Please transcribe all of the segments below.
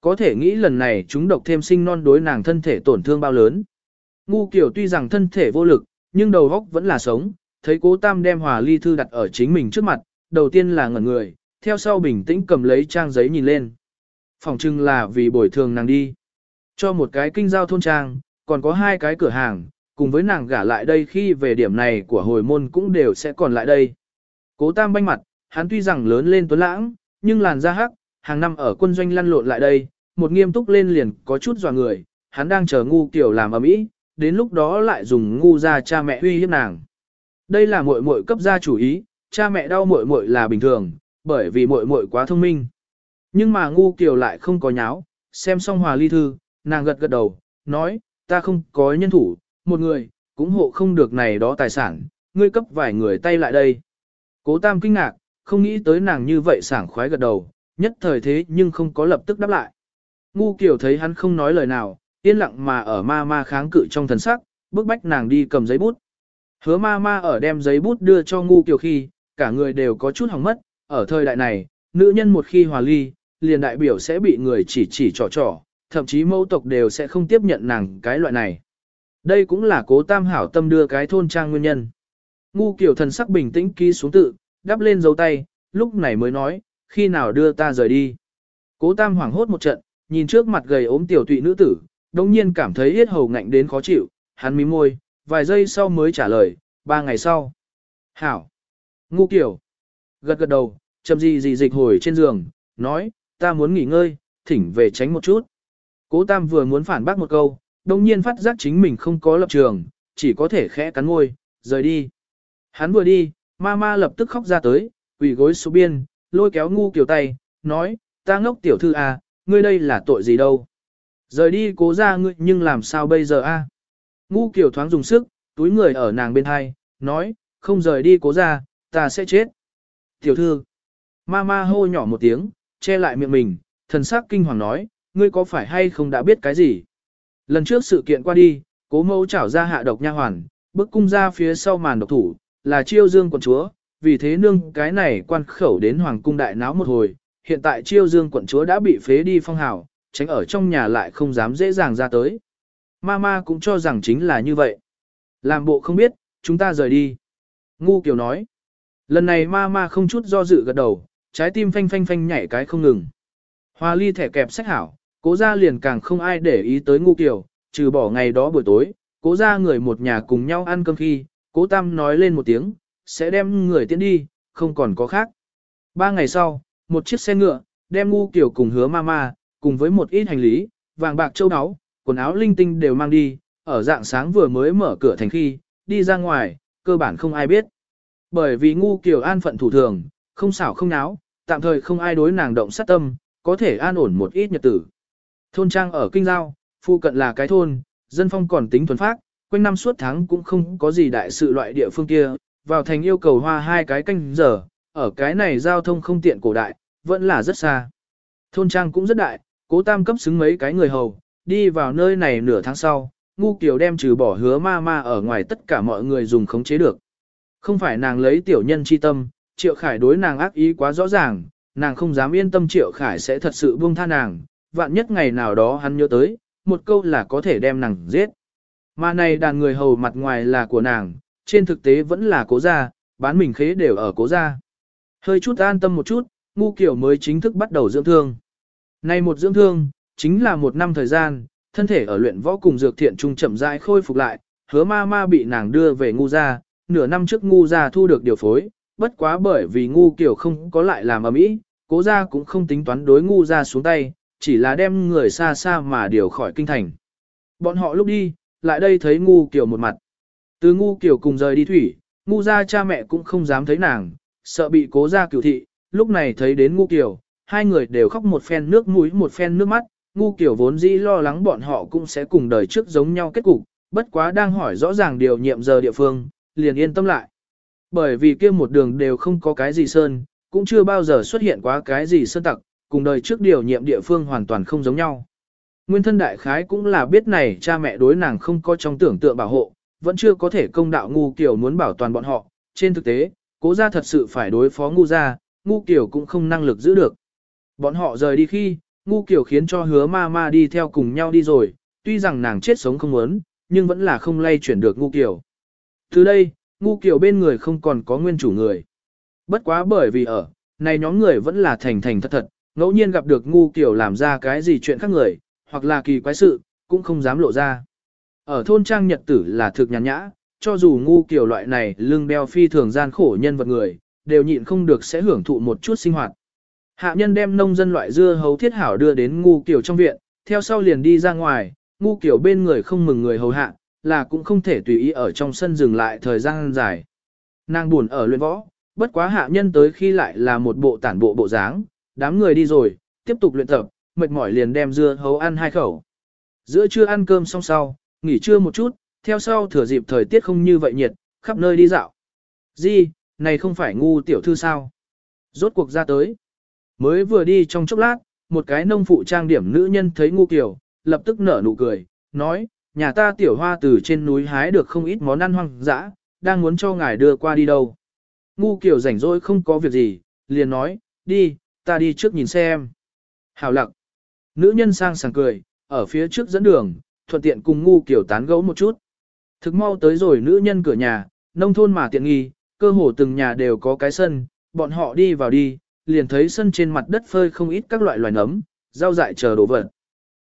Có thể nghĩ lần này chúng độc thêm sinh non đối nàng thân thể tổn thương bao lớn. Ngu kiểu tuy rằng thân thể vô lực, nhưng đầu óc vẫn là sống, thấy cố tam đem hòa ly thư đặt ở chính mình trước mặt, đầu tiên là ngẩn người, theo sau bình tĩnh cầm lấy trang giấy nhìn lên. Phòng trưng là vì bồi thường nàng đi. Cho một cái kinh giao thôn trang, còn có hai cái cửa hàng, cùng với nàng gả lại đây khi về điểm này của hồi môn cũng đều sẽ còn lại đây. Cố tam banh mặt, hắn tuy rằng lớn lên tuấn lãng, nhưng làn da hắc, hàng năm ở quân doanh lăn lộn lại đây, một nghiêm túc lên liền có chút dò người, hắn đang chờ ngu kiểu làm ầm ĩ, đến lúc đó lại dùng ngu ra cha mẹ huy hiếp nàng. Đây là muội muội cấp gia chủ ý, cha mẹ đau muội muội là bình thường, bởi vì muội muội quá thông minh. Nhưng mà ngu kiều lại không có nháo, xem xong hòa ly thư, nàng gật gật đầu, nói, ta không có nhân thủ, một người, cũng hộ không được này đó tài sản, ngươi cấp vài người tay lại đây. Cố tam kinh ngạc, không nghĩ tới nàng như vậy sảng khoái gật đầu, nhất thời thế nhưng không có lập tức đáp lại. Ngu kiểu thấy hắn không nói lời nào, yên lặng mà ở ma ma kháng cự trong thần sắc, bức bách nàng đi cầm giấy bút. Hứa ma ma ở đem giấy bút đưa cho ngu kiểu khi, cả người đều có chút hỏng mất, ở thời đại này, nữ nhân một khi hòa ly, liền đại biểu sẽ bị người chỉ chỉ trò trò, thậm chí mẫu tộc đều sẽ không tiếp nhận nàng cái loại này. Đây cũng là cố tam hảo tâm đưa cái thôn trang nguyên nhân. Ngu kiểu thần sắc bình tĩnh ký xuống tự, đắp lên dấu tay, lúc này mới nói, khi nào đưa ta rời đi. Cố tam hoảng hốt một trận, nhìn trước mặt gầy ốm tiểu tụy nữ tử, đồng nhiên cảm thấy yết hầu ngạnh đến khó chịu, hắn mím môi, vài giây sau mới trả lời, ba ngày sau. Hảo. Ngu kiểu. Gật gật đầu, chậm gì gì dịch hồi trên giường, nói, ta muốn nghỉ ngơi, thỉnh về tránh một chút. Cố Tam vừa muốn phản bác một câu, đồng nhiên phát giác chính mình không có lập trường, chỉ có thể khẽ cắn môi, rời đi. Hắn vừa đi, ma ma lập tức khóc ra tới, quỳ gối số biên, lôi kéo ngu kiểu tay, nói, ta ngốc tiểu thư à, ngươi đây là tội gì đâu. Rời đi cố ra ngươi nhưng làm sao bây giờ a? Ngu kiểu thoáng dùng sức, túi người ở nàng bên hai, nói, không rời đi cố ra, ta sẽ chết. Tiểu thư, ma ma hô nhỏ một tiếng, che lại miệng mình, thần sắc kinh hoàng nói, ngươi có phải hay không đã biết cái gì? Lần trước sự kiện qua đi, cố mẫu chảo ra hạ độc nha hoàn, bức cung ra phía sau màn độc thủ, là chiêu dương quận chúa, vì thế nương cái này quan khẩu đến hoàng cung đại náo một hồi, hiện tại chiêu dương quận chúa đã bị phế đi phong hào, tránh ở trong nhà lại không dám dễ dàng ra tới. Mama cũng cho rằng chính là như vậy. Làm bộ không biết, chúng ta rời đi. Ngu Kiều nói. Lần này Mama không chút do dự gật đầu, trái tim phanh phanh phanh nhảy cái không ngừng. Hoa ly thẻ kẹp sách hảo, cố ra liền càng không ai để ý tới ngu Kiều, trừ bỏ ngày đó buổi tối, cố ra người một nhà cùng nhau ăn cơm khi, cố tam nói lên một tiếng, sẽ đem người tiến đi, không còn có khác. Ba ngày sau, một chiếc xe ngựa, đem ngu kiểu cùng hứa mama, cùng với một ít hành lý, vàng bạc châu áo, quần áo linh tinh đều mang đi, ở dạng sáng vừa mới mở cửa thành khi, đi ra ngoài, cơ bản không ai biết. Bởi vì ngu kiểu an phận thủ thường, không xảo không náo, tạm thời không ai đối nàng động sát tâm, có thể an ổn một ít nhật tử. Thôn trang ở Kinh Giao, phụ cận là cái thôn, dân phong còn tính thuần phát, quanh năm suốt tháng cũng không có gì đại sự loại địa phương kia, vào thành yêu cầu hoa hai cái canh giờ, ở cái này giao thông không tiện cổ đại, vẫn là rất xa. Thôn trang cũng rất đại, cố tam cấp xứng mấy cái người hầu, đi vào nơi này nửa tháng sau, ngu kiều đem trừ bỏ hứa ma ma ở ngoài tất cả mọi người dùng khống chế được. Không phải nàng lấy tiểu nhân chi tâm, triệu khải đối nàng ác ý quá rõ ràng, nàng không dám yên tâm triệu khải sẽ thật sự buông tha nàng, vạn nhất ngày nào đó hắn nhớ tới, một câu là có thể đem nàng giết. Mà này đàn người hầu mặt ngoài là của nàng, trên thực tế vẫn là cố gia, bán mình khế đều ở cố gia. Hơi chút an tâm một chút, ngu kiểu mới chính thức bắt đầu dưỡng thương. nay một dưỡng thương, chính là một năm thời gian, thân thể ở luyện võ cùng dược thiện trung chậm rãi khôi phục lại, hứa ma ma bị nàng đưa về ngu gia, nửa năm trước ngu gia thu được điều phối, bất quá bởi vì ngu kiểu không có lại làm ở mỹ, cố gia cũng không tính toán đối ngu gia xuống tay, chỉ là đem người xa xa mà điều khỏi kinh thành. Bọn họ lúc đi, lại đây thấy ngu kiểu một mặt. Từ ngu kiểu cùng rời đi thủy, ngu gia cha mẹ cũng không dám thấy nàng, sợ bị cố gia cửu thị, lúc này thấy đến ngu kiểu, hai người đều khóc một phen nước mũi một phen nước mắt, ngu kiểu vốn dĩ lo lắng bọn họ cũng sẽ cùng đời trước giống nhau kết cục, bất quá đang hỏi rõ ràng điều nhiệm giờ địa phương, liền yên tâm lại. Bởi vì kia một đường đều không có cái gì sơn, cũng chưa bao giờ xuất hiện quá cái gì sơn tặc, cùng đời trước điều nhiệm địa phương hoàn toàn không giống nhau. Nguyên thân đại khái cũng là biết này cha mẹ đối nàng không có trong tưởng tượng bảo hộ, vẫn chưa có thể công đạo ngu kiểu muốn bảo toàn bọn họ, trên thực tế, cố gia thật sự phải đối phó ngu gia, ngu kiểu cũng không năng lực giữ được. Bọn họ rời đi khi, ngu kiểu khiến cho hứa ma ma đi theo cùng nhau đi rồi, tuy rằng nàng chết sống không muốn, nhưng vẫn là không lay chuyển được ngu kiểu. Từ đây, ngu kiểu bên người không còn có nguyên chủ người. Bất quá bởi vì ở, này nhóm người vẫn là thành thành thật thật, ngẫu nhiên gặp được ngu kiểu làm ra cái gì chuyện khác người, hoặc là kỳ quái sự, cũng không dám lộ ra. Ở thôn trang nhật tử là thực nhàn nhã, cho dù ngu kiểu loại này lưng đeo phi thường gian khổ nhân vật người, đều nhịn không được sẽ hưởng thụ một chút sinh hoạt. Hạ nhân đem nông dân loại dưa hấu thiết hảo đưa đến ngu kiểu trong viện, theo sau liền đi ra ngoài, ngu kiểu bên người không mừng người hầu hạ, là cũng không thể tùy ý ở trong sân dừng lại thời gian dài. Nàng buồn ở luyện võ, bất quá hạ nhân tới khi lại là một bộ tản bộ bộ dáng, đám người đi rồi, tiếp tục luyện tập, mệt mỏi liền đem dưa hấu ăn hai khẩu. Giữa trưa ăn cơm xong sau, nghỉ trưa một chút, theo sau thừa dịp thời tiết không như vậy nhiệt, khắp nơi đi dạo. Di, này không phải ngu tiểu thư sao? Rốt cuộc ra tới. Mới vừa đi trong chốc lát, một cái nông phụ trang điểm nữ nhân thấy ngu kiểu, lập tức nở nụ cười, nói, nhà ta tiểu hoa từ trên núi hái được không ít món ăn hoang dã, đang muốn cho ngài đưa qua đi đâu. Ngu kiểu rảnh rỗi không có việc gì, liền nói, đi, ta đi trước nhìn xem. Hảo lặng. Nữ nhân sang sảng cười, ở phía trước dẫn đường, thuận tiện cùng ngu kiểu tán gẫu một chút. Thực mau tới rồi nữ nhân cửa nhà, nông thôn mà tiện nghi, cơ hồ từng nhà đều có cái sân, bọn họ đi vào đi, liền thấy sân trên mặt đất phơi không ít các loại loài nấm, rau dại chờ đồ vật.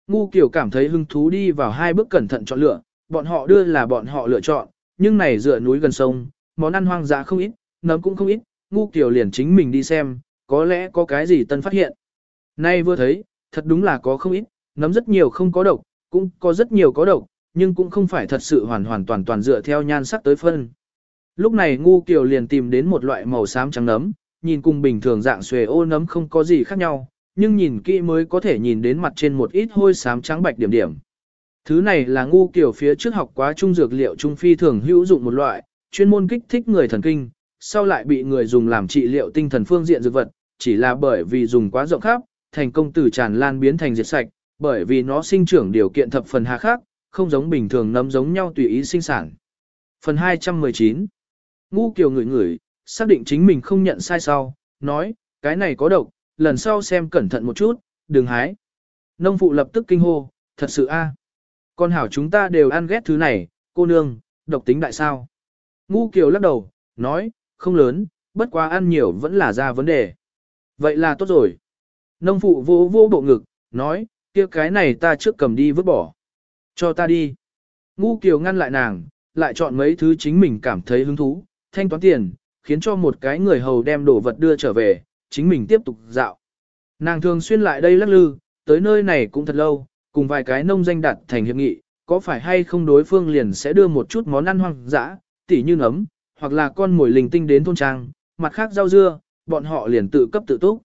Ngu kiểu cảm thấy hứng thú đi vào hai bước cẩn thận chọn lựa, bọn họ đưa là bọn họ lựa chọn, nhưng này dựa núi gần sông, món ăn hoang dã không ít, nấm cũng không ít, ngu kiểu liền chính mình đi xem, có lẽ có cái gì tân phát hiện. Nay vừa thấy, thật đúng là có không ít, nấm rất nhiều không có độc, cũng có rất nhiều có độc, nhưng cũng không phải thật sự hoàn hoàn toàn toàn dựa theo nhan sắc tới phân. Lúc này ngu kiều liền tìm đến một loại màu xám trắng nấm, nhìn cùng bình thường dạng xuề ô nấm không có gì khác nhau, nhưng nhìn kỹ mới có thể nhìn đến mặt trên một ít hôi xám trắng bạch điểm điểm. Thứ này là ngu kiểu phía trước học quá trung dược liệu trung phi thường hữu dụng một loại, chuyên môn kích thích người thần kinh, sau lại bị người dùng làm trị liệu tinh thần phương diện dược vật, chỉ là bởi vì dùng quá rộng khắp, thành công từ tràn lan biến thành diệt sạch, bởi vì nó sinh trưởng điều kiện thập phần hà khắc, không giống bình thường nấm giống nhau tùy ý sinh sản. Phần 219 Ngu kiều ngửi ngửi, xác định chính mình không nhận sai sau, nói, cái này có độc, lần sau xem cẩn thận một chút, đừng hái. Nông phụ lập tức kinh hô, thật sự a, Con hảo chúng ta đều ăn ghét thứ này, cô nương, độc tính đại sao. Ngu kiều lắc đầu, nói, không lớn, bất quá ăn nhiều vẫn là ra vấn đề. Vậy là tốt rồi. Nông phụ vô vô bộ ngực, nói, kia cái này ta trước cầm đi vứt bỏ. Cho ta đi. Ngu kiều ngăn lại nàng, lại chọn mấy thứ chính mình cảm thấy hứng thú, thanh toán tiền, khiến cho một cái người hầu đem đồ vật đưa trở về, chính mình tiếp tục dạo. Nàng thường xuyên lại đây lắc lư, tới nơi này cũng thật lâu, cùng vài cái nông danh đặt thành hiệp nghị, có phải hay không đối phương liền sẽ đưa một chút món ăn hoang dã, tỉ như nấm, hoặc là con mồi linh tinh đến thôn trang, mặt khác rau dưa, bọn họ liền tự cấp tự túc.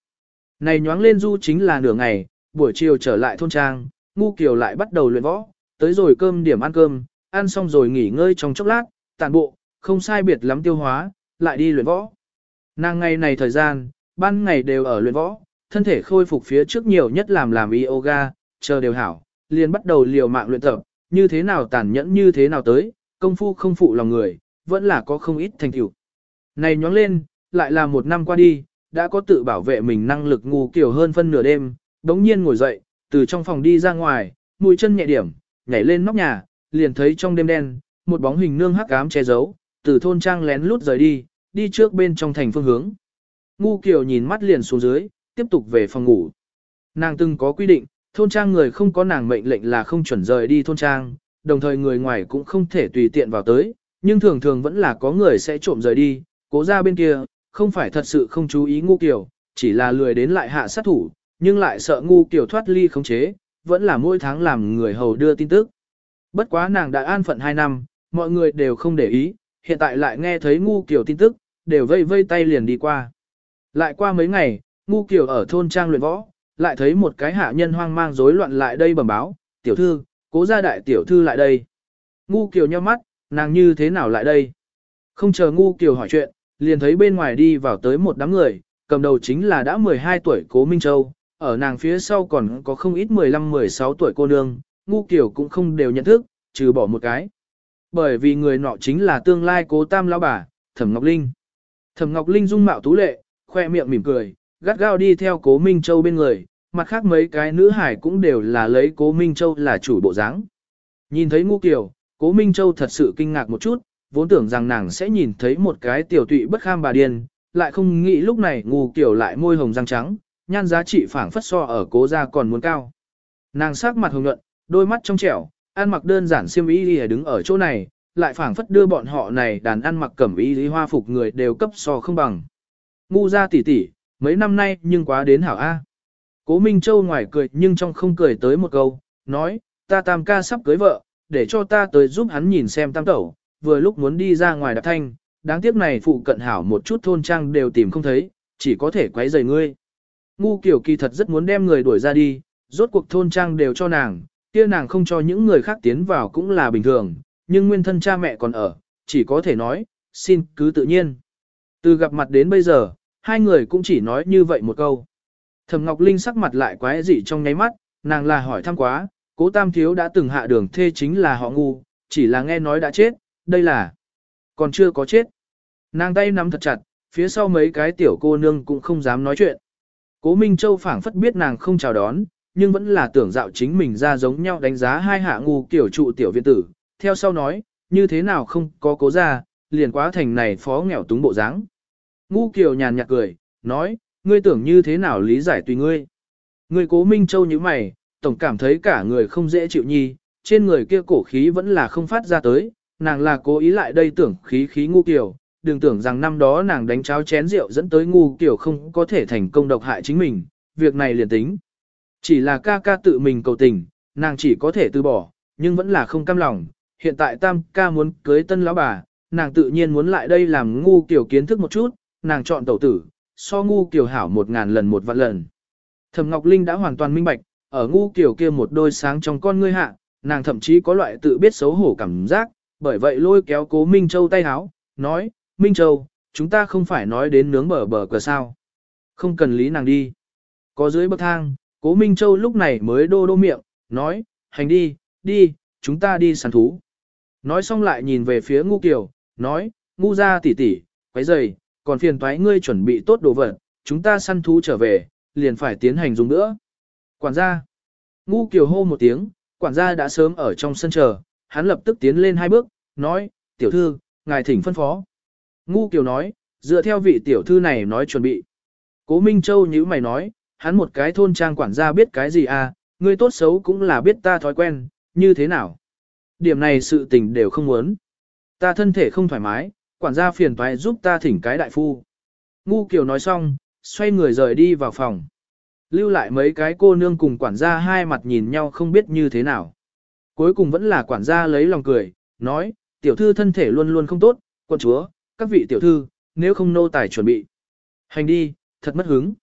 Này nhoáng lên du chính là nửa ngày, buổi chiều trở lại thôn trang, ngu kiều lại bắt đầu luyện võ, tới rồi cơm điểm ăn cơm, ăn xong rồi nghỉ ngơi trong chốc lát, tàn bộ, không sai biệt lắm tiêu hóa, lại đi luyện võ. Nàng ngày này thời gian, ban ngày đều ở luyện võ, thân thể khôi phục phía trước nhiều nhất làm làm yoga, chờ đều hảo, liền bắt đầu liều mạng luyện tập, như thế nào tàn nhẫn như thế nào tới, công phu không phụ lòng người, vẫn là có không ít thành tựu. Này nhóng lên, lại là một năm qua đi, đã có tự bảo vệ mình năng lực ngu kiểu hơn phân nửa đêm, đống nhiên ngồi dậy, từ trong phòng đi ra ngoài, mũi chân nhẹ điểm, nhảy lên nóc nhà, liền thấy trong đêm đen, một bóng hình nương hắc ám che giấu, từ thôn trang lén lút rời đi, đi trước bên trong thành phương hướng. Ngu Kiều nhìn mắt liền xuống dưới, tiếp tục về phòng ngủ. Nàng từng có quy định, thôn trang người không có nàng mệnh lệnh là không chuẩn rời đi thôn trang, đồng thời người ngoài cũng không thể tùy tiện vào tới, nhưng thường thường vẫn là có người sẽ trộm rời đi, cố ra bên kia, không phải thật sự không chú ý ngu Kiều, chỉ là lười đến lại hạ sát thủ, nhưng lại sợ ngu Kiều thoát ly khống chế, vẫn là mỗi tháng làm người hầu đưa tin tức. Bất quá nàng đã an phận 2 năm, mọi người đều không để ý, hiện tại lại nghe thấy ngu kiểu tin tức, đều vây vây tay liền đi qua. Lại qua mấy ngày, ngu kiểu ở thôn trang luyện võ, lại thấy một cái hạ nhân hoang mang rối loạn lại đây bẩm báo, tiểu thư, cố gia đại tiểu thư lại đây. Ngu kiểu nhau mắt, nàng như thế nào lại đây? Không chờ ngu kiểu hỏi chuyện, liền thấy bên ngoài đi vào tới một đám người, cầm đầu chính là đã 12 tuổi cố Minh Châu, ở nàng phía sau còn có không ít 15-16 tuổi cô nương, ngu kiểu cũng không đều nhận thức, trừ bỏ một cái. Bởi vì người nọ chính là tương lai cố tam lão bà, Thẩm Ngọc Linh. Thẩm Ngọc Linh dung mạo tú lệ, khoe miệng mỉm cười, gắt gao đi theo cố Minh Châu bên người, mặt khác mấy cái nữ hải cũng đều là lấy Cố Minh Châu là chủ bộ dáng. Nhìn thấy Ngu kiểu, Cố Minh Châu thật sự kinh ngạc một chút, vốn tưởng rằng nàng sẽ nhìn thấy một cái tiểu tụy bất kham bà điên, lại không nghĩ lúc này Ngu kiểu lại môi hồng răng trắng, nhan giá trị phảng phất so ở cố gia còn muốn cao. Nàng sắc mặt hồng nhuận, đôi mắt trong trẻo, ăn mặc đơn giản xiêm y lìa đứng ở chỗ này, lại phảng phất đưa bọn họ này đàn ăn mặc cẩm y lý hoa phục người đều cấp so không bằng. Ngu gia tỷ tỷ, mấy năm nay nhưng quá đến hảo A. Cố Minh Châu ngoài cười nhưng trong không cười tới một câu, nói, ta tam ca sắp cưới vợ, để cho ta tới giúp hắn nhìn xem tam tẩu, vừa lúc muốn đi ra ngoài đạp thanh, đáng tiếc này phụ cận hảo một chút thôn trang đều tìm không thấy, chỉ có thể quấy rầy ngươi. Ngu kiểu kỳ thật rất muốn đem người đuổi ra đi, rốt cuộc thôn trang đều cho nàng, kia nàng không cho những người khác tiến vào cũng là bình thường, nhưng nguyên thân cha mẹ còn ở, chỉ có thể nói, xin cứ tự nhiên. Từ gặp mặt đến bây giờ, hai người cũng chỉ nói như vậy một câu. Thẩm Ngọc Linh sắc mặt lại quái dị trong nháy mắt, nàng là hỏi thăm quá, cố tam thiếu đã từng hạ đường thê chính là họ ngu, chỉ là nghe nói đã chết, đây là, còn chưa có chết. Nàng tay nắm thật chặt, phía sau mấy cái tiểu cô nương cũng không dám nói chuyện. Cố Minh Châu phảng phất biết nàng không chào đón, nhưng vẫn là tưởng dạo chính mình ra giống nhau đánh giá hai hạ ngu kiểu trụ tiểu viện tử, theo sau nói, như thế nào không có cố ra, liền quá thành này phó nghèo túng bộ dáng. Ngu kiều nhàn nhạt cười, nói, ngươi tưởng như thế nào lý giải tùy ngươi. Ngươi cố Minh Châu như mày, tổng cảm thấy cả người không dễ chịu nhi, trên người kia cổ khí vẫn là không phát ra tới, nàng là cố ý lại đây tưởng khí khí ngu kiều, đừng tưởng rằng năm đó nàng đánh cháo chén rượu dẫn tới ngu kiều không có thể thành công độc hại chính mình, việc này liền tính. Chỉ là ca ca tự mình cầu tình, nàng chỉ có thể từ bỏ, nhưng vẫn là không cam lòng, hiện tại tam ca muốn cưới tân lão bà, nàng tự nhiên muốn lại đây làm ngu kiều kiến thức một chút, nàng chọn tẩu tử, so ngu kiều hảo một ngàn lần một vạn lần. Thẩm Ngọc Linh đã hoàn toàn minh bạch, ở ngu kiều kia một đôi sáng trong con ngươi hạ, nàng thậm chí có loại tự biết xấu hổ cảm giác, bởi vậy lôi kéo cố Minh Châu tay háo, nói, Minh Châu, chúng ta không phải nói đến nướng bờ bờ cờ sao. Không cần lý nàng đi. Có dưới bậc thang, cố Minh Châu lúc này mới đô đô miệng, nói, hành đi, đi, chúng ta đi săn thú. Nói xong lại nhìn về phía ngu kiều, nói, ngu ra tỷ tỷ, quấy giày, còn phiền toái ngươi chuẩn bị tốt đồ vật, chúng ta săn thú trở về, liền phải tiến hành dùng nữa. Quản gia, ngu kiều hô một tiếng, quản gia đã sớm ở trong sân chờ, hắn lập tức tiến lên hai bước, nói, tiểu thư, ngài thỉnh phân phó. Ngu kiều nói, dựa theo vị tiểu thư này nói chuẩn bị. Cố Minh Châu như mày nói, hắn một cái thôn trang quản gia biết cái gì à, ngươi tốt xấu cũng là biết ta thói quen, như thế nào. Điểm này sự tình đều không muốn. Ta thân thể không thoải mái, quản gia phiền toái giúp ta thỉnh cái đại phu. Ngu Kiều nói xong, xoay người rời đi vào phòng. Lưu lại mấy cái cô nương cùng quản gia hai mặt nhìn nhau không biết như thế nào. Cuối cùng vẫn là quản gia lấy lòng cười, nói, tiểu thư thân thể luôn luôn không tốt, quân chúa, các vị tiểu thư, nếu không nô tài chuẩn bị. Hành đi, thật mất hứng.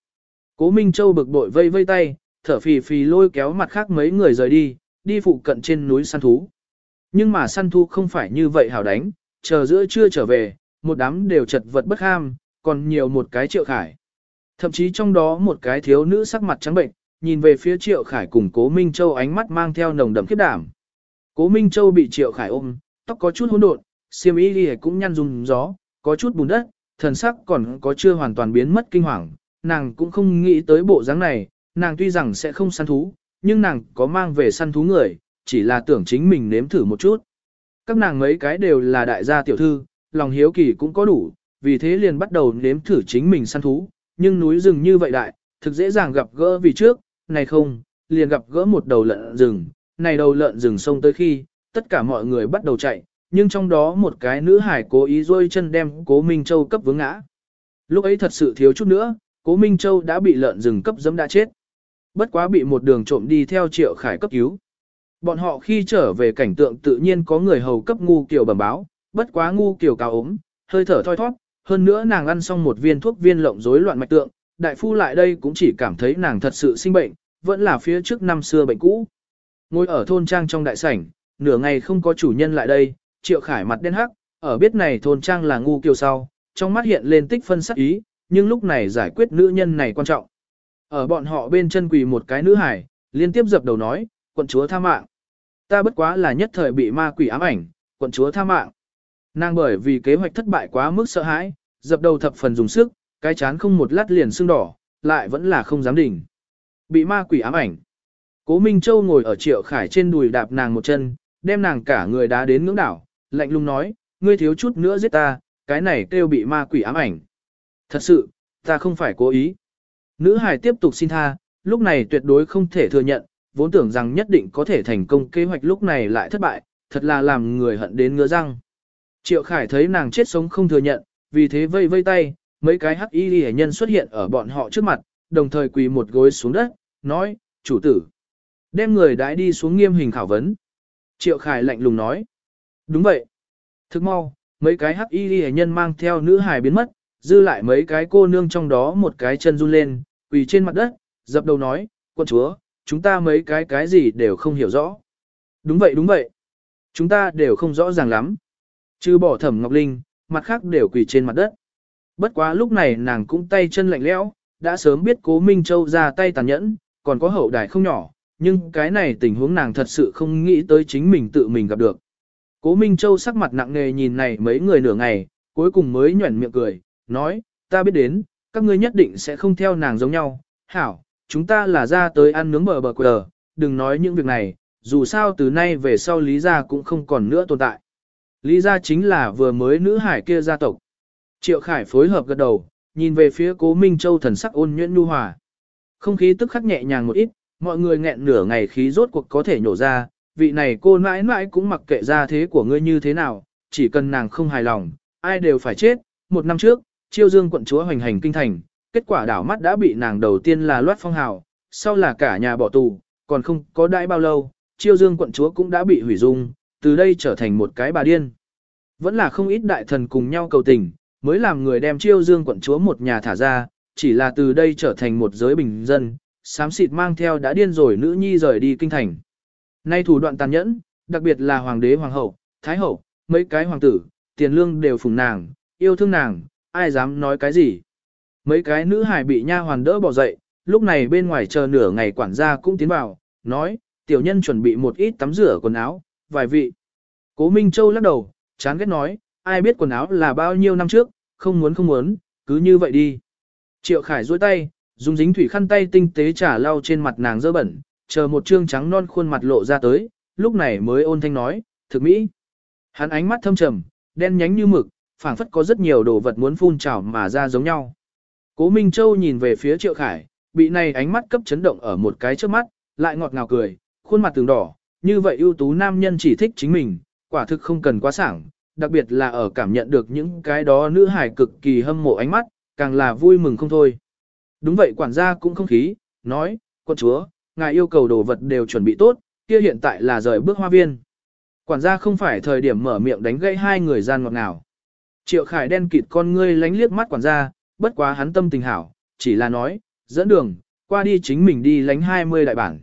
Cố Minh Châu bực bội vây vây tay, thở phì phì lôi kéo mặt khác mấy người rời đi, đi phụ cận trên núi săn thú. Nhưng mà săn thú không phải như vậy hảo đánh, chờ giữa trưa trở về, một đám đều chật vật bất ham, còn nhiều một cái triệu khải. Thậm chí trong đó một cái thiếu nữ sắc mặt trắng bệnh, nhìn về phía triệu khải cùng cố Minh Châu ánh mắt mang theo nồng đậm khiếp đảm. Cố Minh Châu bị triệu khải ôm, tóc có chút hỗn độn, xiêm y cũng nhăn dùng gió, có chút bùn đất, thần sắc còn có chưa hoàn toàn biến mất kinh hoàng, nàng cũng không nghĩ tới bộ dáng này, nàng tuy rằng sẽ không săn thú, nhưng nàng có mang về săn thú người, chỉ là tưởng chính mình nếm thử một chút. Các nàng mấy cái đều là đại gia tiểu thư, lòng hiếu kỳ cũng có đủ, vì thế liền bắt đầu nếm thử chính mình săn thú, nhưng núi rừng như vậy đại, thực dễ dàng gặp gỡ vì trước, này không, liền gặp gỡ một đầu lợn rừng, này đầu lợn rừng xông tới khi, tất cả mọi người bắt đầu chạy, nhưng trong đó một cái nữ hải cố ý rôi chân đem cố Minh Châu cấp vướng ngã. Lúc ấy thật sự thiếu chút nữa, cố Minh Châu đã bị lợn rừng cấp dẫm đã chết. Bất quá bị một đường trộm đi theo triệu khải cấp cứu. Bọn họ khi trở về cảnh tượng tự nhiên có người hầu cấp ngu kiểu bẩm báo, bất quá ngu kiểu cao ốm, hơi thở thoi thoát, hơn nữa nàng ăn xong một viên thuốc viên lộng rối loạn mạch tượng, đại phu lại đây cũng chỉ cảm thấy nàng thật sự sinh bệnh, vẫn là phía trước năm xưa bệnh cũ. Ngồi ở thôn trang trong đại sảnh, nửa ngày không có chủ nhân lại đây, triệu khải mặt đen hắc, ở biết này thôn trang là ngu kiều sau, trong mắt hiện lên tích phân sắc ý, nhưng lúc này giải quyết nữ nhân này quan trọng. Ở bọn họ bên chân quỳ một cái nữ hải, liên tiếp dập đầu nói, quận chúa tha mạng. Ta bất quá là nhất thời bị ma quỷ ám ảnh, quận chúa tha mạng. Nàng bởi vì kế hoạch thất bại quá mức sợ hãi, dập đầu thập phần dùng sức, cái chán không một lát liền sưng đỏ, lại vẫn là không dám đỉnh. Bị ma quỷ ám ảnh. Cố Minh Châu ngồi ở Triệu Khải trên đùi đạp nàng một chân, đem nàng cả người đá đến ngưỡng đảo, lạnh lùng nói, ngươi thiếu chút nữa giết ta, cái này kêu bị ma quỷ ám ảnh. Thật sự, ta không phải cố ý. Nữ hải tiếp tục xin tha, lúc này tuyệt đối không thể thừa nhận, vốn tưởng rằng nhất định có thể thành công kế hoạch lúc này lại thất bại, thật là làm người hận đến ngứa răng. Triệu Khải thấy nàng chết sống không thừa nhận, vì thế vây vây tay, mấy cái hắc y hệ nhân xuất hiện ở bọn họ trước mặt, đồng thời quỳ một gối xuống đất, nói, chủ tử. Đem người đãi đi xuống nghiêm hình khảo vấn. Triệu Khải lạnh lùng nói. Đúng vậy. Thức mau, mấy cái hắc y ghi nhân mang theo nữ hài biến mất, dư lại mấy cái cô nương trong đó một cái chân run lên, quỳ trên mặt đất, dập đầu nói, quân chúa, chúng ta mấy cái cái gì đều không hiểu rõ. Đúng vậy đúng vậy. Chúng ta đều không rõ ràng lắm. Chứ bỏ thẩm Ngọc Linh, mặt khác đều quỳ trên mặt đất. Bất quá lúc này nàng cũng tay chân lạnh lẽo, đã sớm biết cố Minh Châu ra tay tàn nhẫn, còn có hậu đài không nhỏ, nhưng cái này tình huống nàng thật sự không nghĩ tới chính mình tự mình gặp được. Cố Minh Châu sắc mặt nặng nề nhìn này mấy người nửa ngày, cuối cùng mới nhuẩn miệng cười, nói, ta biết đến, các ngươi nhất định sẽ không theo nàng giống nhau. Hảo, chúng ta là ra tới ăn nướng bờ bờ quờ, đừng nói những việc này, dù sao từ nay về sau Lý Gia cũng không còn nữa tồn tại. Lý Gia chính là vừa mới nữ hải kia gia tộc. Triệu Khải phối hợp gật đầu, nhìn về phía cố Minh Châu thần sắc ôn nhuyễn nhu hòa. Không khí tức khắc nhẹ nhàng một ít, mọi người nghẹn nửa ngày khí rốt cuộc có thể nhổ ra, vị này cô mãi mãi cũng mặc kệ ra thế của ngươi như thế nào, chỉ cần nàng không hài lòng, ai đều phải chết. Một năm trước, chiêu dương quận chúa hoành hành kinh thành, kết quả đảo mắt đã bị nàng đầu tiên là loát phong hào, sau là cả nhà bỏ tù, còn không có đãi bao lâu, chiêu dương quận chúa cũng đã bị hủy dung, từ đây trở thành một cái bà điên. Vẫn là không ít đại thần cùng nhau cầu tình, mới làm người đem chiêu dương quận chúa một nhà thả ra, chỉ là từ đây trở thành một giới bình dân, sám xịt mang theo đã điên rồi nữ nhi rời đi kinh thành. Nay thủ đoạn tàn nhẫn, đặc biệt là hoàng đế hoàng hậu, thái hậu, mấy cái hoàng tử, tiền lương đều phùng nàng, yêu thương nàng, ai dám nói cái gì. Mấy cái nữ hài bị nha hoàn đỡ bỏ dậy, lúc này bên ngoài chờ nửa ngày quản gia cũng tiến vào, nói, tiểu nhân chuẩn bị một ít tắm rửa quần áo, vài vị. Cố Minh Châu lắc đầu, chán ghét nói, ai biết quần áo là bao nhiêu năm trước, không muốn không muốn, cứ như vậy đi. Triệu Khải duỗi tay, dùng dính thủy khăn tay tinh tế trả lau trên mặt nàng dơ bẩn, chờ một trương trắng non khuôn mặt lộ ra tới, lúc này mới ôn thanh nói, thực mỹ. Hắn ánh mắt thâm trầm, đen nhánh như mực, phảng phất có rất nhiều đồ vật muốn phun trào mà ra giống nhau. Cố Minh Châu nhìn về phía Triệu Khải, bị này ánh mắt cấp chấn động ở một cái trước mắt, lại ngọt ngào cười, khuôn mặt tường đỏ, như vậy ưu tú nam nhân chỉ thích chính mình, quả thực không cần quá sảng, đặc biệt là ở cảm nhận được những cái đó nữ hải cực kỳ hâm mộ ánh mắt, càng là vui mừng không thôi. Đúng vậy quản gia cũng không khí, nói, quân chúa, ngài yêu cầu đồ vật đều chuẩn bị tốt, kia hiện tại là rời bước hoa viên. Quản gia không phải thời điểm mở miệng đánh gãy hai người gian ngọt nào. Triệu Khải đen kịt con ngươi lánh liếc mắt quản gia, bất quá hắn tâm tình hảo, chỉ là nói, dẫn đường, qua đi chính mình đi lánh 20 đại bản.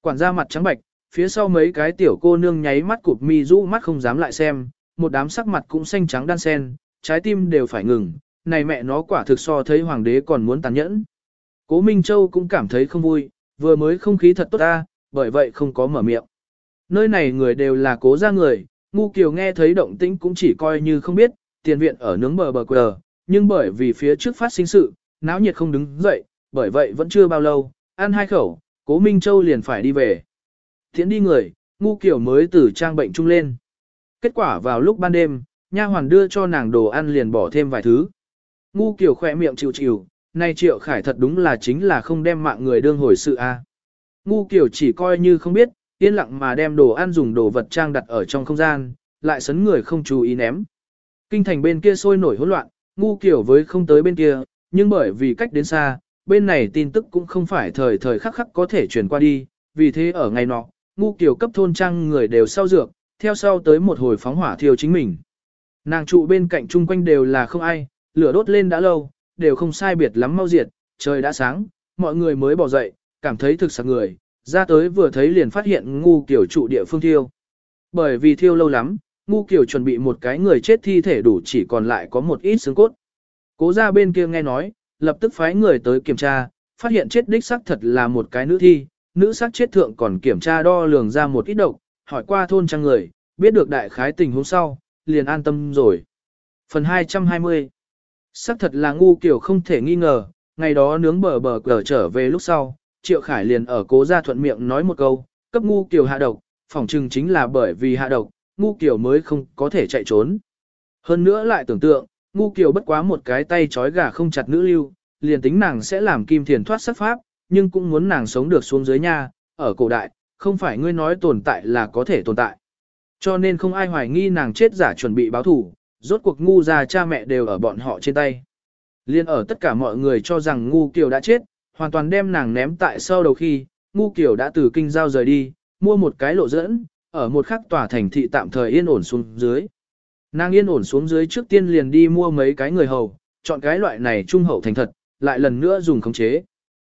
Quản gia mặt trắng bạch, phía sau mấy cái tiểu cô nương nháy mắt cụp mi rũ mắt không dám lại xem, một đám sắc mặt cũng xanh trắng đan sen, trái tim đều phải ngừng, này mẹ nó quả thực so thấy hoàng đế còn muốn tàn nhẫn. Cố Minh Châu cũng cảm thấy không vui, vừa mới không khí thật tốt ta, bởi vậy không có mở miệng. Nơi này người đều là cố gia người, ngu kiều nghe thấy động tĩnh cũng chỉ coi như không biết, tiền viện ở nướng bờ bờ quờ, nhưng bởi vì phía trước phát sinh sự, náo nhiệt không đứng dậy, bởi vậy vẫn chưa bao lâu, ăn hai khẩu, cố Minh Châu liền phải đi về. Thiện đi người, ngu kiểu mới từ trang bệnh chung lên. Kết quả vào lúc ban đêm, nha hoàn đưa cho nàng đồ ăn liền bỏ thêm vài thứ. Ngu kiểu khỏe miệng chịu chịu, nay triệu khải thật đúng là chính là không đem mạng người đương hồi sự a. Ngu kiểu chỉ coi như không biết, yên lặng mà đem đồ ăn dùng đồ vật trang đặt ở trong không gian, lại sấn người không chú ý ném. Kinh thành bên kia sôi nổi hỗn loạn, ngu kiểu với không tới bên kia, nhưng bởi vì cách đến xa, bên này tin tức cũng không phải thời thời khắc khắc có thể truyền qua đi, vì thế ở ngày nọ, ngu kiểu cấp thôn trang người đều sau dược, theo sau tới một hồi phóng hỏa thiêu chính mình. Nàng trụ bên cạnh chung quanh đều là không ai, lửa đốt lên đã lâu, đều không sai biệt lắm mau diệt, trời đã sáng, mọi người mới bỏ dậy, cảm thấy thực sạc người, ra tới vừa thấy liền phát hiện ngu kiểu trụ địa phương thiêu. Bởi vì thiêu lâu lắm, ngu kiểu chuẩn bị một cái người chết thi thể đủ chỉ còn lại có một ít xương cốt. Cố ra bên kia nghe nói, lập tức phái người tới kiểm tra, phát hiện chết đích xác thật là một cái nữ thi, nữ xác chết thượng còn kiểm tra đo lường ra một ít độc, hỏi qua thôn trang người, biết được đại khái tình huống sau, liền an tâm rồi. Phần 220 Sắc thật là ngu kiểu không thể nghi ngờ, ngày đó nướng bờ bờ cờ trở về lúc sau, Triệu Khải liền ở cố gia thuận miệng nói một câu, cấp ngu kiều hạ độc, phỏng chừng chính là bởi vì hạ độc, ngu kiều mới không có thể chạy trốn. Hơn nữa lại tưởng tượng, ngu kiều bất quá một cái tay trói gà không chặt nữ lưu, liền tính nàng sẽ làm kim thiền thoát sắc pháp, nhưng cũng muốn nàng sống được xuống dưới nha, ở cổ đại, không phải ngươi nói tồn tại là có thể tồn tại. Cho nên không ai hoài nghi nàng chết giả chuẩn bị báo thủ, rốt cuộc ngu ra cha mẹ đều ở bọn họ trên tay. Liên ở tất cả mọi người cho rằng ngu kiều đã chết, hoàn toàn đem nàng ném tại sau đầu khi, ngu kiều đã từ kinh giao rời đi, mua một cái lộ dẫn, ở một khắc tòa thành thị tạm thời yên ổn xuống dưới. Nàng yên ổn xuống dưới trước tiên liền đi mua mấy cái người hầu, chọn cái loại này trung hậu thành thật, lại lần nữa dùng khống chế.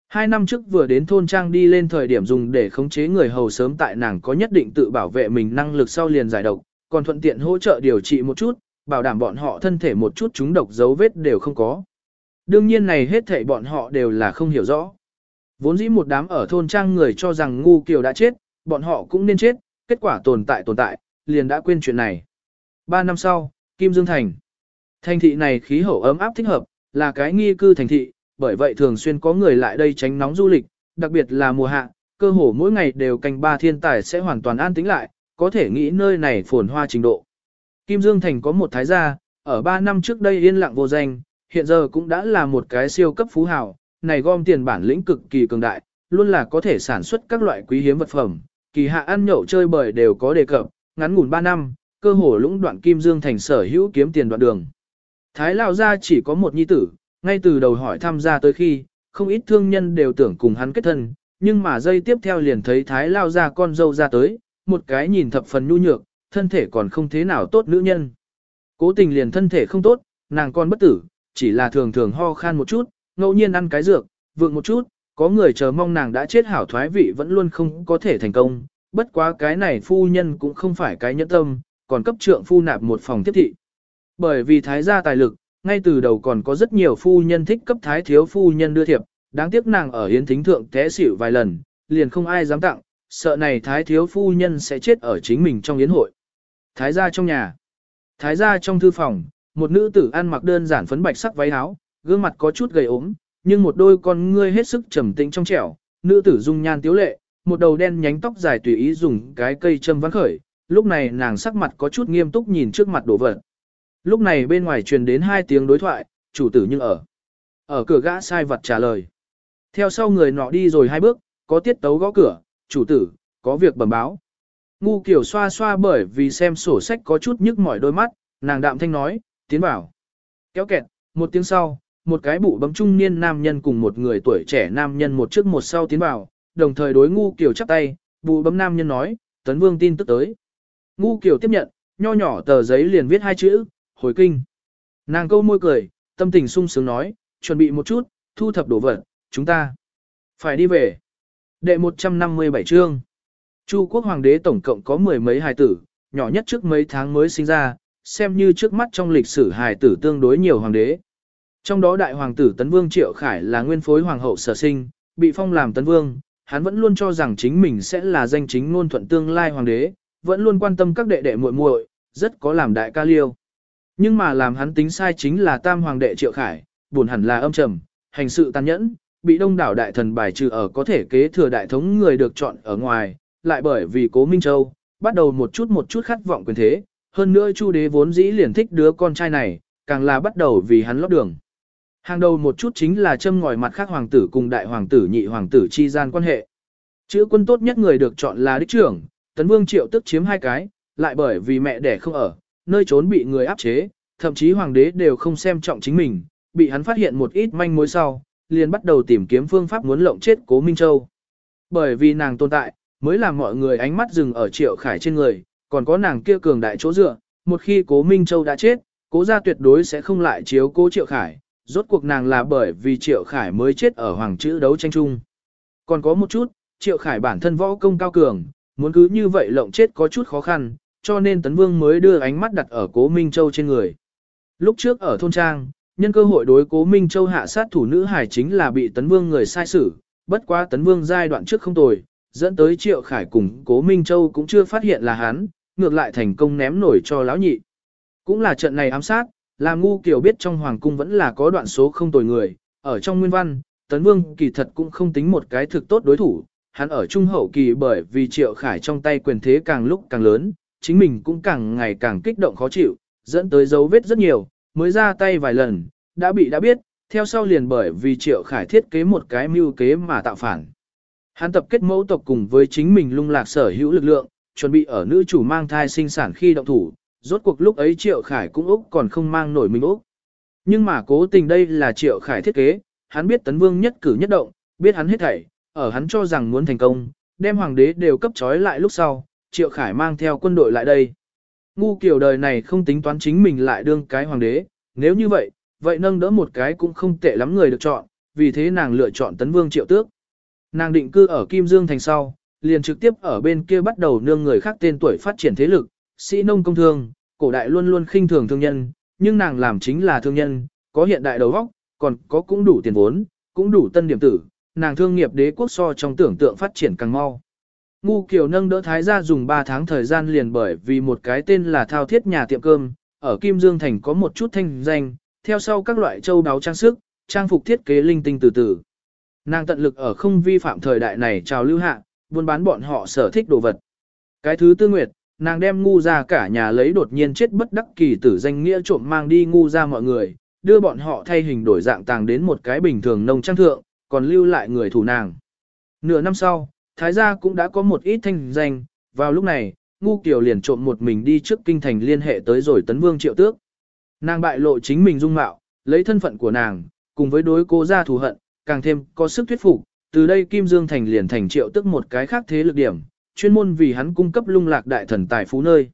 Hai năm trước vừa đến thôn trang đi lên thời điểm dùng để khống chế người hầu sớm tại nàng có nhất định tự bảo vệ mình năng lực sau liền giải độc, còn thuận tiện hỗ trợ điều trị một chút, bảo đảm bọn họ thân thể một chút chúng độc dấu vết đều không có. Đương nhiên này hết thảy bọn họ đều là không hiểu rõ. Vốn dĩ một đám ở thôn trang người cho rằng ngu kiều đã chết, bọn họ cũng nên chết, kết quả tồn tại tồn tại, liền đã quên chuyện này. Ba năm sau, Kim Dương Thành. Thành thị này khí hậu ấm áp thích hợp, là cái nghi cư thành thị, bởi vậy thường xuyên có người lại đây tránh nóng du lịch, đặc biệt là mùa hạ, cơ hồ mỗi ngày đều canh ba thiên tài sẽ hoàn toàn an tĩnh lại, có thể nghĩ nơi này phồn hoa trình độ. Kim Dương Thành có một thái gia, ở ba năm trước đây yên lặng vô danh, hiện giờ cũng đã là một cái siêu cấp phú hào, này gom tiền bản lĩnh cực kỳ cường đại, luôn là có thể sản xuất các loại quý hiếm vật phẩm, kỳ hạ ăn nhậu chơi bời đều có đề cập, ngắn ngủn 3 năm, cơ hồ lũng đoạn Kim Dương thành sở hữu kiếm tiền đoạn đường. Thái Lão gia chỉ có một nhi tử, ngay từ đầu hỏi tham gia tới khi, không ít thương nhân đều tưởng cùng hắn kết thân, nhưng mà giây tiếp theo liền thấy Thái Lão gia con dâu ra tới, một cái nhìn thập phần nhu nhược, thân thể còn không thế nào tốt nữ nhân. Cố tình liền thân thể không tốt, nàng con bất tử, chỉ là thường thường ho khan một chút, ngẫu nhiên ăn cái dược, vượng một chút, có người chờ mong nàng đã chết hảo thoái vị vẫn luôn không có thể thành công, bất quá cái này phu nhân cũng không phải cái nhẫn tâm, còn cấp trượng phu nạp một phòng tiếp thị. Bởi vì thái gia tài lực, ngay từ đầu còn có rất nhiều phu nhân thích cấp thái thiếu phu nhân đưa thiệp, đáng tiếc nàng ở hiến thính thượng té xỉu vài lần, liền không ai dám tặng, sợ này thái thiếu phu nhân sẽ chết ở chính mình trong yến hội. Thái gia trong nhà, thái gia trong thư phòng, một nữ tử ăn mặc đơn giản phấn bạch sắc váy áo, gương mặt có chút gầy ốm, nhưng một đôi con ngươi hết sức trầm tĩnh trong trẻo, nữ tử dung nhan tiếu lệ, một đầu đen nhánh tóc dài tùy ý dùng cái cây châm vắn khởi, lúc này nàng sắc mặt có chút nghiêm túc nhìn trước mặt đổ vật. Lúc này bên ngoài truyền đến hai tiếng đối thoại, chủ tử nhưng ở. Ở cửa gã sai vật trả lời. Theo sau người nọ đi rồi hai bước, có tiết tấu gõ cửa, chủ tử, có việc bẩm báo. Ngu kiểu xoa xoa bởi vì xem sổ sách có chút nhức mỏi đôi mắt, nàng đạm thanh nói, tiến vào. Kéo kẹt, một tiếng sau, một cái bụ bấm trung niên nam nhân cùng một người tuổi trẻ nam nhân một trước một sau tiến vào, đồng thời đối ngu kiểu chắp tay, bụ bấm nam nhân nói, tấn vương tin tức tới. Ngu kiểu tiếp nhận, nho nhỏ tờ giấy liền viết hai chữ, hồi kinh. Nàng câu môi cười, tâm tình sung sướng nói, chuẩn bị một chút, thu thập đồ vật, chúng ta phải đi về. Đệ 157 chương. Chu quốc hoàng đế tổng cộng có mười mấy hài tử, nhỏ nhất trước mấy tháng mới sinh ra, xem như trước mắt trong lịch sử hài tử tương đối nhiều hoàng đế. Trong đó đại hoàng tử Tấn Vương Triệu Khải là nguyên phối hoàng hậu sở sinh, bị phong làm Tấn Vương, hắn vẫn luôn cho rằng chính mình sẽ là danh chính ngôn thuận tương lai hoàng đế, vẫn luôn quan tâm các đệ đệ muội muội, rất có làm đại ca liêu. Nhưng mà làm hắn tính sai chính là tam hoàng đệ Triệu Khải, buồn hẳn là âm trầm, hành sự tàn nhẫn, bị đông đảo đại thần bài trừ ở có thể kế thừa đại thống người được chọn ở ngoài, lại bởi vì Cố Minh Châu, bắt đầu một chút một chút khát vọng quyền thế, hơn nữa Chu đế vốn dĩ liền thích đứa con trai này, càng là bắt đầu vì hắn lót đường. Hàng đầu một chút chính là châm ngòi mặt khác hoàng tử cùng đại hoàng tử nhị hoàng tử chi gian quan hệ. Chữ quân tốt nhất người được chọn là đích trưởng, tấn vương triệu tức chiếm hai cái, lại bởi vì mẹ đẻ không ở, nơi trốn bị người áp chế, thậm chí hoàng đế đều không xem trọng chính mình, bị hắn phát hiện một ít manh mối sau, liền bắt đầu tìm kiếm phương pháp muốn lộng chết cố Minh Châu. Bởi vì nàng tồn tại, mới làm mọi người ánh mắt dừng ở triệu khải trên người, còn có nàng kia cường đại chỗ dựa, một khi cố Minh Châu đã chết, cố gia tuyệt đối sẽ không lại chiếu cố triệu khải, rốt cuộc nàng là bởi vì triệu khải mới chết ở hoàng chữ đấu tranh chung. Còn có một chút, triệu khải bản thân võ công cao cường, muốn cứ như vậy lộng chết có chút khó khăn, cho nên tấn vương mới đưa ánh mắt đặt ở cố Minh Châu trên người. Lúc trước ở thôn trang, nhân cơ hội đối cố Minh Châu hạ sát thủ nữ hải chính là bị tấn vương người sai xử, bất quá tấn vương giai đoạn trước không tồi, dẫn tới triệu khải cùng cố Minh Châu cũng chưa phát hiện là hắn, ngược lại thành công ném nổi cho lão nhị. Cũng là trận này ám sát, làm ngu kiểu biết trong hoàng cung vẫn là có đoạn số không tồi người, ở trong nguyên văn, Tấn Vương kỳ thật cũng không tính một cái thực tốt đối thủ, hắn ở trung hậu kỳ bởi vì Triệu Khải trong tay quyền thế càng lúc càng lớn, chính mình cũng càng ngày càng kích động khó chịu, dẫn tới dấu vết rất nhiều, mới ra tay vài lần, đã bị đã biết, theo sau liền bởi vì Triệu Khải thiết kế một cái mưu kế mà tạo phản. Hắn tập kết mẫu tộc cùng với chính mình lung lạc sở hữu lực lượng, chuẩn bị ở nữ chủ mang thai sinh sản khi động thủ, rốt cuộc lúc ấy Triệu Khải cũng Úc còn không mang nổi mình Úc. Nhưng mà cố tình đây là Triệu Khải thiết kế, hắn biết Tấn Vương nhất cử nhất động, biết hắn hết thảy, ở hắn cho rằng muốn thành công, đem hoàng đế đều cấp trói lại lúc sau, Triệu Khải mang theo quân đội lại đây. Ngu kiểu đời này không tính toán chính mình lại đương cái hoàng đế, nếu như vậy, vậy nâng đỡ một cái cũng không tệ lắm người được chọn, vì thế nàng lựa chọn Tấn Vương Triệu Tước. Nàng định cư ở Kim Dương thành sau, liền trực tiếp ở bên kia bắt đầu nương người khác tên tuổi phát triển thế lực, sĩ nông công thương, cổ đại luôn luôn khinh thường thương nhân, nhưng nàng làm chính là thương nhân, có hiện đại đầu óc, còn có cũng đủ tiền vốn, cũng đủ tân điểm tử, nàng thương nghiệp đế quốc so trong tưởng tượng phát triển càng mau. Ngu Kiều nâng đỡ Thái gia dùng 3 tháng thời gian liền bởi vì một cái tên là Thao Thiết nhà tiệm cơm, ở Kim Dương Thành có một chút thanh danh, theo sau các loại châu đáo trang sức, trang phục thiết kế linh tinh từ từ. Nàng tận lực ở không vi phạm thời đại này trào lưu hạ, buôn bán bọn họ sở thích đồ vật. Cái thứ tư nguyệt, nàng đem ngu ra cả nhà lấy đột nhiên chết bất đắc kỳ tử danh nghĩa trộm mang đi ngu ra mọi người, đưa bọn họ thay hình đổi dạng tàng đến một cái bình thường nông trang thượng, còn lưu lại người thủ nàng. Nửa năm sau, Thái gia cũng đã có một ít thanh danh, vào lúc này, ngu kiều liền trộm một mình đi trước kinh thành liên hệ tới rồi tấn vương triệu tước. Nàng bại lộ chính mình dung mạo, lấy thân phận của nàng, cùng với đối cô gia thù hận, càng thêm có sức thuyết phục, từ đây Kim Dương Thành liền thành triệu tức một cái khác thế lực điểm, chuyên môn vì hắn cung cấp lung lạc đại thần tài phú nơi.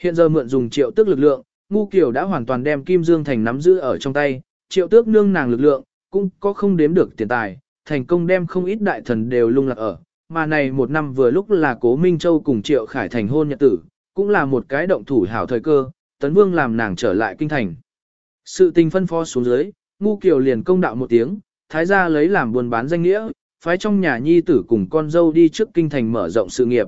Hiện giờ mượn dùng triệu tức lực lượng, ngu kiều đã hoàn toàn đem Kim Dương Thành nắm giữ ở trong tay, triệu tước nương nàng lực lượng, cũng có không đếm được tiền tài, thành công đem không ít đại thần đều lung lạc ở, mà này một năm vừa lúc là cố Minh Châu cùng triệu khải thành hôn nhật tử, cũng là một cái động thủ hảo thời cơ, tấn vương làm nàng trở lại kinh thành. Sự tình phân phó xuống dưới, ngu kiều liền công đạo một tiếng, thái gia lấy làm buôn bán danh nghĩa, phái trong nhà nhi tử cùng con dâu đi trước kinh thành mở rộng sự nghiệp.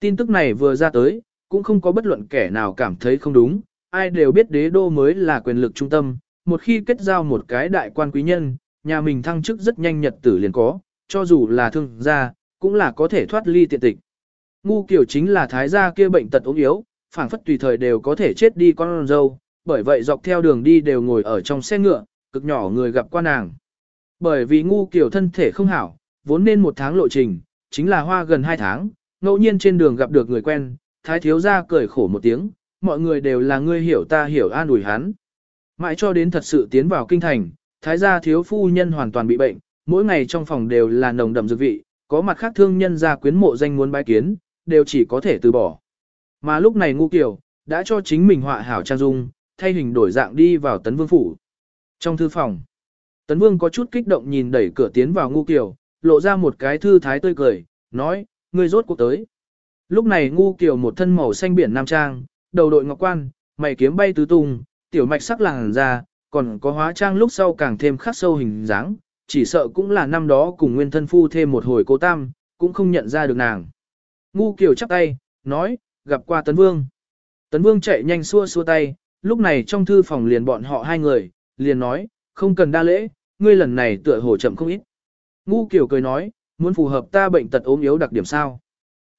Tin tức này vừa ra tới, cũng không có bất luận kẻ nào cảm thấy không đúng, ai đều biết đế đô mới là quyền lực trung tâm, một khi kết giao một cái đại quan quý nhân, nhà mình thăng chức rất nhanh nhật tử liền có, cho dù là thương gia, cũng là có thể thoát ly tiện tịch. Ngu kiểu chính là thái gia kia bệnh tật ốm yếu, phảng phất tùy thời đều có thể chết đi con dâu, bởi vậy dọc theo đường đi đều ngồi ở trong xe ngựa, cực nhỏ người gặp qua nàng. Bởi vì ngu kiểu thân thể không hảo, vốn nên một tháng lộ trình, chính là hoa gần hai tháng, ngẫu nhiên trên đường gặp được người quen, thái thiếu gia cười khổ một tiếng, mọi người đều là ngươi hiểu ta hiểu an ủi hắn. Mãi cho đến thật sự tiến vào kinh thành, thái gia thiếu phu nhân hoàn toàn bị bệnh, mỗi ngày trong phòng đều là nồng đậm dược vị, có mặt khác thương nhân gia quyến mộ danh muốn bái kiến, đều chỉ có thể từ bỏ. Mà lúc này ngu kiểu, đã cho chính mình họa hảo trang dung, thay hình đổi dạng đi vào tấn vương phủ. Trong thư phòng, tấn vương có chút kích động nhìn đẩy cửa tiến vào ngu Kiều, lộ ra một cái thư thái tươi cười, nói, ngươi rốt cuộc tới. Lúc này ngu Kiều một thân màu xanh biển nam trang, đầu đội ngọc quan, mày kiếm bay tứ tung, tiểu mạch sắc làng ra, còn có hóa trang lúc sau càng thêm khắc sâu hình dáng, chỉ sợ cũng là năm đó cùng nguyên thân phu thêm một hồi cố tam, cũng không nhận ra được nàng. Ngu Kiều chắp tay, nói, gặp qua Tấn Vương. Tấn Vương chạy nhanh xua xua tay, lúc này trong thư phòng liền bọn họ hai người, liền nói, không cần đa lễ, ngươi lần này tựa hồ chậm không ít. Ngu kiểu cười nói, muốn phù hợp ta bệnh tật ốm yếu đặc điểm sao.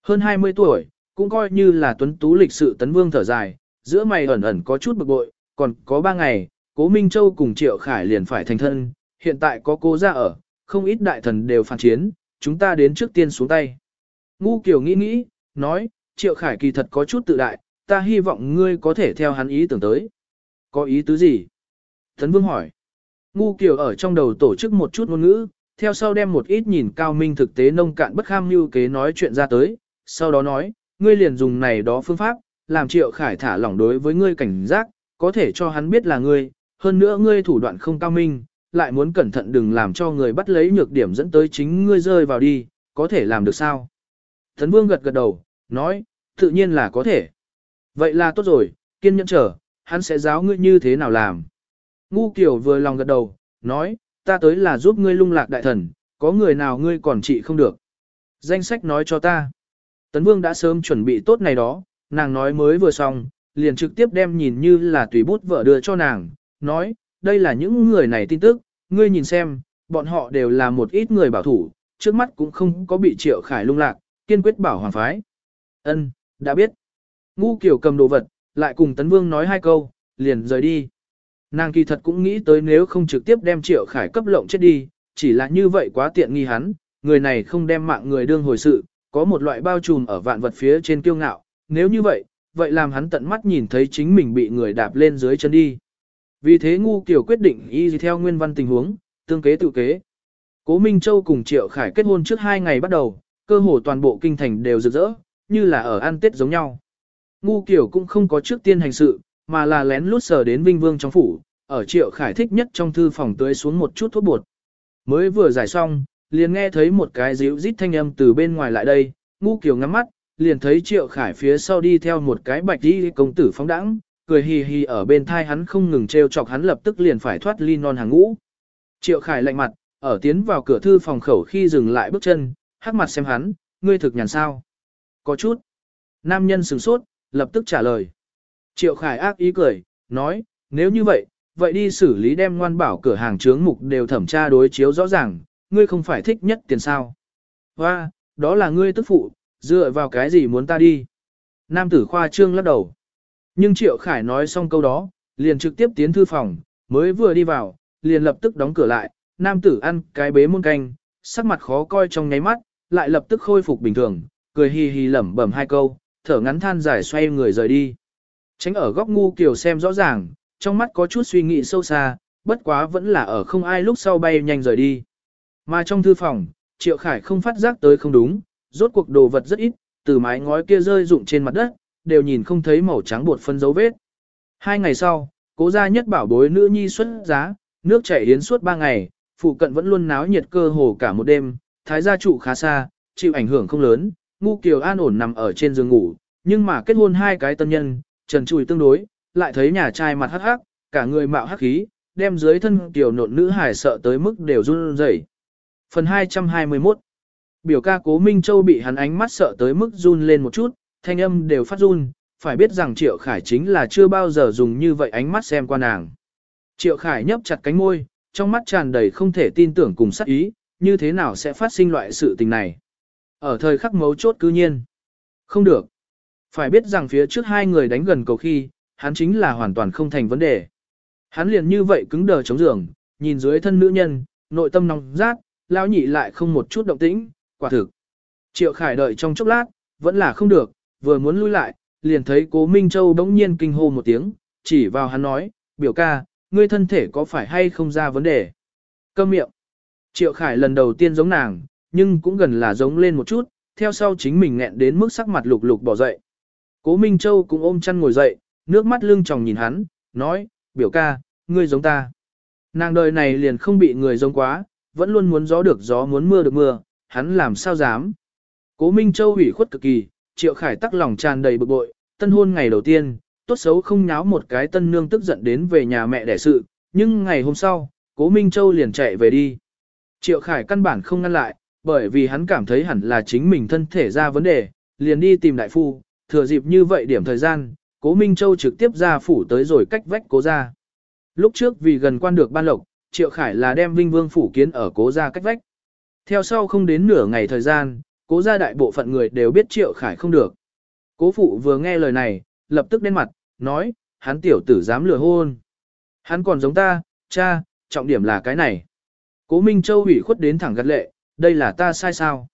Hơn 20 tuổi, cũng coi như là tuấn tú lịch sự Tấn Vương thở dài, giữa mày ẩn ẩn có chút bực bội, còn có ba ngày, Cố Minh Châu cùng Triệu Khải liền phải thành thân, hiện tại có cô ra ở, không ít đại thần đều phản chiến, chúng ta đến trước tiên xuống tay. Ngu Kiều nghĩ nghĩ, nói, Triệu Khải kỳ thật có chút tự đại, ta hy vọng ngươi có thể theo hắn ý tưởng tới. Có ý tứ gì? Tấn Vương hỏi. Ngu Kiều ở trong đầu tổ chức một chút ngôn ngữ, theo sau đem một ít nhìn cao minh thực tế nông cạn bất kham như kế nói chuyện ra tới, sau đó nói, ngươi liền dùng này đó phương pháp, làm Triệu Khải thả lỏng đối với ngươi cảnh giác, có thể cho hắn biết là ngươi, hơn nữa ngươi thủ đoạn không cao minh, lại muốn cẩn thận đừng làm cho người bắt lấy nhược điểm dẫn tới chính ngươi rơi vào đi, có thể làm được sao? Thấn Vương gật gật đầu, nói, tự nhiên là có thể. Vậy là tốt rồi, kiên nhẫn chờ, hắn sẽ giáo ngươi như thế nào làm. Ngu Kiều vừa lòng gật đầu, nói, ta tới là giúp ngươi lung lạc đại thần, có người nào ngươi còn trị không được. Danh sách nói cho ta. Tấn Vương đã sớm chuẩn bị tốt này đó, nàng nói mới vừa xong, liền trực tiếp đem nhìn như là tùy bút vợ đưa cho nàng, nói, đây là những người này tin tức, ngươi nhìn xem, bọn họ đều là một ít người bảo thủ, trước mắt cũng không có bị Triệu Khải lung lạc, kiên quyết bảo hoàng phái. Ân, đã biết. Ngu kiểu cầm đồ vật, lại cùng Tấn Vương nói hai câu, liền rời đi. Nàng kỳ thật cũng nghĩ tới nếu không trực tiếp đem Triệu Khải cấp lộng chết đi, chỉ là như vậy quá tiện nghi hắn, người này không đem mạng người đương hồi sự, có một loại bao trùm ở vạn vật phía trên kiêu ngạo, nếu như vậy, vậy làm hắn tận mắt nhìn thấy chính mình bị người đạp lên dưới chân đi. Vì thế ngu kiểu quyết định y theo nguyên văn tình huống, tương kế tự kế. Cố Minh Châu cùng Triệu Khải kết hôn trước hai ngày bắt đầu, cơ hồ toàn bộ kinh thành đều rực rỡ, như là ở ăn tết giống nhau. Ngu kiểu cũng không có trước tiên hành sự, mà là lén lút sờ đến Vinh Vương trong phủ, ở Triệu Khải thích nhất trong thư phòng tưới xuống một chút thuốc bột. Mới vừa giải xong, liền nghe thấy một cái ríu rít thanh âm từ bên ngoài lại đây, ngu kiểu ngắm mắt, liền thấy Triệu Khải phía sau đi theo một cái bạch đi công tử phóng đãng, cười hì hì ở bên thai hắn không ngừng trêu chọc hắn lập tức liền phải thoát ly non hàng ngũ. Triệu Khải lạnh mặt, ở tiến vào cửa thư phòng khẩu khi dừng lại bước chân, hắc mặt xem hắn, ngươi thực nhàn sao. Có chút. Nam nhân sửng sốt, lập tức trả lời. Triệu Khải ác ý cười, nói, nếu như vậy, vậy đi xử lý đem ngoan bảo cửa hàng chướng mục đều thẩm tra đối chiếu rõ ràng, ngươi không phải thích nhất tiền sao. Hoa, đó là ngươi tức phụ, dựa vào cái gì muốn ta đi. Nam tử khoa trương lắc đầu. Nhưng Triệu Khải nói xong câu đó, liền trực tiếp tiến thư phòng, mới vừa đi vào, liền lập tức đóng cửa lại, nam tử ăn cái bế muôn canh, sắc mặt khó coi trong nháy mắt, lại lập tức khôi phục bình thường, cười hì hì lẩm bẩm hai câu, thở ngắn than dài xoay người rời đi. Tránh ở góc ngu kiều xem rõ ràng, trong mắt có chút suy nghĩ sâu xa, bất quá vẫn là ở không ai lúc sau bay nhanh rời đi. Mà trong thư phòng, Triệu Khải không phát giác tới không đúng, rốt cuộc đồ vật rất ít, từ mái ngói kia rơi rụng trên mặt đất, đều nhìn không thấy màu trắng bột phân dấu vết. Hai ngày sau, cố gia nhất bảo bối nữ nhi xuất giá, nước chảy yến suốt ba ngày, phụ cận vẫn luôn náo nhiệt cơ hồ cả một đêm, thái gia trụ khá xa, chịu ảnh hưởng không lớn, ngu kiều an ổn nằm ở trên giường ngủ, nhưng mà kết hôn hai cái tân nhân, trần trùi tương đối, lại thấy nhà trai mặt hắc hắc, cả người mạo hắc khí, đem dưới thân tiểu nộn nữ hải sợ tới mức đều run rẩy. Phần 221 Biểu ca cố Minh Châu bị hắn ánh mắt sợ tới mức run lên một chút, thanh âm đều phát run, phải biết rằng Triệu Khải chính là chưa bao giờ dùng như vậy ánh mắt xem qua nàng. Triệu Khải nhấp chặt cánh môi, trong mắt tràn đầy không thể tin tưởng cùng sắc ý, như thế nào sẽ phát sinh loại sự tình này. Ở thời khắc mấu chốt cư nhiên. Không được. Phải biết rằng phía trước hai người đánh gần cầu khi, hắn chính là hoàn toàn không thành vấn đề. Hắn liền như vậy cứng đờ chống giường, nhìn dưới thân nữ nhân, nội tâm nóng rát, lao nhị lại không một chút động tĩnh, quả thực. Triệu Khải đợi trong chốc lát, vẫn là không được, vừa muốn lui lại, liền thấy cố Minh Châu bỗng nhiên kinh hô một tiếng, chỉ vào hắn nói, biểu ca, ngươi thân thể có phải hay không ra vấn đề? Câm miệng. Triệu Khải lần đầu tiên giống nàng, nhưng cũng gần là giống lên một chút, theo sau chính mình nghẹn đến mức sắc mặt lục lục bỏ dậy. Cố Minh Châu cũng ôm chăn ngồi dậy, nước mắt lưng tròng nhìn hắn, nói, biểu ca, ngươi giống ta. Nàng đời này liền không bị người giống quá, vẫn luôn muốn gió được gió muốn mưa được mưa, hắn làm sao dám. Cố Minh Châu ủy khuất cực kỳ, Triệu Khải tắc lòng tràn đầy bực bội, tân hôn ngày đầu tiên, tốt xấu không nháo một cái tân nương tức giận đến về nhà mẹ đẻ sự, nhưng ngày hôm sau, Cố Minh Châu liền chạy về đi. Triệu Khải căn bản không ngăn lại, bởi vì hắn cảm thấy hẳn là chính mình thân thể ra vấn đề, liền đi tìm đại phu, thừa dịp như vậy điểm thời gian, Cố Minh Châu trực tiếp ra phủ tới rồi cách vách cố gia. Lúc trước vì gần quan được ban lộc, Triệu Khải là đem Vinh Vương phủ kiến ở cố gia cách vách. Theo sau không đến nửa ngày thời gian, cố gia đại bộ phận người đều biết Triệu Khải không được. Cố phụ vừa nghe lời này, lập tức đen mặt, nói, hắn tiểu tử dám lừa hôn. Hắn còn giống ta, cha, trọng điểm là cái này. Cố Minh Châu ủy khuất đến thẳng gắt lệ, đây là ta sai sao.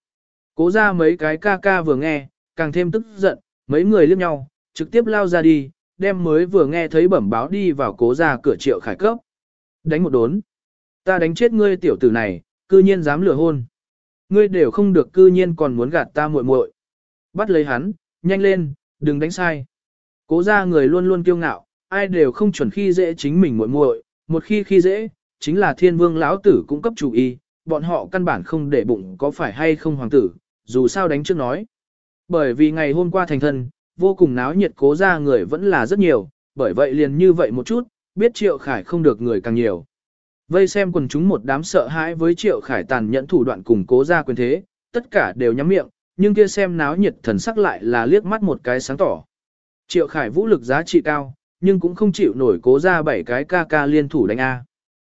Cố ra mấy cái ca ca vừa nghe, càng thêm tức giận, mấy người liếc nhau, trực tiếp lao ra đi, đem mới vừa nghe thấy bẩm báo đi vào cố ra cửa triệu khải cấp. Đánh một đốn. Ta đánh chết ngươi tiểu tử này, cư nhiên dám lừa hôn. Ngươi đều không được cư nhiên còn muốn gạt ta muội muội. Bắt lấy hắn, nhanh lên, đừng đánh sai. Cố ra người luôn luôn kiêu ngạo, ai đều không chuẩn khi dễ chính mình muội muội, một khi khi dễ, chính là thiên vương lão tử cũng cấp chủ y, bọn họ căn bản không để bụng có phải hay không hoàng tử, dù sao đánh trước nói. Bởi vì ngày hôm qua thành thân, vô cùng náo nhiệt cố ra người vẫn là rất nhiều, bởi vậy liền như vậy một chút, biết triệu khải không được người càng nhiều. Vây xem quần chúng một đám sợ hãi với triệu khải tàn nhẫn thủ đoạn cùng cố ra quyền thế, tất cả đều nhắm miệng, nhưng kia xem náo nhiệt thần sắc lại là liếc mắt một cái sáng tỏ. Triệu khải vũ lực giá trị cao, nhưng cũng không chịu nổi cố ra bảy cái ca ca liên thủ đánh A.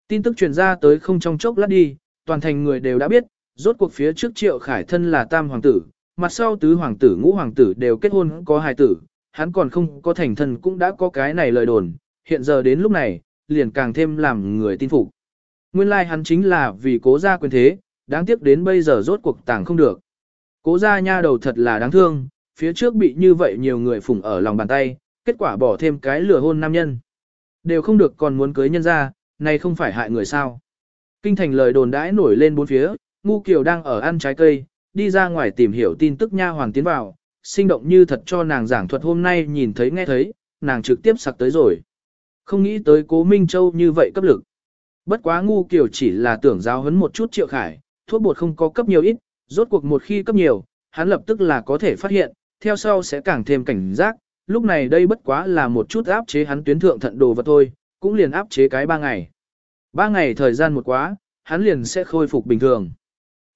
Tin tức truyền ra tới không trong chốc lát đi, toàn thành người đều đã biết, rốt cuộc phía trước triệu khải thân là tam hoàng tử, mặt sau tứ hoàng tử ngũ hoàng tử đều kết hôn có hài tử, hắn còn không có thành thân cũng đã có cái này lời đồn, hiện giờ đến lúc này, liền càng thêm làm người tin phục. Nguyên lai like hắn chính là vì cố gia quyền thế, đáng tiếc đến bây giờ rốt cuộc tàng không được. Cố gia nha đầu thật là đáng thương, phía trước bị như vậy nhiều người phụng ở lòng bàn tay, kết quả bỏ thêm cái lửa hôn nam nhân. Đều không được còn muốn cưới nhân ra, này không phải hại người sao. Kinh thành lời đồn đãi nổi lên bốn phía, ngu kiều đang ở ăn trái cây, đi ra ngoài tìm hiểu tin tức nha hoàng tiến vào, sinh động như thật cho nàng giảng thuật hôm nay nhìn thấy nghe thấy, nàng trực tiếp sặc tới rồi. Không nghĩ tới cố Minh Châu như vậy cấp lực. Bất quá ngu kiều chỉ là tưởng giáo hấn một chút triệu khải, thuốc bột không có cấp nhiều ít, rốt cuộc một khi cấp nhiều, hắn lập tức là có thể phát hiện, theo sau sẽ càng thêm cảnh giác, lúc này đây bất quá là một chút áp chế hắn tuyến thượng thận đồ vật thôi, cũng liền áp chế cái ba ngày. Ba ngày thời gian một quá, hắn liền sẽ khôi phục bình thường.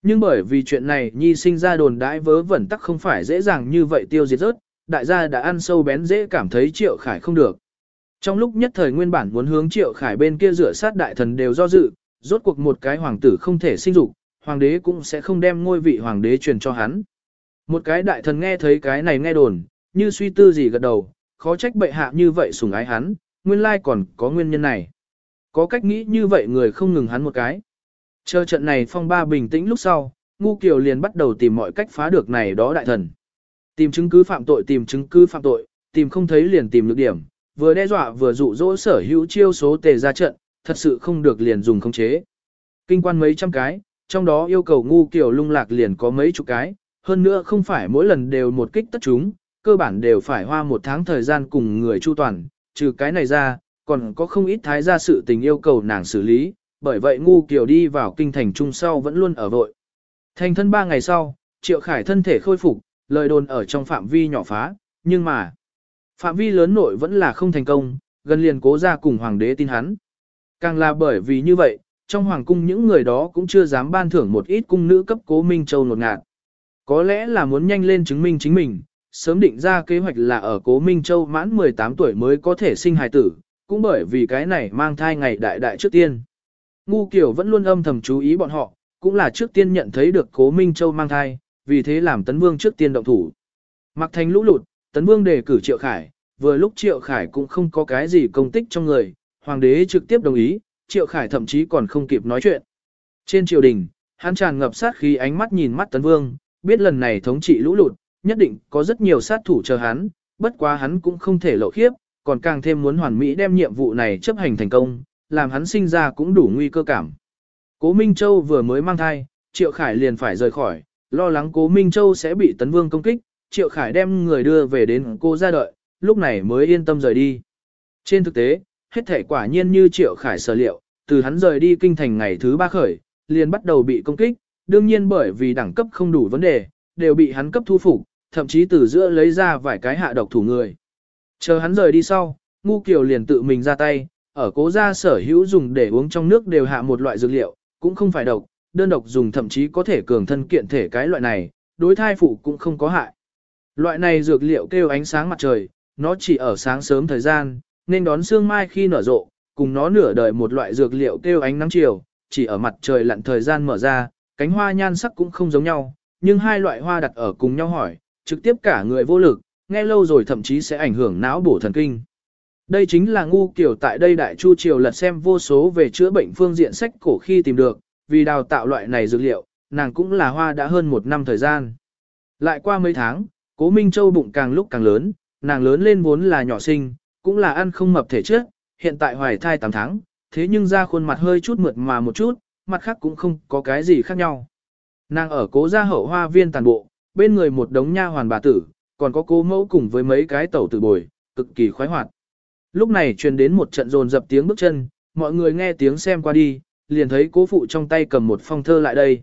Nhưng bởi vì chuyện này nhi sinh ra đồn đãi vớ vẩn tắc không phải dễ dàng như vậy tiêu diệt rớt, đại gia đã ăn sâu bén dễ cảm thấy triệu khải không được. Trong lúc nhất thời nguyên bản muốn hướng triệu khải bên kia rửa sát đại thần đều do dự, rốt cuộc một cái hoàng tử không thể sinh dục, hoàng đế cũng sẽ không đem ngôi vị hoàng đế truyền cho hắn. Một cái đại thần nghe thấy cái này nghe đồn, như suy tư gì gật đầu, khó trách bệ hạ như vậy sủng ái hắn, nguyên lai còn có nguyên nhân này. Có cách nghĩ như vậy người không ngừng hắn một cái. Chờ trận này phong ba bình tĩnh lúc sau, ngu kiều liền bắt đầu tìm mọi cách phá được này đó đại thần. Tìm chứng cứ phạm tội tìm chứng cứ phạm tội, tìm không thấy liền tìm lực điểm, vừa đe dọa vừa dụ dỗ sở hữu chiêu số tề ra trận, thật sự không được liền dùng khống chế. Kinh quan mấy trăm cái, trong đó yêu cầu ngu kiều lung lạc liền có mấy chục cái, hơn nữa không phải mỗi lần đều một kích tất chúng, cơ bản đều phải hoa một tháng thời gian cùng người chu toàn, trừ cái này ra, còn có không ít thái gia sự tình yêu cầu nàng xử lý, bởi vậy ngu kiều đi vào kinh thành trung sau vẫn luôn ở vội. Thành thân ba ngày sau, triệu khải thân thể khôi phục, lời đồn ở trong phạm vi nhỏ phá, nhưng mà, phạm vi lớn nội vẫn là không thành công, gần liền cố ra cùng hoàng đế tin hắn. Càng là bởi vì như vậy, trong hoàng cung những người đó cũng chưa dám ban thưởng một ít cung nữ cấp cố Minh Châu nột ngạt. Có lẽ là muốn nhanh lên chứng minh chính mình, sớm định ra kế hoạch là ở cố Minh Châu mãn 18 tuổi mới có thể sinh hài tử, cũng bởi vì cái này mang thai ngày đại đại trước tiên. Ngu Kiều vẫn luôn âm thầm chú ý bọn họ, cũng là trước tiên nhận thấy được cố Minh Châu mang thai, vì thế làm Tấn Vương trước tiên động thủ. Mặc thành lũ lụt, Tấn Vương đề cử Triệu Khải, vừa lúc Triệu Khải cũng không có cái gì công tích trong người, Hoàng đế trực tiếp đồng ý, Triệu Khải thậm chí còn không kịp nói chuyện. Trên triều đình, hắn tràn ngập sát khí ánh mắt nhìn mắt Tấn Vương, biết lần này thống trị lũ lụt, nhất định có rất nhiều sát thủ chờ hắn, bất quá hắn cũng không thể lộ khiếp, còn càng thêm muốn hoàn mỹ đem nhiệm vụ này chấp hành thành công, làm hắn sinh ra cũng đủ nguy cơ cảm. Cố Minh Châu vừa mới mang thai, Triệu Khải liền phải rời khỏi, lo lắng Cố Minh Châu sẽ bị Tấn Vương công kích, Triệu Khải đem người đưa về đến cô ra đợi, lúc này mới yên tâm rời đi. Trên thực tế, hết thể quả nhiên như Triệu Khải sở liệu, từ hắn rời đi kinh thành ngày thứ ba khởi, liền bắt đầu bị công kích, đương nhiên bởi vì đẳng cấp không đủ vấn đề, đều bị hắn cấp thu phục, thậm chí từ giữa lấy ra vài cái hạ độc thủ người. Chờ hắn rời đi sau, Ngu Kiều liền tự mình ra tay, ở cố gia sở hữu dùng để uống trong nước đều hạ một loại dược liệu, cũng không phải độc, đơn độc dùng thậm chí có thể cường thân kiện thể cái loại này, đối thai phụ cũng không có hại. Loại này dược liệu kêu ánh sáng mặt trời, nó chỉ ở sáng sớm thời gian, nên đón sương mai khi nở rộ, cùng nó nửa đời một loại dược liệu kêu ánh nắng chiều, chỉ ở mặt trời lặn thời gian mở ra, cánh hoa nhan sắc cũng không giống nhau, nhưng hai loại hoa đặt ở cùng nhau hỏi, trực tiếp cả người vô lực, nghe lâu rồi thậm chí sẽ ảnh hưởng não bổ thần kinh. Đây chính là ngu kiểu tại đây đại chu triều lật xem vô số về chữa bệnh phương diện sách cổ khi tìm được, vì đào tạo loại này dược liệu, nàng cũng là hoa đã hơn một năm thời gian. Lại qua mấy tháng, cố Minh Châu bụng càng lúc càng lớn, nàng lớn lên vốn là nhỏ sinh, cũng là ăn không mập thể chất, hiện tại hoài thai 8 tháng, thế nhưng ra khuôn mặt hơi chút mượt mà một chút, mặt khác cũng không có cái gì khác nhau. Nàng ở cố gia hậu hoa viên tàn bộ, bên người một đống nha hoàn bà tử, còn có cố mẫu cùng với mấy cái tẩu tử bồi, cực kỳ khoái hoạt. Lúc này truyền đến một trận rồn dập tiếng bước chân, mọi người nghe tiếng xem qua đi, liền thấy cố phụ trong tay cầm một phong thơ lại đây.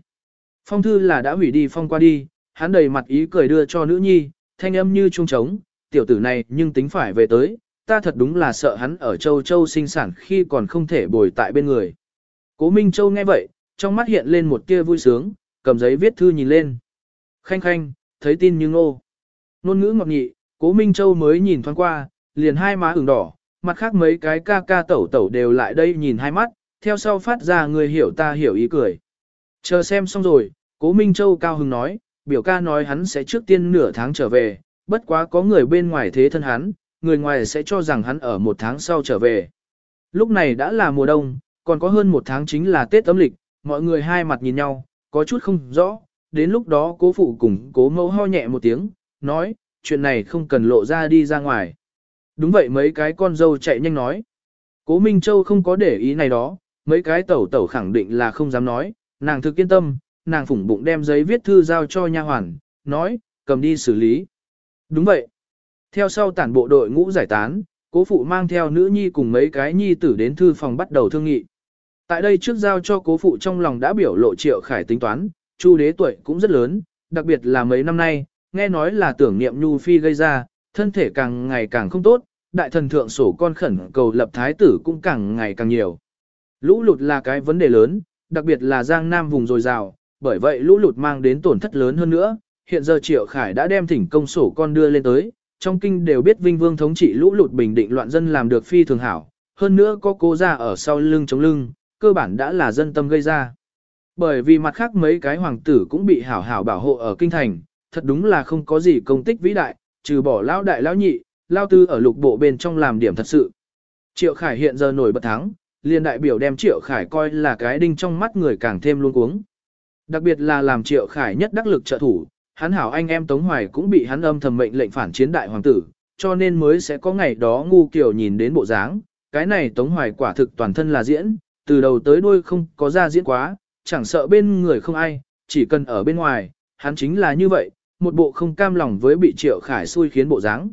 Phong thư là đã hủy đi phong qua đi, hắn đầy mặt ý cười đưa cho nữ nhi, thanh âm như trung trống, tiểu tử này nhưng tính phải về tới, ta thật đúng là sợ hắn ở châu châu sinh sản khi còn không thể bồi tại bên người. Cố Minh Châu nghe vậy, trong mắt hiện lên một tia vui sướng, cầm giấy viết thư nhìn lên. Khanh khanh, thấy tin như ngô Nôn ngữ ngọc nhị, cố Minh Châu mới nhìn thoáng qua, liền hai má ửng đỏ, mặt khác mấy cái ca ca tẩu tẩu đều lại đây nhìn hai mắt, theo sau phát ra người hiểu ta hiểu ý cười. Chờ xem xong rồi, Cố Minh Châu cao hứng nói, biểu ca nói hắn sẽ trước tiên nửa tháng trở về, bất quá có người bên ngoài thế thân hắn, người ngoài sẽ cho rằng hắn ở một tháng sau trở về. Lúc này đã là mùa đông, còn có hơn một tháng chính là Tết âm lịch, mọi người hai mặt nhìn nhau, có chút không rõ, đến lúc đó cố phụ cùng cố mẫu ho nhẹ một tiếng, nói, chuyện này không cần lộ ra đi ra ngoài. Đúng vậy mấy cái con dâu chạy nhanh nói. Cố Minh Châu không có để ý này đó, mấy cái tẩu tẩu khẳng định là không dám nói, nàng thực yên tâm, nàng phủng bụng đem giấy viết thư giao cho nha hoàn, nói, cầm đi xử lý. Đúng vậy. Theo sau tản bộ đội ngũ giải tán, cố phụ mang theo nữ nhi cùng mấy cái nhi tử đến thư phòng bắt đầu thương nghị. Tại đây trước giao cho cố phụ trong lòng đã biểu lộ triệu khải tính toán, chu đế tuổi cũng rất lớn, đặc biệt là mấy năm nay, nghe nói là tưởng niệm nhu phi gây ra, thân thể càng ngày càng không tốt, đại thần thượng sổ con khẩn cầu lập thái tử cũng càng ngày càng nhiều. Lũ lụt là cái vấn đề lớn, đặc biệt là giang nam vùng dồi dào, bởi vậy lũ lụt mang đến tổn thất lớn hơn nữa, hiện giờ Triệu Khải đã đem thỉnh công sổ con đưa lên tới, trong kinh đều biết Vinh Vương thống trị lũ lụt bình định loạn dân làm được phi thường hảo, hơn nữa có cố ra ở sau lưng chống lưng, cơ bản đã là dân tâm gây ra. Bởi vì mặt khác mấy cái hoàng tử cũng bị hảo hảo bảo hộ ở kinh thành, thật đúng là không có gì công tích vĩ đại, trừ bỏ lão đại lão nhị, lao tư ở lục bộ bên trong làm điểm thật sự. Triệu Khải hiện giờ nổi bật thắng, liên đại biểu đem Triệu Khải coi là cái đinh trong mắt người càng thêm luôn cuống. Đặc biệt là làm Triệu Khải nhất đắc lực trợ thủ, hắn hảo anh em Tống Hoài cũng bị hắn âm thầm mệnh lệnh phản chiến đại hoàng tử, cho nên mới sẽ có ngày đó ngu kiểu nhìn đến bộ dáng, cái này Tống Hoài quả thực toàn thân là diễn, từ đầu tới đuôi không có ra diễn quá, chẳng sợ bên người không ai, chỉ cần ở bên ngoài, hắn chính là như vậy, một bộ không cam lòng với bị Triệu Khải xui khiến bộ dáng.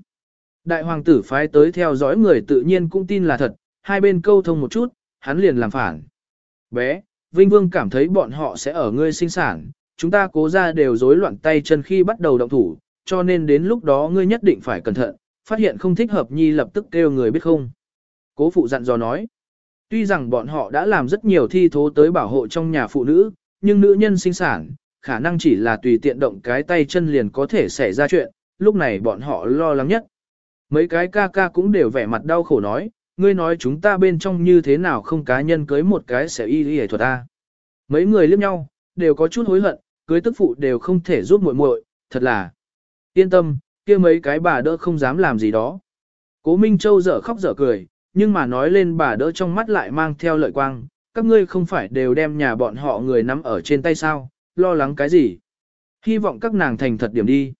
Đại hoàng tử phái tới theo dõi người tự nhiên cũng tin là thật, hai bên câu thông một chút, hắn liền làm phản. Bé, Vinh Vương cảm thấy bọn họ sẽ ở ngươi sinh sản, chúng ta cố ra đều rối loạn tay chân khi bắt đầu động thủ, cho nên đến lúc đó ngươi nhất định phải cẩn thận, phát hiện không thích hợp nhi lập tức kêu người biết không. Cố phụ dặn dò nói, tuy rằng bọn họ đã làm rất nhiều thi thố tới bảo hộ trong nhà phụ nữ, nhưng nữ nhân sinh sản, khả năng chỉ là tùy tiện động cái tay chân liền có thể xảy ra chuyện, lúc này bọn họ lo lắng nhất. Mấy cái ca ca cũng đều vẻ mặt đau khổ nói, ngươi nói chúng ta bên trong như thế nào không cá nhân cưới một cái sẽ y y thuật ta. Mấy người liếc nhau, đều có chút hối hận, cưới tức phụ đều không thể giúp muội muội, thật là. Yên tâm, kia mấy cái bà đỡ không dám làm gì đó. Cố Minh Châu dở khóc dở cười, nhưng mà nói lên bà đỡ trong mắt lại mang theo lợi quang, các ngươi không phải đều đem nhà bọn họ người nắm ở trên tay sao, lo lắng cái gì. Hy vọng các nàng thành thật điểm đi.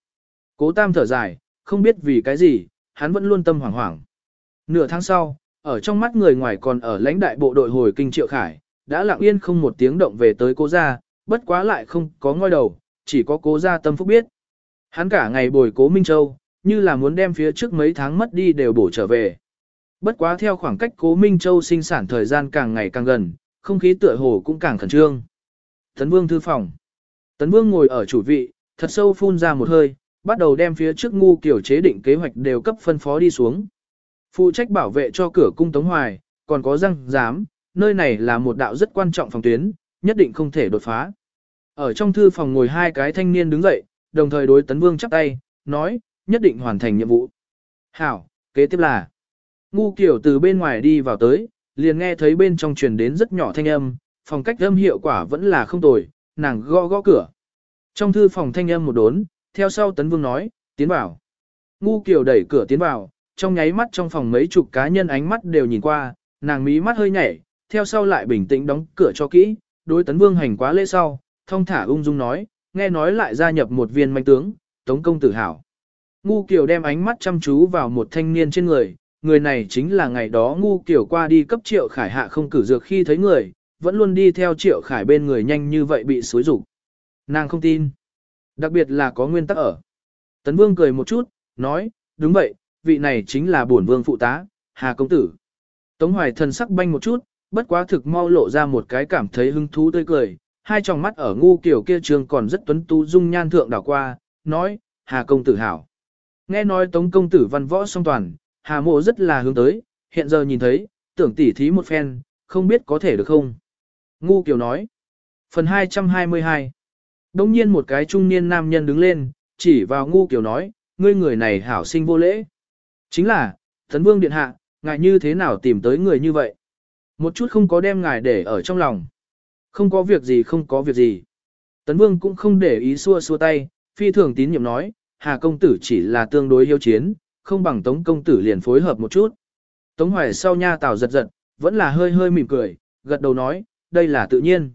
Cố Tam thở dài, không biết vì cái gì, hắn vẫn luôn tâm hoảng hoảng. Nửa tháng sau, ở trong mắt người ngoài còn ở lãnh đại bộ đội hồi kinh triệu khải, đã lặng yên không một tiếng động về tới cố gia, bất quá lại không có ngôi đầu, chỉ có cố gia tâm phúc biết. Hắn cả ngày bồi cố Minh Châu, như là muốn đem phía trước mấy tháng mất đi đều bổ trở về. Bất quá theo khoảng cách cố Minh Châu sinh sản thời gian càng ngày càng gần, không khí tựa hồ cũng càng khẩn trương. Thấn Vương thư phòng. Tấn Vương ngồi ở chủ vị, thật sâu phun ra một hơi, bắt đầu đem phía trước ngu kiểu chế định kế hoạch đều cấp phân phó đi xuống. Phụ trách bảo vệ cho cửa cung Tống Hoài, còn có răng giám, nơi này là một đạo rất quan trọng phòng tuyến, nhất định không thể đột phá. Ở trong thư phòng ngồi hai cái thanh niên đứng dậy, đồng thời đối Tấn Vương chắp tay, nói, nhất định hoàn thành nhiệm vụ. Hảo, kế tiếp là, ngu kiểu từ bên ngoài đi vào tới, liền nghe thấy bên trong truyền đến rất nhỏ thanh âm, phòng cách âm hiệu quả vẫn là không tồi, nàng gõ gõ cửa. Trong thư phòng thanh âm một đốn, theo sau Tấn Vương nói, tiến vào. Ngu kiều đẩy cửa tiến vào, trong nháy mắt trong phòng mấy chục cá nhân ánh mắt đều nhìn qua, nàng mí mắt hơi nhảy, theo sau lại bình tĩnh đóng cửa cho kỹ, đối tấn vương hành quá lễ sau, thông thả ung dung nói, nghe nói lại gia nhập một viên manh tướng, tống công tử hảo. Ngu Kiều đem ánh mắt chăm chú vào một thanh niên trên người, người này chính là ngày đó Ngu Kiều qua đi cấp triệu khải hạ không cử dược khi thấy người, vẫn luôn đi theo triệu khải bên người nhanh như vậy bị xối rụng. Nàng không tin. Đặc biệt là có nguyên tắc ở. Tấn Vương cười một chút, nói, đúng vậy, vị này chính là bổn vương phụ tá, Hà công tử. Tống Hoài thần sắc banh một chút, bất quá thực mau lộ ra một cái cảm thấy hứng thú tươi cười, hai tròng mắt ở ngu kiểu kia trường còn rất tuấn tú dung nhan thượng đảo qua, nói, Hà công tử hảo. Nghe nói Tống công tử văn võ song toàn, Hà mộ rất là hướng tới, hiện giờ nhìn thấy, tưởng tỉ thí một phen, không biết có thể được không. Ngu Kiều nói. Phần 222 Đông nhiên một cái trung niên nam nhân đứng lên, chỉ vào ngu Kiều nói, ngươi người này hảo sinh vô lễ. Chính là, Thấn Vương Điện Hạ, ngài như thế nào tìm tới người như vậy? Một chút không có đem ngài để ở trong lòng. Không có việc gì không có việc gì. Tấn Vương cũng không để ý xua xua tay, phi thường tín nhiệm nói, Hà công tử chỉ là tương đối hiếu chiến, không bằng Tống công tử liền phối hợp một chút. Tống Hoài sau nha tào giật giật, vẫn là hơi hơi mỉm cười, gật đầu nói, đây là tự nhiên.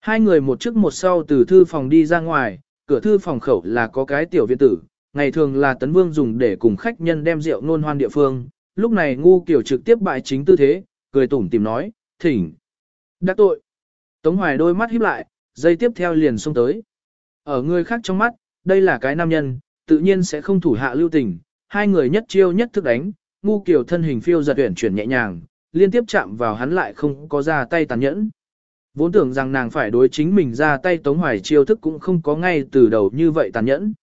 Hai người một trước một sau từ thư phòng đi ra ngoài, cửa thư phòng khẩu là có cái tiểu viện tử, ngày thường là Tấn Vương dùng để cùng khách nhân đem rượu nôn hoan địa phương, lúc này ngu kiểu trực tiếp bại chính tư thế, cười tủm tìm nói, thỉnh. Đắc tội. Tống Hoài đôi mắt híp lại, dây tiếp theo liền xông tới. Ở người khác trong mắt, đây là cái nam nhân, tự nhiên sẽ không thủ hạ lưu tình, hai người nhất chiêu nhất thức đánh, ngu kiểu thân hình phiêu giật tuyển chuyển nhẹ nhàng, liên tiếp chạm vào hắn lại không có ra tay tàn nhẫn. Vốn tưởng rằng nàng phải đối chính mình ra tay Tống Hoài chiêu thức cũng không có ngay từ đầu như vậy tàn nhẫn.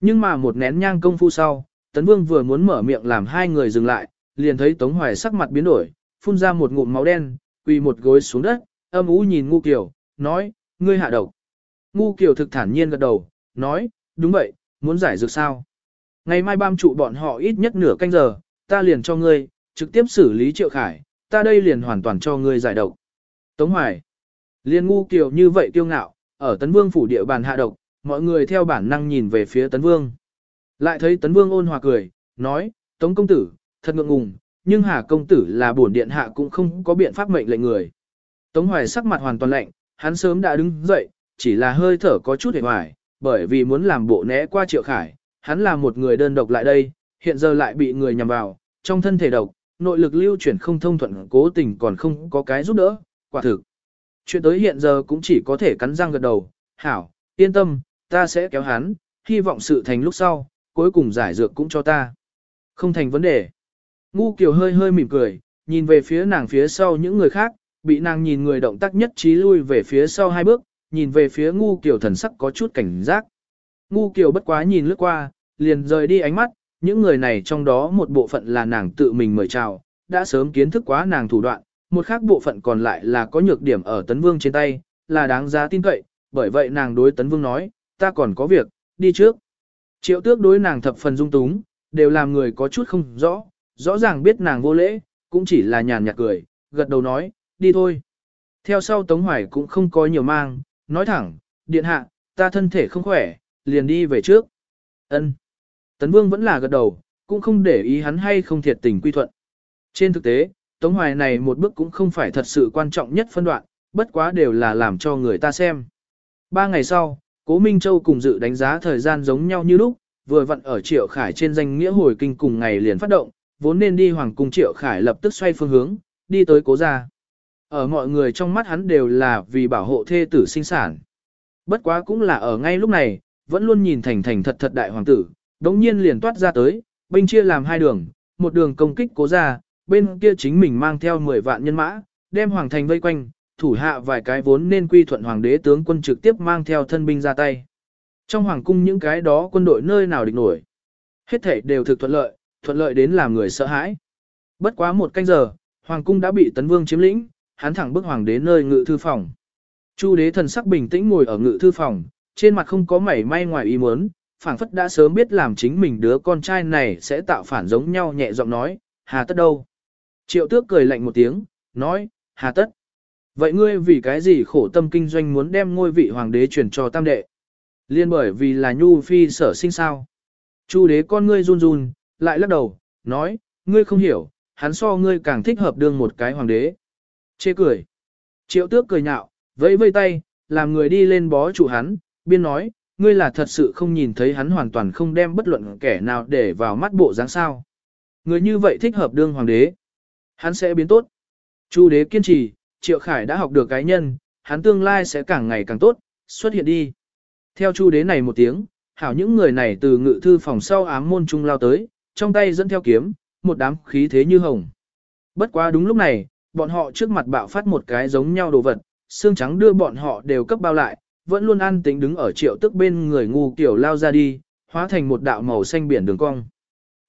Nhưng mà một nén nhang công phu sau, Tấn Vương vừa muốn mở miệng làm hai người dừng lại, liền thấy Tống Hoài sắc mặt biến đổi, phun ra một ngụm máu đen, quỳ một gối xuống đất, âm ú nhìn Ngu Kiều, nói, ngươi hạ độc. Ngu Kiều thực thản nhiên gật đầu, nói, đúng vậy, muốn giải dược sao. Ngày mai bam trụ bọn họ ít nhất nửa canh giờ, ta liền cho ngươi, trực tiếp xử lý triệu khải, ta đây liền hoàn toàn cho ngươi giải độc. Tống Hoài, liên Ngu Kiều như vậy kiêu ngạo, ở Tấn Vương phủ địa bàn hạ độc, mọi người theo bản năng nhìn về phía Tấn Vương. Lại thấy Tấn Vương ôn hòa cười, nói, Tống công tử, thật ngượng ngùng, nhưng Hà công tử là bổn điện hạ cũng không có biện pháp mệnh lệnh người. Tống Hoài sắc mặt hoàn toàn lạnh, hắn sớm đã đứng dậy, chỉ là hơi thở có chút hề hoài, bởi vì muốn làm bộ né qua triệu khải, hắn là một người đơn độc lại đây, hiện giờ lại bị người nhằm vào, trong thân thể độc, nội lực lưu chuyển không thông thuận cố tình còn không có cái giúp đỡ, quả thực. Chuyện tới hiện giờ cũng chỉ có thể cắn răng gật đầu, hảo, yên tâm, ta sẽ kéo hắn, hy vọng sự thành lúc sau, cuối cùng giải dược cũng cho ta. Không thành vấn đề. Ngu Kiều hơi hơi mỉm cười, nhìn về phía nàng phía sau những người khác, bị nàng nhìn người động tác nhất trí lui về phía sau hai bước, nhìn về phía Ngu Kiều thần sắc có chút cảnh giác. Ngu Kiều bất quá nhìn lướt qua, liền rời đi ánh mắt, những người này trong đó một bộ phận là nàng tự mình mời chào, đã sớm kiến thức quá nàng thủ đoạn, một khác bộ phận còn lại là có nhược điểm ở Tấn Vương trên tay, là đáng giá tin cậy, bởi vậy nàng đối Tấn Vương nói, ta còn có việc, đi trước. Triệu tước đối nàng thập phần dung túng, đều làm người có chút không rõ, rõ ràng biết nàng vô lễ, cũng chỉ là nhàn nhạt cười, gật đầu nói, đi thôi. Theo sau Tống Hoài cũng không có nhiều mang, nói thẳng, điện hạ, ta thân thể không khỏe, liền đi về trước. Ân. Tấn Vương vẫn là gật đầu, cũng không để ý hắn hay không thiệt tình quy thuận. Trên thực tế, Tống Hoài này một bước cũng không phải thật sự quan trọng nhất phân đoạn, bất quá đều là làm cho người ta xem. Ba ngày sau, Cố Minh Châu cùng dự đánh giá thời gian giống nhau như lúc, vừa vặn ở Triệu Khải trên danh nghĩa hồi kinh cùng ngày liền phát động, vốn nên đi Hoàng cung Triệu Khải lập tức xoay phương hướng, đi tới cố gia. Ở mọi người trong mắt hắn đều là vì bảo hộ thê tử sinh sản. Bất quá cũng là ở ngay lúc này, vẫn luôn nhìn thành thành thật thật đại hoàng tử, đống nhiên liền toát ra tới, binh chia làm hai đường, một đường công kích cố gia, bên kia chính mình mang theo 10 vạn nhân mã, đem hoàng thành vây quanh, thủ hạ vài cái vốn nên quy thuận hoàng đế tướng quân trực tiếp mang theo thân binh ra tay. Trong hoàng cung những cái đó quân đội nơi nào địch nổi. Hết thể đều thực thuận lợi, thuận lợi đến làm người sợ hãi. Bất quá một canh giờ, hoàng cung đã bị tấn vương chiếm lĩnh, hắn thẳng bước hoàng đế nơi ngự thư phòng. Chu đế thần sắc bình tĩnh ngồi ở ngự thư phòng, trên mặt không có mảy may ngoài ý muốn, phảng phất đã sớm biết làm chính mình đứa con trai này sẽ tạo phản giống nhau nhẹ giọng nói, hà tất đâu. Triệu tước cười lạnh một tiếng, nói, hà tất. Vậy ngươi vì cái gì khổ tâm kinh doanh muốn đem ngôi vị hoàng đế truyền cho tam đệ? Liên bởi vì là nhu phi sở sinh sao. Chu đế con ngươi run run, lại lắc đầu, nói, ngươi không hiểu, hắn so ngươi càng thích hợp đương một cái hoàng đế. Chê cười. Triệu tước cười nhạo, vẫy vây tay, làm người đi lên bó chủ hắn, biên nói, ngươi là thật sự không nhìn thấy hắn hoàn toàn không đem bất luận kẻ nào để vào mắt bộ dáng sao. Người như vậy thích hợp đương hoàng đế. Hắn sẽ biến tốt. Chu đế kiên trì, Triệu Khải đã học được cái nhân, hắn tương lai sẽ càng ngày càng tốt, xuất hiện đi. Theo chu đế này một tiếng, hảo những người này từ ngự thư phòng sau ám môn trung lao tới, trong tay dẫn theo kiếm, một đám khí thế như hồng. Bất quá đúng lúc này, bọn họ trước mặt bạo phát một cái giống nhau đồ vật, xương trắng đưa bọn họ đều cấp bao lại, vẫn luôn an tính đứng ở triệu tức bên người ngu kiểu lao ra đi, hóa thành một đạo màu xanh biển đường cong.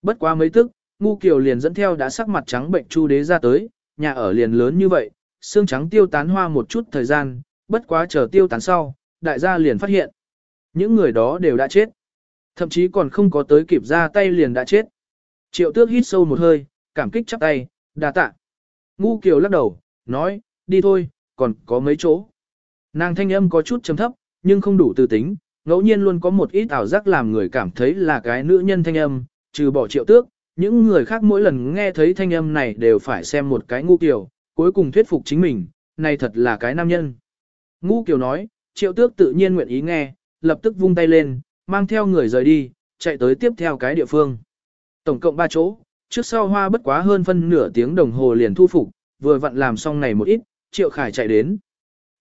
Bất quá mấy tức, ngu Kiều liền dẫn theo đã sắc mặt trắng bệnh chu đế ra tới, nhà ở liền lớn như vậy, xương trắng tiêu tán hoa một chút thời gian, bất quá chờ tiêu tán sau, đại gia liền phát hiện. Những người đó đều đã chết. Thậm chí còn không có tới kịp ra tay liền đã chết. Triệu tước hít sâu một hơi, cảm kích chắp tay, đà tạ. Ngu kiều lắc đầu, nói, đi thôi, còn có mấy chỗ. Nàng thanh âm có chút trầm thấp, nhưng không đủ từ tính, ngẫu nhiên luôn có một ít ảo giác làm người cảm thấy là cái nữ nhân thanh âm, trừ bỏ triệu tước, những người khác mỗi lần nghe thấy thanh âm này đều phải xem một cái ngu kiểu, cuối cùng thuyết phục chính mình, này thật là cái nam nhân. Ngu kiểu nói, triệu tước tự nhiên nguyện ý nghe, lập tức vung tay lên, mang theo người rời đi, chạy tới tiếp theo cái địa phương. Tổng cộng 3 chỗ, trước sau hoa bất quá hơn phân nửa tiếng đồng hồ liền thu phục, vừa vặn làm xong này một ít, triệu khải chạy đến.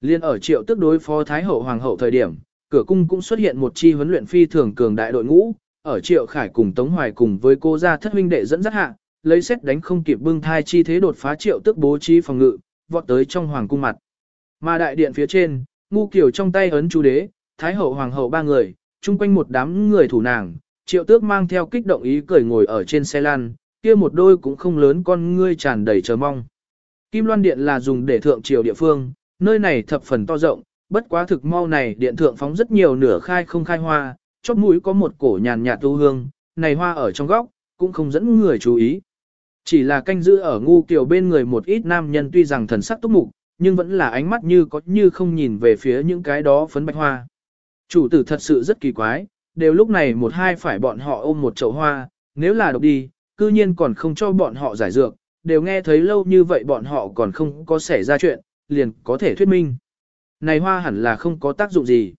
Liên ở triệu tước đối phó Thái Hậu Hoàng hậu thời điểm, cửa cung cũng xuất hiện một chi huấn luyện phi thường cường đại đội ngũ, ở triệu khải cùng Tống Hoài cùng với cô gia thất huynh đệ dẫn dắt hạ, lấy xét đánh không kịp bưng thai chi thế đột phá triệu tước bố trí phòng ngự, vọt tới trong hoàng cung mặt. Mà đại điện phía trên, ngu kiểu trong tay ấn chú đế, Thái Hậu Hoàng hậu ba người, chung quanh một đám người thủ nàng, triệu tước mang theo kích động ý cười ngồi ở trên xe lan, kia một đôi cũng không lớn con ngươi tràn đầy chờ mong. Kim Loan Điện là dùng để thượng triều địa phương, nơi này thập phần to rộng, bất quá thực mau này điện thượng phóng rất nhiều nửa khai không khai hoa, Chót mũi có một cổ nhàn nhạt tu hương, này hoa ở trong góc, cũng không dẫn người chú ý. Chỉ là canh giữ ở ngu kiểu bên người một ít nam nhân tuy rằng thần sắc túc mục, nhưng vẫn là ánh mắt như có như không nhìn về phía những cái đó phấn bạch hoa. Chủ tử thật sự rất kỳ quái, đều lúc này một hai phải bọn họ ôm một chậu hoa, nếu là độc đi, cư nhiên còn không cho bọn họ giải dược, đều nghe thấy lâu như vậy bọn họ còn không có xảy ra chuyện, liền có thể thuyết minh. Này hoa hẳn là không có tác dụng gì.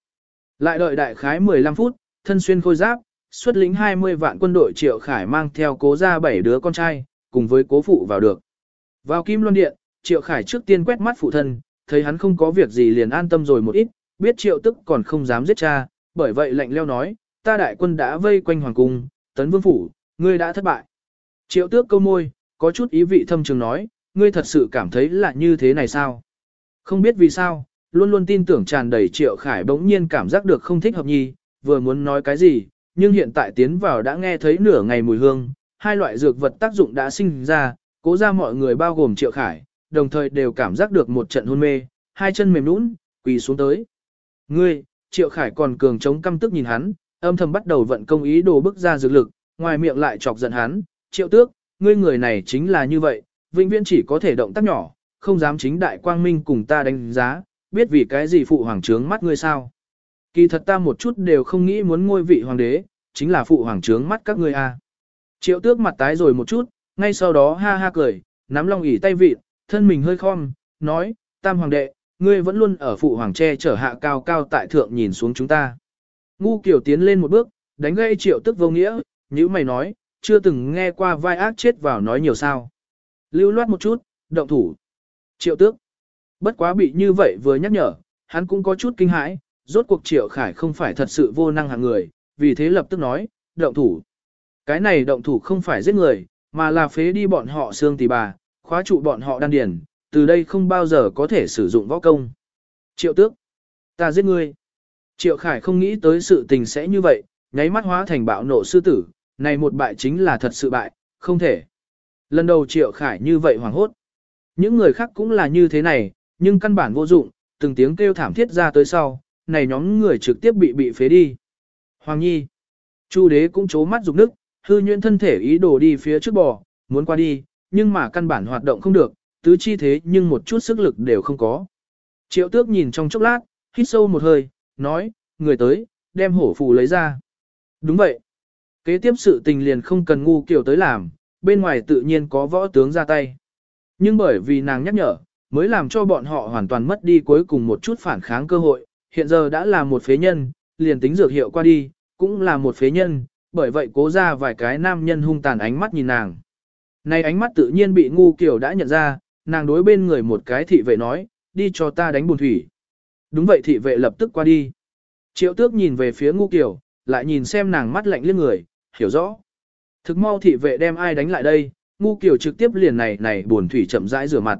Lại đợi đại khái 15 phút, thân xuyên khôi giáp, xuất lính 20 vạn quân đội triệu khải mang theo cố ra 7 đứa con trai, cùng với cố phụ vào được. Vào Kim Loan Điện, triệu khải trước tiên quét mắt phụ thân, thấy hắn không có việc gì liền an tâm rồi một ít, biết triệu tức còn không dám giết cha, bởi vậy lệnh leo nói, ta đại quân đã vây quanh hoàng cung, tấn vương phủ, ngươi đã thất bại. Triệu tước câu môi, có chút ý vị thâm trường nói, ngươi thật sự cảm thấy là như thế này sao? Không biết vì sao, luôn luôn tin tưởng tràn đầy triệu khải bỗng nhiên cảm giác được không thích hợp nhi, vừa muốn nói cái gì, nhưng hiện tại tiến vào đã nghe thấy nửa ngày mùi hương, hai loại dược vật tác dụng đã sinh ra, cố ra mọi người bao gồm triệu khải, đồng thời đều cảm giác được một trận hôn mê, hai chân mềm nũng, quỳ xuống tới. Ngươi, triệu khải còn cường chống căm tức nhìn hắn, âm thầm bắt đầu vận công ý đồ bức ra dược lực, ngoài miệng lại chọc giận hắn, triệu tước, ngươi người này chính là như vậy, vĩnh viễn chỉ có thể động tác nhỏ, không dám chính đại quang minh cùng ta đánh giá, biết vì cái gì phụ hoàng trướng mắt ngươi sao. Kỳ thật ta một chút đều không nghĩ muốn ngôi vị hoàng đế, chính là phụ hoàng trướng mắt các ngươi a. À. Triệu tước mặt tái rồi một chút, ngay sau đó ha ha cười, nắm long ỉ tay vị, thân mình hơi khom, nói, tam hoàng đệ, ngươi vẫn luôn ở phụ hoàng tre trở hạ cao cao tại thượng nhìn xuống chúng ta. Ngu kiểu tiến lên một bước, đánh gây triệu tức vô nghĩa, như mày nói, chưa từng nghe qua vai ác chết vào nói nhiều sao. Lưu loát một chút, động thủ. Triệu tước. Bất quá bị như vậy vừa nhắc nhở, hắn cũng có chút kinh hãi, rốt cuộc triệu khải không phải thật sự vô năng hạng người, vì thế lập tức nói, động thủ. Cái này động thủ không phải giết người, mà là phế đi bọn họ xương tỳ bà, khóa trụ bọn họ đan điền, từ đây không bao giờ có thể sử dụng võ công. Triệu tước. Ta giết ngươi. Triệu khải không nghĩ tới sự tình sẽ như vậy, nháy mắt hóa thành bạo nộ sư tử, này một bại chính là thật sự bại, không thể. Lần đầu triệu khải như vậy hoảng hốt. Những người khác cũng là như thế này, nhưng căn bản vô dụng, từng tiếng kêu thảm thiết ra tới sau, này nhóm người trực tiếp bị bị phế đi. Hoàng Nhi. Chu đế cũng chố mắt rục nức, hư nhuyễn thân thể ý đồ đi phía trước bò, muốn qua đi, nhưng mà căn bản hoạt động không được, tứ chi thế nhưng một chút sức lực đều không có. Triệu tước nhìn trong chốc lát, hít sâu một hơi, nói, người tới, đem hổ phù lấy ra. Đúng vậy. Kế tiếp sự tình liền không cần ngu kiểu tới làm, bên ngoài tự nhiên có võ tướng ra tay. Nhưng bởi vì nàng nhắc nhở, mới làm cho bọn họ hoàn toàn mất đi cuối cùng một chút phản kháng cơ hội, hiện giờ đã là một phế nhân, liền tính dược hiệu qua đi, cũng là một phế nhân, bởi vậy cố ra vài cái nam nhân hung tàn ánh mắt nhìn nàng. Này ánh mắt tự nhiên bị ngu kiểu đã nhận ra, nàng đối bên người một cái thị vệ nói, đi cho ta đánh buồn thủy. Đúng vậy thị vệ lập tức qua đi. Triệu tước nhìn về phía ngu kiểu, lại nhìn xem nàng mắt lạnh liếc người, hiểu rõ. Thực mau thị vệ đem ai đánh lại đây, ngu kiểu trực tiếp liền này này buồn thủy chậm rãi rửa mặt.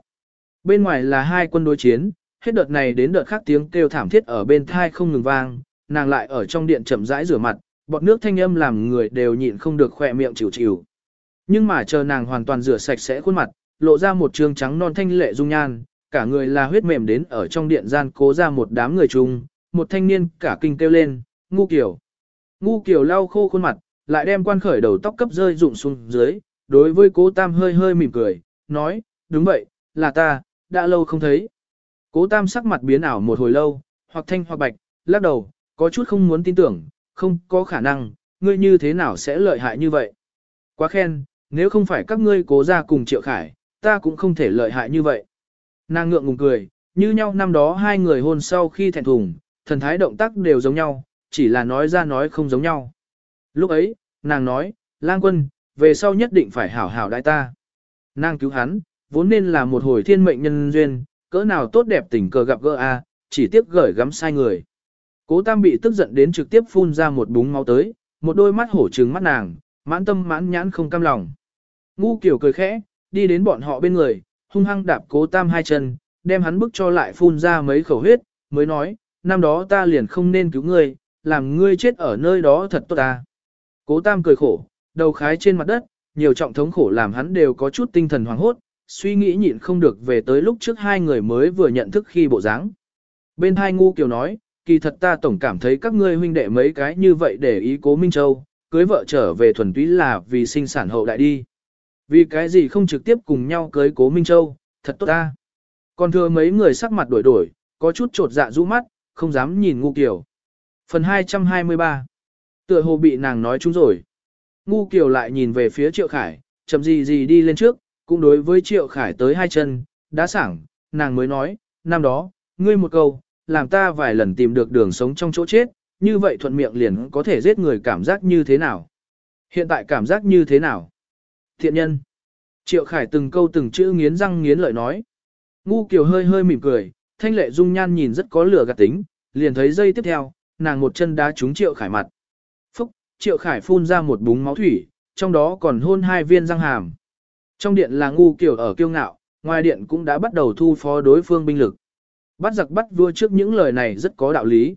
Bên ngoài là hai quân đối chiến, hết đợt này đến đợt khác tiếng kêu thảm thiết ở bên thai không ngừng vang, nàng lại ở trong điện chậm rãi rửa mặt, bọt nước thanh âm làm người đều nhịn không được khỏe miệng chịu chịu. Nhưng mà chờ nàng hoàn toàn rửa sạch sẽ khuôn mặt, lộ ra một trương trắng non thanh lệ dung nhan, cả người là huyết mềm đến ở trong điện gian cố ra một đám người chung, một thanh niên cả kinh kêu lên, ngu kiểu. Ngu kiểu lau khô khuôn mặt, lại đem quan khởi đầu tóc cấp rơi rụng xuống dưới, đối với cố tam hơi hơi mỉm cười, nói, đúng vậy, là ta, đã lâu không thấy. Cố tam sắc mặt biến ảo một hồi lâu, hoặc thanh hoặc bạch, lắc đầu, có chút không muốn tin tưởng, không có khả năng, ngươi như thế nào sẽ lợi hại như vậy. Quá khen, nếu không phải các ngươi cố ra cùng triệu khải, ta cũng không thể lợi hại như vậy. Nàng ngượng ngùng cười, như nhau năm đó hai người hôn sau khi thẹn thùng, thần thái động tác đều giống nhau, chỉ là nói ra nói không giống nhau. Lúc ấy, nàng nói, lang quân, về sau nhất định phải hảo hảo đại ta. Nàng cứu hắn, vốn nên là một hồi thiên mệnh nhân duyên, cỡ nào tốt đẹp tình cờ gặp gỡ a, chỉ tiếc gửi gắm sai người. Cố Tam bị tức giận đến trực tiếp phun ra một búng máu tới, một đôi mắt hổ trừng mắt nàng, mãn tâm mãn nhãn không cam lòng. Ngu kiểu cười khẽ, đi đến bọn họ bên người, hung hăng đạp Cố Tam hai chân, đem hắn bức cho lại phun ra mấy khẩu huyết, mới nói, năm đó ta liền không nên cứu ngươi, làm ngươi chết ở nơi đó thật tốt ta. Cố Tam cười khổ, đầu khái trên mặt đất, nhiều trọng thống khổ làm hắn đều có chút tinh thần hoảng hốt, suy nghĩ nhịn không được về tới lúc trước hai người mới vừa nhận thức khi bộ dáng. Bên hai ngu kiều nói, kỳ thật ta tổng cảm thấy các ngươi huynh đệ mấy cái như vậy để ý cố Minh Châu, cưới vợ trở về thuần túy là vì sinh sản hậu đại đi. Vì cái gì không trực tiếp cùng nhau cưới cố Minh Châu, thật tốt ta. Còn thừa mấy người sắc mặt đổi đổi, có chút trột dạ rũ mắt, không dám nhìn ngu kiều. Phần 223 Tựa hồ bị nàng nói chúng rồi. Ngu kiều lại nhìn về phía triệu khải, chậm gì gì đi lên trước, cũng đối với triệu khải tới hai chân, đã sảng, nàng mới nói, năm đó, ngươi một câu, làm ta vài lần tìm được đường sống trong chỗ chết, như vậy thuận miệng liền có thể giết người cảm giác như thế nào. Hiện tại cảm giác như thế nào? Thiện nhân. Triệu Khải từng câu từng chữ nghiến răng nghiến lợi nói. Ngu Kiều hơi hơi mỉm cười, thanh lệ dung nhan nhìn rất có lửa gạt tính, liền thấy dây tiếp theo, nàng một chân đá trúng Triệu Khải mặt. Phúc, Triệu Khải phun ra một búng máu thủy, trong đó còn hôn hai viên răng hàm. Trong điện là ngu Kiều ở kiêu ngạo, ngoài điện cũng đã bắt đầu thu phó đối phương binh lực. Bắt giặc bắt vua trước những lời này rất có đạo lý.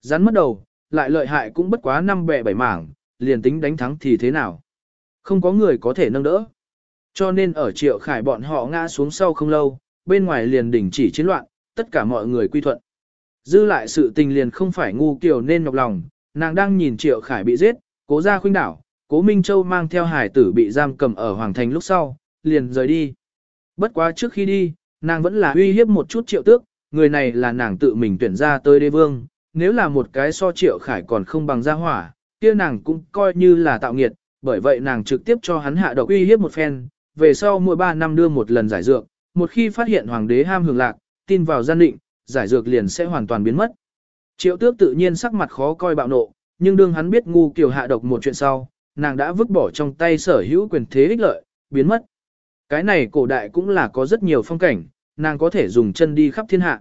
Rắn mất đầu, lại lợi hại cũng bất quá năm bẹ bảy mảng, liền tính đánh thắng thì thế nào. Không có người có thể nâng đỡ. Cho nên ở triệu khải bọn họ ngã xuống sau không lâu, bên ngoài liền đỉnh chỉ chiến loạn, tất cả mọi người quy thuận. Dư lại sự tình liền không phải ngu kiểu nên nhọc lòng, nàng đang nhìn triệu khải bị giết, cố ra khuynh đảo, cố Minh Châu mang theo hải tử bị giam cầm ở Hoàng Thành lúc sau, liền rời đi. Bất quá trước khi đi, nàng vẫn là uy hiếp một chút triệu tước, người này là nàng tự mình tuyển ra tới đế vương, nếu là một cái so triệu khải còn không bằng gia hỏa, kia nàng cũng coi như là tạo nghiệt, bởi vậy nàng trực tiếp cho hắn hạ độc uy hiếp một phen, về sau mỗi 3 năm đưa một lần giải dược, một khi phát hiện hoàng đế ham hưởng lạc, tin vào gian định, giải dược liền sẽ hoàn toàn biến mất. Triệu tước tự nhiên sắc mặt khó coi bạo nộ, nhưng đương hắn biết ngu kiều hạ độc một chuyện sau, nàng đã vứt bỏ trong tay sở hữu quyền thế ích lợi, biến mất. Cái này cổ đại cũng là có rất nhiều phong cảnh, nàng có thể dùng chân đi khắp thiên hạ.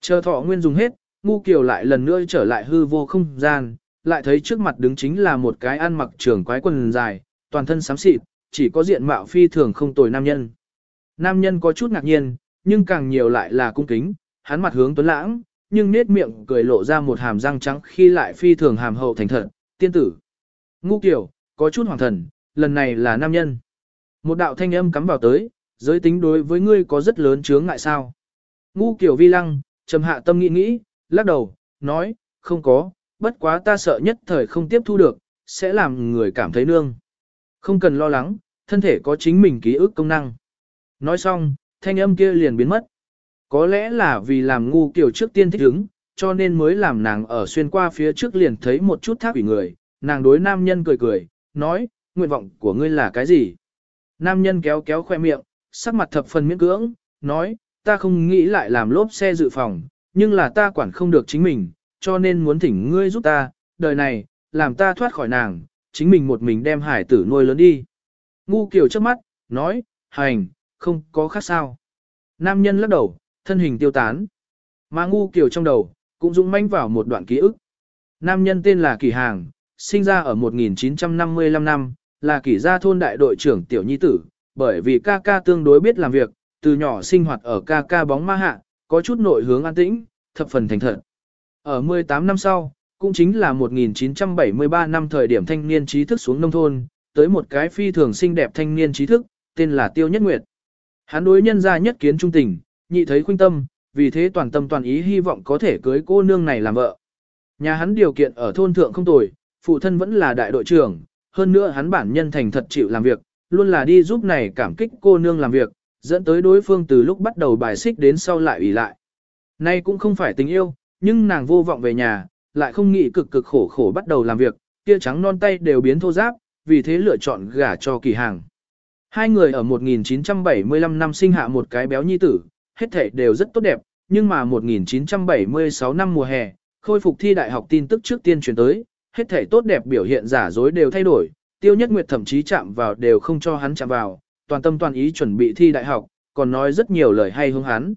Chờ thọ nguyên dùng hết, ngu kiều lại lần nữa trở lại hư vô không gian, lại thấy trước mặt đứng chính là một cái ăn mặc trường quái quần dài, toàn thân xám xịt, chỉ có diện mạo phi thường không tồi nam nhân. Nam nhân có chút ngạc nhiên, nhưng càng nhiều lại là cung kính, hắn mặt hướng tuấn lãng, nhưng nết miệng cười lộ ra một hàm răng trắng khi lại phi thường hàm hậu thành thật, tiên tử. Ngu kiều, có chút hoàng thần, lần này là nam nhân. Một đạo thanh âm cắm vào tới, giới tính đối với ngươi có rất lớn chướng ngại sao. Ngu kiểu vi lăng, trầm hạ tâm nghĩ nghĩ, lắc đầu, nói, không có, bất quá ta sợ nhất thời không tiếp thu được, sẽ làm người cảm thấy nương. Không cần lo lắng, thân thể có chính mình ký ức công năng. Nói xong, thanh âm kia liền biến mất. Có lẽ là vì làm ngu kiểu trước tiên thích ứng, cho nên mới làm nàng ở xuyên qua phía trước liền thấy một chút thác ủy người, nàng đối nam nhân cười cười, nói, nguyện vọng của ngươi là cái gì? Nam nhân kéo kéo khoe miệng, sắc mặt thập phần miễn cưỡng, nói, ta không nghĩ lại làm lốp xe dự phòng, nhưng là ta quản không được chính mình, cho nên muốn thỉnh ngươi giúp ta, đời này, làm ta thoát khỏi nàng, chính mình một mình đem hải tử nuôi lớn đi. Ngu kiều trước mắt, nói, hành, không có khác sao. Nam nhân lắc đầu, thân hình tiêu tán. Mà ngu kiều trong đầu, cũng dũng manh vào một đoạn ký ức. Nam nhân tên là Kỳ Hàng, sinh ra ở 1955 năm, là kỷ gia thôn đại đội trưởng tiểu nhi tử, bởi vì ca ca tương đối biết làm việc, từ nhỏ sinh hoạt ở ca ca bóng ma hạ, có chút nội hướng an tĩnh, thập phần thành thật. Ở 18 năm sau, cũng chính là 1973 năm thời điểm thanh niên trí thức xuống nông thôn, tới một cái phi thường xinh đẹp thanh niên trí thức, tên là Tiêu Nhất Nguyệt. Hắn đối nhân gia nhất kiến trung tình, nhị thấy khuynh tâm, vì thế toàn tâm toàn ý hy vọng có thể cưới cô nương này làm vợ. Nhà hắn điều kiện ở thôn thượng không tồi, phụ thân vẫn là đại đội trưởng, hơn nữa hắn bản nhân thành thật chịu làm việc, luôn là đi giúp này cảm kích cô nương làm việc, dẫn tới đối phương từ lúc bắt đầu bài xích đến sau lại ủy lại. Nay cũng không phải tình yêu, nhưng nàng vô vọng về nhà, lại không nghĩ cực cực khổ khổ bắt đầu làm việc, kia trắng non tay đều biến thô giáp, vì thế lựa chọn gả cho kỳ hàng. Hai người ở 1975 năm sinh hạ một cái béo nhi tử, hết thể đều rất tốt đẹp, nhưng mà 1976 năm mùa hè, khôi phục thi đại học tin tức trước tiên truyền tới, hết thể tốt đẹp biểu hiện giả dối đều thay đổi, tiêu nhất nguyệt thậm chí chạm vào đều không cho hắn chạm vào, toàn tâm toàn ý chuẩn bị thi đại học, còn nói rất nhiều lời hay hướng hắn.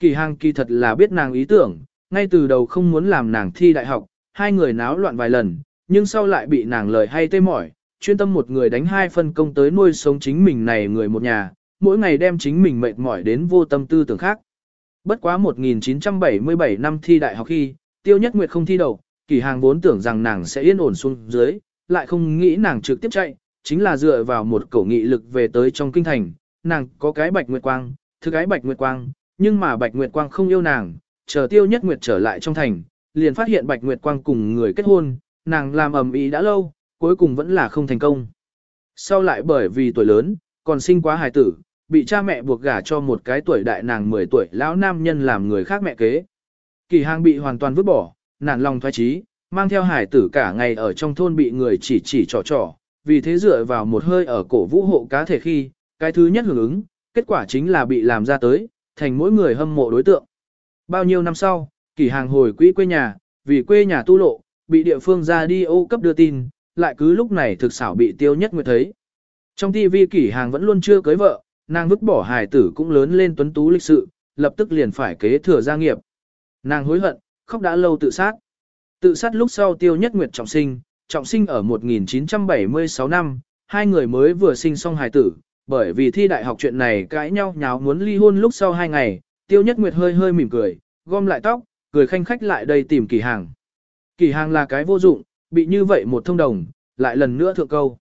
Kỳ hàng kỳ thật là biết nàng ý tưởng, ngay từ đầu không muốn làm nàng thi đại học, hai người náo loạn vài lần, nhưng sau lại bị nàng lời hay tê mỏi, chuyên tâm một người đánh hai phân công tới nuôi sống chính mình này người một nhà, mỗi ngày đem chính mình mệt mỏi đến vô tâm tư tưởng khác. Bất quá 1977 năm thi đại học khi, Tiêu Nhất Nguyệt không thi đầu, kỳ hàng vốn tưởng rằng nàng sẽ yên ổn xuống dưới, lại không nghĩ nàng trực tiếp chạy, chính là dựa vào một cổ nghị lực về tới trong kinh thành, nàng có cái bạch nguyệt quang, thứ cái bạch nguyệt quang, nhưng mà bạch nguyệt quang không yêu nàng, chờ Tiêu Nhất Nguyệt trở lại trong thành, liền phát hiện bạch nguyệt quang cùng người kết hôn, nàng làm ầm ĩ đã lâu, cuối cùng vẫn là không thành công. Sau lại bởi vì tuổi lớn, còn sinh quá hài tử, bị cha mẹ buộc gả cho một cái tuổi đại nàng 10 tuổi lão nam nhân làm người khác mẹ kế. Kỳ hàng bị hoàn toàn vứt bỏ, nản lòng thoái trí, mang theo hải tử cả ngày ở trong thôn bị người chỉ chỉ trò trò, vì thế dựa vào một hơi ở cổ vũ hộ cá thể khi, cái thứ nhất hưởng ứng, kết quả chính là bị làm ra tới, thành mỗi người hâm mộ đối tượng. Bao nhiêu năm sau, kỳ hàng hồi quỹ quê nhà, vì quê nhà tu lộ, bị địa phương ra đi ô cấp đưa tin, lại cứ lúc này thực xảo bị tiêu nhất nguyệt thấy. Trong TV kỷ hàng vẫn luôn chưa cưới vợ, nàng vứt bỏ hài tử cũng lớn lên tuấn tú lịch sự, lập tức liền phải kế thừa gia nghiệp. Nàng hối hận, khóc đã lâu tự sát. Tự sát lúc sau tiêu nhất nguyệt trọng sinh, trọng sinh ở 1976 năm, hai người mới vừa sinh xong hài tử, bởi vì thi đại học chuyện này cãi nhau nháo muốn ly hôn lúc sau hai ngày, tiêu nhất nguyệt hơi hơi mỉm cười, gom lại tóc, cười khanh khách lại đây tìm kỳ hàng. Kỳ hàng là cái vô dụng, bị như vậy một thông đồng, lại lần nữa thượng câu.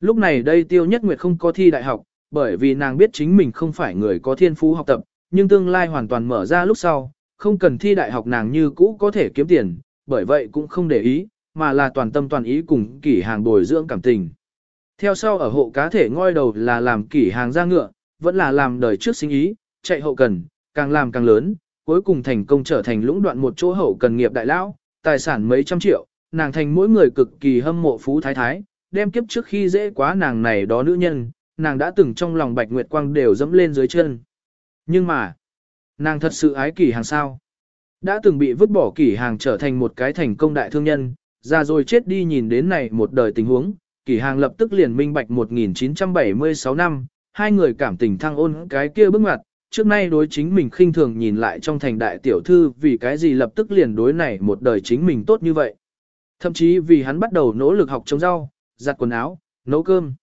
Lúc này đây tiêu nhất nguyệt không có thi đại học, bởi vì nàng biết chính mình không phải người có thiên phú học tập, nhưng tương lai hoàn toàn mở ra lúc sau, không cần thi đại học nàng như cũ có thể kiếm tiền, bởi vậy cũng không để ý, mà là toàn tâm toàn ý cùng kỷ hàng bồi dưỡng cảm tình. Theo sau ở hộ cá thể ngoi đầu là làm kỷ hàng ra ngựa, vẫn là làm đời trước sinh ý, chạy hậu cần, càng làm càng lớn, cuối cùng thành công trở thành lũng đoạn một chỗ hậu cần nghiệp đại lão, tài sản mấy trăm triệu, nàng thành mỗi người cực kỳ hâm mộ phú thái thái, đem kiếp trước khi dễ quá nàng này đó nữ nhân, nàng đã từng trong lòng bạch nguyệt quang đều dẫm lên dưới chân. Nhưng mà, nàng thật sự ái kỷ hàng sao. Đã từng bị vứt bỏ kỷ hàng trở thành một cái thành công đại thương nhân, ra rồi chết đi nhìn đến này một đời tình huống, kỷ hàng lập tức liền minh bạch 1976 năm, hai người cảm tình thăng ôn cái kia bước ngoặt, trước nay đối chính mình khinh thường nhìn lại trong thành đại tiểu thư vì cái gì lập tức liền đối này một đời chính mình tốt như vậy. Thậm chí vì hắn bắt đầu nỗ lực học trồng rau, giặt quần áo, nấu cơm.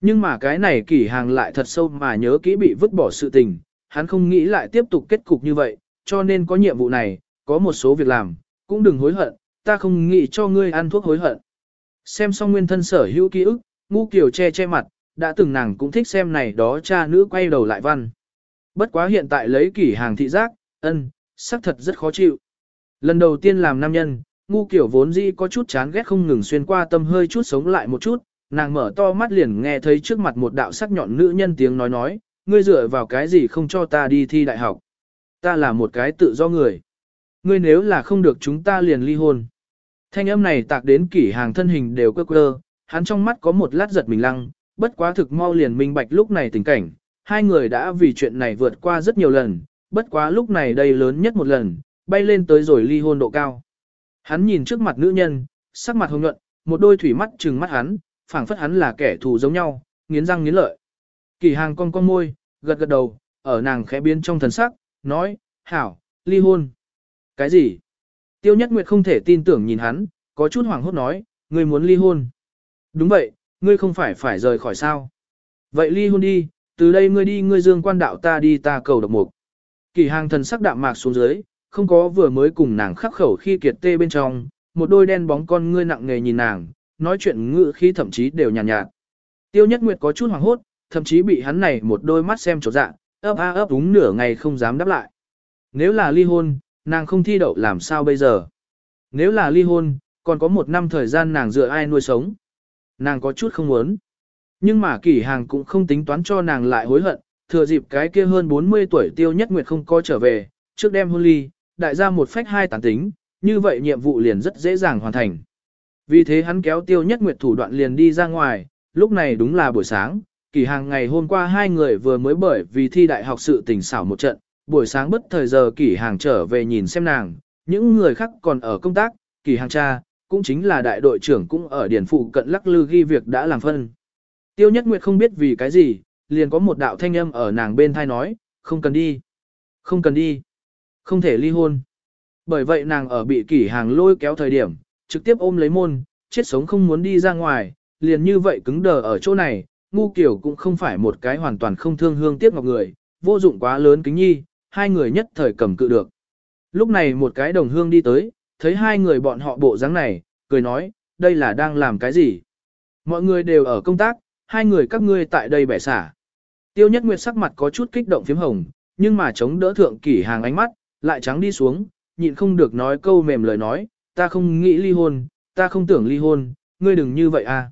Nhưng mà cái này kỷ hàng lại thật sâu mà nhớ kỹ bị vứt bỏ sự tình, hắn không nghĩ lại tiếp tục kết cục như vậy, cho nên có nhiệm vụ này, có một số việc làm, cũng đừng hối hận, ta không nghĩ cho ngươi ăn thuốc hối hận. Xem xong nguyên thân sở hữu ký ức, ngu kiểu che che mặt, đã từng nàng cũng thích xem này đó cha nữ quay đầu lại văn. Bất quá hiện tại lấy kỷ hàng thị giác, ân, sắc thật rất khó chịu. Lần đầu tiên làm nam nhân, ngu kiểu vốn dĩ có chút chán ghét không ngừng xuyên qua tâm hơi chút sống lại một chút, nàng mở to mắt liền nghe thấy trước mặt một đạo sắc nhọn nữ nhân tiếng nói nói, ngươi dựa vào cái gì không cho ta đi thi đại học. Ta là một cái tự do người. Ngươi nếu là không được chúng ta liền ly hôn. Thanh âm này tạc đến kỷ hàng thân hình đều quơ quơ, hắn trong mắt có một lát giật mình lăng, bất quá thực mau liền minh bạch lúc này tình cảnh, hai người đã vì chuyện này vượt qua rất nhiều lần, bất quá lúc này đây lớn nhất một lần, bay lên tới rồi ly hôn độ cao. Hắn nhìn trước mặt nữ nhân, sắc mặt hồng nhuận, một đôi thủy mắt trừng mắt hắn, phảng phất hắn là kẻ thù giống nhau, nghiến răng nghiến lợi. Kỳ hàng con con môi, gật gật đầu, ở nàng khẽ biến trong thần sắc, nói, hảo, ly hôn. Cái gì? Tiêu nhất nguyệt không thể tin tưởng nhìn hắn, có chút hoảng hốt nói, ngươi muốn ly hôn. Đúng vậy, ngươi không phải phải rời khỏi sao. Vậy ly hôn đi, từ đây ngươi đi ngươi dương quan đạo ta đi ta cầu độc mục. Kỳ hàng thần sắc đạm mạc xuống dưới, không có vừa mới cùng nàng khắc khẩu khi kiệt tê bên trong, một đôi đen bóng con ngươi nặng nghề nhìn nàng, nói chuyện ngữ khi thậm chí đều nhàn nhạt, nhạt. Tiêu Nhất Nguyệt có chút hoảng hốt, thậm chí bị hắn này một đôi mắt xem chỗ dạ, ấp a ấp đúng nửa ngày không dám đáp lại. Nếu là ly hôn, nàng không thi đậu làm sao bây giờ? Nếu là ly hôn, còn có một năm thời gian nàng dựa ai nuôi sống? Nàng có chút không muốn. Nhưng mà kỷ hàng cũng không tính toán cho nàng lại hối hận, thừa dịp cái kia hơn 40 tuổi tiêu nhất nguyệt không có trở về, trước đêm hôn ly, đại gia một phách hai tán tính, như vậy nhiệm vụ liền rất dễ dàng hoàn thành. Vì thế hắn kéo tiêu nhất nguyệt thủ đoạn liền đi ra ngoài, lúc này đúng là buổi sáng, kỳ hàng ngày hôm qua hai người vừa mới bởi vì thi đại học sự tình xảo một trận, buổi sáng bất thời giờ kỳ hàng trở về nhìn xem nàng, những người khác còn ở công tác, kỳ hàng cha, cũng chính là đại đội trưởng cũng ở điển phụ cận lắc lư ghi việc đã làm phân. Tiêu nhất nguyệt không biết vì cái gì, liền có một đạo thanh âm ở nàng bên thai nói, không cần đi, không cần đi, không thể ly hôn. Bởi vậy nàng ở bị kỷ hàng lôi kéo thời điểm, trực tiếp ôm lấy môn, chết sống không muốn đi ra ngoài, liền như vậy cứng đờ ở chỗ này, ngu kiểu cũng không phải một cái hoàn toàn không thương hương tiếc ngọc người, vô dụng quá lớn kính nhi, hai người nhất thời cầm cự được. Lúc này một cái đồng hương đi tới, thấy hai người bọn họ bộ dáng này, cười nói, đây là đang làm cái gì? Mọi người đều ở công tác, hai người các ngươi tại đây bẻ xả. Tiêu nhất nguyệt sắc mặt có chút kích động phím hồng, nhưng mà chống đỡ thượng kỷ hàng ánh mắt, lại trắng đi xuống, nhịn không được nói câu mềm lời nói, ta không nghĩ ly hôn, ta không tưởng ly hôn, ngươi đừng như vậy à.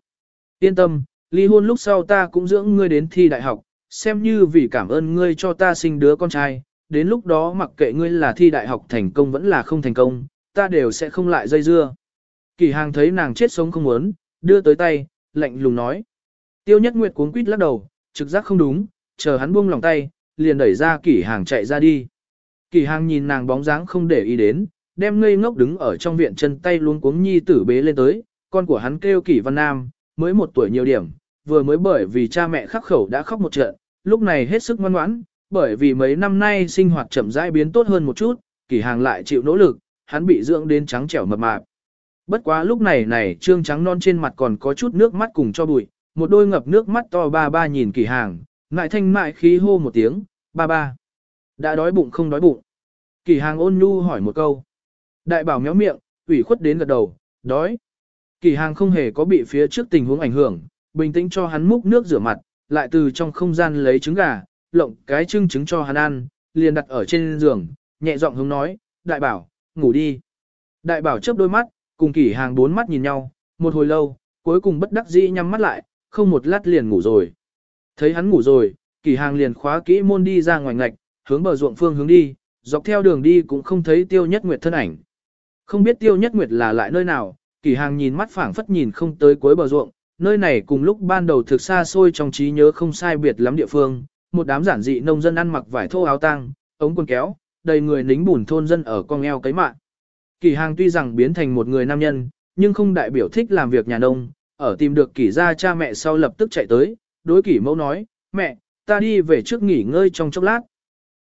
Yên tâm, ly hôn lúc sau ta cũng dưỡng ngươi đến thi đại học, xem như vì cảm ơn ngươi cho ta sinh đứa con trai, đến lúc đó mặc kệ ngươi là thi đại học thành công vẫn là không thành công, ta đều sẽ không lại dây dưa. Kỳ hàng thấy nàng chết sống không muốn, đưa tới tay, lạnh lùng nói. Tiêu nhất nguyệt cuống quýt lắc đầu, trực giác không đúng, chờ hắn buông lòng tay, liền đẩy ra kỷ hàng chạy ra đi. Kỷ hàng nhìn nàng bóng dáng không để ý đến, đem ngây ngốc đứng ở trong viện chân tay luôn cuống nhi tử bế lên tới, con của hắn kêu kỷ văn nam, mới một tuổi nhiều điểm, vừa mới bởi vì cha mẹ khắc khẩu đã khóc một trận, lúc này hết sức ngoan ngoãn, bởi vì mấy năm nay sinh hoạt chậm rãi biến tốt hơn một chút, kỳ hàng lại chịu nỗ lực, hắn bị dưỡng đến trắng trẻo mập mạp. Bất quá lúc này này trương trắng non trên mặt còn có chút nước mắt cùng cho bụi, một đôi ngập nước mắt to ba ba nhìn kỳ hàng, ngại thanh mại khí hô một tiếng, ba ba. Đã đói bụng không đói bụng. kỳ hàng ôn nhu hỏi một câu. Đại bảo méo miệng, ủy khuất đến gật đầu, đói. kỳ hàng không hề có bị phía trước tình huống ảnh hưởng, bình tĩnh cho hắn múc nước rửa mặt, lại từ trong không gian lấy trứng gà, lộng cái trưng trứng cho hắn ăn, liền đặt ở trên giường, nhẹ giọng hướng nói, đại bảo, ngủ đi. Đại bảo chớp đôi mắt, cùng kỷ hàng bốn mắt nhìn nhau, một hồi lâu, cuối cùng bất đắc dĩ nhắm mắt lại, không một lát liền ngủ rồi. Thấy hắn ngủ rồi, kỷ hàng liền khóa kỹ môn đi ra ngoài ngạch, hướng bờ ruộng phương hướng đi, dọc theo đường đi cũng không thấy tiêu nhất nguyệt thân ảnh. Không biết tiêu nhất nguyệt là lại nơi nào, kỷ hàng nhìn mắt phảng phất nhìn không tới cuối bờ ruộng, nơi này cùng lúc ban đầu thực xa xôi trong trí nhớ không sai biệt lắm địa phương, một đám giản dị nông dân ăn mặc vải thô áo tang, ống quần kéo, đầy người nính bùn thôn dân ở con eo cấy mạng. Kỳ hàng tuy rằng biến thành một người nam nhân, nhưng không đại biểu thích làm việc nhà nông, ở tìm được Kỳ gia cha mẹ sau lập tức chạy tới, đối Kỳ mẫu nói, mẹ, ta đi về trước nghỉ ngơi trong chốc lát.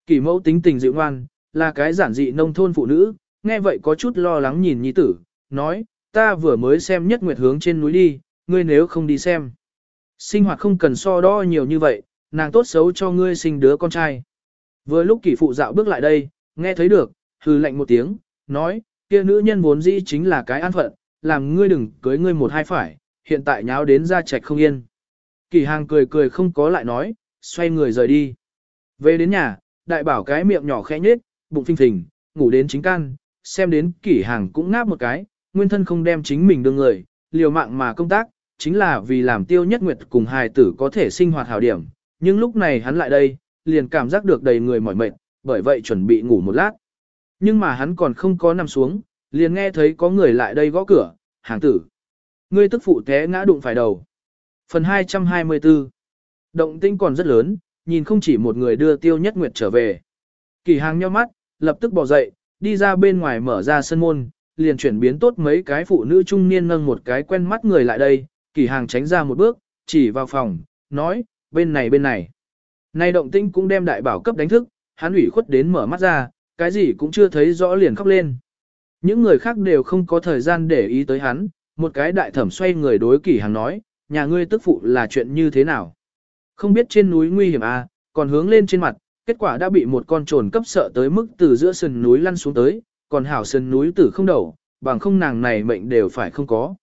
Kỷ mẫu tính tình dịu ngoan, là cái giản dị nông thôn phụ nữ, nghe vậy có chút lo lắng nhìn nhi tử, nói, ta vừa mới xem nhất nguyệt hướng trên núi đi, ngươi nếu không đi xem. Sinh hoạt không cần so đo nhiều như vậy, nàng tốt xấu cho ngươi sinh đứa con trai. Vừa lúc kỷ phụ dạo bước lại đây, nghe thấy được, hừ lạnh một tiếng, nói, kia nữ nhân vốn dĩ chính là cái an phận, làm ngươi đừng cưới ngươi một hai phải, hiện tại nháo đến ra trạch không yên. Kỳ hàng cười cười không có lại nói, xoay người rời đi. Về đến nhà, đại bảo cái miệng nhỏ khẽ nhết, bụng phình phình, ngủ đến chính can, xem đến kỷ hàng cũng ngáp một cái, nguyên thân không đem chính mình đương người, liều mạng mà công tác, chính là vì làm tiêu nhất nguyệt cùng hài tử có thể sinh hoạt hảo điểm. Nhưng lúc này hắn lại đây, liền cảm giác được đầy người mỏi mệt, bởi vậy chuẩn bị ngủ một lát. Nhưng mà hắn còn không có nằm xuống, liền nghe thấy có người lại đây gõ cửa, hàng tử. Ngươi tức phụ té ngã đụng phải đầu. Phần 224 Động tinh còn rất lớn, nhìn không chỉ một người đưa tiêu nhất nguyệt trở về. Kỳ hàng nheo mắt, lập tức bỏ dậy, đi ra bên ngoài mở ra sân môn, liền chuyển biến tốt mấy cái phụ nữ trung niên nâng một cái quen mắt người lại đây, kỳ hàng tránh ra một bước, chỉ vào phòng, nói, bên này bên này. Này động tinh cũng đem đại bảo cấp đánh thức, hắn ủy khuất đến mở mắt ra, cái gì cũng chưa thấy rõ liền khóc lên. Những người khác đều không có thời gian để ý tới hắn, một cái đại thẩm xoay người đối kỳ hàng nói, nhà ngươi tức phụ là chuyện như thế nào. Không biết trên núi nguy hiểm à, còn hướng lên trên mặt, kết quả đã bị một con trồn cấp sợ tới mức từ giữa sườn núi lăn xuống tới, còn hảo sườn núi tử không đầu, bằng không nàng này mệnh đều phải không có.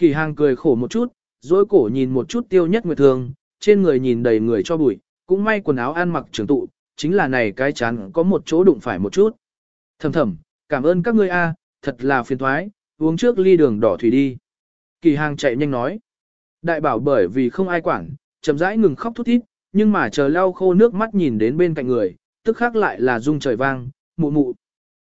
Kỳ hàng cười khổ một chút, dối cổ nhìn một chút tiêu nhất nguyệt thường, trên người nhìn đầy người cho bụi, cũng may quần áo ăn mặc trường tụ, chính là này cái chán có một chỗ đụng phải một chút. Thầm thầm, cảm ơn các ngươi a, thật là phiền thoái, uống trước ly đường đỏ thủy đi. Kỳ hàng chạy nhanh nói. Đại bảo bởi vì không ai quản, chậm rãi ngừng khóc thút thít, nhưng mà chờ lau khô nước mắt nhìn đến bên cạnh người, tức khác lại là rung trời vang, mụ mụ.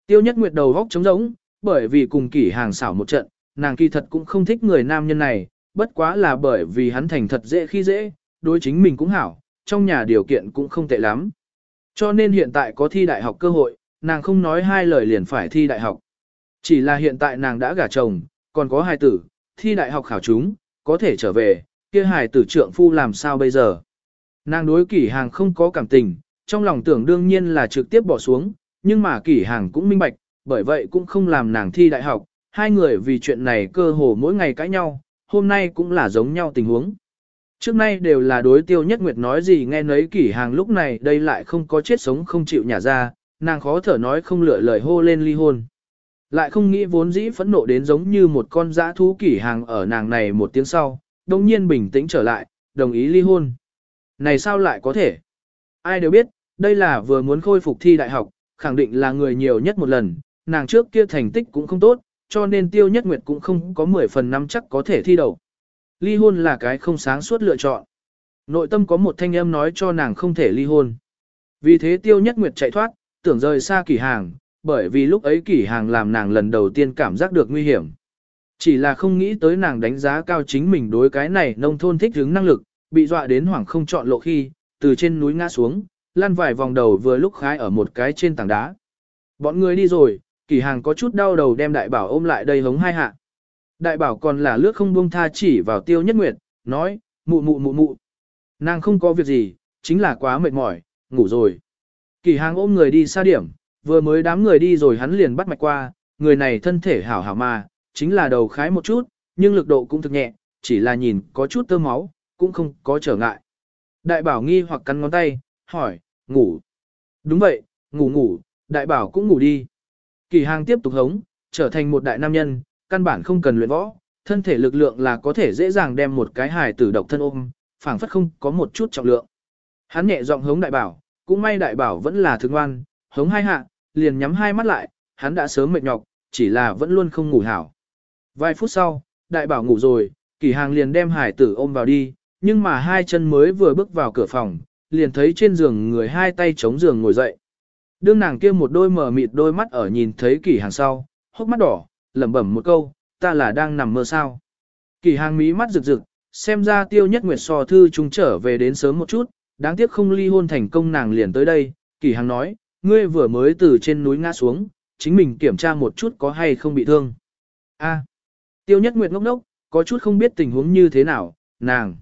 Tiêu nhất nguyệt đầu góc trống rỗng, bởi vì cùng kỷ hàng xảo một trận, nàng kỳ thật cũng không thích người nam nhân này, bất quá là bởi vì hắn thành thật dễ khi dễ, đối chính mình cũng hảo, trong nhà điều kiện cũng không tệ lắm. Cho nên hiện tại có thi đại học cơ hội, nàng không nói hai lời liền phải thi đại học. Chỉ là hiện tại nàng đã gả chồng, còn có hai tử, thi đại học khảo chúng, có thể trở về, kia hài tử trượng phu làm sao bây giờ. Nàng đối kỷ hàng không có cảm tình, trong lòng tưởng đương nhiên là trực tiếp bỏ xuống, nhưng mà kỷ hàng cũng minh bạch, bởi vậy cũng không làm nàng thi đại học, hai người vì chuyện này cơ hồ mỗi ngày cãi nhau, hôm nay cũng là giống nhau tình huống. Trước nay đều là đối tiêu nhất nguyệt nói gì nghe nấy kỷ hàng lúc này đây lại không có chết sống không chịu nhả ra, nàng khó thở nói không lựa lời hô lên ly hôn. Lại không nghĩ vốn dĩ phẫn nộ đến giống như một con dã thú kỷ hàng ở nàng này một tiếng sau, đồng nhiên bình tĩnh trở lại, đồng ý ly hôn. Này sao lại có thể? Ai đều biết, đây là vừa muốn khôi phục thi đại học, khẳng định là người nhiều nhất một lần, nàng trước kia thành tích cũng không tốt, cho nên tiêu nhất nguyệt cũng không có 10 phần năm chắc có thể thi đầu. Ly hôn là cái không sáng suốt lựa chọn. Nội tâm có một thanh âm nói cho nàng không thể ly hôn. Vì thế tiêu nhất nguyệt chạy thoát, tưởng rời xa kỷ hàng, bởi vì lúc ấy kỷ hàng làm nàng lần đầu tiên cảm giác được nguy hiểm. Chỉ là không nghĩ tới nàng đánh giá cao chính mình đối cái này nông thôn thích hứng năng lực, bị dọa đến hoảng không chọn lộ khi, từ trên núi ngã xuống, lăn vài vòng đầu vừa lúc khái ở một cái trên tảng đá. Bọn người đi rồi, kỳ hàng có chút đau đầu đem đại bảo ôm lại đây hống hai hạ. Đại bảo còn là lướt không buông tha chỉ vào tiêu nhất nguyệt, nói, mụ mụ mụ mụ. Nàng không có việc gì, chính là quá mệt mỏi, ngủ rồi. Kỳ hàng ôm người đi xa điểm, vừa mới đám người đi rồi hắn liền bắt mạch qua, người này thân thể hảo hảo mà, chính là đầu khái một chút, nhưng lực độ cũng thực nhẹ, chỉ là nhìn có chút tơ máu, cũng không có trở ngại. Đại bảo nghi hoặc cắn ngón tay, hỏi, ngủ. Đúng vậy, ngủ ngủ, đại bảo cũng ngủ đi. Kỳ hàng tiếp tục hống, trở thành một đại nam nhân, căn bản không cần luyện võ, thân thể lực lượng là có thể dễ dàng đem một cái hài tử độc thân ôm, phảng phất không có một chút trọng lượng. Hắn nhẹ giọng hống đại bảo, cũng may đại bảo vẫn là thương ngoan, hống hai hạ, liền nhắm hai mắt lại, hắn đã sớm mệt nhọc, chỉ là vẫn luôn không ngủ hảo. Vài phút sau, đại bảo ngủ rồi, kỳ hàng liền đem hải tử ôm vào đi, nhưng mà hai chân mới vừa bước vào cửa phòng, liền thấy trên giường người hai tay chống giường ngồi dậy. Đương nàng kia một đôi mờ mịt đôi mắt ở nhìn thấy kỳ hàng sau, hốc mắt đỏ, lẩm bẩm một câu, ta là đang nằm mơ sao. Kỳ hàng mí mắt rực rực, xem ra tiêu nhất nguyệt so thư chúng trở về đến sớm một chút, đáng tiếc không ly hôn thành công nàng liền tới đây. Kỳ hàng nói, ngươi vừa mới từ trên núi ngã xuống, chính mình kiểm tra một chút có hay không bị thương. A. À. tiêu nhất nguyệt ngốc ngốc, có chút không biết tình huống như thế nào, nàng.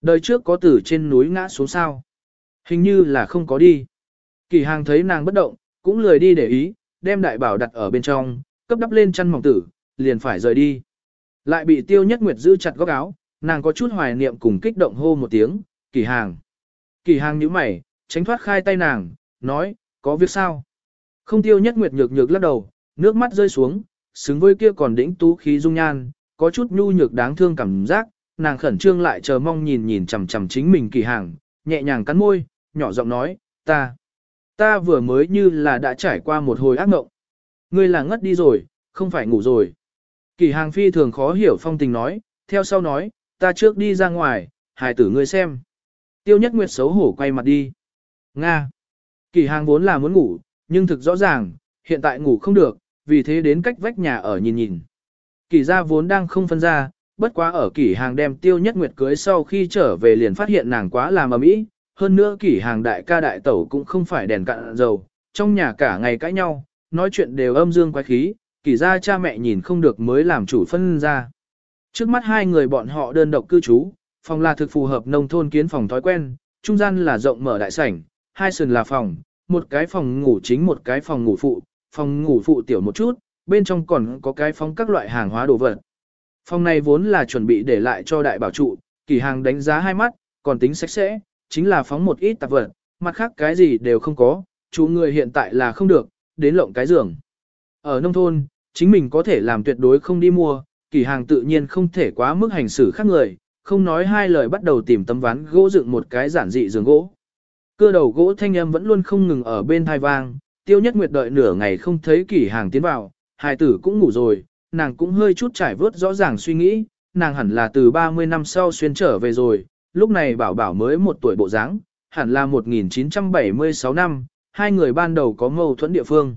Đời trước có từ trên núi ngã xuống sao. Hình như là không có đi. Kỳ hàng thấy nàng bất động, cũng lười đi để ý, đem đại bảo đặt ở bên trong, cấp đắp lên chăn mỏng tử, liền phải rời đi. Lại bị tiêu nhất nguyệt giữ chặt góc áo, nàng có chút hoài niệm cùng kích động hô một tiếng, kỳ hàng. Kỳ hàng nhíu mày, tránh thoát khai tay nàng, nói, có việc sao? Không tiêu nhất nguyệt nhược nhược lắc đầu, nước mắt rơi xuống, xứng với kia còn đĩnh tú khí dung nhan, có chút nhu nhược đáng thương cảm giác, nàng khẩn trương lại chờ mong nhìn nhìn chằm chằm chính mình kỳ hàng, nhẹ nhàng cắn môi, nhỏ giọng nói, ta, ta vừa mới như là đã trải qua một hồi ác mộng. Ngươi là ngất đi rồi, không phải ngủ rồi. Kỳ hàng phi thường khó hiểu phong tình nói, theo sau nói, ta trước đi ra ngoài, hài tử ngươi xem. Tiêu nhất nguyệt xấu hổ quay mặt đi. Nga. Kỳ hàng vốn là muốn ngủ, nhưng thực rõ ràng, hiện tại ngủ không được, vì thế đến cách vách nhà ở nhìn nhìn. Kỳ gia vốn đang không phân ra, bất quá ở kỷ hàng đem tiêu nhất nguyệt cưới sau khi trở về liền phát hiện nàng quá làm ầm ĩ, hơn nữa kỷ hàng đại ca đại tẩu cũng không phải đèn cạn dầu, trong nhà cả ngày cãi nhau, nói chuyện đều âm dương quái khí, kỷ gia cha mẹ nhìn không được mới làm chủ phân ra. Trước mắt hai người bọn họ đơn độc cư trú, phòng là thực phù hợp nông thôn kiến phòng thói quen, trung gian là rộng mở đại sảnh, hai sườn là phòng, một cái phòng ngủ chính một cái phòng ngủ phụ, phòng ngủ phụ tiểu một chút, bên trong còn có cái phóng các loại hàng hóa đồ vật. Phòng này vốn là chuẩn bị để lại cho đại bảo trụ, kỳ hàng đánh giá hai mắt, còn tính sạch sẽ, chính là phóng một ít tạp vật, mặt khác cái gì đều không có, chú người hiện tại là không được, đến lộng cái giường. Ở nông thôn, chính mình có thể làm tuyệt đối không đi mua, kỳ hàng tự nhiên không thể quá mức hành xử khác người, không nói hai lời bắt đầu tìm tấm ván gỗ dựng một cái giản dị giường gỗ. cưa đầu gỗ thanh âm vẫn luôn không ngừng ở bên thai vang, tiêu nhất nguyệt đợi nửa ngày không thấy kỳ hàng tiến vào, hài tử cũng ngủ rồi, nàng cũng hơi chút trải vớt rõ ràng suy nghĩ, nàng hẳn là từ 30 năm sau xuyên trở về rồi, lúc này bảo bảo mới một tuổi bộ dáng, hẳn là 1976 năm, hai người ban đầu có mâu thuẫn địa phương.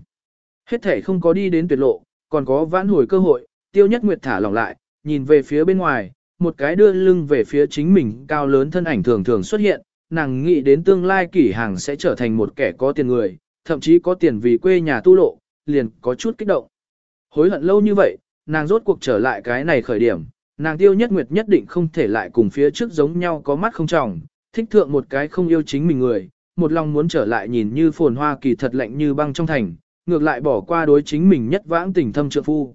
Hết thể không có đi đến tuyệt lộ, còn có vãn hồi cơ hội, tiêu nhất nguyệt thả lỏng lại, nhìn về phía bên ngoài, một cái đưa lưng về phía chính mình cao lớn thân ảnh thường thường xuất hiện, nàng nghĩ đến tương lai kỷ hàng sẽ trở thành một kẻ có tiền người, thậm chí có tiền vì quê nhà tu lộ, liền có chút kích động. Hối hận lâu như vậy, nàng rốt cuộc trở lại cái này khởi điểm, nàng tiêu nhất nguyệt nhất định không thể lại cùng phía trước giống nhau có mắt không trọng, thích thượng một cái không yêu chính mình người, một lòng muốn trở lại nhìn như phồn hoa kỳ thật lạnh như băng trong thành, ngược lại bỏ qua đối chính mình nhất vãng tình thâm trượng phu.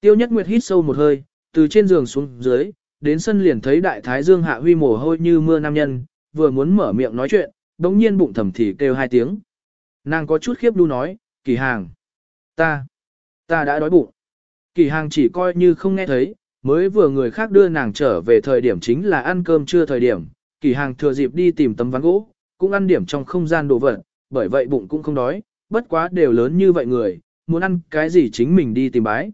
Tiêu nhất nguyệt hít sâu một hơi, từ trên giường xuống dưới, đến sân liền thấy đại thái dương hạ huy mồ hôi như mưa nam nhân, vừa muốn mở miệng nói chuyện, đống nhiên bụng thầm thì kêu hai tiếng. Nàng có chút khiếp đu nói, kỳ hàng. Ta, ta đã đói bụng. Kỳ hàng chỉ coi như không nghe thấy, mới vừa người khác đưa nàng trở về thời điểm chính là ăn cơm trưa thời điểm. Kỳ hàng thừa dịp đi tìm tấm ván gỗ, cũng ăn điểm trong không gian đồ vật, bởi vậy bụng cũng không đói, bất quá đều lớn như vậy người, muốn ăn cái gì chính mình đi tìm bái.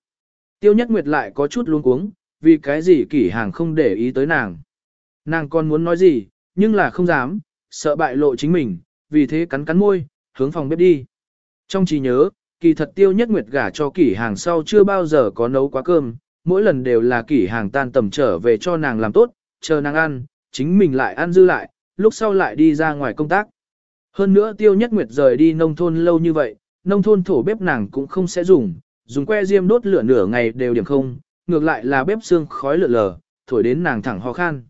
Tiêu nhất nguyệt lại có chút luống cuống, vì cái gì kỷ hàng không để ý tới nàng. Nàng còn muốn nói gì, nhưng là không dám, sợ bại lộ chính mình, vì thế cắn cắn môi, hướng phòng bếp đi. Trong trí nhớ, kỳ thật tiêu nhất nguyệt gả cho kỷ hàng sau chưa bao giờ có nấu quá cơm, mỗi lần đều là kỷ hàng tan tầm trở về cho nàng làm tốt, chờ nàng ăn, chính mình lại ăn dư lại, lúc sau lại đi ra ngoài công tác. Hơn nữa tiêu nhất nguyệt rời đi nông thôn lâu như vậy, nông thôn thổ bếp nàng cũng không sẽ dùng, dùng que diêm đốt lửa nửa ngày đều điểm không, ngược lại là bếp xương khói lửa lờ, thổi đến nàng thẳng ho khan.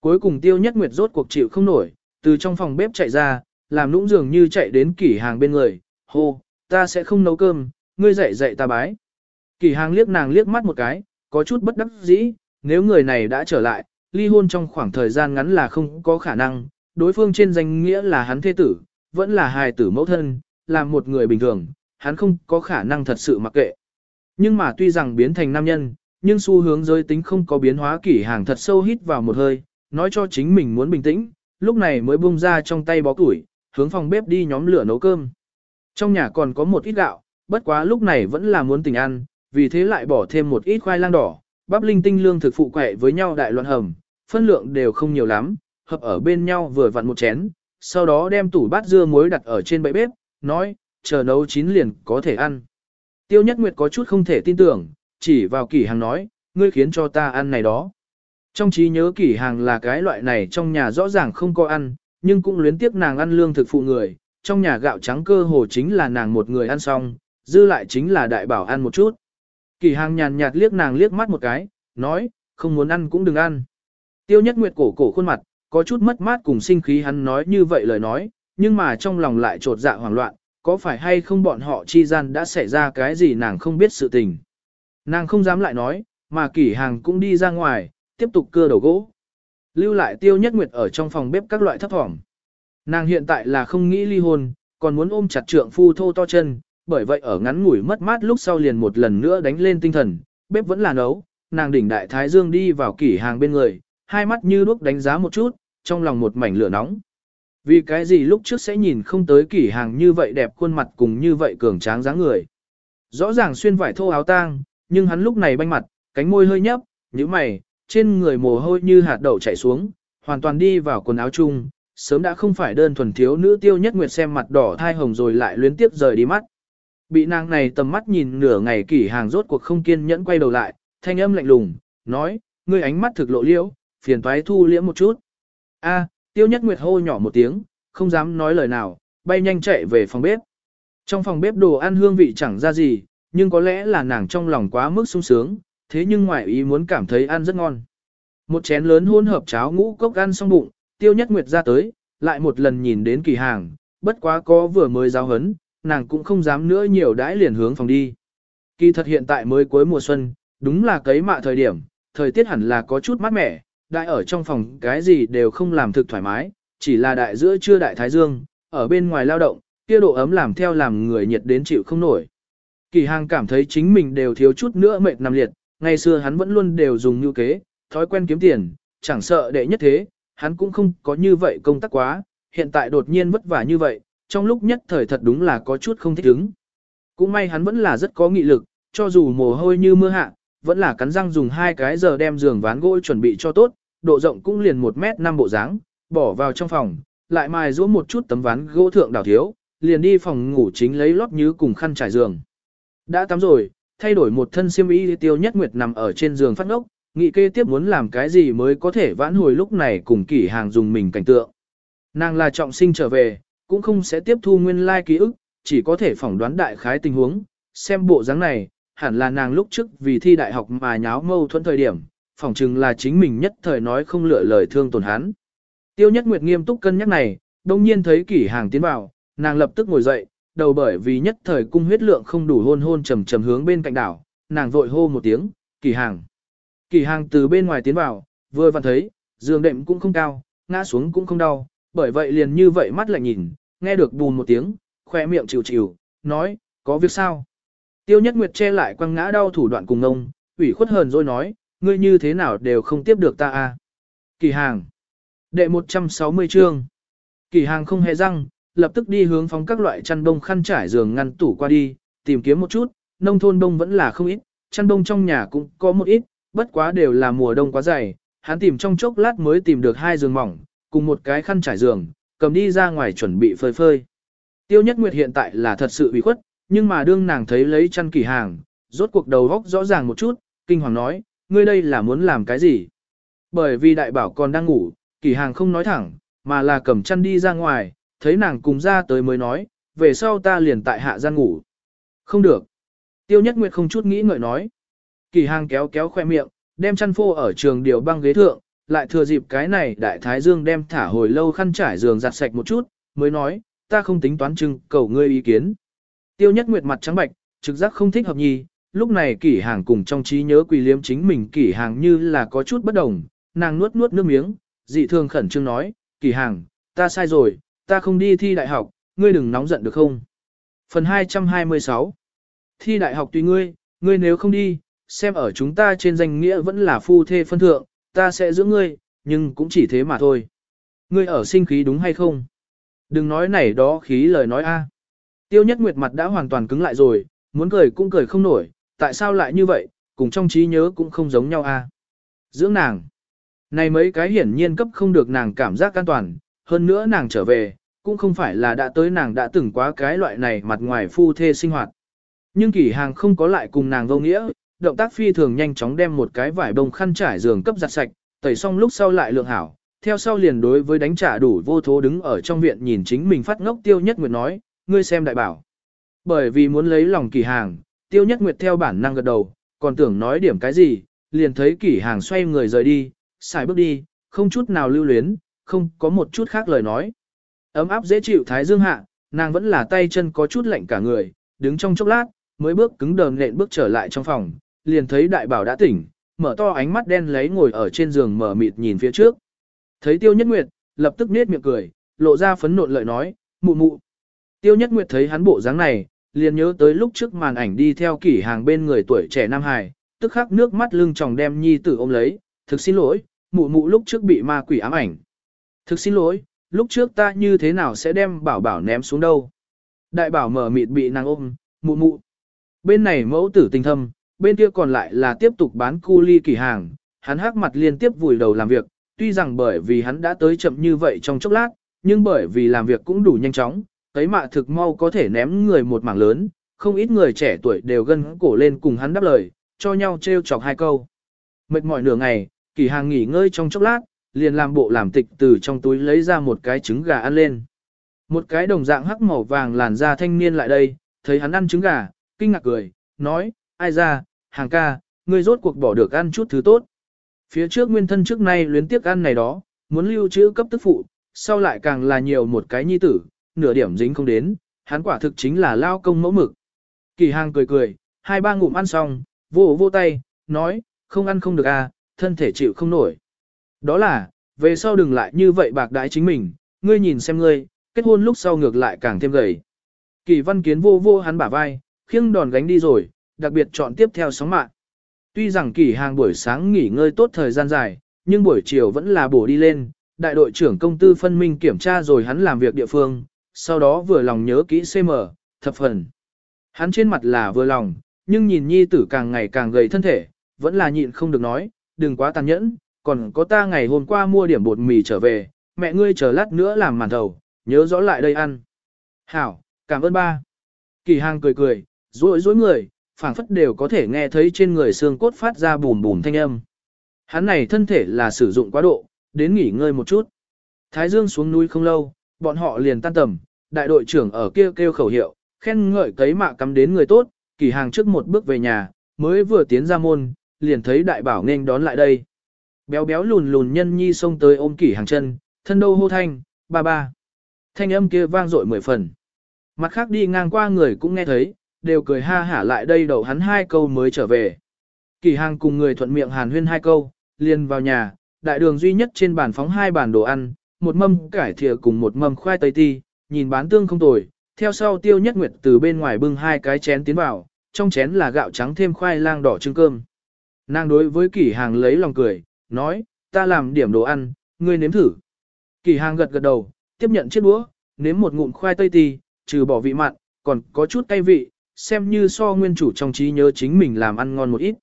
Cuối cùng tiêu nhất nguyệt rốt cuộc chịu không nổi, từ trong phòng bếp chạy ra, làm nũng dường như chạy đến kỷ hàng bên người, hô, ta sẽ không nấu cơm, ngươi dạy dạy ta bái kỳ hàng liếc nàng liếc mắt một cái, có chút bất đắc dĩ, nếu người này đã trở lại, ly hôn trong khoảng thời gian ngắn là không có khả năng, đối phương trên danh nghĩa là hắn thế tử, vẫn là hài tử mẫu thân, là một người bình thường, hắn không có khả năng thật sự mặc kệ. Nhưng mà tuy rằng biến thành nam nhân, nhưng xu hướng giới tính không có biến hóa kỷ hàng thật sâu hít vào một hơi, nói cho chính mình muốn bình tĩnh, lúc này mới bung ra trong tay bó củi, hướng phòng bếp đi nhóm lửa nấu cơm. Trong nhà còn có một ít gạo, bất quá lúc này vẫn là muốn tình ăn, vì thế lại bỏ thêm một ít khoai lang đỏ, bắp linh tinh lương thực phụ quẹ với nhau đại loạn hầm, phân lượng đều không nhiều lắm, hợp ở bên nhau vừa vặn một chén, sau đó đem tủ bát dưa muối đặt ở trên bệ bếp, nói, chờ nấu chín liền có thể ăn. Tiêu Nhất Nguyệt có chút không thể tin tưởng, chỉ vào kỷ hàng nói, ngươi khiến cho ta ăn này đó. Trong trí nhớ kỷ hàng là cái loại này trong nhà rõ ràng không có ăn, nhưng cũng luyến tiếc nàng ăn lương thực phụ người, trong nhà gạo trắng cơ hồ chính là nàng một người ăn xong, dư lại chính là đại bảo ăn một chút. Kỳ hàng nhàn nhạt liếc nàng liếc mắt một cái, nói, không muốn ăn cũng đừng ăn. Tiêu Nhất Nguyệt cổ cổ khuôn mặt, có chút mất mát cùng sinh khí hắn nói như vậy lời nói, nhưng mà trong lòng lại trột dạ hoảng loạn, có phải hay không bọn họ chi gian đã xảy ra cái gì nàng không biết sự tình. Nàng không dám lại nói, mà kỷ hàng cũng đi ra ngoài, tiếp tục cưa đầu gỗ. Lưu lại tiêu nhất nguyệt ở trong phòng bếp các loại thấp thỏm. Nàng hiện tại là không nghĩ ly hôn, còn muốn ôm chặt trượng phu thô to chân, bởi vậy ở ngắn ngủi mất mát lúc sau liền một lần nữa đánh lên tinh thần, bếp vẫn là nấu, nàng đỉnh đại thái dương đi vào kỷ hàng bên người, hai mắt như đuốc đánh giá một chút, trong lòng một mảnh lửa nóng. Vì cái gì lúc trước sẽ nhìn không tới kỷ hàng như vậy đẹp khuôn mặt cùng như vậy cường tráng dáng người. Rõ ràng xuyên vải thô áo tang, nhưng hắn lúc này banh mặt, cánh môi hơi nhấp, như mày, trên người mồ hôi như hạt đậu chảy xuống, hoàn toàn đi vào quần áo chung, sớm đã không phải đơn thuần thiếu nữ tiêu nhất nguyệt xem mặt đỏ thai hồng rồi lại luyến tiếp rời đi mắt. Bị nàng này tầm mắt nhìn nửa ngày kỷ hàng rốt cuộc không kiên nhẫn quay đầu lại, thanh âm lạnh lùng, nói, ngươi ánh mắt thực lộ liễu, phiền toái thu liễm một chút. A, tiêu nhất nguyệt hô nhỏ một tiếng, không dám nói lời nào, bay nhanh chạy về phòng bếp. Trong phòng bếp đồ ăn hương vị chẳng ra gì, nhưng có lẽ là nàng trong lòng quá mức sung sướng, thế nhưng ngoại ý muốn cảm thấy ăn rất ngon. Một chén lớn hôn hợp cháo ngũ cốc ăn xong bụng, tiêu nhất nguyệt ra tới, lại một lần nhìn đến kỳ hàng, bất quá có vừa mới giáo hấn, nàng cũng không dám nữa nhiều đãi liền hướng phòng đi. Kỳ thật hiện tại mới cuối mùa xuân, đúng là cấy mạ thời điểm, thời tiết hẳn là có chút mát mẻ, đại ở trong phòng cái gì đều không làm thực thoải mái, chỉ là đại giữa trưa đại thái dương, ở bên ngoài lao động, kia độ ấm làm theo làm người nhiệt đến chịu không nổi. Kỳ hàng cảm thấy chính mình đều thiếu chút nữa mệt nằm liệt, ngày xưa hắn vẫn luôn đều dùng như kế, thói quen kiếm tiền, chẳng sợ đệ nhất thế, hắn cũng không có như vậy công tác quá, hiện tại đột nhiên vất vả như vậy, trong lúc nhất thời thật đúng là có chút không thích ứng. Cũng may hắn vẫn là rất có nghị lực, cho dù mồ hôi như mưa hạ, vẫn là cắn răng dùng hai cái giờ đem giường ván gỗ chuẩn bị cho tốt, độ rộng cũng liền 1 mét 5 bộ dáng, bỏ vào trong phòng, lại mài giũa một chút tấm ván gỗ thượng đảo thiếu, liền đi phòng ngủ chính lấy lót như cùng khăn trải giường. Đã tắm rồi, thay đổi một thân xiêm y tiêu nhất nguyệt nằm ở trên giường phát ngốc, nghị kê tiếp muốn làm cái gì mới có thể vãn hồi lúc này cùng kỷ hàng dùng mình cảnh tượng. Nàng là trọng sinh trở về, cũng không sẽ tiếp thu nguyên lai ký ức, chỉ có thể phỏng đoán đại khái tình huống, xem bộ dáng này, hẳn là nàng lúc trước vì thi đại học mà nháo mâu thuẫn thời điểm, phỏng chừng là chính mình nhất thời nói không lựa lời thương tổn hắn. Tiêu Nhất Nguyệt nghiêm túc cân nhắc này, đông nhiên thấy kỷ hàng tiến vào, nàng lập tức ngồi dậy, đầu bởi vì nhất thời cung huyết lượng không đủ hôn hôn trầm trầm hướng bên cạnh đảo, nàng vội hô một tiếng, kỷ hàng. Kỷ hàng từ bên ngoài tiến vào, vừa vặn thấy, giường đệm cũng không cao, ngã xuống cũng không đau, bởi vậy liền như vậy mắt lại nhìn, nghe được bùn một tiếng, khoe miệng chịu chịu, nói, có việc sao? Tiêu Nhất Nguyệt che lại quăng ngã đau thủ đoạn cùng ông, ủy khuất hờn rồi nói, ngươi như thế nào đều không tiếp được ta à? Kỳ hàng. Đệ 160 chương. Kỳ hàng không hề răng, lập tức đi hướng phóng các loại chăn đông khăn trải giường ngăn tủ qua đi, tìm kiếm một chút, nông thôn đông vẫn là không ít, chăn đông trong nhà cũng có một ít, bất quá đều là mùa đông quá dày, hắn tìm trong chốc lát mới tìm được hai giường mỏng, cùng một cái khăn trải giường, cầm đi ra ngoài chuẩn bị phơi phơi. Tiêu Nhất Nguyệt hiện tại là thật sự ủy khuất, nhưng mà đương nàng thấy lấy chăn kỳ hàng, rốt cuộc đầu góc rõ ràng một chút, kinh hoàng nói, ngươi đây là muốn làm cái gì? Bởi vì đại bảo còn đang ngủ, kỳ hàng không nói thẳng, mà là cầm chăn đi ra ngoài, thấy nàng cùng ra tới mới nói, về sau ta liền tại hạ gian ngủ. Không được. Tiêu Nhất Nguyệt không chút nghĩ ngợi nói. Kỳ hàng kéo kéo khoe miệng, đem chăn phô ở trường điều băng ghế thượng, lại thừa dịp cái này đại thái dương đem thả hồi lâu khăn trải giường giặt sạch một chút, mới nói, ta không tính toán trưng cầu ngươi ý kiến. Tiêu nhất nguyệt mặt trắng bạch, trực giác không thích hợp nhì. lúc này kỷ hàng cùng trong trí nhớ quỳ liếm chính mình kỷ hàng như là có chút bất đồng, nàng nuốt nuốt nước miếng, dị thường khẩn trương nói, kỷ hàng, ta sai rồi, ta không đi thi đại học, ngươi đừng nóng giận được không? Phần 226 Thi đại học tùy ngươi, ngươi nếu không đi, xem ở chúng ta trên danh nghĩa vẫn là phu thê phân thượng, ta sẽ giữ ngươi, nhưng cũng chỉ thế mà thôi. Ngươi ở sinh khí đúng hay không? Đừng nói này đó khí lời nói a. Tiêu nhất nguyệt mặt đã hoàn toàn cứng lại rồi, muốn cười cũng cười không nổi, tại sao lại như vậy, cùng trong trí nhớ cũng không giống nhau a. Dưỡng nàng. Này mấy cái hiển nhiên cấp không được nàng cảm giác an toàn, hơn nữa nàng trở về, cũng không phải là đã tới nàng đã từng quá cái loại này mặt ngoài phu thê sinh hoạt. Nhưng kỷ hàng không có lại cùng nàng vô nghĩa, động tác phi thường nhanh chóng đem một cái vải bông khăn trải giường cấp giặt sạch, tẩy xong lúc sau lại lượng hảo, theo sau liền đối với đánh trả đủ vô thố đứng ở trong viện nhìn chính mình phát ngốc tiêu nhất nguyệt nói, ngươi xem đại bảo. Bởi vì muốn lấy lòng kỳ hàng, tiêu nhất nguyệt theo bản năng gật đầu, còn tưởng nói điểm cái gì, liền thấy kỳ hàng xoay người rời đi, xài bước đi, không chút nào lưu luyến, không có một chút khác lời nói. Ấm áp dễ chịu thái dương hạ, nàng vẫn là tay chân có chút lạnh cả người, đứng trong chốc lát, mới bước cứng đờm nện bước trở lại trong phòng, liền thấy đại bảo đã tỉnh, mở to ánh mắt đen lấy ngồi ở trên giường mở mịt nhìn phía trước. Thấy tiêu nhất nguyệt, lập tức nết miệng cười, lộ ra phấn nộn lợi nói, mụ mụ. Tiêu nhất nguyệt thấy hắn bộ dáng này, liền nhớ tới lúc trước màn ảnh đi theo kỷ hàng bên người tuổi trẻ Nam Hải, tức khắc nước mắt lưng tròng đem nhi tử ôm lấy, thực xin lỗi, mụ mụ lúc trước bị ma quỷ ám ảnh. Thực xin lỗi, lúc trước ta như thế nào sẽ đem bảo bảo ném xuống đâu. Đại bảo mở mịt bị nàng ôm, mụ mụ. Bên này mẫu tử tình thâm, bên kia còn lại là tiếp tục bán cu ly kỳ hàng, hắn hắc mặt liên tiếp vùi đầu làm việc, tuy rằng bởi vì hắn đã tới chậm như vậy trong chốc lát, nhưng bởi vì làm việc cũng đủ nhanh chóng, thấy mạ thực mau có thể ném người một mảng lớn, không ít người trẻ tuổi đều gân cổ lên cùng hắn đáp lời, cho nhau trêu chọc hai câu. Mệt mỏi nửa ngày, kỳ hàng nghỉ ngơi trong chốc lát, liền làm bộ làm tịch từ trong túi lấy ra một cái trứng gà ăn lên. Một cái đồng dạng hắc màu vàng làn da thanh niên lại đây, thấy hắn ăn trứng gà, kinh ngạc cười, nói, ai ra, hàng ca, ngươi rốt cuộc bỏ được ăn chút thứ tốt. Phía trước nguyên thân trước nay luyến tiếc ăn này đó, muốn lưu trữ cấp tức phụ, sau lại càng là nhiều một cái nhi tử, nửa điểm dính không đến, hắn quả thực chính là lao công mẫu mực. Kỳ hàng cười cười, hai ba ngụm ăn xong, vô vô tay, nói, không ăn không được à, thân thể chịu không nổi. Đó là, về sau đừng lại như vậy bạc đái chính mình, ngươi nhìn xem ngươi, kết hôn lúc sau ngược lại càng thêm gầy. Kỳ văn kiến vô vô hắn bả vai, khiêng đòn gánh đi rồi, đặc biệt chọn tiếp theo sóng mạng. Tuy rằng kỳ hàng buổi sáng nghỉ ngơi tốt thời gian dài, nhưng buổi chiều vẫn là bổ đi lên, đại đội trưởng công tư phân minh kiểm tra rồi hắn làm việc địa phương, sau đó vừa lòng nhớ kỹ CM, thập phần. Hắn trên mặt là vừa lòng, nhưng nhìn nhi tử càng ngày càng gầy thân thể, vẫn là nhịn không được nói, đừng quá tàn nhẫn, còn có ta ngày hôm qua mua điểm bột mì trở về, mẹ ngươi chờ lát nữa làm màn thầu, nhớ rõ lại đây ăn. Hảo, Cảm ơn ba. Kỳ hàng cười cười, rối rối người, phảng phất đều có thể nghe thấy trên người xương cốt phát ra bùm bùm thanh âm. Hắn này thân thể là sử dụng quá độ, đến nghỉ ngơi một chút. Thái Dương xuống núi không lâu, bọn họ liền tan tầm, đại đội trưởng ở kia kêu, kêu khẩu hiệu, khen ngợi cấy mạ cắm đến người tốt, kỳ hàng trước một bước về nhà, mới vừa tiến ra môn, liền thấy đại bảo nên đón lại đây. Béo béo lùn lùn nhân nhi xông tới ôm kỷ hàng chân, thân đâu hô thanh, ba ba. Thanh âm kia vang dội mười phần. Mặt khác đi ngang qua người cũng nghe thấy, đều cười ha hả lại đây đầu hắn hai câu mới trở về. Kỷ hàng cùng người thuận miệng hàn huyên hai câu, liền vào nhà, đại đường duy nhất trên bàn phóng hai bàn đồ ăn, một mâm cải thìa cùng một mâm khoai tây ti, nhìn bán tương không tồi, theo sau tiêu nhất nguyệt từ bên ngoài bưng hai cái chén tiến vào, trong chén là gạo trắng thêm khoai lang đỏ trứng cơm. Nàng đối với kỷ hàng lấy lòng cười, nói, ta làm điểm đồ ăn, ngươi nếm thử. Kỷ hàng gật gật đầu, tiếp nhận chiếc đũa, nếm một ngụm khoai tây ti, trừ bỏ vị mặn, còn có chút cay vị, xem như so nguyên chủ trong trí nhớ chính mình làm ăn ngon một ít.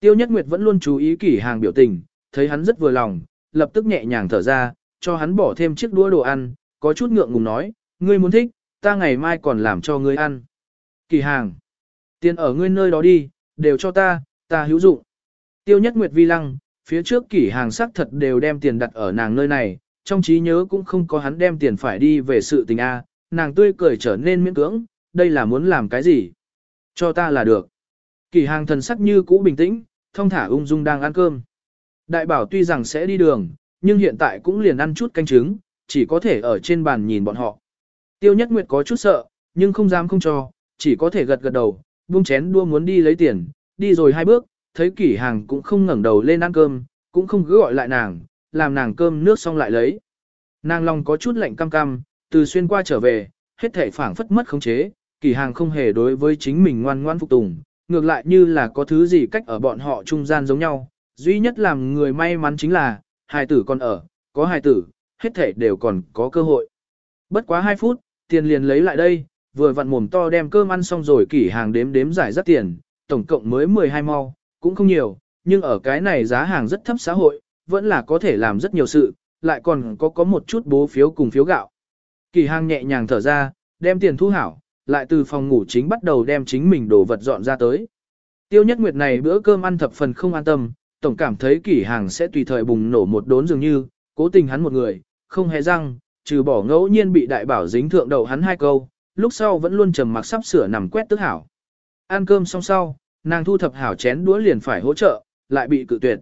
Tiêu Nhất Nguyệt vẫn luôn chú ý kỷ hàng biểu tình, thấy hắn rất vừa lòng, lập tức nhẹ nhàng thở ra, cho hắn bỏ thêm chiếc đũa đồ ăn, có chút ngượng ngùng nói, ngươi muốn thích, ta ngày mai còn làm cho ngươi ăn. Kỳ hàng, tiền ở ngươi nơi đó đi, đều cho ta, ta hữu dụng. Tiêu Nhất Nguyệt vi lăng, phía trước kỷ hàng sắc thật đều đem tiền đặt ở nàng nơi này, trong trí nhớ cũng không có hắn đem tiền phải đi về sự tình A, nàng tươi cười trở nên miễn cưỡng, đây là muốn làm cái gì? Cho ta là được. Kỷ hàng thần sắc như cũ bình tĩnh, thông thả ung dung đang ăn cơm. Đại bảo tuy rằng sẽ đi đường, nhưng hiện tại cũng liền ăn chút canh trứng, chỉ có thể ở trên bàn nhìn bọn họ. Tiêu Nhất Nguyệt có chút sợ, nhưng không dám không cho, chỉ có thể gật gật đầu, buông chén đua muốn đi lấy tiền, đi rồi hai bước, thấy kỷ hàng cũng không ngẩng đầu lên ăn cơm, cũng không cứ gọi lại nàng, làm nàng cơm nước xong lại lấy. Nàng lòng có chút lạnh cam cam, từ xuyên qua trở về, hết thể phảng phất mất khống chế, kỳ hàng không hề đối với chính mình ngoan ngoan phục tùng, ngược lại như là có thứ gì cách ở bọn họ trung gian giống nhau, duy nhất làm người may mắn chính là, hài tử còn ở, có hài tử, hết thể đều còn có cơ hội. Bất quá 2 phút, tiền liền lấy lại đây, vừa vặn mồm to đem cơm ăn xong rồi kỷ hàng đếm đếm giải rất tiền, tổng cộng mới 12 mau, cũng không nhiều, nhưng ở cái này giá hàng rất thấp xã hội, vẫn là có thể làm rất nhiều sự, lại còn có có một chút bố phiếu cùng phiếu gạo. Kỳ hàng nhẹ nhàng thở ra, đem tiền thu hảo, lại từ phòng ngủ chính bắt đầu đem chính mình đồ vật dọn ra tới. Tiêu nhất nguyệt này bữa cơm ăn thập phần không an tâm, tổng cảm thấy kỷ hàng sẽ tùy thời bùng nổ một đốn dường như, cố tình hắn một người, không hề răng, trừ bỏ ngẫu nhiên bị đại bảo dính thượng đầu hắn hai câu, lúc sau vẫn luôn trầm mặc sắp sửa nằm quét tức hảo. Ăn cơm xong sau, nàng thu thập hảo chén đũa liền phải hỗ trợ, lại bị cự tuyệt.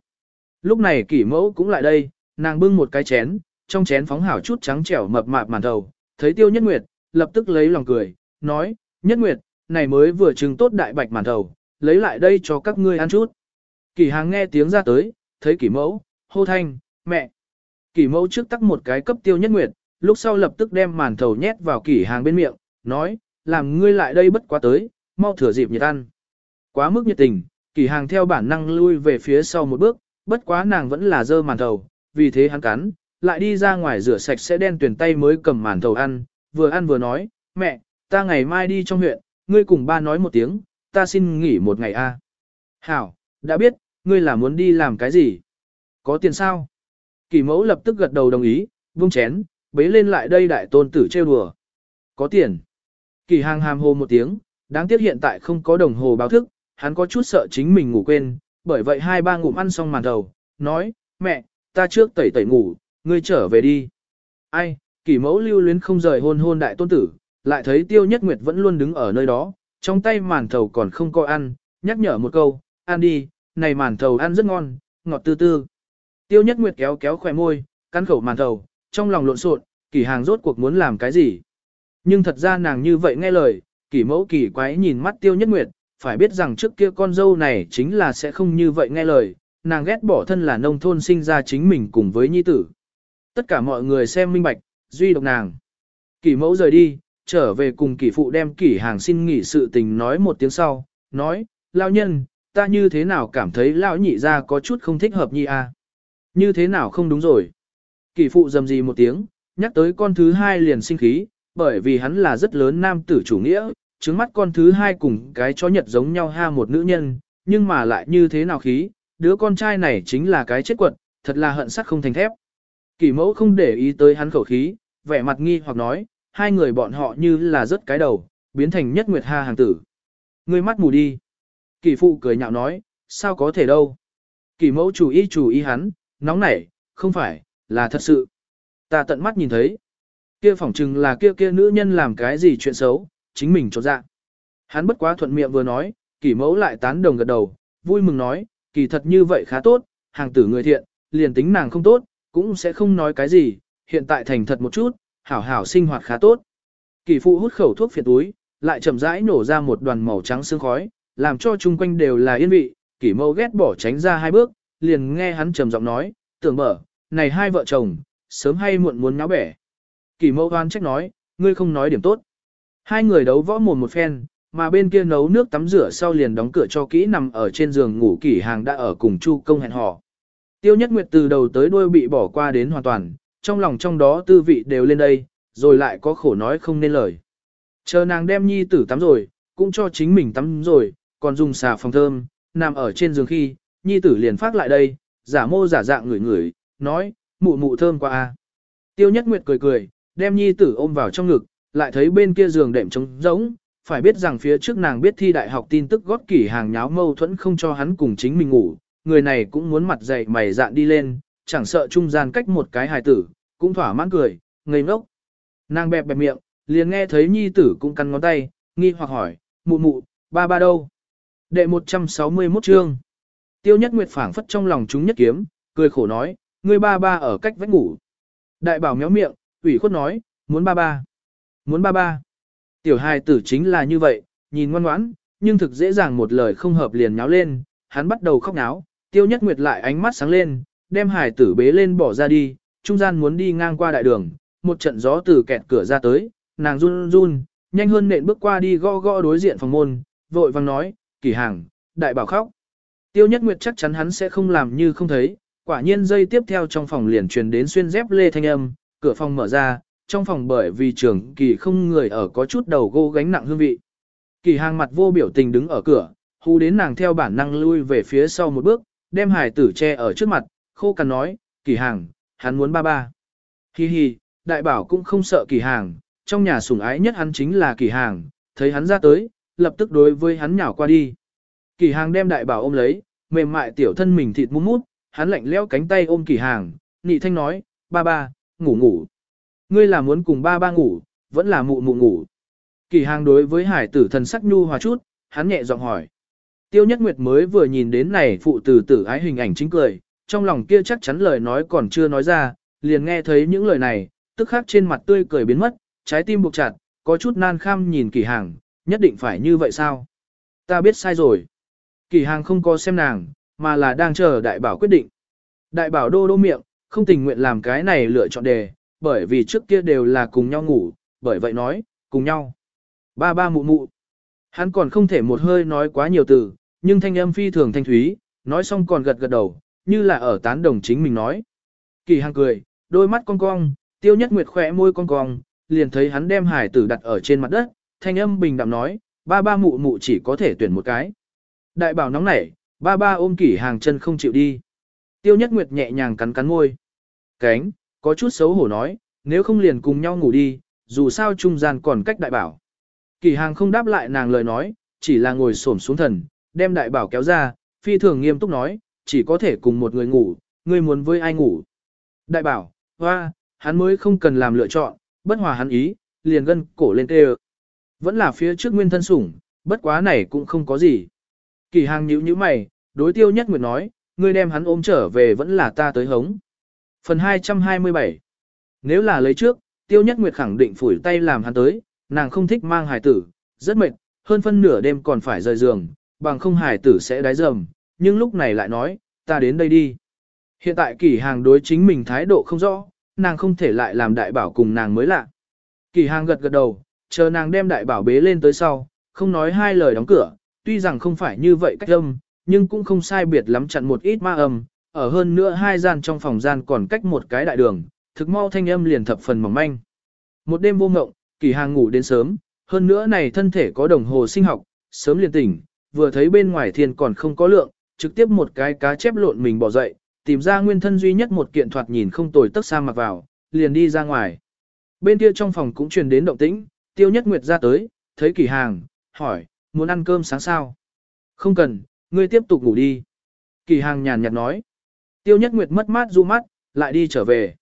Lúc này kỷ mẫu cũng lại đây, nàng bưng một cái chén, trong chén phóng hảo chút trắng trẻo mập mạp màn đầu, thấy tiêu nhất nguyệt, lập tức lấy lòng cười, nói, nhất nguyệt, này mới vừa trừng tốt đại bạch màn đầu, lấy lại đây cho các ngươi ăn chút. Kỷ hàng nghe tiếng ra tới, thấy kỷ mẫu, hô thanh, mẹ. Kỷ mẫu trước tắc một cái cấp tiêu nhất nguyệt, lúc sau lập tức đem màn thầu nhét vào kỷ hàng bên miệng, nói, làm ngươi lại đây bất quá tới, mau thừa dịp nhiệt ăn. Quá mức nhiệt tình, kỷ hàng theo bản năng lui về phía sau một bước, bất quá nàng vẫn là dơ màn thầu, vì thế hắn cắn, lại đi ra ngoài rửa sạch sẽ đen tuyển tay mới cầm màn thầu ăn, vừa ăn vừa nói, mẹ, ta ngày mai đi trong huyện, ngươi cùng ba nói một tiếng, ta xin nghỉ một ngày a. Hảo, đã biết, ngươi là muốn đi làm cái gì? Có tiền sao? Kỳ mẫu lập tức gật đầu đồng ý, vung chén, bế lên lại đây đại tôn tử trêu đùa. Có tiền. Kỳ hàng hàm hồ một tiếng, đáng tiếc hiện tại không có đồng hồ báo thức, hắn có chút sợ chính mình ngủ quên, bởi vậy hai ba ngụm ăn xong màn đầu, nói, mẹ, ta trước tẩy tẩy ngủ, ngươi trở về đi. Ai, kỳ mẫu lưu luyến không rời hôn hôn đại tôn tử, lại thấy tiêu nhất nguyệt vẫn luôn đứng ở nơi đó, trong tay màn thầu còn không có ăn, nhắc nhở một câu, ăn đi, này màn thầu ăn rất ngon, ngọt tư tư. Tiêu nhất nguyệt kéo kéo khỏe môi, căn khẩu màn thầu, trong lòng lộn xộn, kỳ hàng rốt cuộc muốn làm cái gì. Nhưng thật ra nàng như vậy nghe lời, kỳ mẫu kỳ quái nhìn mắt tiêu nhất nguyệt, phải biết rằng trước kia con dâu này chính là sẽ không như vậy nghe lời, nàng ghét bỏ thân là nông thôn sinh ra chính mình cùng với nhi tử. Tất cả mọi người xem minh bạch, duy độc nàng. Kỳ mẫu rời đi, trở về cùng kỳ phụ đem kỷ hàng xin nghỉ sự tình nói một tiếng sau, nói, lao nhân, ta như thế nào cảm thấy lão nhị ra có chút không thích hợp nhi a à? Như thế nào không đúng rồi. Kỳ phụ dầm gì một tiếng, nhắc tới con thứ hai liền sinh khí, bởi vì hắn là rất lớn nam tử chủ nghĩa, trứng mắt con thứ hai cùng cái chó nhật giống nhau ha một nữ nhân, nhưng mà lại như thế nào khí, đứa con trai này chính là cái chết quật, thật là hận sắc không thành thép. Kỳ mẫu không để ý tới hắn khẩu khí, vẻ mặt nghi hoặc nói, hai người bọn họ như là rớt cái đầu, biến thành nhất nguyệt ha hàng tử. Ngươi mắt mù đi. Kỳ phụ cười nhạo nói, sao có thể đâu. Kỳ mẫu chủ ý chủ ý hắn, nóng nảy, không phải, là thật sự. Ta tận mắt nhìn thấy. Kia phỏng chừng là kia kia nữ nhân làm cái gì chuyện xấu, chính mình cho dạ. Hắn bất quá thuận miệng vừa nói, kỳ mẫu lại tán đồng gật đầu, vui mừng nói, kỳ thật như vậy khá tốt, hàng tử người thiện, liền tính nàng không tốt, cũng sẽ không nói cái gì, hiện tại thành thật một chút, hảo hảo sinh hoạt khá tốt. Kỳ phụ hút khẩu thuốc phiện túi, lại chậm rãi nổ ra một đoàn màu trắng sương khói, làm cho chung quanh đều là yên vị, kỳ mâu ghét bỏ tránh ra hai bước, liền nghe hắn trầm giọng nói, tưởng mở, này hai vợ chồng, sớm hay muộn muốn nháo bẻ. Kỳ mâu hoan trách nói, ngươi không nói điểm tốt. Hai người đấu võ mồm một phen, mà bên kia nấu nước tắm rửa sau liền đóng cửa cho kỹ nằm ở trên giường ngủ kỷ hàng đã ở cùng Chu công hẹn hò. Tiêu nhất nguyệt từ đầu tới đuôi bị bỏ qua đến hoàn toàn, trong lòng trong đó tư vị đều lên đây, rồi lại có khổ nói không nên lời. Chờ nàng đem nhi tử tắm rồi, cũng cho chính mình tắm rồi, còn dùng xà phòng thơm, nằm ở trên giường khi, nhi tử liền phát lại đây, giả mô giả dạng ngửi ngửi, nói, mụ mụ thơm quá a. Tiêu nhất nguyệt cười cười, đem nhi tử ôm vào trong ngực, lại thấy bên kia giường đệm trống rỗng, phải biết rằng phía trước nàng biết thi đại học tin tức gót kỷ hàng nháo mâu thuẫn không cho hắn cùng chính mình ngủ, người này cũng muốn mặt dày mày dạn đi lên, chẳng sợ trung gian cách một cái hài tử, cũng thỏa mãn cười, ngây ngốc. Nàng bẹp bẹp miệng, liền nghe thấy nhi tử cũng cắn ngón tay, nghi hoặc hỏi, mụ mụ, ba ba đâu? Đệ 161 chương. Tiêu nhất nguyệt phảng phất trong lòng chúng nhất kiếm, cười khổ nói, ngươi ba ba ở cách vách ngủ. Đại bảo méo miệng, ủy khuất nói, muốn ba ba. Muốn ba ba. Tiểu hài tử chính là như vậy, nhìn ngoan ngoãn, nhưng thực dễ dàng một lời không hợp liền nháo lên, hắn bắt đầu khóc náo, tiêu nhất nguyệt lại ánh mắt sáng lên, đem hải tử bế lên bỏ ra đi, trung gian muốn đi ngang qua đại đường, một trận gió từ kẹt cửa ra tới, nàng run run, nhanh hơn nện bước qua đi gõ gõ đối diện phòng môn, vội vang nói, kỳ hàng, đại bảo khóc. Tiêu nhất nguyệt chắc chắn hắn sẽ không làm như không thấy, quả nhiên dây tiếp theo trong phòng liền truyền đến xuyên dép lê thanh âm, cửa phòng mở ra, trong phòng bởi vì trường kỳ không người ở có chút đầu gô gánh nặng hương vị. Kỳ hàng mặt vô biểu tình đứng ở cửa, hù đến nàng theo bản năng lui về phía sau một bước, đem hải tử che ở trước mặt, khô cằn nói, kỳ hàng, hắn muốn ba ba. Hi hi, đại bảo cũng không sợ kỳ hàng, trong nhà sủng ái nhất hắn chính là kỳ hàng, thấy hắn ra tới, lập tức đối với hắn nhào qua đi. Kỳ hàng đem đại bảo ôm lấy, mềm mại tiểu thân mình thịt mút mút, hắn lạnh leo cánh tay ôm kỳ hàng, nị thanh nói, ba ba, ngủ ngủ. Ngươi là muốn cùng ba ba ngủ, vẫn là mụ mụ ngủ. Kỳ hàng đối với hải tử thần sắc nhu hòa chút, hắn nhẹ giọng hỏi. Tiêu Nhất Nguyệt mới vừa nhìn đến này phụ tử tử ái hình ảnh chính cười, trong lòng kia chắc chắn lời nói còn chưa nói ra, liền nghe thấy những lời này, tức khắc trên mặt tươi cười biến mất, trái tim buộc chặt, có chút nan kham nhìn kỳ hàng, nhất định phải như vậy sao? Ta biết sai rồi. Kỳ hàng không có xem nàng, mà là đang chờ đại bảo quyết định. Đại bảo đô đô miệng, không tình nguyện làm cái này lựa chọn đề, bởi vì trước kia đều là cùng nhau ngủ, bởi vậy nói, cùng nhau. Ba ba mụ mụ. Hắn còn không thể một hơi nói quá nhiều từ, nhưng thanh âm phi thường thanh thúy, nói xong còn gật gật đầu, như là ở tán đồng chính mình nói. Kỳ hàng cười, đôi mắt cong cong, tiêu nhất nguyệt khỏe môi cong cong, liền thấy hắn đem hải tử đặt ở trên mặt đất, thanh âm bình đạm nói, ba ba mụ mụ chỉ có thể tuyển một cái. Đại bảo nóng nảy, ba ba ôm kỳ hàng chân không chịu đi. Tiêu nhất nguyệt nhẹ nhàng cắn cắn môi. Cánh, có chút xấu hổ nói, nếu không liền cùng nhau ngủ đi, dù sao trung gian còn cách đại bảo. Kỳ hàng không đáp lại nàng lời nói, chỉ là ngồi xổm xuống thần, đem đại bảo kéo ra, phi thường nghiêm túc nói, chỉ có thể cùng một người ngủ, ngươi muốn với ai ngủ. Đại bảo, hoa, hắn mới không cần làm lựa chọn, bất hòa hắn ý, liền gân cổ lên tê Vẫn là phía trước nguyên thân sủng, bất quá này cũng không có gì. Kỳ hàng nhíu nhíu mày, đối tiêu nhất nguyệt nói, ngươi đem hắn ôm trở về vẫn là ta tới hống. Phần 227 Nếu là lấy trước, Tiêu Nhất Nguyệt khẳng định phủi tay làm hắn tới, nàng không thích mang hài tử, rất mệt, hơn phân nửa đêm còn phải rời giường, bằng không hài tử sẽ đái dầm, nhưng lúc này lại nói, ta đến đây đi. Hiện tại kỳ hàng đối chính mình thái độ không rõ, nàng không thể lại làm đại bảo cùng nàng mới lạ. Kỳ hàng gật gật đầu, chờ nàng đem đại bảo bế lên tới sau, không nói hai lời đóng cửa, tuy rằng không phải như vậy cách âm, nhưng cũng không sai biệt lắm chặn một ít ma âm, ở hơn nữa hai gian trong phòng gian còn cách một cái đại đường, thực mau thanh âm liền thập phần mỏng manh. Một đêm vô ngộng, kỳ hàng ngủ đến sớm, hơn nữa này thân thể có đồng hồ sinh học, sớm liền tỉnh, vừa thấy bên ngoài thiên còn không có lượng, trực tiếp một cái cá chép lộn mình bỏ dậy, tìm ra nguyên thân duy nhất một kiện thoạt nhìn không tồi tức xa mặc vào, liền đi ra ngoài. Bên kia trong phòng cũng truyền đến động tĩnh, tiêu nhất nguyệt ra tới, thấy kỳ hàng, hỏi, muốn ăn cơm sáng sao? Không cần, ngươi tiếp tục ngủ đi. Kỳ hàng nhàn nhạt nói. Tiêu nhất nguyệt mất mát du mắt, lại đi trở về.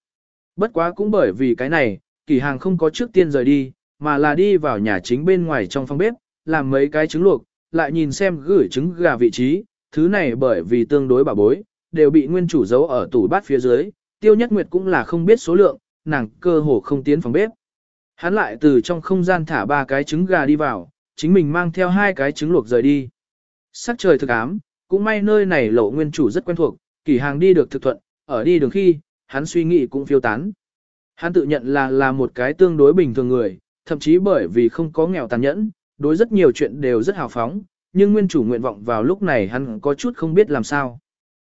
Bất quá cũng bởi vì cái này, kỳ hàng không có trước tiên rời đi, mà là đi vào nhà chính bên ngoài trong phòng bếp, làm mấy cái trứng luộc, lại nhìn xem gửi trứng gà vị trí, thứ này bởi vì tương đối bảo bối, đều bị nguyên chủ giấu ở tủ bát phía dưới, tiêu nhất nguyệt cũng là không biết số lượng, nàng cơ hồ không tiến phòng bếp. Hắn lại từ trong không gian thả ba cái trứng gà đi vào, chính mình mang theo hai cái trứng luộc rời đi. Sắc trời thực ám, cũng may nơi này lộ nguyên chủ rất quen thuộc, kỳ hàng đi được thực thuận, ở đi đường khi, hắn suy nghĩ cũng phiêu tán. Hắn tự nhận là là một cái tương đối bình thường người, thậm chí bởi vì không có nghèo tàn nhẫn, đối rất nhiều chuyện đều rất hào phóng, nhưng nguyên chủ nguyện vọng vào lúc này hắn có chút không biết làm sao.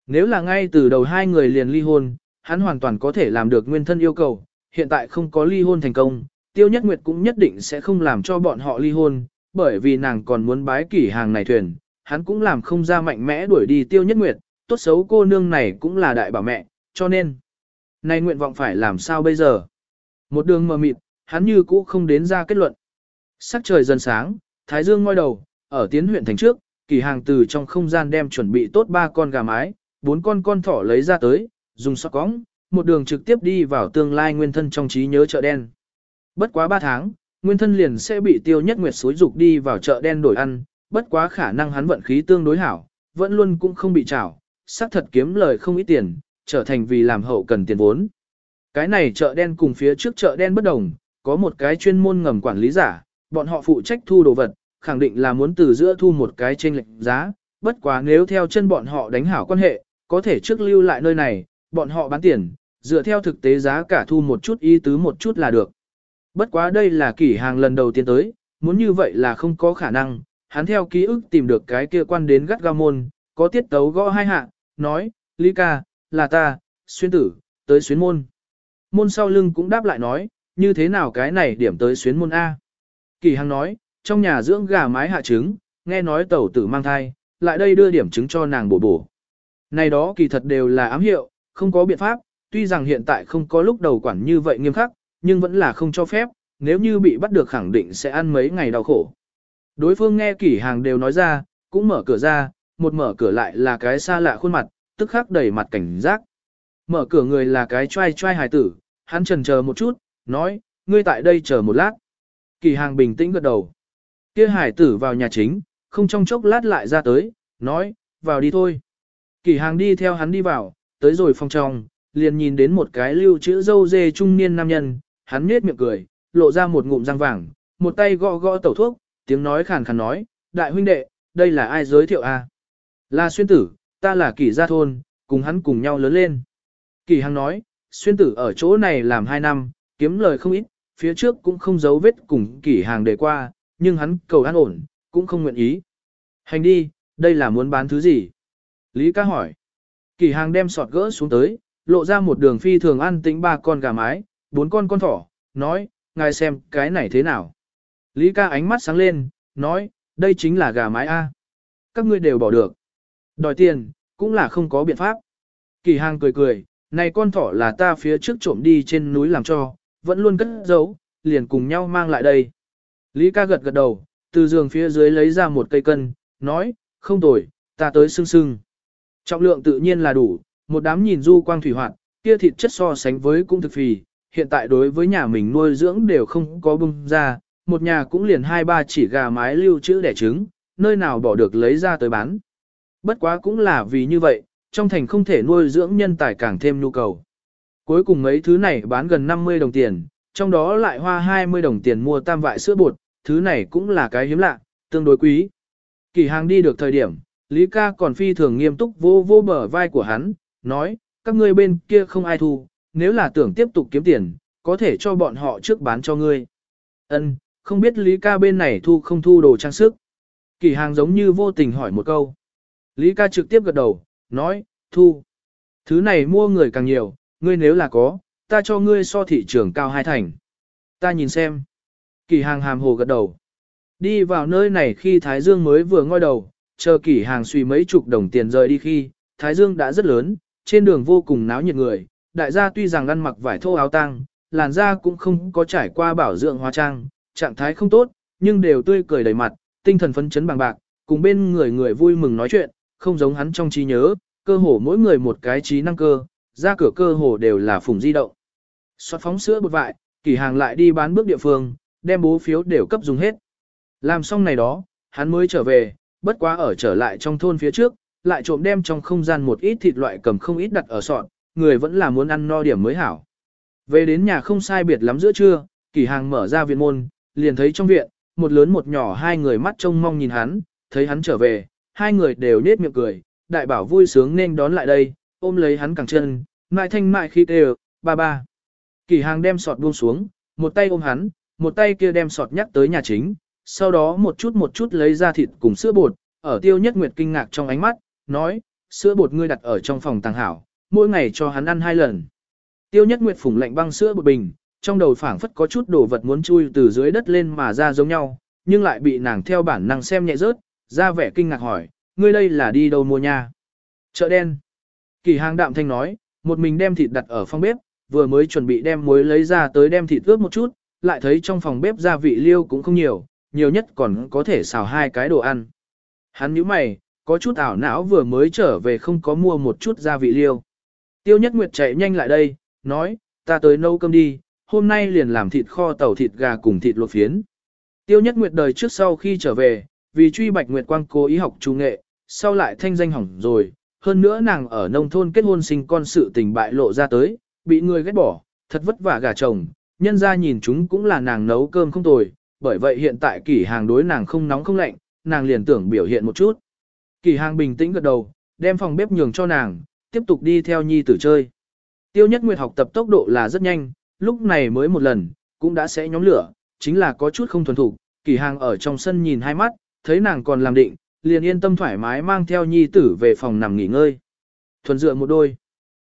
Nếu là ngay từ đầu hai người liền ly hôn, hắn hoàn toàn có thể làm được nguyên thân yêu cầu, hiện tại không có ly hôn thành công, Tiêu Nhất Nguyệt cũng nhất định sẽ không làm cho bọn họ ly hôn, bởi vì nàng còn muốn bái kỷ hàng này thuyền, hắn cũng làm không ra mạnh mẽ đuổi đi Tiêu Nhất Nguyệt, tốt xấu cô nương này cũng là đại bảo mẹ, cho nên, nay nguyện vọng phải làm sao bây giờ? Một đường mờ mịt, hắn như cũ không đến ra kết luận. Sắc trời dần sáng, Thái Dương ngoi đầu, ở tiến huyện thành trước, kỳ hàng từ trong không gian đem chuẩn bị tốt ba con gà mái, bốn con con thỏ lấy ra tới, dùng sọt cóng, một đường trực tiếp đi vào tương lai nguyên thân trong trí nhớ chợ đen. Bất quá ba tháng, nguyên thân liền sẽ bị tiêu nhất nguyệt xối dục đi vào chợ đen đổi ăn, bất quá khả năng hắn vận khí tương đối hảo, vẫn luôn cũng không bị trảo, xác thật kiếm lời không ít tiền, trở thành vì làm hậu cần tiền vốn. Cái này chợ đen cùng phía trước chợ đen bất đồng, có một cái chuyên môn ngầm quản lý giả, bọn họ phụ trách thu đồ vật, khẳng định là muốn từ giữa thu một cái trên lệnh giá, bất quá nếu theo chân bọn họ đánh hảo quan hệ, có thể trước lưu lại nơi này, bọn họ bán tiền, dựa theo thực tế giá cả thu một chút y tứ một chút là được. Bất quá đây là kỷ hàng lần đầu tiên tới, muốn như vậy là không có khả năng, hắn theo ký ức tìm được cái kia quan đến gắt ga môn, có tiết tấu gõ hai hạ, nói, Lý ca, là ta, xuyên tử, tới xuyến môn. Môn sau lưng cũng đáp lại nói, như thế nào cái này điểm tới xuyến môn A. Kỳ Hằng nói, trong nhà dưỡng gà mái hạ trứng, nghe nói tẩu tử mang thai, lại đây đưa điểm trứng cho nàng bổ bổ. Này đó kỳ thật đều là ám hiệu, không có biện pháp, tuy rằng hiện tại không có lúc đầu quản như vậy nghiêm khắc, nhưng vẫn là không cho phép, nếu như bị bắt được khẳng định sẽ ăn mấy ngày đau khổ. Đối phương nghe kỷ hàng đều nói ra, cũng mở cửa ra, một mở cửa lại là cái xa lạ khuôn mặt, tức khắc đầy mặt cảnh giác. Mở cửa người là cái trai trai hài tử, hắn trần chờ một chút, nói, ngươi tại đây chờ một lát. Kỳ hàng bình tĩnh gật đầu. Kia hải tử vào nhà chính, không trong chốc lát lại ra tới, nói, vào đi thôi. Kỳ hàng đi theo hắn đi vào, tới rồi phòng trong, liền nhìn đến một cái lưu chữ dâu dê trung niên nam nhân, hắn nhếch miệng cười, lộ ra một ngụm răng vàng, một tay gõ gõ tẩu thuốc, tiếng nói khàn khàn nói, đại huynh đệ, đây là ai giới thiệu a? À? Là xuyên tử, ta là kỷ gia thôn, cùng hắn cùng nhau lớn lên. Kỳ hằng nói, xuyên tử ở chỗ này làm hai năm, kiếm lời không ít, phía trước cũng không giấu vết cùng kỷ hàng để qua, nhưng hắn cầu an ổn, cũng không nguyện ý. Hành đi, đây là muốn bán thứ gì? Lý ca hỏi. Kỳ hàng đem sọt gỡ xuống tới, lộ ra một đường phi thường ăn tính ba con gà mái, bốn con con thỏ, nói, ngài xem cái này thế nào. Lý ca ánh mắt sáng lên, nói, đây chính là gà mái A. Các ngươi đều bỏ được. Đòi tiền, cũng là không có biện pháp. Kỳ hàng cười cười, này con thỏ là ta phía trước trộm đi trên núi làm cho, vẫn luôn cất giấu, liền cùng nhau mang lại đây. Lý ca gật gật đầu, từ giường phía dưới lấy ra một cây cân, nói, không tồi, ta tới sưng sưng. Trọng lượng tự nhiên là đủ, một đám nhìn du quang thủy hoạt, kia thịt chất so sánh với cũng thực phì, hiện tại đối với nhà mình nuôi dưỡng đều không có bung ra, một nhà cũng liền hai ba chỉ gà mái lưu trữ đẻ trứng, nơi nào bỏ được lấy ra tới bán. Bất quá cũng là vì như vậy, trong thành không thể nuôi dưỡng nhân tài càng thêm nhu cầu. Cuối cùng mấy thứ này bán gần 50 đồng tiền, trong đó lại hoa 20 đồng tiền mua tam vại sữa bột, thứ này cũng là cái hiếm lạ, tương đối quý. Kỳ hàng đi được thời điểm, Lý ca còn phi thường nghiêm túc vô vô bờ vai của hắn, nói, các ngươi bên kia không ai thu, nếu là tưởng tiếp tục kiếm tiền, có thể cho bọn họ trước bán cho ngươi. Ân, không biết Lý ca bên này thu không thu đồ trang sức. Kỳ hàng giống như vô tình hỏi một câu. Lý ca trực tiếp gật đầu, nói, thu. Thứ này mua người càng nhiều, ngươi nếu là có, ta cho ngươi so thị trường cao hai thành. Ta nhìn xem. Kỳ hàng hàm hồ gật đầu. Đi vào nơi này khi Thái Dương mới vừa ngoi đầu, chờ kỳ hàng suy mấy chục đồng tiền rời đi khi, Thái Dương đã rất lớn, trên đường vô cùng náo nhiệt người, đại gia tuy rằng ăn mặc vải thô áo tang, làn da cũng không có trải qua bảo dưỡng hóa trang, trạng thái không tốt, nhưng đều tươi cười đầy mặt, tinh thần phấn chấn bằng bạc, cùng bên người người vui mừng nói chuyện, không giống hắn trong trí nhớ, cơ hồ mỗi người một cái trí năng cơ, ra cửa cơ hồ đều là phùng di động. Xoát phóng sữa bột vại, kỳ hàng lại đi bán bước địa phương, đem bố phiếu đều cấp dùng hết. Làm xong này đó, hắn mới trở về, bất quá ở trở lại trong thôn phía trước, lại trộm đem trong không gian một ít thịt loại cầm không ít đặt ở sọt, người vẫn là muốn ăn no điểm mới hảo. Về đến nhà không sai biệt lắm giữa trưa, kỳ hàng mở ra viện môn, liền thấy trong viện, một lớn một nhỏ hai người mắt trông mong nhìn hắn, thấy hắn trở về, hai người đều nết miệng cười, đại bảo vui sướng nên đón lại đây, ôm lấy hắn cẳng chân, mại thanh mại khi đều, ba ba. Kỳ hàng đem sọt buông xuống, một tay ôm hắn, một tay kia đem sọt nhắc tới nhà chính, sau đó một chút một chút lấy ra thịt cùng sữa bột, ở tiêu nhất nguyệt kinh ngạc trong ánh mắt, nói, sữa bột ngươi đặt ở trong phòng tàng hảo, mỗi ngày cho hắn ăn hai lần. Tiêu nhất nguyệt phủng lạnh băng sữa bột bình, trong đầu phảng phất có chút đồ vật muốn chui từ dưới đất lên mà ra giống nhau, nhưng lại bị nàng theo bản năng xem nhẹ rớt, ra vẻ kinh ngạc hỏi, ngươi đây là đi đâu mua nha? Chợ đen. Kỳ hàng đạm thanh nói, một mình đem thịt đặt ở phòng bếp, vừa mới chuẩn bị đem muối lấy ra tới đem thịt ướp một chút, lại thấy trong phòng bếp gia vị liêu cũng không nhiều, nhiều nhất còn có thể xào hai cái đồ ăn. Hắn nhíu mày, có chút ảo não vừa mới trở về không có mua một chút gia vị liêu. Tiêu Nhất Nguyệt chạy nhanh lại đây, nói, ta tới nấu cơm đi, hôm nay liền làm thịt kho tàu thịt gà cùng thịt luộc phiến. Tiêu Nhất Nguyệt đời trước sau khi trở về, vì truy Bạch Nguyệt Quang cố ý học trung nghệ, sau lại thanh danh hỏng rồi, hơn nữa nàng ở nông thôn kết hôn sinh con sự tình bại lộ ra tới, bị người ghét bỏ, thật vất vả gà chồng, nhân ra nhìn chúng cũng là nàng nấu cơm không tồi, bởi vậy hiện tại kỷ hàng đối nàng không nóng không lạnh, nàng liền tưởng biểu hiện một chút. Kỷ hàng bình tĩnh gật đầu, đem phòng bếp nhường cho nàng, tiếp tục đi theo nhi tử chơi. Tiêu nhất nguyệt học tập tốc độ là rất nhanh, lúc này mới một lần, cũng đã sẽ nhóm lửa, chính là có chút không thuần thục. Kỷ hàng ở trong sân nhìn hai mắt, thấy nàng còn làm định, liền yên tâm thoải mái mang theo nhi tử về phòng nằm nghỉ ngơi. Thuần dựa một đôi.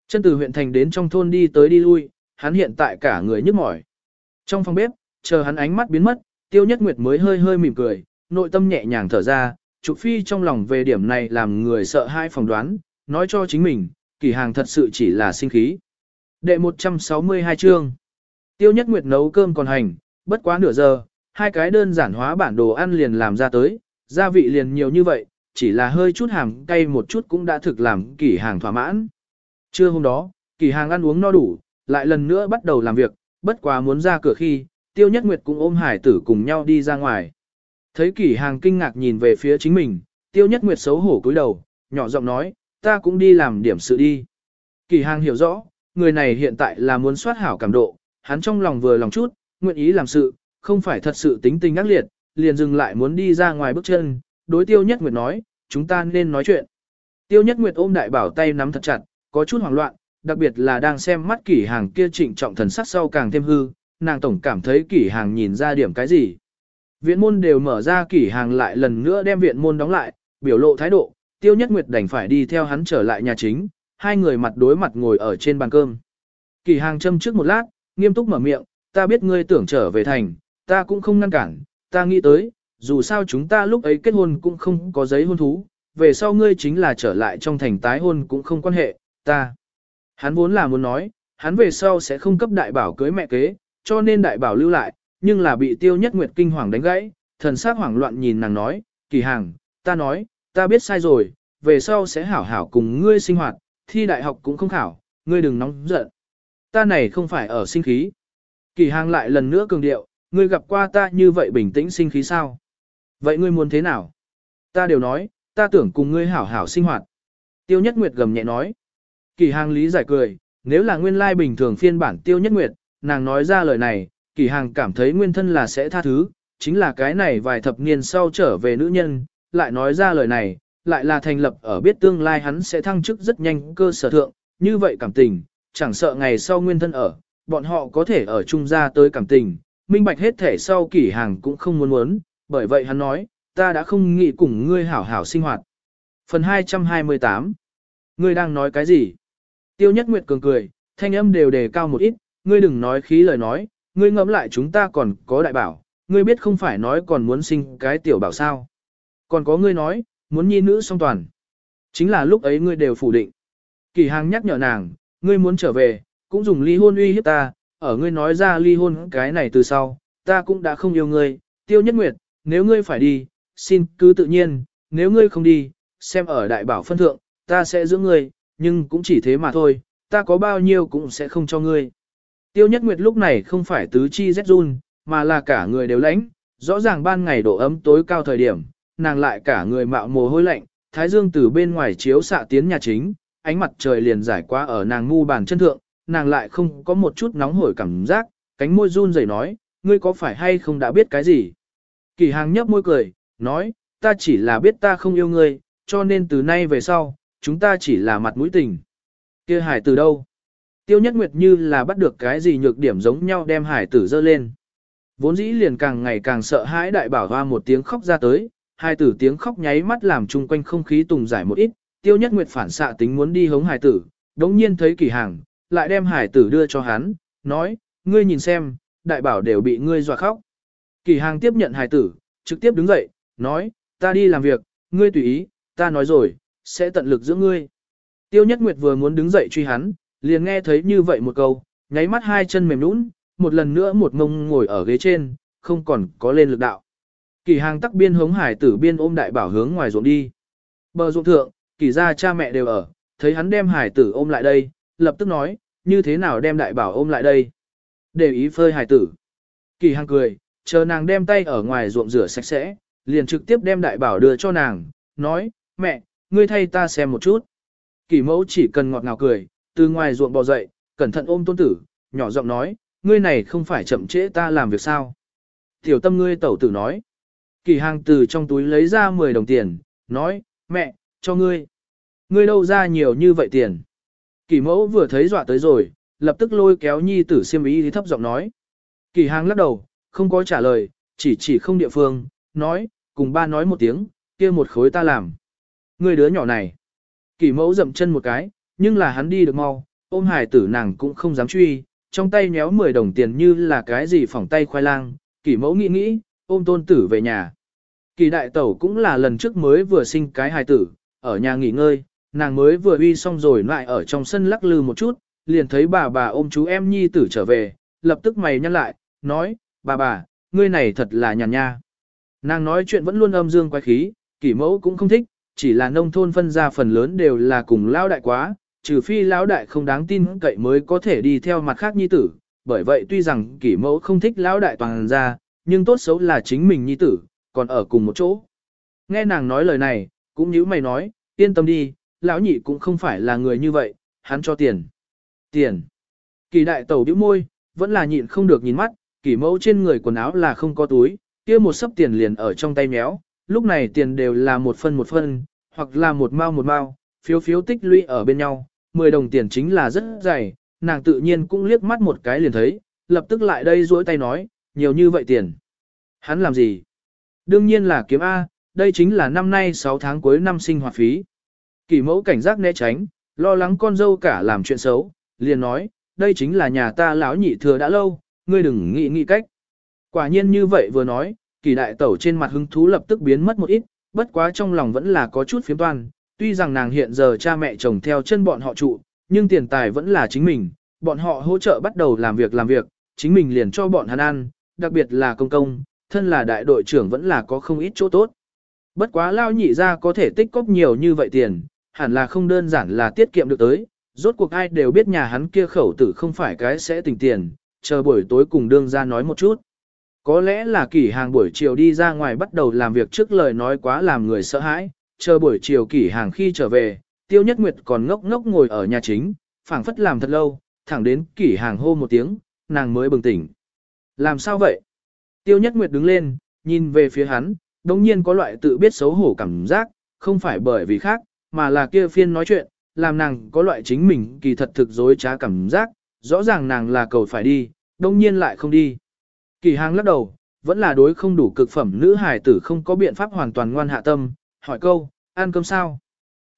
Chân từ huyện thành đến trong thôn đi tới đi lui, hắn hiện tại cả người nhức mỏi. Trong phòng bếp, chờ hắn ánh mắt biến mất, tiêu nhất nguyệt mới hơi hơi mỉm cười, nội tâm nhẹ nhàng thở ra, trục phi trong lòng về điểm này làm người sợ hai phỏng đoán, nói cho chính mình, kỳ hàng thật sự chỉ là sinh khí. Đệ 162 chương Tiêu nhất nguyệt nấu cơm còn hành, bất quá nửa giờ, hai cái đơn giản hóa bản đồ ăn liền làm ra tới, gia vị liền nhiều như vậy, chỉ là hơi chút hàm cay một chút cũng đã thực làm kỳ hàng thỏa mãn. Trưa hôm đó, kỳ hàng ăn uống no đủ, lại lần nữa bắt đầu làm việc, bất quá muốn ra cửa khi, tiêu nhất nguyệt cũng ôm hải tử cùng nhau đi ra ngoài. Thấy kỷ hàng kinh ngạc nhìn về phía chính mình, tiêu nhất nguyệt xấu hổ cúi đầu, nhỏ giọng nói, ta cũng đi làm điểm sự đi. Kỷ hàng hiểu rõ, người này hiện tại là muốn soát hảo cảm độ, hắn trong lòng vừa lòng chút, nguyện ý làm sự, không phải thật sự tính tình ác liệt, liền dừng lại muốn đi ra ngoài bước chân, đối tiêu nhất nguyệt nói, chúng ta nên nói chuyện. Tiêu nhất nguyệt ôm đại bảo tay nắm thật chặt, có chút hoảng loạn, đặc biệt là đang xem mắt kỷ hàng kia trịnh trọng thần sắc sau càng thêm hư, nàng tổng cảm thấy kỷ hàng nhìn ra điểm cái gì. Viện môn đều mở ra kỷ hàng lại lần nữa đem viện môn đóng lại, biểu lộ thái độ, tiêu nhất nguyệt đành phải đi theo hắn trở lại nhà chính, hai người mặt đối mặt ngồi ở trên bàn cơm. Kỷ hàng châm trước một lát, nghiêm túc mở miệng, ta biết ngươi tưởng trở về thành, ta cũng không ngăn cản, ta nghĩ tới, dù sao chúng ta lúc ấy kết hôn cũng không có giấy hôn thú, về sau ngươi chính là trở lại trong thành tái hôn cũng không quan hệ, ta. Hắn vốn là muốn nói, hắn về sau sẽ không cấp đại bảo cưới mẹ kế, cho nên đại bảo lưu lại, nhưng là bị tiêu nhất nguyệt kinh hoàng đánh gãy, thần sắc hoảng loạn nhìn nàng nói, kỳ hàng, ta nói, ta biết sai rồi, về sau sẽ hảo hảo cùng ngươi sinh hoạt, thi đại học cũng không khảo, ngươi đừng nóng giận. Ta này không phải ở sinh khí. Kỳ hàng lại lần nữa cường điệu, ngươi gặp qua ta như vậy bình tĩnh sinh khí sao? Vậy ngươi muốn thế nào? Ta đều nói, ta tưởng cùng ngươi hảo hảo sinh hoạt. Tiêu Nhất Nguyệt gầm nhẹ nói. Kỳ hàng lý giải cười, nếu là nguyên lai bình thường phiên bản Tiêu Nhất Nguyệt, nàng nói ra lời này, kỳ hàng cảm thấy nguyên thân là sẽ tha thứ, chính là cái này vài thập niên sau trở về nữ nhân, lại nói ra lời này, lại là thành lập ở biết tương lai hắn sẽ thăng chức rất nhanh cơ sở thượng, như vậy cảm tình, chẳng sợ ngày sau nguyên thân ở, bọn họ có thể ở chung ra tới cảm tình, minh bạch hết thể sau kỷ hàng cũng không muốn muốn, bởi vậy hắn nói, ta đã không nghĩ cùng ngươi hảo hảo sinh hoạt. Phần 228 Ngươi đang nói cái gì? Tiêu Nhất Nguyệt cường cười, thanh âm đều đề cao một ít, ngươi đừng nói khí lời nói, ngươi ngẫm lại chúng ta còn có đại bảo, ngươi biết không phải nói còn muốn sinh cái tiểu bảo sao. Còn có ngươi nói, muốn nhi nữ song toàn. Chính là lúc ấy ngươi đều phủ định. Kỳ hàng nhắc nhở nàng, ngươi muốn trở về, cũng dùng ly hôn uy hiếp ta, ở ngươi nói ra ly hôn cái này từ sau, ta cũng đã không yêu ngươi, tiêu nhất nguyệt, nếu ngươi phải đi, xin cứ tự nhiên, nếu ngươi không đi, xem ở đại bảo phân thượng, ta sẽ giữ ngươi, nhưng cũng chỉ thế mà thôi, ta có bao nhiêu cũng sẽ không cho ngươi. Tiêu nhất nguyệt lúc này không phải tứ chi rét run, mà là cả người đều lãnh, rõ ràng ban ngày độ ấm tối cao thời điểm, nàng lại cả người mạo mồ hôi lạnh, thái dương từ bên ngoài chiếu xạ tiến nhà chính, ánh mặt trời liền giải qua ở nàng ngu bàn chân thượng, nàng lại không có một chút nóng hổi cảm giác, cánh môi run rẩy nói, ngươi có phải hay không đã biết cái gì? Kỳ hàng nhấp môi cười, nói, ta chỉ là biết ta không yêu ngươi, cho nên từ nay về sau, chúng ta chỉ là mặt mũi tình. kia hải tử đâu? Tiêu nhất nguyệt như là bắt được cái gì nhược điểm giống nhau đem hải tử dơ lên. Vốn dĩ liền càng ngày càng sợ hãi đại bảo hoa một tiếng khóc ra tới, hai tử tiếng khóc nháy mắt làm chung quanh không khí tùng giải một ít, tiêu nhất nguyệt phản xạ tính muốn đi hống hải tử, đống nhiên thấy kỳ hàng, lại đem hải tử đưa cho hắn, nói, ngươi nhìn xem, đại bảo đều bị ngươi dọa khóc. Kỳ hàng tiếp nhận hải tử, trực tiếp đứng dậy, nói, ta đi làm việc, ngươi tùy ý, ta nói rồi, sẽ tận lực giữ ngươi. Tiêu nhất nguyệt vừa muốn đứng dậy truy hắn, liền nghe thấy như vậy một câu, nháy mắt hai chân mềm nũng, một lần nữa một ngông ngồi ở ghế trên, không còn có lên lực đạo. Kỳ hàng tắc biên hống hải tử biên ôm đại bảo hướng ngoài ruộng đi. Bờ ruộng thượng, kỳ ra cha mẹ đều ở, thấy hắn đem hải tử ôm lại đây, lập tức nói, như thế nào đem đại bảo ôm lại đây. Để ý phơi hải tử. Kỳ hàng cười, chờ nàng đem tay ở ngoài ruộng rửa sạch sẽ, liền trực tiếp đem đại bảo đưa cho nàng, nói, mẹ, ngươi thay ta xem một chút. Kỷ mẫu chỉ cần ngọt ngào cười, từ ngoài ruộng bò dậy, cẩn thận ôm tôn tử, nhỏ giọng nói, ngươi này không phải chậm trễ ta làm việc sao. Tiểu tâm ngươi tẩu tử nói. Kỳ hàng từ trong túi lấy ra 10 đồng tiền, nói, mẹ, cho ngươi. Ngươi đâu ra nhiều như vậy tiền. Kỳ mẫu vừa thấy dọa tới rồi, lập tức lôi kéo nhi tử siêm ý thì thấp giọng nói. Kỳ hàng lắc đầu, không có trả lời, chỉ chỉ không địa phương, nói, cùng ba nói một tiếng, kia một khối ta làm. Ngươi đứa nhỏ này. Kỳ mẫu dậm chân một cái, nhưng là hắn đi được mau, ôm hải tử nàng cũng không dám truy, trong tay nhéo 10 đồng tiền như là cái gì phỏng tay khoai lang, kỳ mẫu nghĩ nghĩ, ôm tôn tử về nhà. Kỳ đại tẩu cũng là lần trước mới vừa sinh cái hài tử, ở nhà nghỉ ngơi, nàng mới vừa uy xong rồi lại ở trong sân lắc lư một chút, liền thấy bà bà ôm chú em nhi tử trở về, lập tức mày nhăn lại, nói, bà bà, ngươi này thật là nhàn nha. Nàng nói chuyện vẫn luôn âm dương quái khí, kỳ mẫu cũng không thích, chỉ là nông thôn phân ra phần lớn đều là cùng lão đại quá, trừ phi lão đại không đáng tin cậy mới có thể đi theo mặt khác nhi tử, bởi vậy tuy rằng kỷ mẫu không thích lão đại toàn ra, nhưng tốt xấu là chính mình nhi tử, còn ở cùng một chỗ. Nghe nàng nói lời này, cũng như mày nói, yên tâm đi, lão nhị cũng không phải là người như vậy, hắn cho tiền. Tiền. Kỳ đại tẩu bĩu môi, vẫn là nhịn không được nhìn mắt, kỷ mẫu trên người quần áo là không có túi, kia một sấp tiền liền ở trong tay méo, lúc này tiền đều là một phân một phân, hoặc là một mao một mao, phiếu phiếu tích lũy ở bên nhau, 10 đồng tiền chính là rất dày, nàng tự nhiên cũng liếc mắt một cái liền thấy, lập tức lại đây duỗi tay nói, nhiều như vậy tiền. Hắn làm gì? Đương nhiên là kiếm A, đây chính là năm nay 6 tháng cuối năm sinh hoạt phí. Kỳ mẫu cảnh giác né tránh, lo lắng con dâu cả làm chuyện xấu, liền nói, đây chính là nhà ta lão nhị thừa đã lâu, ngươi đừng nghĩ nghĩ cách. Quả nhiên như vậy vừa nói, kỳ đại tẩu trên mặt hứng thú lập tức biến mất một ít, bất quá trong lòng vẫn là có chút phiếm toan, tuy rằng nàng hiện giờ cha mẹ chồng theo chân bọn họ trụ, nhưng tiền tài vẫn là chính mình, bọn họ hỗ trợ bắt đầu làm việc làm việc, chính mình liền cho bọn hắn ăn, đặc biệt là công công, thân là đại đội trưởng vẫn là có không ít chỗ tốt. Bất quá lao nhị ra có thể tích cóp nhiều như vậy tiền, hẳn là không đơn giản là tiết kiệm được tới, rốt cuộc ai đều biết nhà hắn kia khẩu tử không phải cái sẽ tỉnh tiền, chờ buổi tối cùng đương ra nói một chút. Có lẽ là kỷ hàng buổi chiều đi ra ngoài bắt đầu làm việc trước lời nói quá làm người sợ hãi, chờ buổi chiều kỷ hàng khi trở về, tiêu nhất nguyệt còn ngốc ngốc ngồi ở nhà chính, phảng phất làm thật lâu, thẳng đến kỷ hàng hô một tiếng, nàng mới bừng tỉnh. Làm sao vậy? Tiêu nhất nguyệt đứng lên, nhìn về phía hắn, đồng nhiên có loại tự biết xấu hổ cảm giác, không phải bởi vì khác, mà là kia phiên nói chuyện, làm nàng có loại chính mình kỳ thật thực dối trá cảm giác, rõ ràng nàng là cầu phải đi, đồng nhiên lại không đi. Kỳ hàng lắc đầu, vẫn là đối không đủ cực phẩm nữ hài tử không có biện pháp hoàn toàn ngoan hạ tâm, hỏi câu, ăn cơm sao?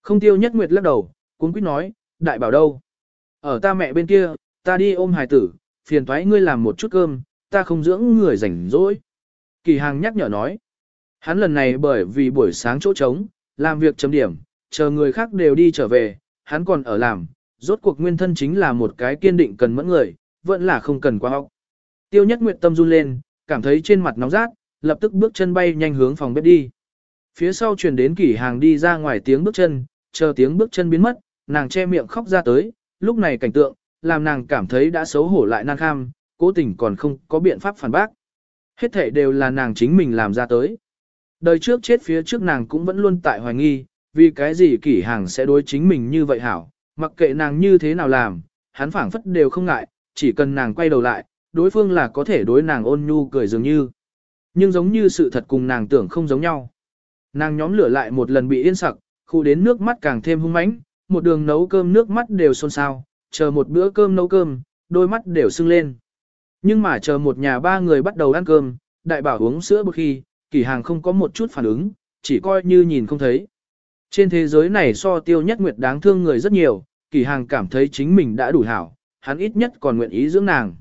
Không tiêu nhất nguyệt lắc đầu, cuốn quýt nói, đại bảo đâu? Ở ta mẹ bên kia, ta đi ôm hài tử, phiền thoái ngươi làm một chút cơm, ta không dưỡng người rảnh rỗi. Kỳ hàng nhắc nhở nói, hắn lần này bởi vì buổi sáng chỗ trống, làm việc chấm điểm, chờ người khác đều đi trở về, hắn còn ở làm, rốt cuộc nguyên thân chính là một cái kiên định cần mẫn người, vẫn là không cần quá học. Tiêu nhất nguyệt tâm run lên, cảm thấy trên mặt nóng rát, lập tức bước chân bay nhanh hướng phòng bếp đi. Phía sau truyền đến kỷ hàng đi ra ngoài tiếng bước chân, chờ tiếng bước chân biến mất, nàng che miệng khóc ra tới, lúc này cảnh tượng, làm nàng cảm thấy đã xấu hổ lại nan kham, cố tình còn không có biện pháp phản bác. Hết thể đều là nàng chính mình làm ra tới. Đời trước chết phía trước nàng cũng vẫn luôn tại hoài nghi, vì cái gì kỷ hàng sẽ đối chính mình như vậy hảo, mặc kệ nàng như thế nào làm, hắn phảng phất đều không ngại, chỉ cần nàng quay đầu lại, đối phương là có thể đối nàng ôn nhu cười dường như. Nhưng giống như sự thật cùng nàng tưởng không giống nhau. Nàng nhóm lửa lại một lần bị yên sặc, khu đến nước mắt càng thêm hung mãnh, một đường nấu cơm nước mắt đều xôn xao, chờ một bữa cơm nấu cơm, đôi mắt đều sưng lên. Nhưng mà chờ một nhà ba người bắt đầu ăn cơm, đại bảo uống sữa một khi, kỷ hàng không có một chút phản ứng, chỉ coi như nhìn không thấy. Trên thế giới này so tiêu nhất nguyệt đáng thương người rất nhiều, kỷ hàng cảm thấy chính mình đã đủ hảo, hắn ít nhất còn nguyện ý dưỡng nàng.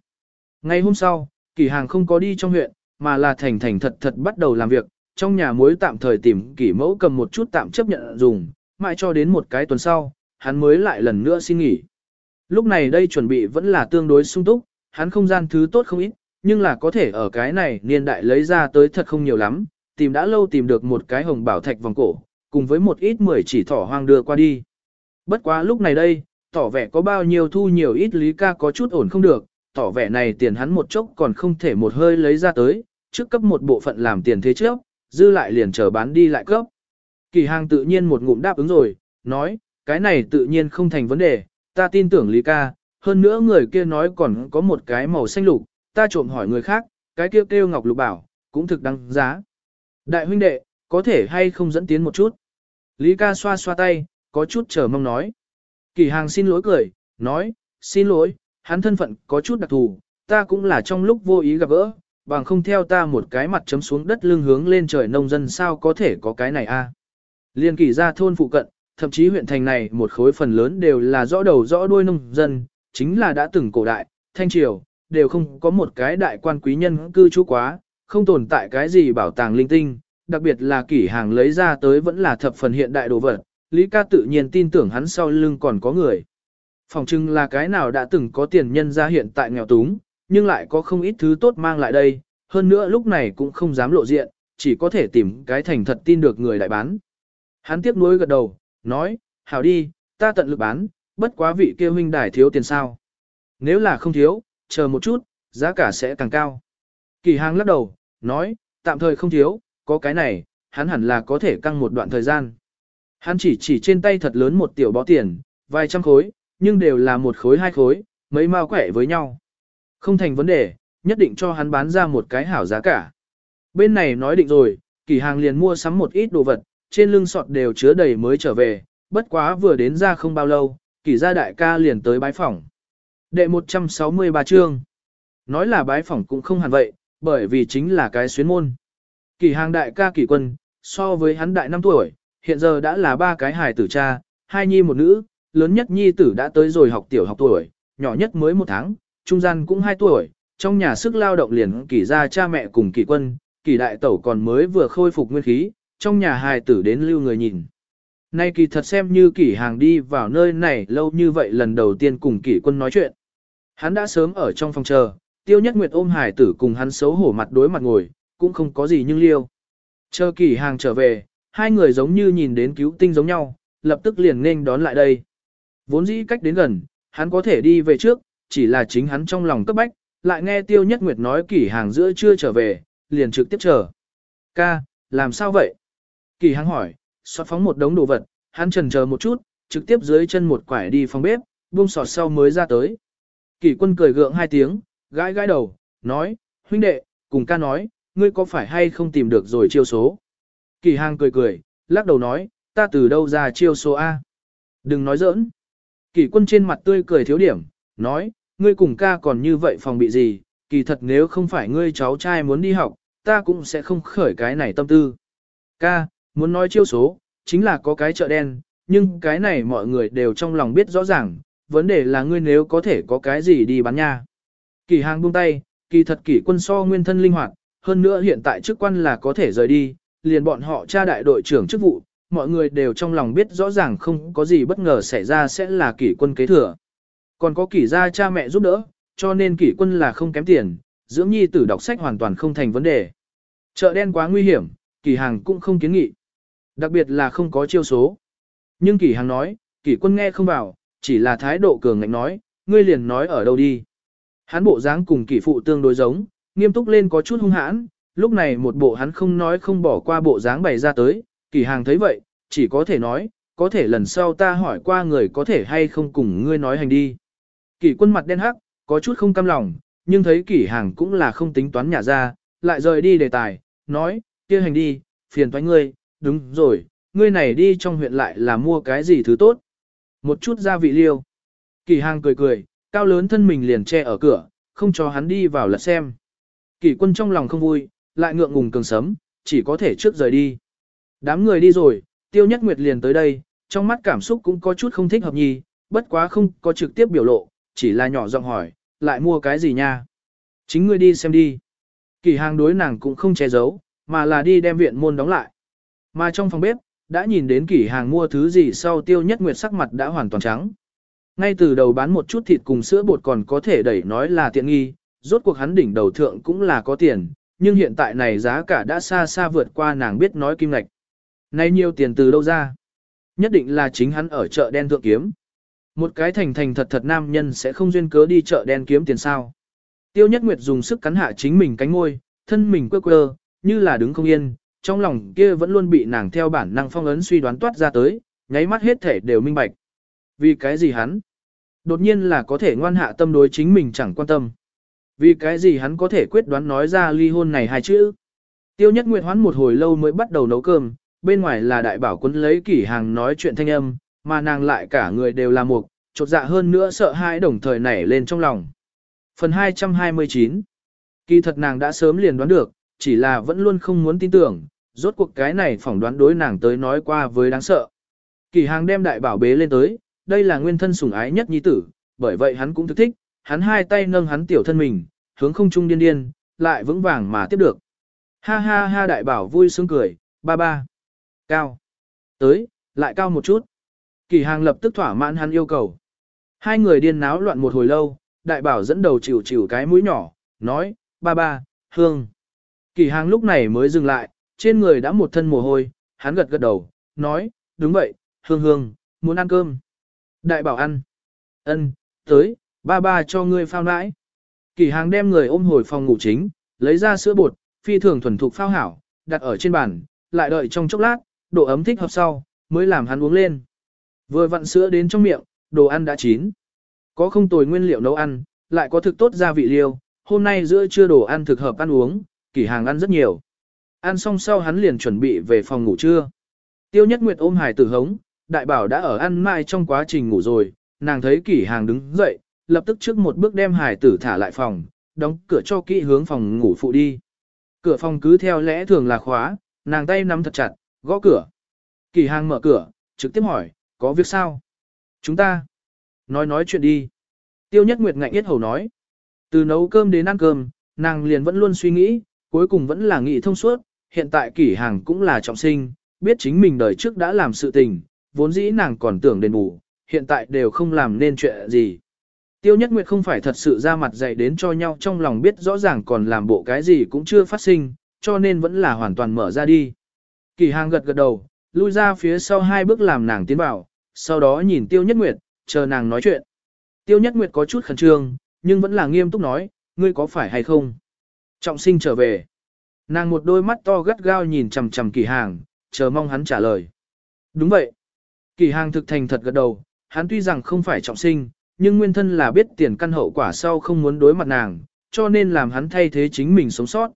Ngày hôm sau, kỷ hàng không có đi trong huyện, mà là thành thành thật thật bắt đầu làm việc, trong nhà muối tạm thời tìm kỷ mẫu cầm một chút tạm chấp nhận dùng, mãi cho đến một cái tuần sau, hắn mới lại lần nữa xin nghỉ. Lúc này đây chuẩn bị vẫn là tương đối sung túc, hắn không gian thứ tốt không ít, nhưng là có thể ở cái này niên đại lấy ra tới thật không nhiều lắm, tìm đã lâu tìm được một cái hồng bảo thạch vòng cổ, cùng với một ít mười chỉ thỏ hoang đưa qua đi. Bất quá lúc này đây, tỏ vẻ có bao nhiêu thu nhiều ít lý ca có chút ổn không được, tỏ vẻ này tiền hắn một chốc còn không thể một hơi lấy ra tới, trước cấp một bộ phận làm tiền thế trước, dư lại liền chờ bán đi lại cấp. Kỳ hàng tự nhiên một ngụm đáp ứng rồi, nói, cái này tự nhiên không thành vấn đề, ta tin tưởng Lý ca, hơn nữa người kia nói còn có một cái màu xanh lục, ta trộm hỏi người khác, cái kia kêu, kêu ngọc lục bảo, cũng thực đáng giá. Đại huynh đệ, có thể hay không dẫn tiến một chút. Lý ca xoa xoa tay, có chút chờ mong nói. Kỳ hàng xin lỗi cười, nói, xin lỗi, hắn thân phận có chút đặc thù, ta cũng là trong lúc vô ý gặp gỡ, bằng không theo ta một cái mặt chấm xuống đất lưng hướng lên trời nông dân sao có thể có cái này a? Liên kỳ ra thôn phụ cận, thậm chí huyện thành này một khối phần lớn đều là rõ đầu rõ đuôi nông dân, chính là đã từng cổ đại, thanh triều, đều không có một cái đại quan quý nhân cư trú quá, không tồn tại cái gì bảo tàng linh tinh, đặc biệt là kỷ hàng lấy ra tới vẫn là thập phần hiện đại đồ vật, Lý ca tự nhiên tin tưởng hắn sau lưng còn có người. Phòng trưng là cái nào đã từng có tiền nhân ra hiện tại nghèo túng, nhưng lại có không ít thứ tốt mang lại đây, hơn nữa lúc này cũng không dám lộ diện, chỉ có thể tìm cái thành thật tin được người đại bán. Hắn tiếp nối gật đầu, nói, hảo đi, ta tận lực bán, bất quá vị kia huynh đài thiếu tiền sao. Nếu là không thiếu, chờ một chút, giá cả sẽ càng cao. Kỳ hàng lắc đầu, nói, tạm thời không thiếu, có cái này, hắn hẳn là có thể căng một đoạn thời gian. Hắn chỉ chỉ trên tay thật lớn một tiểu bó tiền, vài trăm khối, nhưng đều là một khối hai khối, mấy mao quẻ với nhau. Không thành vấn đề, nhất định cho hắn bán ra một cái hảo giá cả. Bên này nói định rồi, kỳ hàng liền mua sắm một ít đồ vật, trên lưng sọt đều chứa đầy mới trở về, bất quá vừa đến ra không bao lâu, kỳ gia đại ca liền tới bái phỏng. Đệ 163 chương. Nói là bái phỏng cũng không hẳn vậy, bởi vì chính là cái xuyến môn. Kỳ hàng đại ca kỳ quân, so với hắn đại 5 tuổi, hiện giờ đã là ba cái hài tử cha, hai nhi một nữ, lớn nhất nhi tử đã tới rồi học tiểu học tuổi, nhỏ nhất mới một tháng, trung gian cũng 2 tuổi, trong nhà sức lao động liền kỳ ra cha mẹ cùng kỳ quân, kỳ đại tẩu còn mới vừa khôi phục nguyên khí, trong nhà hài tử đến lưu người nhìn. Nay kỳ thật xem như kỳ hàng đi vào nơi này lâu như vậy lần đầu tiên cùng kỳ quân nói chuyện. Hắn đã sớm ở trong phòng chờ, tiêu nhất nguyệt ôm hài tử cùng hắn xấu hổ mặt đối mặt ngồi, cũng không có gì nhưng liêu. Chờ kỳ hàng trở về, hai người giống như nhìn đến cứu tinh giống nhau, lập tức liền nên đón lại đây. Vốn dĩ cách đến gần, hắn có thể đi về trước, chỉ là chính hắn trong lòng cấp bách, lại nghe tiêu nhất nguyệt nói kỷ hàng giữa chưa trở về, liền trực tiếp chờ. Ca, làm sao vậy? Kỳ hàng hỏi, xoát phóng một đống đồ vật, hắn trần chờ một chút, trực tiếp dưới chân một quải đi phòng bếp, buông sọt sau mới ra tới. Kỳ quân cười gượng hai tiếng, gãi gãi đầu, nói, huynh đệ, cùng ca nói, ngươi có phải hay không tìm được rồi chiêu số? Kỳ hàng cười cười, lắc đầu nói, ta từ đâu ra chiêu số A? Đừng nói giỡn. Kỳ quân trên mặt tươi cười thiếu điểm, nói, ngươi cùng ca còn như vậy phòng bị gì, kỳ thật nếu không phải ngươi cháu trai muốn đi học, ta cũng sẽ không khởi cái này tâm tư. Ca, muốn nói chiêu số, chính là có cái chợ đen, nhưng cái này mọi người đều trong lòng biết rõ ràng, vấn đề là ngươi nếu có thể có cái gì đi bán nha. Kỳ hàng buông tay, kỳ thật kỳ quân so nguyên thân linh hoạt, hơn nữa hiện tại chức quan là có thể rời đi, liền bọn họ tra đại đội trưởng chức vụ, mọi người đều trong lòng biết rõ ràng không có gì bất ngờ xảy ra sẽ là kỷ quân kế thừa. Còn có kỷ gia cha mẹ giúp đỡ, cho nên kỷ quân là không kém tiền, dưỡng nhi tử đọc sách hoàn toàn không thành vấn đề. Chợ đen quá nguy hiểm, kỷ hàng cũng không kiến nghị. Đặc biệt là không có chiêu số. Nhưng kỷ hàng nói, kỷ quân nghe không vào, chỉ là thái độ cường ngạnh nói, ngươi liền nói ở đâu đi. Hắn bộ dáng cùng kỷ phụ tương đối giống, nghiêm túc lên có chút hung hãn, lúc này một bộ hắn không nói không bỏ qua bộ dáng bày ra tới, Kỳ hàng thấy vậy, chỉ có thể nói, có thể lần sau ta hỏi qua người có thể hay không cùng ngươi nói hành đi. Kỳ quân mặt đen hắc, có chút không cam lòng, nhưng thấy kỳ hàng cũng là không tính toán nhả ra, lại rời đi đề tài, nói, kia hành đi, phiền toái ngươi, đúng rồi, ngươi này đi trong huyện lại là mua cái gì thứ tốt. Một chút gia vị liêu. Kỳ hàng cười cười, cao lớn thân mình liền che ở cửa, không cho hắn đi vào lật xem. Kỳ quân trong lòng không vui, lại ngượng ngùng cường sấm, chỉ có thể trước rời đi. Đám người đi rồi, tiêu nhất nguyệt liền tới đây, trong mắt cảm xúc cũng có chút không thích hợp nhì, bất quá không có trực tiếp biểu lộ, chỉ là nhỏ giọng hỏi, lại mua cái gì nha? Chính ngươi đi xem đi. Kỳ hàng đối nàng cũng không che giấu, mà là đi đem viện môn đóng lại. Mà trong phòng bếp, đã nhìn đến kỷ hàng mua thứ gì sau tiêu nhất nguyệt sắc mặt đã hoàn toàn trắng. Ngay từ đầu bán một chút thịt cùng sữa bột còn có thể đẩy nói là tiện nghi, rốt cuộc hắn đỉnh đầu thượng cũng là có tiền, nhưng hiện tại này giá cả đã xa xa vượt qua nàng biết nói kim ngạch. Này nhiều tiền từ đâu ra? Nhất định là chính hắn ở chợ đen thượng kiếm. Một cái thành thành thật thật nam nhân sẽ không duyên cớ đi chợ đen kiếm tiền sao. Tiêu Nhất Nguyệt dùng sức cắn hạ chính mình cánh ngôi, thân mình quơ quơ, như là đứng không yên, trong lòng kia vẫn luôn bị nàng theo bản năng phong ấn suy đoán toát ra tới, nháy mắt hết thể đều minh bạch. Vì cái gì hắn? Đột nhiên là có thể ngoan hạ tâm đối chính mình chẳng quan tâm. Vì cái gì hắn có thể quyết đoán nói ra ly hôn này hai chữ? Tiêu Nhất Nguyệt hoán một hồi lâu mới bắt đầu nấu cơm, bên ngoài là đại bảo quân lấy kỷ hàng nói chuyện thanh âm, mà nàng lại cả người đều là mục, chột dạ hơn nữa sợ hãi đồng thời nảy lên trong lòng. Phần 229 Kỳ thật nàng đã sớm liền đoán được, chỉ là vẫn luôn không muốn tin tưởng, rốt cuộc cái này phỏng đoán đối nàng tới nói qua với đáng sợ. Kỳ hàng đem đại bảo bế lên tới, đây là nguyên thân sủng ái nhất nhi tử, bởi vậy hắn cũng thức thích, hắn hai tay nâng hắn tiểu thân mình, hướng không trung điên điên, lại vững vàng mà tiếp được. Ha ha ha đại bảo vui sướng cười, ba ba. Cao. Tới, lại cao một chút. Kỳ hàng lập tức thỏa mãn hắn yêu cầu. Hai người điên náo loạn một hồi lâu, đại bảo dẫn đầu chịu chịu cái mũi nhỏ, nói, ba ba, hương. Kỳ hàng lúc này mới dừng lại, trên người đã một thân mồ hôi, hắn gật gật đầu, nói, đúng vậy, hương hương, muốn ăn cơm. Đại bảo ăn. ân, tới, ba ba cho ngươi phao nãi. Kỳ hàng đem người ôm hồi phòng ngủ chính, lấy ra sữa bột, phi thường thuần thục phao hảo, đặt ở trên bàn, lại đợi trong chốc lát, độ ấm thích hợp sau, mới làm hắn uống lên. Vừa vặn sữa đến trong miệng, đồ ăn đã chín. Có không tồi nguyên liệu nấu ăn, lại có thực tốt gia vị liêu, hôm nay giữa trưa đồ ăn thực hợp ăn uống, kỳ hàng ăn rất nhiều. Ăn xong sau hắn liền chuẩn bị về phòng ngủ trưa. Tiêu Nhất Nguyệt ôm hài tử hống, đại bảo đã ở ăn mai trong quá trình ngủ rồi, nàng thấy kỷ hàng đứng dậy, lập tức trước một bước đem hài tử thả lại phòng, đóng cửa cho kỹ hướng phòng ngủ phụ đi. Cửa phòng cứ theo lẽ thường là khóa, nàng tay nắm thật chặt, gõ cửa. kỳ hàng mở cửa, trực tiếp hỏi, có việc sao? Chúng ta. Nói nói chuyện đi. Tiêu Nhất Nguyệt ngạnh yết hầu nói. Từ nấu cơm đến ăn cơm, nàng liền vẫn luôn suy nghĩ, cuối cùng vẫn là nghĩ thông suốt, hiện tại kỷ hàng cũng là trọng sinh, biết chính mình đời trước đã làm sự tình, vốn dĩ nàng còn tưởng đền bù, hiện tại đều không làm nên chuyện gì. Tiêu Nhất Nguyệt không phải thật sự ra mặt dạy đến cho nhau trong lòng biết rõ ràng còn làm bộ cái gì cũng chưa phát sinh, cho nên vẫn là hoàn toàn mở ra đi. Kỳ hàng gật gật đầu, lui ra phía sau hai bước làm nàng tiến vào, sau đó nhìn Tiêu Nhất Nguyệt, chờ nàng nói chuyện. Tiêu Nhất Nguyệt có chút khẩn trương, nhưng vẫn là nghiêm túc nói, ngươi có phải hay không? Trọng sinh trở về. Nàng một đôi mắt to gắt gao nhìn chằm chằm kỳ hàng, chờ mong hắn trả lời. Đúng vậy. Kỳ hàng thực thành thật gật đầu, hắn tuy rằng không phải trọng sinh, nhưng nguyên thân là biết tiền căn hậu quả sau không muốn đối mặt nàng, cho nên làm hắn thay thế chính mình sống sót.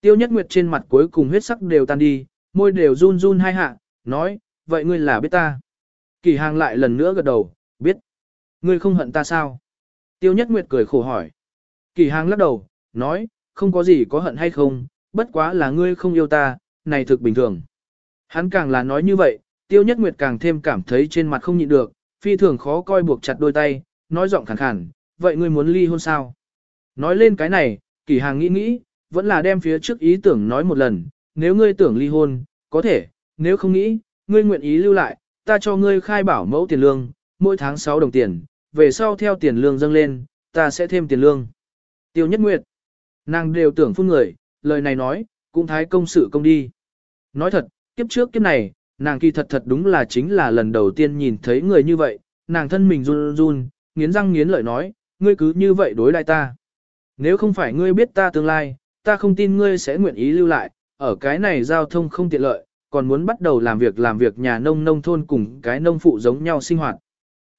Tiêu Nhất Nguyệt trên mặt cuối cùng huyết sắc đều tan đi, môi đều run run hai hạ, nói, vậy ngươi là biết ta. Kỳ hàng lại lần nữa gật đầu, biết. Ngươi không hận ta sao? Tiêu Nhất Nguyệt cười khổ hỏi. Kỳ hàng lắc đầu, nói, không có gì có hận hay không, bất quá là ngươi không yêu ta, này thực bình thường. Hắn càng là nói như vậy, Tiêu Nhất Nguyệt càng thêm cảm thấy trên mặt không nhịn được, phi thường khó coi buộc chặt đôi tay, nói giọng khàn khàn, vậy ngươi muốn ly hôn sao? Nói lên cái này, kỳ hàng nghĩ nghĩ, vẫn là đem phía trước ý tưởng nói một lần, nếu ngươi tưởng ly hôn, có thể, nếu không nghĩ, ngươi nguyện ý lưu lại, ta cho ngươi khai bảo mẫu tiền lương, mỗi tháng 6 đồng tiền, về sau theo tiền lương dâng lên, ta sẽ thêm tiền lương. Tiêu nhất nguyệt, nàng đều tưởng phun người, lời này nói, cũng thái công sự công đi. Nói thật, kiếp trước kiếp này, nàng kỳ thật thật đúng là chính là lần đầu tiên nhìn thấy người như vậy, nàng thân mình run run, nghiến răng nghiến lợi nói, ngươi cứ như vậy đối lại ta. Nếu không phải ngươi biết ta tương lai, ta không tin ngươi sẽ nguyện ý lưu lại, ở cái này giao thông không tiện lợi, còn muốn bắt đầu làm việc làm việc nhà nông nông thôn cùng cái nông phụ giống nhau sinh hoạt.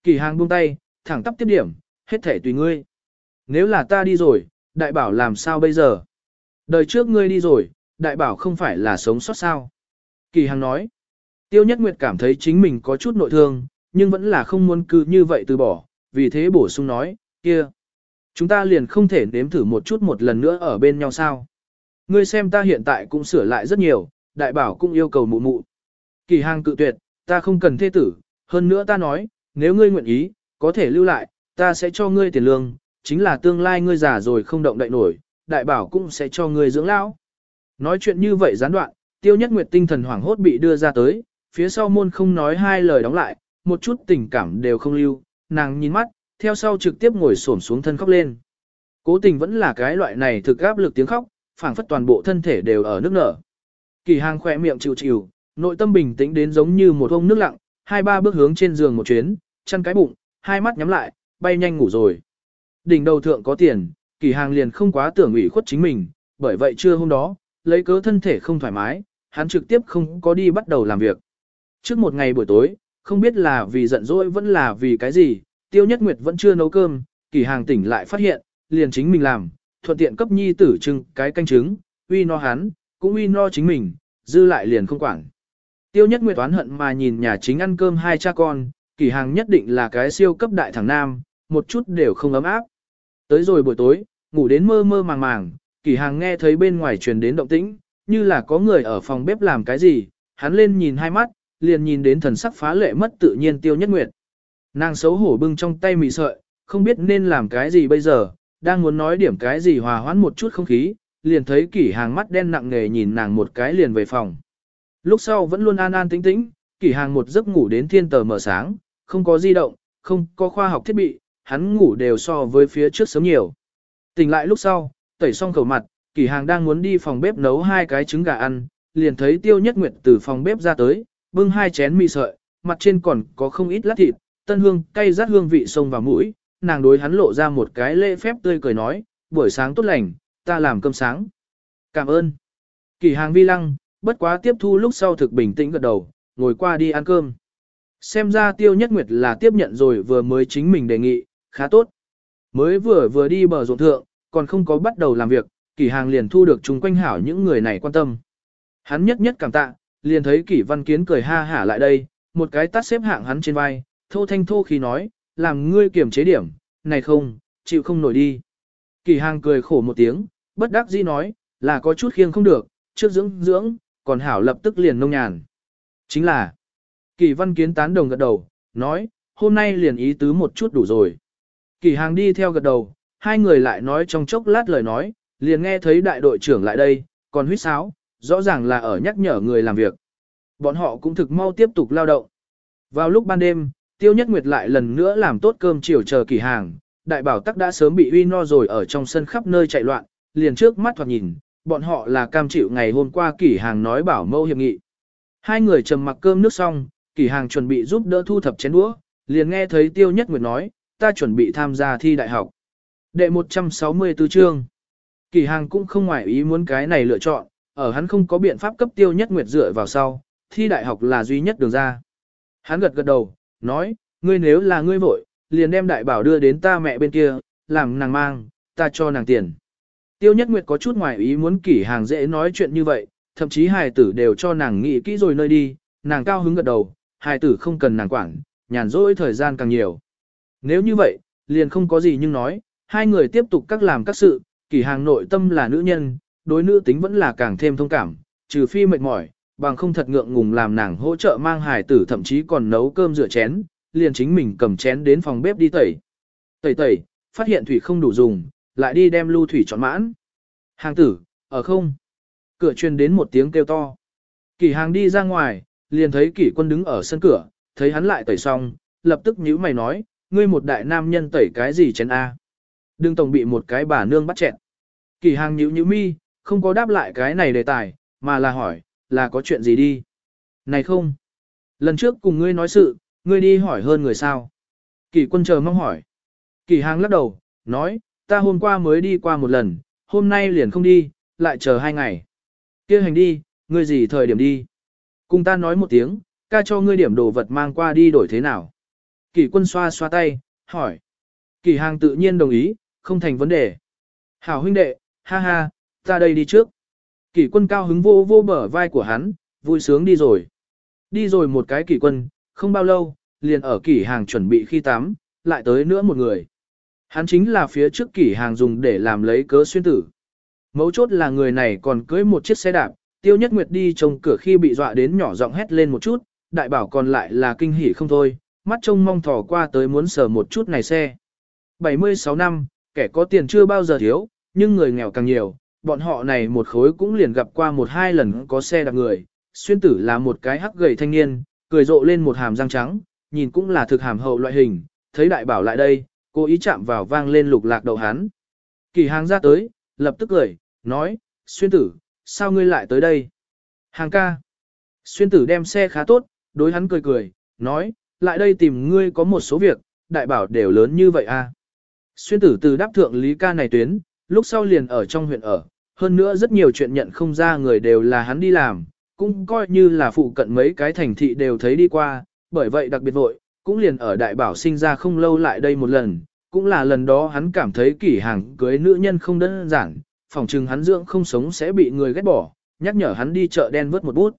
Kỳ hàng buông tay, thẳng tắp tiếp điểm, hết thể tùy ngươi. Nếu là ta đi rồi, đại bảo làm sao bây giờ? Đời trước ngươi đi rồi, đại bảo không phải là sống sót sao? Kỳ hàng nói, tiêu nhất nguyệt cảm thấy chính mình có chút nội thương, nhưng vẫn là không muốn cứ như vậy từ bỏ, vì thế bổ sung nói, kia. Chúng ta liền không thể nếm thử một chút một lần nữa ở bên nhau sao? Ngươi xem ta hiện tại cũng sửa lại rất nhiều, đại bảo cũng yêu cầu mụ mụ. Kỳ hàng cự tuyệt, ta không cần thê tử, hơn nữa ta nói, nếu ngươi nguyện ý, có thể lưu lại, ta sẽ cho ngươi tiền lương, chính là tương lai ngươi già rồi không động đậy nổi, đại bảo cũng sẽ cho ngươi dưỡng lão. Nói chuyện như vậy gián đoạn, tiêu nhất nguyệt tinh thần hoảng hốt bị đưa ra tới, phía sau môn không nói hai lời đóng lại, một chút tình cảm đều không lưu, nàng nhìn mắt, theo sau trực tiếp ngồi xổm xuống thân khóc lên. Cố tình vẫn là cái loại này thực áp lực tiếng khóc, phảng phất toàn bộ thân thể đều ở nước nở. Kỳ hàng khỏe miệng chịu chịu, nội tâm bình tĩnh đến giống như một ông nước lặng, hai ba bước hướng trên giường một chuyến, chăn cái bụng, hai mắt nhắm lại, bay nhanh ngủ rồi. Đỉnh đầu thượng có tiền, kỳ hàng liền không quá tưởng ủy khuất chính mình, bởi vậy trưa hôm đó, lấy cớ thân thể không thoải mái, hắn trực tiếp không có đi bắt đầu làm việc. Trước một ngày buổi tối, không biết là vì giận dỗi vẫn là vì cái gì, tiêu nhất nguyệt vẫn chưa nấu cơm, kỳ hàng tỉnh lại phát hiện, liền chính mình làm, thuận tiện cấp nhi tử trưng cái canh trứng, uy no hắn, cũng uy no chính mình, dư lại liền không quản. Tiêu nhất nguyệt oán hận mà nhìn nhà chính ăn cơm hai cha con, kỳ hàng nhất định là cái siêu cấp đại thằng nam, một chút đều không ấm áp. Tới rồi buổi tối, ngủ đến mơ mơ màng màng, kỳ hàng nghe thấy bên ngoài truyền đến động tĩnh, như là có người ở phòng bếp làm cái gì, hắn lên nhìn hai mắt, liền nhìn đến thần sắc phá lệ mất tự nhiên tiêu nhất nguyệt. Nàng xấu hổ bưng trong tay mì sợi, không biết nên làm cái gì bây giờ, đang muốn nói điểm cái gì hòa hoãn một chút không khí, liền thấy kỷ hàng mắt đen nặng nề nhìn nàng một cái liền về phòng. Lúc sau vẫn luôn an an tĩnh tĩnh, kỷ hàng một giấc ngủ đến thiên tờ mở sáng, không có di động, không có khoa học thiết bị, hắn ngủ đều so với phía trước sớm nhiều. Tỉnh lại lúc sau, tẩy xong khẩu mặt, kỷ hàng đang muốn đi phòng bếp nấu hai cái trứng gà ăn, liền thấy tiêu nhất nguyệt từ phòng bếp ra tới, bưng hai chén mì sợi, mặt trên còn có không ít lát thịt, tân hương, cay rát hương vị sông vào mũi, nàng đối hắn lộ ra một cái lễ phép tươi cười nói, buổi sáng tốt lành, ta làm cơm sáng. Cảm ơn. Kỳ hàng vi lăng, bất quá tiếp thu lúc sau thực bình tĩnh gật đầu, ngồi qua đi ăn cơm. Xem ra tiêu nhất nguyệt là tiếp nhận rồi vừa mới chính mình đề nghị, khá tốt. Mới vừa vừa đi bờ ruộng thượng, còn không có bắt đầu làm việc, kỳ hàng liền thu được chung quanh hảo những người này quan tâm. Hắn nhất nhất cảm tạ, liền thấy kỷ văn kiến cười ha hả lại đây, một cái tắt xếp hạng hắn trên vai, thô thanh thô khi nói, làm ngươi kiểm chế điểm, này không, chịu không nổi đi. Kỳ hàng cười khổ một tiếng, bất đắc dĩ nói, là có chút khiêng không được, trước dưỡng dưỡng, còn hảo lập tức liền nông nhàn. Chính là, kỳ văn kiến tán đồng gật đầu, nói, hôm nay liền ý tứ một chút đủ rồi. Kỳ hàng đi theo gật đầu, hai người lại nói trong chốc lát lời nói, liền nghe thấy đại đội trưởng lại đây, còn huyết sáo, rõ ràng là ở nhắc nhở người làm việc. Bọn họ cũng thực mau tiếp tục lao động. Vào lúc ban đêm, Tiêu Nhất Nguyệt lại lần nữa làm tốt cơm chiều chờ kỳ hàng, đại bảo tắc đã sớm bị uy no rồi ở trong sân khắp nơi chạy loạn, liền trước mắt thoạt nhìn, bọn họ là cam chịu ngày hôm qua kỳ hàng nói bảo mâu hiệp nghị. Hai người trầm mặc cơm nước xong, kỳ hàng chuẩn bị giúp đỡ thu thập chén đũa, liền nghe thấy Tiêu Nhất Nguyệt nói, ta chuẩn bị tham gia thi đại học. Đệ 164 chương. Kỳ hàng cũng không ngoại ý muốn cái này lựa chọn, ở hắn không có biện pháp cấp Tiêu Nhất Nguyệt dựa vào sau, thi đại học là duy nhất đường ra. Hắn gật gật đầu, nói, ngươi nếu là ngươi vội, liền đem đại bảo đưa đến ta mẹ bên kia, làm nàng mang, ta cho nàng tiền. Tiêu Nhất Nguyệt có chút ngoài ý muốn kỷ hàng dễ nói chuyện như vậy, thậm chí hài tử đều cho nàng nghĩ kỹ rồi nơi đi, nàng cao hứng gật đầu, hài tử không cần nàng quản, nhàn rỗi thời gian càng nhiều. Nếu như vậy, liền không có gì nhưng nói, hai người tiếp tục các làm các sự, kỷ hàng nội tâm là nữ nhân, đối nữ tính vẫn là càng thêm thông cảm, trừ phi mệt mỏi, bằng không thật ngượng ngùng làm nàng hỗ trợ mang hài tử thậm chí còn nấu cơm rửa chén, liền chính mình cầm chén đến phòng bếp đi tẩy. Tẩy tẩy, phát hiện thủy không đủ dùng, lại đi đem lưu thủy chọn mãn. Hàng tử, ở không? Cửa truyền đến một tiếng kêu to. Kỷ hàng đi ra ngoài, liền thấy kỷ quân đứng ở sân cửa, thấy hắn lại tẩy xong, lập tức nhíu mày nói, ngươi một đại nam nhân tẩy cái gì chén A. Đừng tổng bị một cái bà nương bắt chẹn. kỷ hàng nhíu nhíu mi, không có đáp lại cái này đề tài, mà là hỏi, là có chuyện gì đi? Này không. Lần trước cùng ngươi nói sự, ngươi đi hỏi hơn người sao? Kỳ quân chờ mong hỏi. Kỳ hàng lắc đầu, nói, ta hôm qua mới đi qua một lần, hôm nay liền không đi, lại chờ hai ngày. kia hành đi, ngươi gì thời điểm đi? Cùng ta nói một tiếng, ca cho ngươi điểm đồ vật mang qua đi đổi thế nào? Kỳ quân xoa xoa tay, hỏi. Kỳ hàng tự nhiên đồng ý, không thành vấn đề. Hảo huynh đệ, ha ha, ta đây đi trước. Kỷ quân cao hứng vô vô bờ vai của hắn, vui sướng đi rồi. Đi rồi một cái kỷ quân, không bao lâu, liền ở kỷ hàng chuẩn bị khi tắm, lại tới nữa một người. Hắn chính là phía trước kỷ hàng dùng để làm lấy cớ xuyên tử. Mấu chốt là người này còn cưới một chiếc xe đạp, tiêu nhất nguyệt đi trông cửa khi bị dọa đến nhỏ giọng hét lên một chút, đại bảo còn lại là kinh hỉ không thôi, mắt trông mong thỏ qua tới muốn sờ một chút này xe. 76 năm, kẻ có tiền chưa bao giờ thiếu, nhưng người nghèo càng nhiều, bọn họ này một khối cũng liền gặp qua một hai lần có xe đạp người. Xuyên tử là một cái hắc gầy thanh niên, cười rộ lên một hàm răng trắng, nhìn cũng là thực hàm hậu loại hình, thấy đại bảo lại đây, cô ý chạm vào vang lên lục lạc đầu hắn. Kỳ hàng ra tới, lập tức cười, nói, xuyên tử, sao ngươi lại tới đây? Hàng ca. Xuyên tử đem xe khá tốt, đối hắn cười cười, nói, lại đây tìm ngươi có một số việc, đại bảo đều lớn như vậy à. Xuyên tử từ đáp thượng Lý ca này tuyến, lúc sau liền ở trong huyện ở, hơn nữa rất nhiều chuyện nhận không ra người đều là hắn đi làm, cũng coi như là phụ cận mấy cái thành thị đều thấy đi qua, bởi vậy đặc biệt vội, cũng liền ở đại bảo sinh ra không lâu lại đây một lần, cũng là lần đó hắn cảm thấy kỷ hàng cưới nữ nhân không đơn giản, phòng trừng hắn dưỡng không sống sẽ bị người ghét bỏ, nhắc nhở hắn đi chợ đen vớt một bút.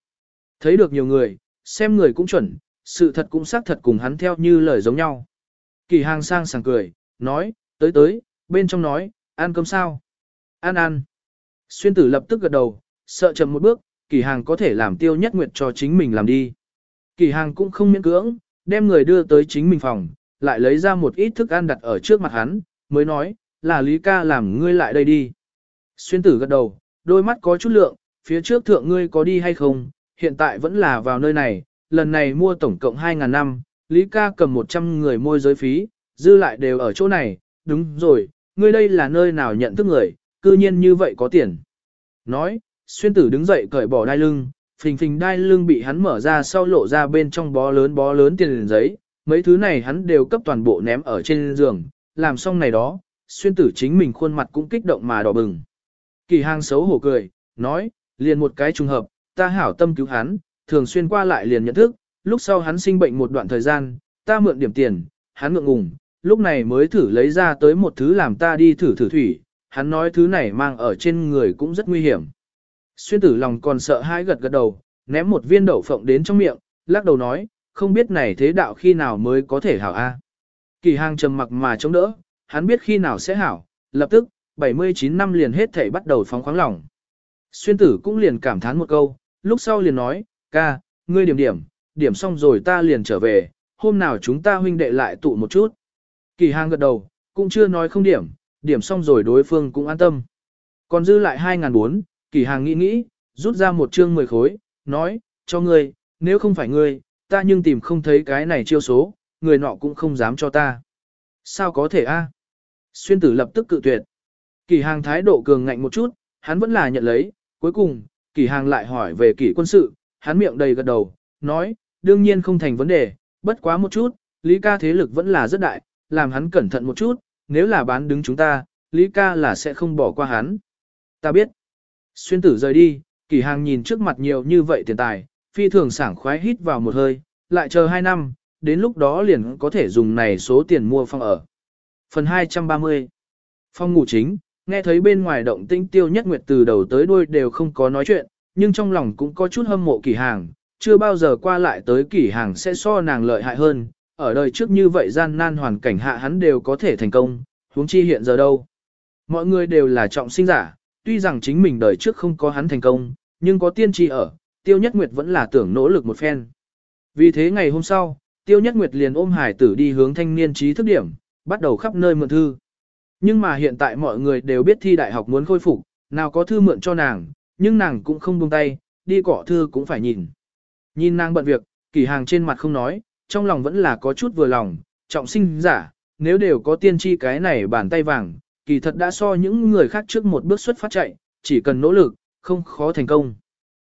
Thấy được nhiều người, xem người cũng chuẩn, sự thật cũng xác thật cùng hắn theo như lời giống nhau. Kỳ hàng sang sảng cười, nói, tới tới, bên trong nói, ăn cơm sao? Ăn ăn. Xuyên tử lập tức gật đầu, sợ chậm một bước, kỳ hàng có thể làm tiêu nhất nguyệt cho chính mình làm đi. Kỳ hàng cũng không miễn cưỡng, đem người đưa tới chính mình phòng, lại lấy ra một ít thức ăn đặt ở trước mặt hắn, mới nói, là Lý ca làm ngươi lại đây đi. Xuyên tử gật đầu, đôi mắt có chút lượng, phía trước thượng ngươi có đi hay không, hiện tại vẫn là vào nơi này, lần này mua tổng cộng 2.000 năm, Lý ca cầm 100 người môi giới phí, dư lại đều ở chỗ này, đúng rồi, ngươi đây là nơi nào nhận thức người, cư nhiên như vậy có tiền. Nói, xuyên tử đứng dậy cởi bỏ đai lưng, phình phình đai lưng bị hắn mở ra sau lộ ra bên trong bó lớn bó lớn tiền giấy, mấy thứ này hắn đều cấp toàn bộ ném ở trên giường, làm xong này đó, xuyên tử chính mình khuôn mặt cũng kích động mà đỏ bừng. Kỳ hàng xấu hổ cười, nói, liền một cái trùng hợp, ta hảo tâm cứu hắn, thường xuyên qua lại liền nhận thức, lúc sau hắn sinh bệnh một đoạn thời gian, ta mượn điểm tiền, hắn ngượng ngùng, lúc này mới thử lấy ra tới một thứ làm ta đi thử thử thủy, hắn nói thứ này mang ở trên người cũng rất nguy hiểm. Xuyên tử lòng còn sợ hãi gật gật đầu, ném một viên đậu phộng đến trong miệng, lắc đầu nói, không biết này thế đạo khi nào mới có thể hảo a. Kỳ hàng trầm mặc mà chống đỡ, hắn biết khi nào sẽ hảo, lập tức, 79 năm liền hết thể bắt đầu phóng khoáng lòng. Xuyên tử cũng liền cảm thán một câu, lúc sau liền nói, ca, ngươi điểm điểm, điểm xong rồi ta liền trở về, hôm nào chúng ta huynh đệ lại tụ một chút. Kỳ hàng gật đầu, cũng chưa nói không điểm, điểm xong rồi đối phương cũng an tâm. Còn dư lại 2.004, kỳ hàng nghĩ nghĩ, rút ra một chương 10 khối, nói, cho ngươi, nếu không phải ngươi, ta nhưng tìm không thấy cái này chiêu số, người nọ cũng không dám cho ta. Sao có thể a? Xuyên tử lập tức cự tuyệt. Kỳ hàng thái độ cường ngạnh một chút, hắn vẫn là nhận lấy, cuối cùng, kỳ hàng lại hỏi về kỳ quân sự, hắn miệng đầy gật đầu, nói, đương nhiên không thành vấn đề, bất quá một chút, Lý ca thế lực vẫn là rất đại, làm hắn cẩn thận một chút, nếu là bán đứng chúng ta, Lý ca là sẽ không bỏ qua hắn. Ta biết. Xuyên tử rời đi, kỳ hàng nhìn trước mặt nhiều như vậy tiền tài, phi thường sảng khoái hít vào một hơi, lại chờ 2 năm, đến lúc đó liền có thể dùng này số tiền mua phòng ở. Phần 230 Phòng ngủ chính, nghe thấy bên ngoài động tĩnh tiêu nhất nguyệt từ đầu tới đuôi đều không có nói chuyện, nhưng trong lòng cũng có chút hâm mộ kỳ hàng, chưa bao giờ qua lại tới kỳ hàng sẽ so nàng lợi hại hơn, ở đời trước như vậy gian nan hoàn cảnh hạ hắn đều có thể thành công, huống chi hiện giờ đâu. Mọi người đều là trọng sinh giả, tuy rằng chính mình đời trước không có hắn thành công, nhưng có tiên tri ở, tiêu nhất nguyệt vẫn là tưởng nỗ lực một phen. Vì thế ngày hôm sau, tiêu nhất nguyệt liền ôm hải tử đi hướng thanh niên trí thức điểm, bắt đầu khắp nơi mượn thư. Nhưng mà hiện tại mọi người đều biết thi đại học muốn khôi phục, nào có thư mượn cho nàng, nhưng nàng cũng không buông tay, đi cỏ thư cũng phải nhìn. Nhìn nàng bận việc, kỳ hàng trên mặt không nói, trong lòng vẫn là có chút vừa lòng, trọng sinh giả, nếu đều có tiên tri cái này bàn tay vàng, kỳ thật đã so những người khác trước một bước xuất phát chạy, chỉ cần nỗ lực, không khó thành công.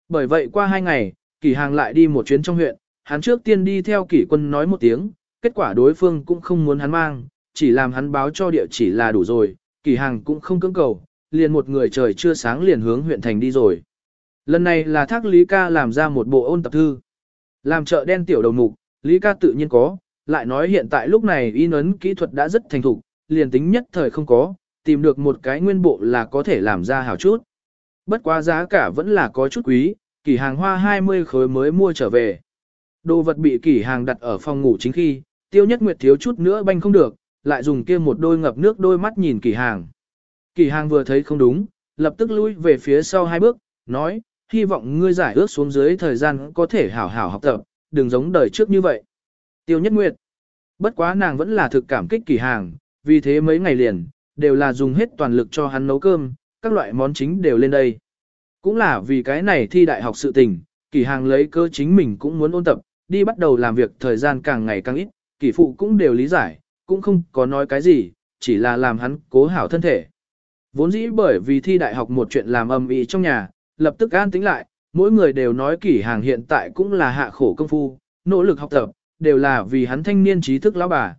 Bởi vậy qua hai ngày, kỳ hàng lại đi một chuyến trong huyện, hắn trước tiên đi theo kỷ quân nói một tiếng, kết quả đối phương cũng không muốn hắn mang, chỉ làm hắn báo cho địa chỉ là đủ rồi, kỳ hàng cũng không cưỡng cầu, liền một người trời chưa sáng liền hướng huyện thành đi rồi. Lần này là thác Lý Ca làm ra một bộ ôn tập thư. Làm chợ đen tiểu đầu mục, Lý Ca tự nhiên có, lại nói hiện tại lúc này in ấn kỹ thuật đã rất thành thục, liền tính nhất thời không có, tìm được một cái nguyên bộ là có thể làm ra hảo chút. Bất quá giá cả vẫn là có chút quý, kỳ hàng hoa 20 khối mới mua trở về. Đồ vật bị kỳ hàng đặt ở phòng ngủ chính khi, tiêu nhất nguyệt thiếu chút nữa banh không được, lại dùng kia một đôi ngập nước đôi mắt nhìn kỳ hàng. Kỳ hàng vừa thấy không đúng, lập tức lui về phía sau hai bước, nói, hy vọng ngươi giải ước xuống dưới thời gian có thể hảo hảo học tập, đừng giống đời trước như vậy. Tiêu nhất nguyệt. Bất quá nàng vẫn là thực cảm kích kỳ hàng, vì thế mấy ngày liền, đều là dùng hết toàn lực cho hắn nấu cơm, các loại món chính đều lên đây. Cũng là vì cái này thi đại học sự tình, kỳ hàng lấy cơ chính mình cũng muốn ôn tập, đi bắt đầu làm việc thời gian càng ngày càng ít, kỳ phụ cũng đều lý giải, cũng không có nói cái gì, chỉ là làm hắn cố hảo thân thể. Vốn dĩ bởi vì thi đại học một chuyện làm âm ý trong nhà, lập tức an tính lại, mỗi người đều nói kỷ hàng hiện tại cũng là hạ khổ công phu, nỗ lực học tập, đều là vì hắn thanh niên trí thức lão bà.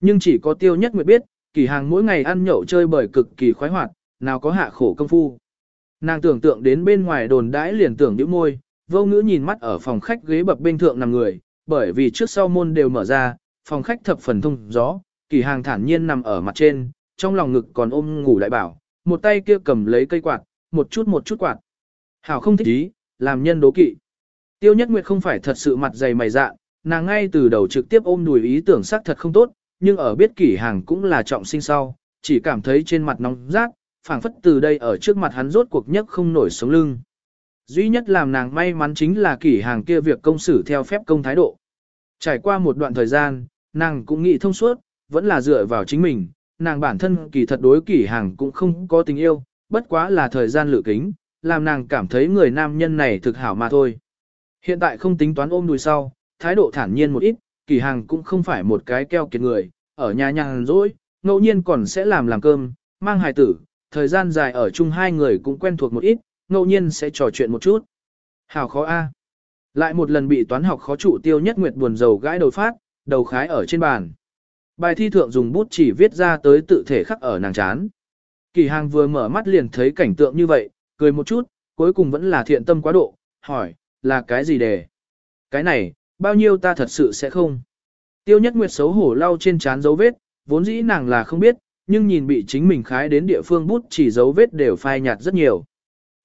Nhưng chỉ có tiêu nhất nguyệt biết, kỷ hàng mỗi ngày ăn nhậu chơi bởi cực kỳ khoái hoạt, nào có hạ khổ công phu. Nàng tưởng tượng đến bên ngoài đồn đãi liền tưởng nhíu môi, vô ngữ nhìn mắt ở phòng khách ghế bập bên thượng nằm người, bởi vì trước sau môn đều mở ra, phòng khách thập phần thông gió, kỳ hàng thản nhiên nằm ở mặt trên, trong lòng ngực còn ôm ngủ đại bảo, một tay kia cầm lấy cây quạt, một chút một chút quạt. Hảo không thích ý, làm nhân đố kỵ. Tiêu nhất nguyệt không phải thật sự mặt dày mày dạ, nàng ngay từ đầu trực tiếp ôm đùi ý tưởng sắc thật không tốt, nhưng ở biết kỷ hàng cũng là trọng sinh sau, chỉ cảm thấy trên mặt nóng rát, phảng phất từ đây ở trước mặt hắn rốt cuộc nhất không nổi sống lưng. Duy nhất làm nàng may mắn chính là kỷ hàng kia việc công xử theo phép công thái độ. Trải qua một đoạn thời gian, nàng cũng nghĩ thông suốt, vẫn là dựa vào chính mình, nàng bản thân kỳ thật đối kỷ hàng cũng không có tình yêu, bất quá là thời gian lựa kính, làm nàng cảm thấy người nam nhân này thực hảo mà thôi. Hiện tại không tính toán ôm đùi sau, thái độ thản nhiên một ít, kỳ hàng cũng không phải một cái keo kiệt người, ở nhà nhàn rỗi, ngẫu nhiên còn sẽ làm làm cơm, mang hài tử, thời gian dài ở chung hai người cũng quen thuộc một ít, ngẫu nhiên sẽ trò chuyện một chút. Hảo khó a. Lại một lần bị toán học khó trụ tiêu nhất nguyệt buồn rầu gãi đầu phát, đầu khái ở trên bàn. Bài thi thượng dùng bút chỉ viết ra tới tự thể khắc ở nàng chán. Kỳ hàng vừa mở mắt liền thấy cảnh tượng như vậy, cười một chút, cuối cùng vẫn là thiện tâm quá độ, hỏi, là cái gì đề? Cái này, bao nhiêu ta thật sự sẽ không. Tiêu nhất nguyệt xấu hổ lau trên chán dấu vết, vốn dĩ nàng là không biết, nhưng nhìn bị chính mình khái đến địa phương bút chỉ dấu vết đều phai nhạt rất nhiều.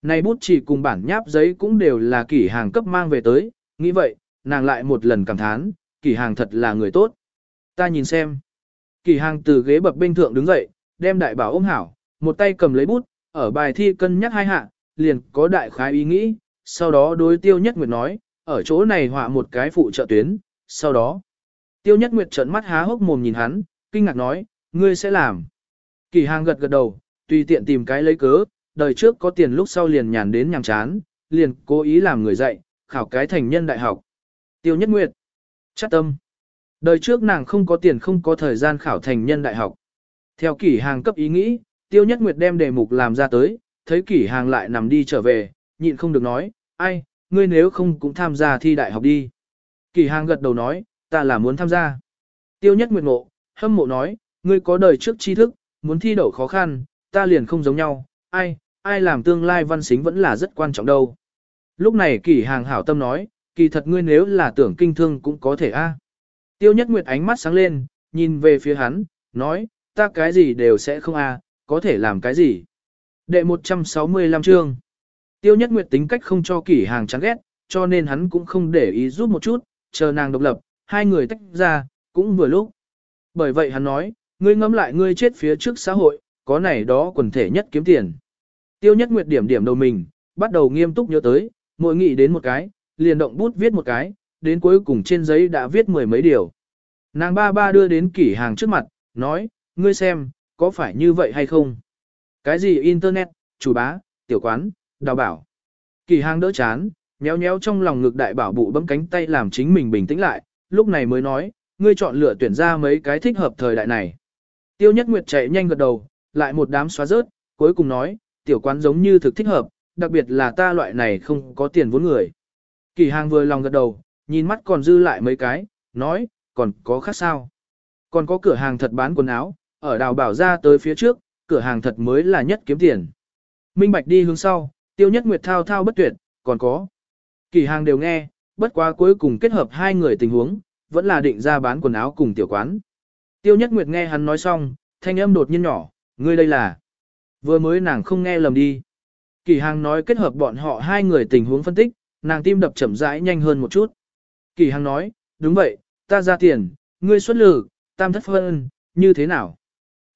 Này bút chỉ cùng bản nháp giấy cũng đều là kỷ hàng cấp mang về tới, nghĩ vậy, nàng lại một lần cảm thán, kỷ hàng thật là người tốt. Ta nhìn xem. Kỷ hàng từ ghế bập bên thượng đứng dậy, đem đại bảo ôm hảo, một tay cầm lấy bút, ở bài thi cân nhắc hai hạ, liền có đại khái ý nghĩ, sau đó đối tiêu nhất nguyệt nói, ở chỗ này họa một cái phụ trợ tuyến, sau đó. Tiêu nhất nguyệt trợn mắt há hốc mồm nhìn hắn, kinh ngạc nói, ngươi sẽ làm. Kỳ hàng gật gật đầu, tùy tiện tìm cái lấy cớ, đời trước có tiền lúc sau liền nhàn đến nhàm chán, liền cố ý làm người dạy, khảo cái thành nhân đại học. Tiêu nhất nguyệt. Chắc tâm. Đời trước nàng không có tiền không có thời gian khảo thành nhân đại học. Theo kỷ hàng cấp ý nghĩ, tiêu nhất nguyệt đem đề mục làm ra tới, thấy kỷ hàng lại nằm đi trở về, nhịn không được nói, ai, ngươi nếu không cũng tham gia thi đại học đi. Kỷ hàng gật đầu nói, ta là muốn tham gia. Tiêu nhất nguyệt ngộ, hâm mộ nói, ngươi có đời trước tri thức, muốn thi đậu khó khăn, ta liền không giống nhau, ai, ai làm tương lai văn xính vẫn là rất quan trọng đâu. Lúc này kỷ hàng hảo tâm nói, kỳ thật ngươi nếu là tưởng kinh thương cũng có thể a. Tiêu nhất nguyệt ánh mắt sáng lên, nhìn về phía hắn, nói, ta cái gì đều sẽ không a, có thể làm cái gì. Đệ 165 chương. Tiêu nhất nguyệt tính cách không cho kỷ hàng chán ghét, cho nên hắn cũng không để ý giúp một chút, chờ nàng độc lập, hai người tách ra, cũng vừa lúc. Bởi vậy hắn nói, ngươi ngẫm lại ngươi chết phía trước xã hội, có này đó quần thể nhất kiếm tiền. Tiêu nhất nguyệt điểm điểm đầu mình, bắt đầu nghiêm túc nhớ tới, mỗi nghĩ đến một cái, liền động bút viết một cái, đến cuối cùng trên giấy đã viết mười mấy điều. Nàng ba ba đưa đến kỷ hàng trước mặt, nói, ngươi xem, có phải như vậy hay không? Cái gì internet, chủ bá, tiểu quán, đào bảo. kỳ hàng đỡ chán, nhéo nhéo trong lòng ngực đại bảo bụ bấm cánh tay làm chính mình bình tĩnh lại, lúc này mới nói, ngươi chọn lựa tuyển ra mấy cái thích hợp thời đại này. Tiêu nhất nguyệt chạy nhanh gật đầu, lại một đám xóa rớt, cuối cùng nói, tiểu quán giống như thực thích hợp, đặc biệt là ta loại này không có tiền vốn người. Kỳ hàng vừa lòng gật đầu, nhìn mắt còn dư lại mấy cái, nói, còn có khác sao? Còn có cửa hàng thật bán quần áo, ở đào bảo ra tới phía trước, cửa hàng thật mới là nhất kiếm tiền. Minh Bạch đi hướng sau, tiêu nhất nguyệt thao thao bất tuyệt, còn có. Kỳ hàng đều nghe, bất quá cuối cùng kết hợp hai người tình huống, vẫn là định ra bán quần áo cùng tiểu quán. Tiêu nhất nguyệt nghe hắn nói xong, thanh âm đột nhiên nhỏ, ngươi đây là. Vừa mới nàng không nghe lầm đi. Kỳ hàng nói kết hợp bọn họ hai người tình huống phân tích, nàng tim đập chậm rãi nhanh hơn một chút. Kỳ hàng nói, đúng vậy, ta ra tiền, ngươi xuất lử, tam thất phân, như thế nào?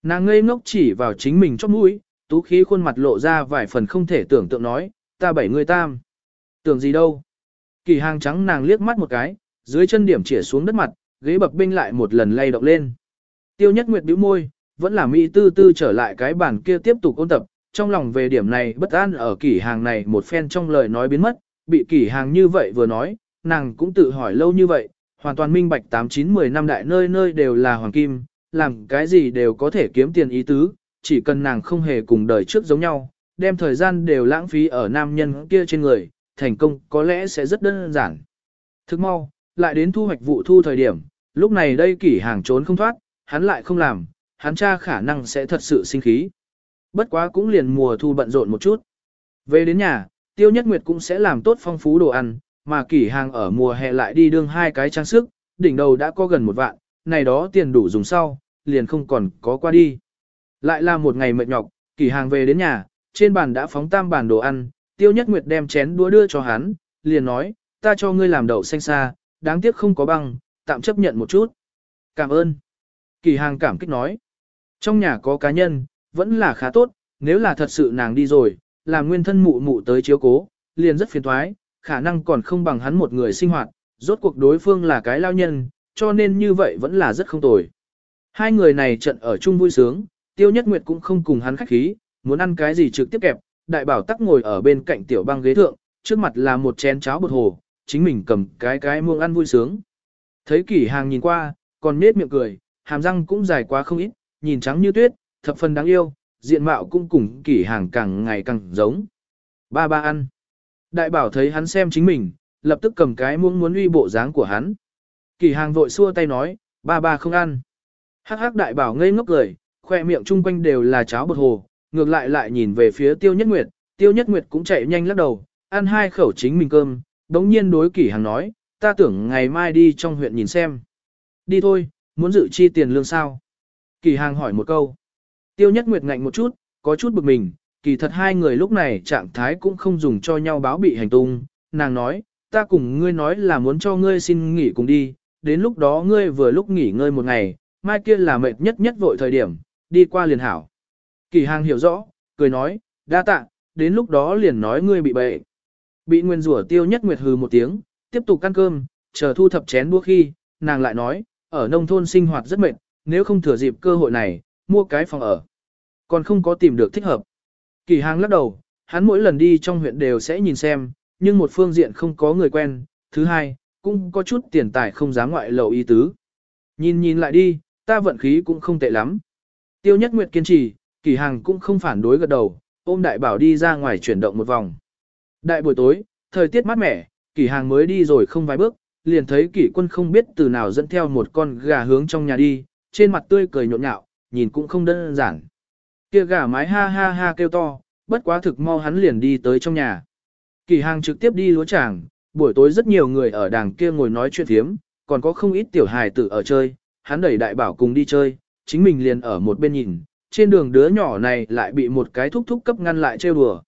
Nàng ngây ngốc chỉ vào chính mình chóp mũi, tú khí khuôn mặt lộ ra vài phần không thể tưởng tượng nói, ta bảy người tam. Tưởng gì đâu? Kỳ hàng trắng nàng liếc mắt một cái, dưới chân điểm chĩa xuống đất mặt, ghế bập bênh lại một lần lay động lên. Tiêu nhất nguyệt bĩu môi, vẫn là mỹ tư tư trở lại cái bàn kia tiếp tục ôn tập, trong lòng về điểm này bất an ở kỳ hàng này một phen trong lời nói biến mất, bị kỳ hàng như vậy vừa nói, nàng cũng tự hỏi lâu như vậy, hoàn toàn minh bạch 8-9-10 năm đại nơi nơi đều là hoàng kim, làm cái gì đều có thể kiếm tiền ý tứ, chỉ cần nàng không hề cùng đời trước giống nhau, đem thời gian đều lãng phí ở nam nhân kia trên người, thành công có lẽ sẽ rất đơn giản. Thức mau, lại đến thu hoạch vụ thu thời điểm, lúc này đây kỷ hàng trốn không thoát, hắn lại không làm, hắn cha khả năng sẽ thật sự sinh khí. Bất quá cũng liền mùa thu bận rộn một chút. Về đến nhà, tiêu nhất nguyệt cũng sẽ làm tốt phong phú đồ ăn, mà kỷ hàng ở mùa hè lại đi đương hai cái trang sức, đỉnh đầu đã có gần một vạn, này đó tiền đủ dùng sau, liền không còn có qua đi. Lại là một ngày mệt nhọc, kỳ hàng về đến nhà, trên bàn đã phóng tam bàn đồ ăn, tiêu nhất nguyệt đem chén đũa đưa cho hắn, liền nói, ta cho ngươi làm đậu xanh xa, đáng tiếc không có băng, tạm chấp nhận một chút. Cảm ơn. Kỳ hàng cảm kích nói, trong nhà có cá nhân, vẫn là khá tốt, nếu là thật sự nàng đi rồi, là nguyên thân mụ mụ tới chiếu cố, liền rất phiền thoái, khả năng còn không bằng hắn một người sinh hoạt, rốt cuộc đối phương là cái lao nhân, cho nên như vậy vẫn là rất không tồi. Hai người này trận ở chung vui sướng, tiêu nhất nguyệt cũng không cùng hắn khách khí, muốn ăn cái gì trực tiếp kẹp, đại bảo tắc ngồi ở bên cạnh tiểu băng ghế thượng, trước mặt là một chén cháo bột hồ, chính mình cầm cái cái muông ăn vui sướng. Thấy kỷ hàng nhìn qua, còn nết miệng cười, hàm răng cũng dài quá không ít, nhìn trắng như tuyết, thập phần đáng yêu, diện mạo cũng cùng kỷ hàng càng ngày càng giống. Ba ba ăn. Đại bảo thấy hắn xem chính mình, lập tức cầm cái muỗng muốn uy bộ dáng của hắn. Kỳ hàng vội xua tay nói, ba ba không ăn. Hắc hắc đại bảo ngây ngốc cười, khoe miệng chung quanh đều là cháo bột hồ, ngược lại lại nhìn về phía tiêu nhất nguyệt, tiêu nhất nguyệt cũng chạy nhanh lắc đầu, ăn hai khẩu chính mình cơm, đống nhiên đối kỷ hàng nói, ta tưởng ngày mai đi trong huyện nhìn xem. Đi thôi, muốn dự chi tiền lương sao? Kỳ hàng hỏi một câu. Tiêu nhất nguyệt ngạnh một chút, có chút bực mình, kỳ thật hai người lúc này trạng thái cũng không dùng cho nhau báo bị hành tung. Nàng nói, ta cùng ngươi nói là muốn cho ngươi xin nghỉ cùng đi, đến lúc đó ngươi vừa lúc nghỉ ngơi một ngày, mai kia là mệt nhất nhất vội thời điểm, đi qua liền hảo. Kỳ hàng hiểu rõ, cười nói, đa tạ, đến lúc đó liền nói ngươi bị bệnh. Bị nguyên rủa tiêu nhất nguyệt hừ một tiếng, tiếp tục ăn cơm, chờ thu thập chén đua khi, nàng lại nói, ở nông thôn sinh hoạt rất mệt, nếu không thừa dịp cơ hội này, mua cái phòng ở. Còn không có tìm được thích hợp. Kỳ hàng lắc đầu, hắn mỗi lần đi trong huyện đều sẽ nhìn xem, nhưng một phương diện không có người quen, thứ hai, cũng có chút tiền tài không dám ngoại lầu ý tứ. Nhìn nhìn lại đi, ta vận khí cũng không tệ lắm. Tiêu nhất nguyệt kiên trì, kỳ hàng cũng không phản đối gật đầu, ôm đại bảo đi ra ngoài chuyển động một vòng. Đại buổi tối, thời tiết mát mẻ, kỳ hàng mới đi rồi không vài bước, liền thấy kỷ quân không biết từ nào dẫn theo một con gà hướng trong nhà đi, trên mặt tươi cười nhộn nhạo, nhìn cũng không đơn giản. Kia gà mái ha ha ha kêu to, bất quá thực mau hắn liền đi tới trong nhà. Kỳ hàng trực tiếp đi lúa tràng, buổi tối rất nhiều người ở đàng kia ngồi nói chuyện thiếm, còn có không ít tiểu hài tử ở chơi, hắn đẩy đại bảo cùng đi chơi, chính mình liền ở một bên nhìn, trên đường đứa nhỏ này lại bị một cái thúc thúc cấp ngăn lại trêu đùa.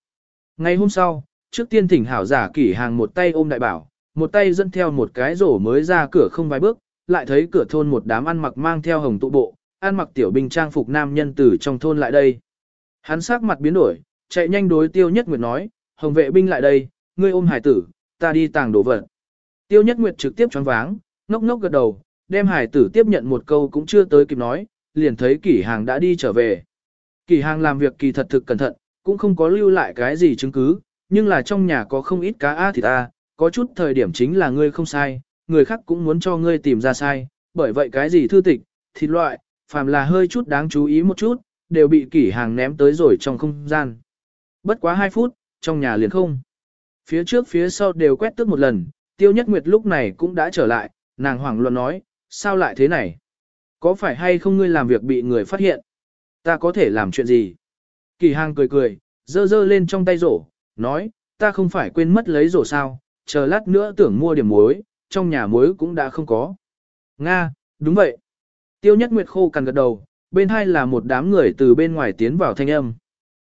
Ngày hôm sau, trước tiên thỉnh hảo giả kỷ hàng một tay ôm đại bảo, một tay dẫn theo một cái rổ mới ra cửa không vài bước, lại thấy cửa thôn một đám ăn mặc mang theo hồng tụ bộ, ăn mặc tiểu binh trang phục nam nhân từ trong thôn lại đây. Hắn sắc mặt biến đổi, chạy nhanh đối tiêu nhất nguyệt nói, hồng vệ binh lại đây, ngươi ôm hải tử, ta đi tàng đồ vật. Tiêu nhất nguyệt trực tiếp choáng váng, ngốc ngốc gật đầu, đem hải tử tiếp nhận một câu cũng chưa tới kịp nói, liền thấy kỷ hàng đã đi trở về. Kỷ hàng làm việc kỳ thật thực cẩn thận, cũng không có lưu lại cái gì chứng cứ, nhưng là trong nhà có không ít cá á thì ta, có chút thời điểm chính là ngươi không sai, người khác cũng muốn cho ngươi tìm ra sai, bởi vậy cái gì thư tịch, thịt loại, phàm là hơi chút đáng chú ý một chút, đều bị kỷ hàng ném tới rồi trong không gian. Bất quá 2 phút, trong nhà liền không. Phía trước phía sau đều quét tước một lần, tiêu nhất nguyệt lúc này cũng đã trở lại, nàng hoảng loạn nói, sao lại thế này? Có phải hay không ngươi làm việc bị người phát hiện? Ta có thể làm chuyện gì? Kỳ hàng cười cười, dơ dơ lên trong tay rổ, nói, ta không phải quên mất lấy rổ sao, chờ lát nữa tưởng mua điểm muối, trong nhà muối cũng đã không có. Nga, đúng vậy. Tiêu nhất nguyệt khô cằn gật đầu, bên hai là một đám người từ bên ngoài tiến vào thanh âm.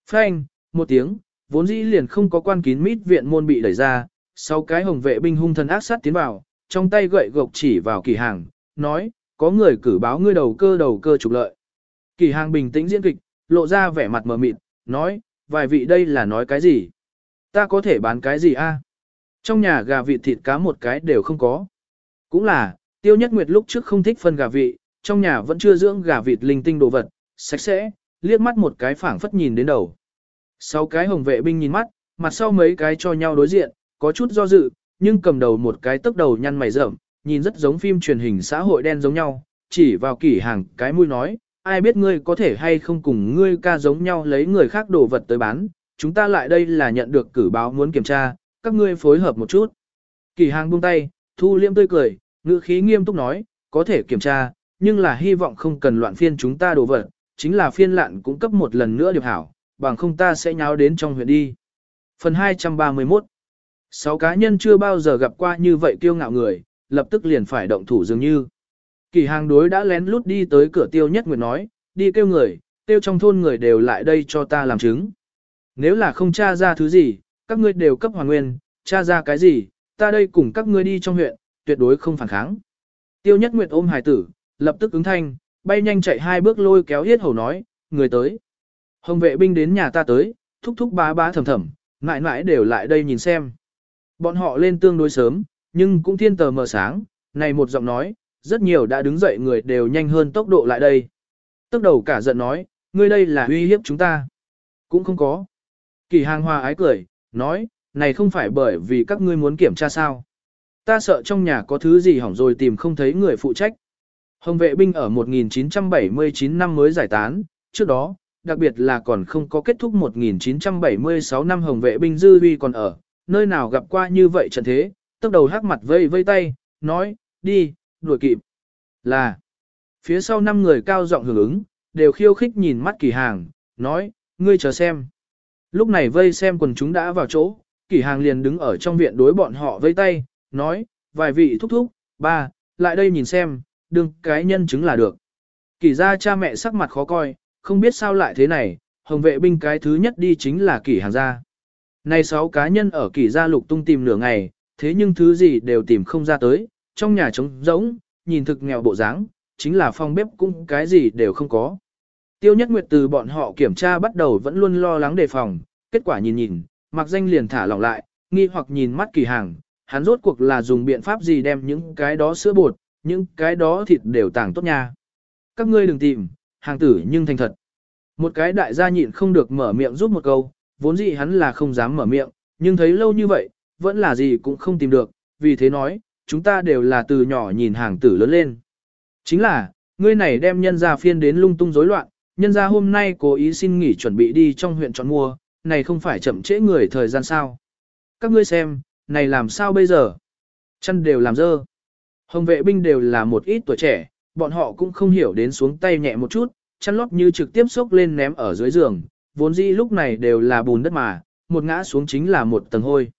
Phanh, một tiếng, vốn dĩ liền không có quan kín mít viện môn bị đẩy ra, sau cái hồng vệ binh hung thần ác sát tiến vào, trong tay gậy gộc chỉ vào kỳ hàng, nói, có người cử báo ngươi đầu cơ đầu cơ trục lợi. Kỳ hàng bình tĩnh diễn kịch, lộ ra vẻ mặt mờ mịt, nói, vài vị đây là nói cái gì? Ta có thể bán cái gì a? Trong nhà gà vịt thịt cá một cái đều không có. Cũng là, tiêu nhất nguyệt lúc trước không thích phân gà vị, trong nhà vẫn chưa dưỡng gà vịt linh tinh đồ vật, sạch sẽ, liếc mắt một cái phảng phất nhìn đến đầu. Sáu cái hồng vệ binh nhìn mắt, mặt sau mấy cái cho nhau đối diện, có chút do dự, nhưng cầm đầu một cái tức đầu nhăn mày rậm, nhìn rất giống phim truyền hình xã hội đen giống nhau, chỉ vào kỷ hàng cái mũi nói, ai biết ngươi có thể hay không cùng ngươi ca giống nhau lấy người khác đồ vật tới bán, chúng ta lại đây là nhận được cử báo muốn kiểm tra, các ngươi phối hợp một chút. Kỷ hàng buông tay, thu liêm tươi cười, ngữ khí nghiêm túc nói, có thể kiểm tra, nhưng là hy vọng không cần loạn phiên chúng ta đồ vật, chính là phiên lạn cũng cấp một lần nữa điều hảo, bằng không ta sẽ nháo đến trong huyện đi. Phần 231 Sáu cá nhân chưa bao giờ gặp qua như vậy kiêu ngạo người, lập tức liền phải động thủ dường như. Kỳ hàng đối đã lén lút đi tới cửa tiêu nhất nguyệt nói, đi kêu người, tiêu trong thôn người đều lại đây cho ta làm chứng. Nếu là không tra ra thứ gì, các ngươi đều cấp hoàn nguyên, tra ra cái gì, ta đây cùng các ngươi đi trong huyện, tuyệt đối không phản kháng. Tiêu nhất nguyệt ôm hài tử, lập tức ứng thanh, bay nhanh chạy hai bước lôi kéo yết hầu nói, người tới. Hồng vệ binh đến nhà ta tới, thúc thúc bá bá thầm thầm, mãi mãi đều lại đây nhìn xem. Bọn họ lên tương đối sớm, nhưng cũng thiên tờ mờ sáng, này một giọng nói, rất nhiều đã đứng dậy người đều nhanh hơn tốc độ lại đây. Tức đầu cả giận nói, ngươi đây là uy hiếp chúng ta. Cũng không có. Kỳ hàng hòa ái cười, nói, này không phải bởi vì các ngươi muốn kiểm tra sao. Ta sợ trong nhà có thứ gì hỏng rồi tìm không thấy người phụ trách. Hồng vệ binh ở 1979 năm mới giải tán, trước đó, đặc biệt là còn không có kết thúc 1976 năm Hồng vệ binh dư vi còn ở, nơi nào gặp qua như vậy trận thế, tốc đầu hắc mặt vây vây tay, nói, đi, đuổi kịp. Là, phía sau năm người cao giọng hưởng ứng, đều khiêu khích nhìn mắt kỳ hàng, nói, ngươi chờ xem. Lúc này vây xem quần chúng đã vào chỗ, kỳ hàng liền đứng ở trong viện đối bọn họ vây tay, nói, vài vị thúc thúc, ba, lại đây nhìn xem, đừng cái nhân chứng là được. Kỳ ra cha mẹ sắc mặt khó coi, không biết sao lại thế này, hồng vệ binh cái thứ nhất đi chính là kỳ hàng gia. Này sáu cá nhân ở kỳ gia lục tung tìm nửa ngày, thế nhưng thứ gì đều tìm không ra tới, trong nhà trống rỗng, nhìn thực nghèo bộ dáng, chính là phòng bếp cũng cái gì đều không có. Tiêu Nhất Nguyệt từ bọn họ kiểm tra bắt đầu vẫn luôn lo lắng đề phòng, kết quả nhìn nhìn, mặc danh liền thả lỏng lại, nghi hoặc nhìn mắt kỳ hàng, hắn rốt cuộc là dùng biện pháp gì đem những cái đó sữa bột, những cái đó thịt đều tàng tốt nha. Các ngươi đừng tìm, hàng tử nhưng thành thật. Một cái đại gia nhịn không được mở miệng giúp một câu, vốn dĩ hắn là không dám mở miệng, nhưng thấy lâu như vậy, vẫn là gì cũng không tìm được, vì thế nói, chúng ta đều là từ nhỏ nhìn hàng tử lớn lên. Chính là, ngươi này đem nhân gia phiên đến lung tung rối loạn, nhân gia hôm nay cố ý xin nghỉ chuẩn bị đi trong huyện chọn mua, này không phải chậm trễ người thời gian sao. Các ngươi xem, này làm sao bây giờ? Chân đều làm dơ. Hồng vệ binh đều là một ít tuổi trẻ, bọn họ cũng không hiểu đến xuống tay nhẹ một chút, chăn lót như trực tiếp xốc lên ném ở dưới giường, vốn dĩ lúc này đều là bùn đất mà, một ngã xuống chính là một tầng hôi.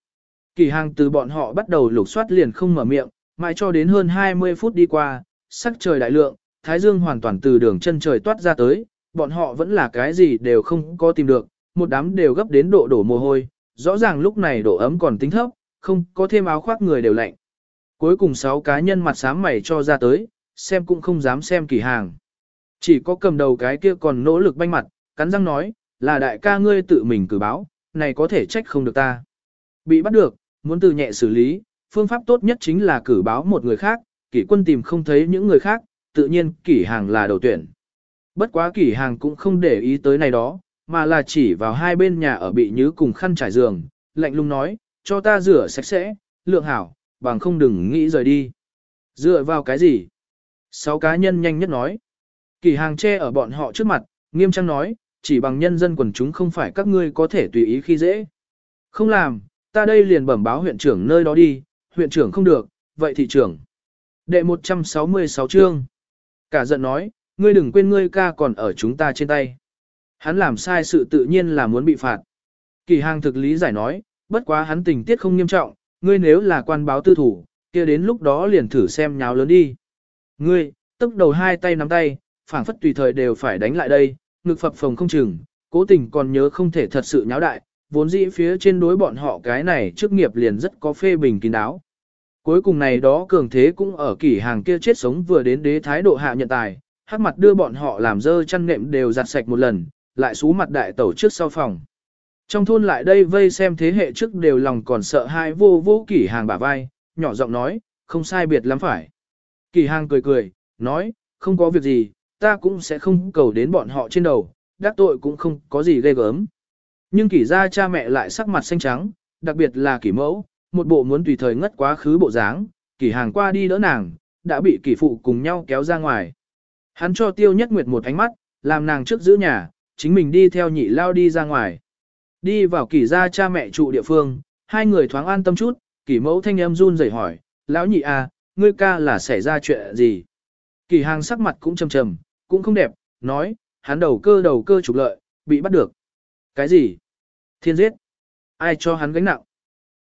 Kỳ hàng từ bọn họ bắt đầu lục soát liền không mở miệng, mãi cho đến hơn 20 phút đi qua, sắc trời đại lượng, thái dương hoàn toàn từ đường chân trời toát ra tới, bọn họ vẫn là cái gì đều không có tìm được, một đám đều gấp đến độ đổ mồ hôi, rõ ràng lúc này độ ấm còn tính thấp, không có thêm áo khoác người đều lạnh. Cuối cùng 6 cá nhân mặt sám mày cho ra tới, xem cũng không dám xem kỳ hàng. Chỉ có cầm đầu cái kia còn nỗ lực banh mặt, cắn răng nói, là đại ca ngươi tự mình cử báo, này có thể trách không được ta. Bị bắt được, muốn từ nhẹ xử lý, phương pháp tốt nhất chính là cử báo một người khác, kỷ quân tìm không thấy những người khác, tự nhiên kỷ hàng là đầu tuyển. Bất quá kỷ hàng cũng không để ý tới này đó, mà là chỉ vào hai bên nhà ở bị nhứ cùng khăn trải giường, lạnh lùng nói, cho ta rửa sạch sẽ, lượng hảo, bằng không đừng nghĩ rời đi. Dựa vào cái gì? Sáu cá nhân nhanh nhất nói. kỳ hàng che ở bọn họ trước mặt, Nghiêm trang nói, chỉ bằng nhân dân quần chúng không phải các ngươi có thể tùy ý khi dễ. Không làm, ta đây liền bẩm báo huyện trưởng nơi đó đi, huyện trưởng không được, vậy thị trưởng. Đệ 166 chương. Cả giận nói, ngươi đừng quên ngươi ca còn ở chúng ta trên tay. Hắn làm sai sự tự nhiên là muốn bị phạt. Kỳ hàng thực lý giải nói, bất quá hắn tình tiết không nghiêm trọng, ngươi nếu là quan báo tư thủ, kia đến lúc đó liền thử xem nháo lớn đi. Ngươi, tức đầu hai tay nắm tay, phảng phất tùy thời đều phải đánh lại đây, ngực phập phồng không chừng, cố tình còn nhớ không thể thật sự nháo đại, vốn dĩ phía trên đối bọn họ cái này trước nghiệp liền rất có phê bình kín đáo. Cuối cùng này đó cường thế cũng ở kỷ hàng kia chết sống vừa đến đế thái độ hạ nhận tài, hắc mặt đưa bọn họ làm dơ chăn nệm đều giặt sạch một lần, lại xú mặt đại tẩu trước sau phòng. Trong thôn lại đây vây xem thế hệ trước đều lòng còn sợ hai vô vô kỷ hàng bả vai, nhỏ giọng nói, không sai biệt lắm phải. Kỳ hàng cười cười, nói, không có việc gì, ta cũng sẽ không cầu đến bọn họ trên đầu, đắc tội cũng không có gì ghê gớm. Nhưng kỷ ra cha mẹ lại sắc mặt xanh trắng, đặc biệt là kỷ mẫu, một bộ muốn tùy thời ngất quá khứ bộ dáng, kỷ hàng qua đi đỡ nàng, đã bị kỷ phụ cùng nhau kéo ra ngoài. Hắn cho tiêu nhất nguyệt một ánh mắt, làm nàng trước giữ nhà, chính mình đi theo nhị lao đi ra ngoài. Đi vào kỷ gia cha mẹ trụ địa phương, hai người thoáng an tâm chút, kỷ mẫu thanh em run rẩy hỏi, lão nhị à, ngươi ca là xảy ra chuyện gì? Kỳ hàng sắc mặt cũng trầm trầm, cũng không đẹp, nói, hắn đầu cơ đầu cơ trục lợi, bị bắt được. Cái gì? Thiên giết. Ai cho hắn gánh nặng?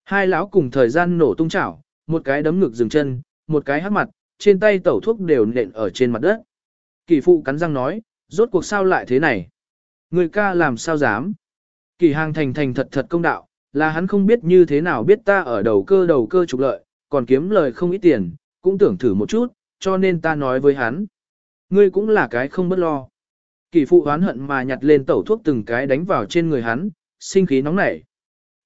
Hai lão cùng thời gian nổ tung chảo, một cái đấm ngực dừng chân, một cái hắc mặt, trên tay tẩu thuốc đều nện ở trên mặt đất. Kỳ phụ cắn răng nói, rốt cuộc sao lại thế này? Người ca làm sao dám? Kỳ hàng thành thành thật thật công đạo, là hắn không biết như thế nào biết ta ở đầu cơ đầu cơ trục lợi, còn kiếm lời không ít tiền, cũng tưởng thử một chút, cho nên ta nói với hắn. Ngươi cũng là cái không bất lo. Kỳ phụ oán hận mà nhặt lên tẩu thuốc từng cái đánh vào trên người hắn, sinh khí nóng nảy.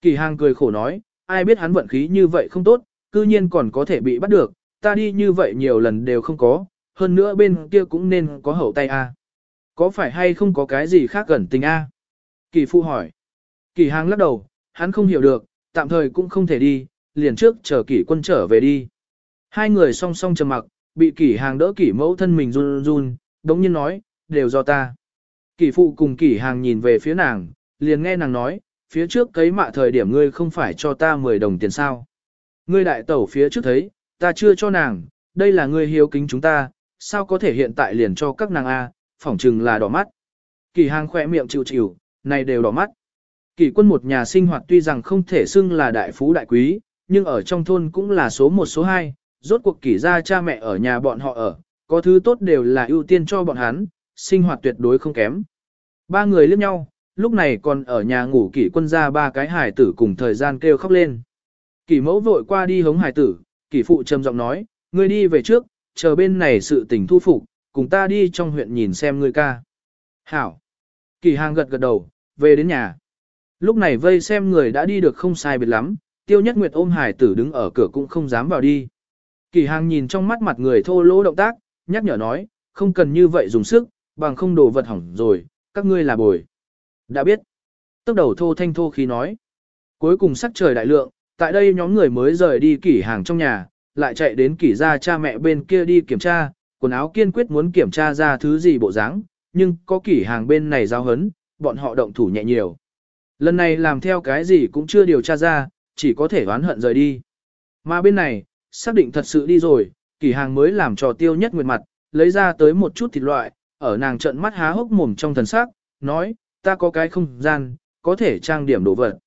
Kỳ hàng cười khổ nói, ai biết hắn vận khí như vậy không tốt, cư nhiên còn có thể bị bắt được, ta đi như vậy nhiều lần đều không có, hơn nữa bên kia cũng nên có hậu tay a. Có phải hay không có cái gì khác gần tình a? Kỳ phụ hỏi. Kỳ hàng lắc đầu, hắn không hiểu được, tạm thời cũng không thể đi, liền trước chờ kỷ quân trở về đi. Hai người song song trầm mặc, bị kỷ hàng đỡ kỷ mẫu thân mình run run, đống nhiên nói, đều do ta. Kỷ phụ cùng kỷ hàng nhìn về phía nàng, liền nghe nàng nói, phía trước cấy mạ thời điểm ngươi không phải cho ta 10 đồng tiền sao. Ngươi đại tẩu phía trước thấy, ta chưa cho nàng, đây là ngươi hiếu kính chúng ta, sao có thể hiện tại liền cho các nàng A, phỏng chừng là đỏ mắt. Kỳ hàng khỏe miệng chịu chịu, này đều đỏ mắt. Kỳ quân một nhà sinh hoạt tuy rằng không thể xưng là đại phú đại quý, nhưng ở trong thôn cũng là số một số hai, rốt cuộc kỷ ra cha mẹ ở nhà bọn họ ở, có thứ tốt đều là ưu tiên cho bọn hắn, sinh hoạt tuyệt đối không kém. Ba người liếc nhau, lúc này còn ở nhà ngủ kỷ quân ra ba cái hải tử cùng thời gian kêu khóc lên. Kỷ mẫu vội qua đi hống hải tử, kỷ phụ trầm giọng nói, ngươi đi về trước, chờ bên này sự tình thu phục, cùng ta đi trong huyện nhìn xem ngươi ca. Hảo. Kỷ hàng gật gật đầu, về đến nhà. Lúc này vây xem người đã đi được không sai biệt lắm, tiêu nhất nguyệt ôm hải tử đứng ở cửa cũng không dám vào đi. Kỳ hàng nhìn trong mắt mặt người thô lỗ động tác, nhắc nhở nói, không cần như vậy dùng sức, bằng không đồ vật hỏng rồi, các ngươi là bồi. Đã biết. Tức đầu thô thanh thô khí nói. Cuối cùng sắc trời đại lượng, tại đây nhóm người mới rời đi kỷ hàng trong nhà, lại chạy đến kỷ ra cha mẹ bên kia đi kiểm tra, quần áo kiên quyết muốn kiểm tra ra thứ gì bộ dáng, nhưng có kỷ hàng bên này giao hấn, bọn họ động thủ nhẹ nhiều. Lần này làm theo cái gì cũng chưa điều tra ra, chỉ có thể oán hận rời đi. Mà bên này, xác định thật sự đi rồi, kỷ hàng mới làm trò tiêu nhất nguyệt mặt, lấy ra tới một chút thịt loại, ở nàng trận mắt há hốc mồm trong thần sắc, nói, ta có cái không gian, có thể trang điểm đồ vật.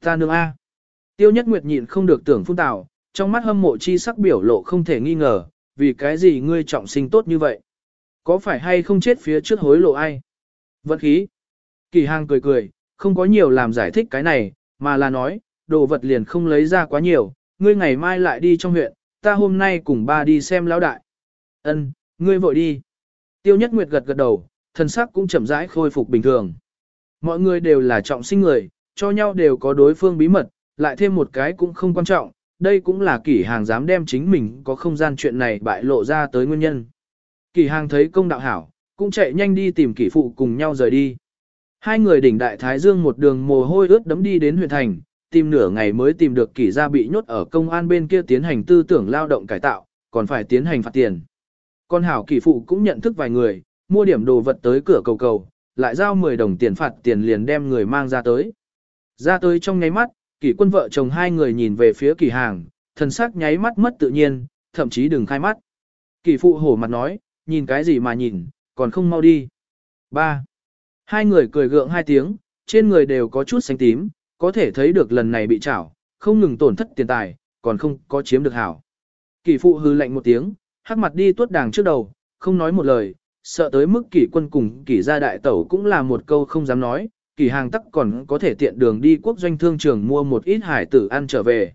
Ta nương A. Tiêu nhất nguyệt nhịn không được tưởng phun tào, trong mắt hâm mộ chi sắc biểu lộ không thể nghi ngờ, vì cái gì ngươi trọng sinh tốt như vậy? Có phải hay không chết phía trước hối lộ ai? Vật khí. Kỳ hàng cười cười, không có nhiều làm giải thích cái này, mà là nói, đồ vật liền không lấy ra quá nhiều, ngươi ngày mai lại đi trong huyện, ta hôm nay cùng ba đi xem lão đại. Ân, ngươi vội đi. Tiêu nhất nguyệt gật gật đầu, thân sắc cũng chậm rãi khôi phục bình thường. Mọi người đều là trọng sinh người, cho nhau đều có đối phương bí mật, lại thêm một cái cũng không quan trọng, đây cũng là kỷ hàng dám đem chính mình có không gian chuyện này bại lộ ra tới nguyên nhân. Kỷ hàng thấy công đạo hảo, cũng chạy nhanh đi tìm kỷ phụ cùng nhau rời đi. Hai người đỉnh đại thái dương một đường mồ hôi ướt đấm đi đến huyện thành, tìm nửa ngày mới tìm được kỷ gia bị nhốt ở công an bên kia tiến hành tư tưởng lao động cải tạo, còn phải tiến hành phạt tiền. Con hảo kỷ phụ cũng nhận thức vài người, mua điểm đồ vật tới cửa cầu cầu, lại giao 10 đồng tiền phạt tiền liền đem người mang ra tới. Ra tới trong nháy mắt, kỷ quân vợ chồng hai người nhìn về phía kỷ hàng, thần sắc nháy mắt mất tự nhiên, thậm chí đừng khai mắt. Kỷ phụ hổ mặt nói, nhìn cái gì mà nhìn, còn không mau đi. 3. Hai người cười gượng hai tiếng, trên người đều có chút xanh tím, có thể thấy được lần này bị trảo, không ngừng tổn thất tiền tài, còn không có chiếm được hảo. Kỷ phụ hư lạnh một tiếng, hắc mặt đi tuốt đàng trước đầu, không nói một lời, sợ tới mức kỷ quân cùng kỷ gia đại tẩu cũng là một câu không dám nói, kỷ hàng tắc còn có thể tiện đường đi quốc doanh thương trường mua một ít hải tử ăn trở về.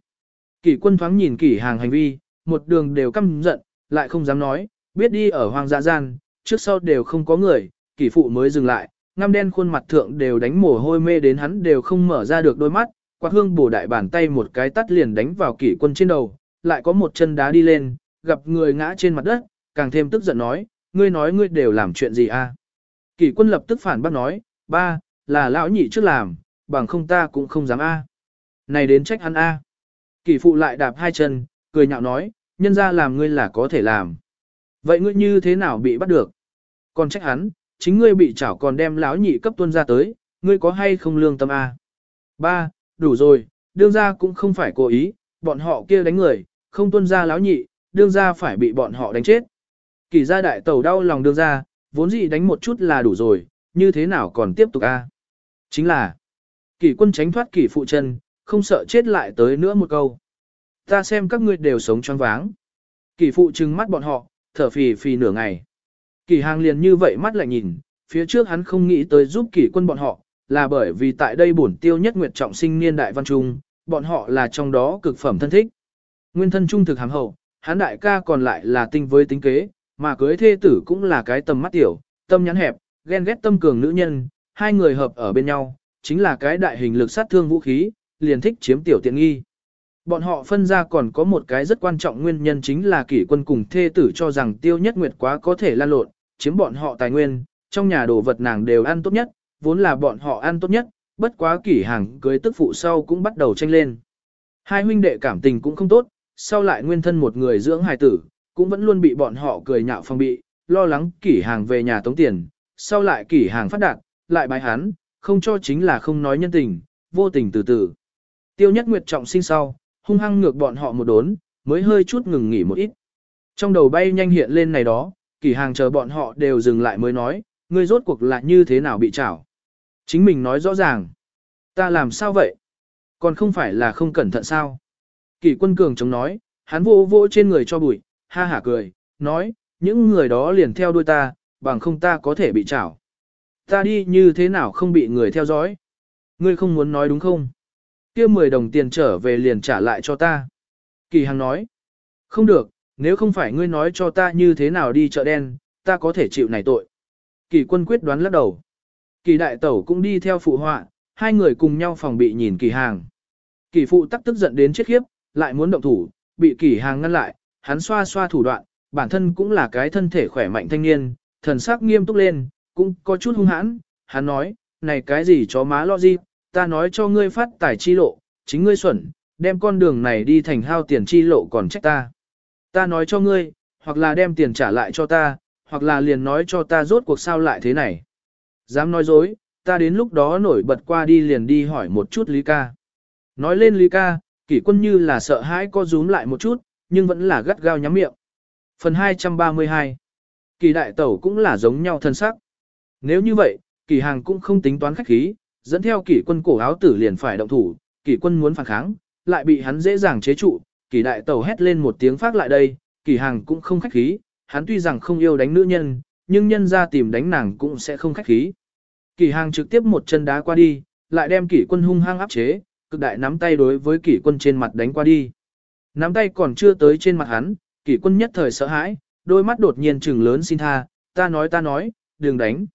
Kỷ quân thoáng nhìn kỷ hàng hành vi, một đường đều căm giận, lại không dám nói, biết đi ở hoang dã gian, trước sau đều không có người, kỷ phụ mới dừng lại, ngăm đen khuôn mặt thượng đều đánh mồ hôi mê đến hắn đều không mở ra được đôi mắt, quạt hương bổ đại bàn tay một cái tắt liền đánh vào kỷ quân trên đầu, lại có một chân đá đi lên, gặp người ngã trên mặt đất, càng thêm tức giận nói, ngươi nói ngươi đều làm chuyện gì a? À? Kỷ quân lập tức phản bác nói, ba, là lão nhị trước làm, bằng không ta cũng không dám a. Này đến trách hắn a. À. Kỷ phụ lại đạp hai chân, cười nhạo nói, nhân ra làm ngươi là có thể làm. Vậy ngươi như thế nào bị bắt được? Còn trách hắn, chính ngươi bị chảo còn đem lão nhị cấp tuân ra tới, ngươi có hay không lương tâm a? Ba, đủ rồi, đương gia cũng không phải cố ý, bọn họ kia đánh người, không tuân ra lão nhị, đương gia phải bị bọn họ đánh chết. Kỳ gia đại tẩu đau lòng đương gia vốn dĩ đánh một chút là đủ rồi, như thế nào còn tiếp tục a? Chính là, kỳ quân tránh thoát kỳ phụ chân, không sợ chết lại tới nữa một câu. Ta xem các ngươi đều sống choáng váng. Kỳ phụ trừng mắt bọn họ, thở phì phì nửa ngày. Kỳ hàng liền như vậy mắt lại nhìn, phía trước hắn không nghĩ tới giúp kỷ quân bọn họ, là bởi vì tại đây bổn tiêu nhất nguyệt trọng sinh niên đại văn trung, bọn họ là trong đó cực phẩm thân thích. Nguyên thân trung thực hàm hậu, hắn đại ca còn lại là tinh với tính kế, mà cưới thê tử cũng là cái tầm mắt tiểu, tâm nhắn hẹp, ghen ghét tâm cường nữ nhân, hai người hợp ở bên nhau, chính là cái đại hình lực sát thương vũ khí, liền thích chiếm tiểu tiện nghi. Bọn họ phân ra còn có một cái rất quan trọng nguyên nhân chính là kỷ quân cùng thê tử cho rằng tiêu nhất nguyệt quá có thể lan lộn, chiếm bọn họ tài nguyên, trong nhà đồ vật nàng đều ăn tốt nhất, vốn là bọn họ ăn tốt nhất, bất quá kỷ hàng cưới tức phụ sau cũng bắt đầu tranh lên. Hai huynh đệ cảm tình cũng không tốt, sau lại nguyên thân một người dưỡng hài tử, cũng vẫn luôn bị bọn họ cười nhạo phong bị, lo lắng kỷ hàng về nhà tống tiền, sau lại kỷ hàng phát đạt, lại bài hắn, không cho chính là không nói nhân tình, vô tình từ từ. Tiêu nhất nguyệt trọng sinh sau, hung hăng ngược bọn họ một đốn, mới hơi chút ngừng nghỉ một ít. Trong đầu bay nhanh hiện lên này đó, Kỳ hàng chờ bọn họ đều dừng lại mới nói, ngươi rốt cuộc là như thế nào bị trảo. Chính mình nói rõ ràng. Ta làm sao vậy? Còn không phải là không cẩn thận sao? Kỷ quân cường chống nói, hắn vô vô trên người cho bụi, ha hả cười, nói, những người đó liền theo đuôi ta, bằng không ta có thể bị trảo. Ta đi như thế nào không bị người theo dõi? Ngươi không muốn nói đúng không? kia 10 đồng tiền trở về liền trả lại cho ta. Kỳ Hằng nói, không được, nếu không phải ngươi nói cho ta như thế nào đi chợ đen, ta có thể chịu này tội. Kỳ quân quyết đoán lắc đầu. Kỳ đại tẩu cũng đi theo phụ họa, hai người cùng nhau phòng bị nhìn kỳ hàng. Kỳ phụ tắc tức giận đến chết khiếp, lại muốn động thủ, bị kỳ hàng ngăn lại, hắn xoa xoa thủ đoạn, bản thân cũng là cái thân thể khỏe mạnh thanh niên, thần sắc nghiêm túc lên, cũng có chút hung hãn, hắn nói, này cái gì chó má lo gì, ta nói cho ngươi phát tài chi lộ, chính ngươi xuẩn, đem con đường này đi thành hao tiền chi lộ còn trách ta. Ta nói cho ngươi, hoặc là đem tiền trả lại cho ta, hoặc là liền nói cho ta rốt cuộc sao lại thế này. Dám nói dối, ta đến lúc đó nổi bật qua đi liền đi hỏi một chút Lý ca. Nói lên Lý ca, kỷ quân như là sợ hãi co rúm lại một chút, nhưng vẫn là gắt gao nhắm miệng. Phần 232 Kỳ đại tẩu cũng là giống nhau thân sắc. Nếu như vậy, kỳ hàng cũng không tính toán khách khí, dẫn theo kỷ quân cổ áo tử liền phải động thủ, kỷ quân muốn phản kháng, lại bị hắn dễ dàng chế trụ, Kỳ đại tẩu hét lên một tiếng phát lại đây, Kỳ hàng cũng không khách khí, hắn tuy rằng không yêu đánh nữ nhân, nhưng nhân ra tìm đánh nàng cũng sẽ không khách khí. Kỳ hàng trực tiếp một chân đá qua đi, lại đem kỷ quân hung hăng áp chế, cực đại nắm tay đối với kỷ quân trên mặt đánh qua đi. Nắm tay còn chưa tới trên mặt hắn, kỷ quân nhất thời sợ hãi, đôi mắt đột nhiên trừng lớn xin tha, ta nói ta nói, đừng đánh.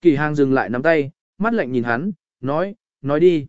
Kỷ hàng dừng lại nắm tay, mắt lạnh nhìn hắn, nói, nói đi.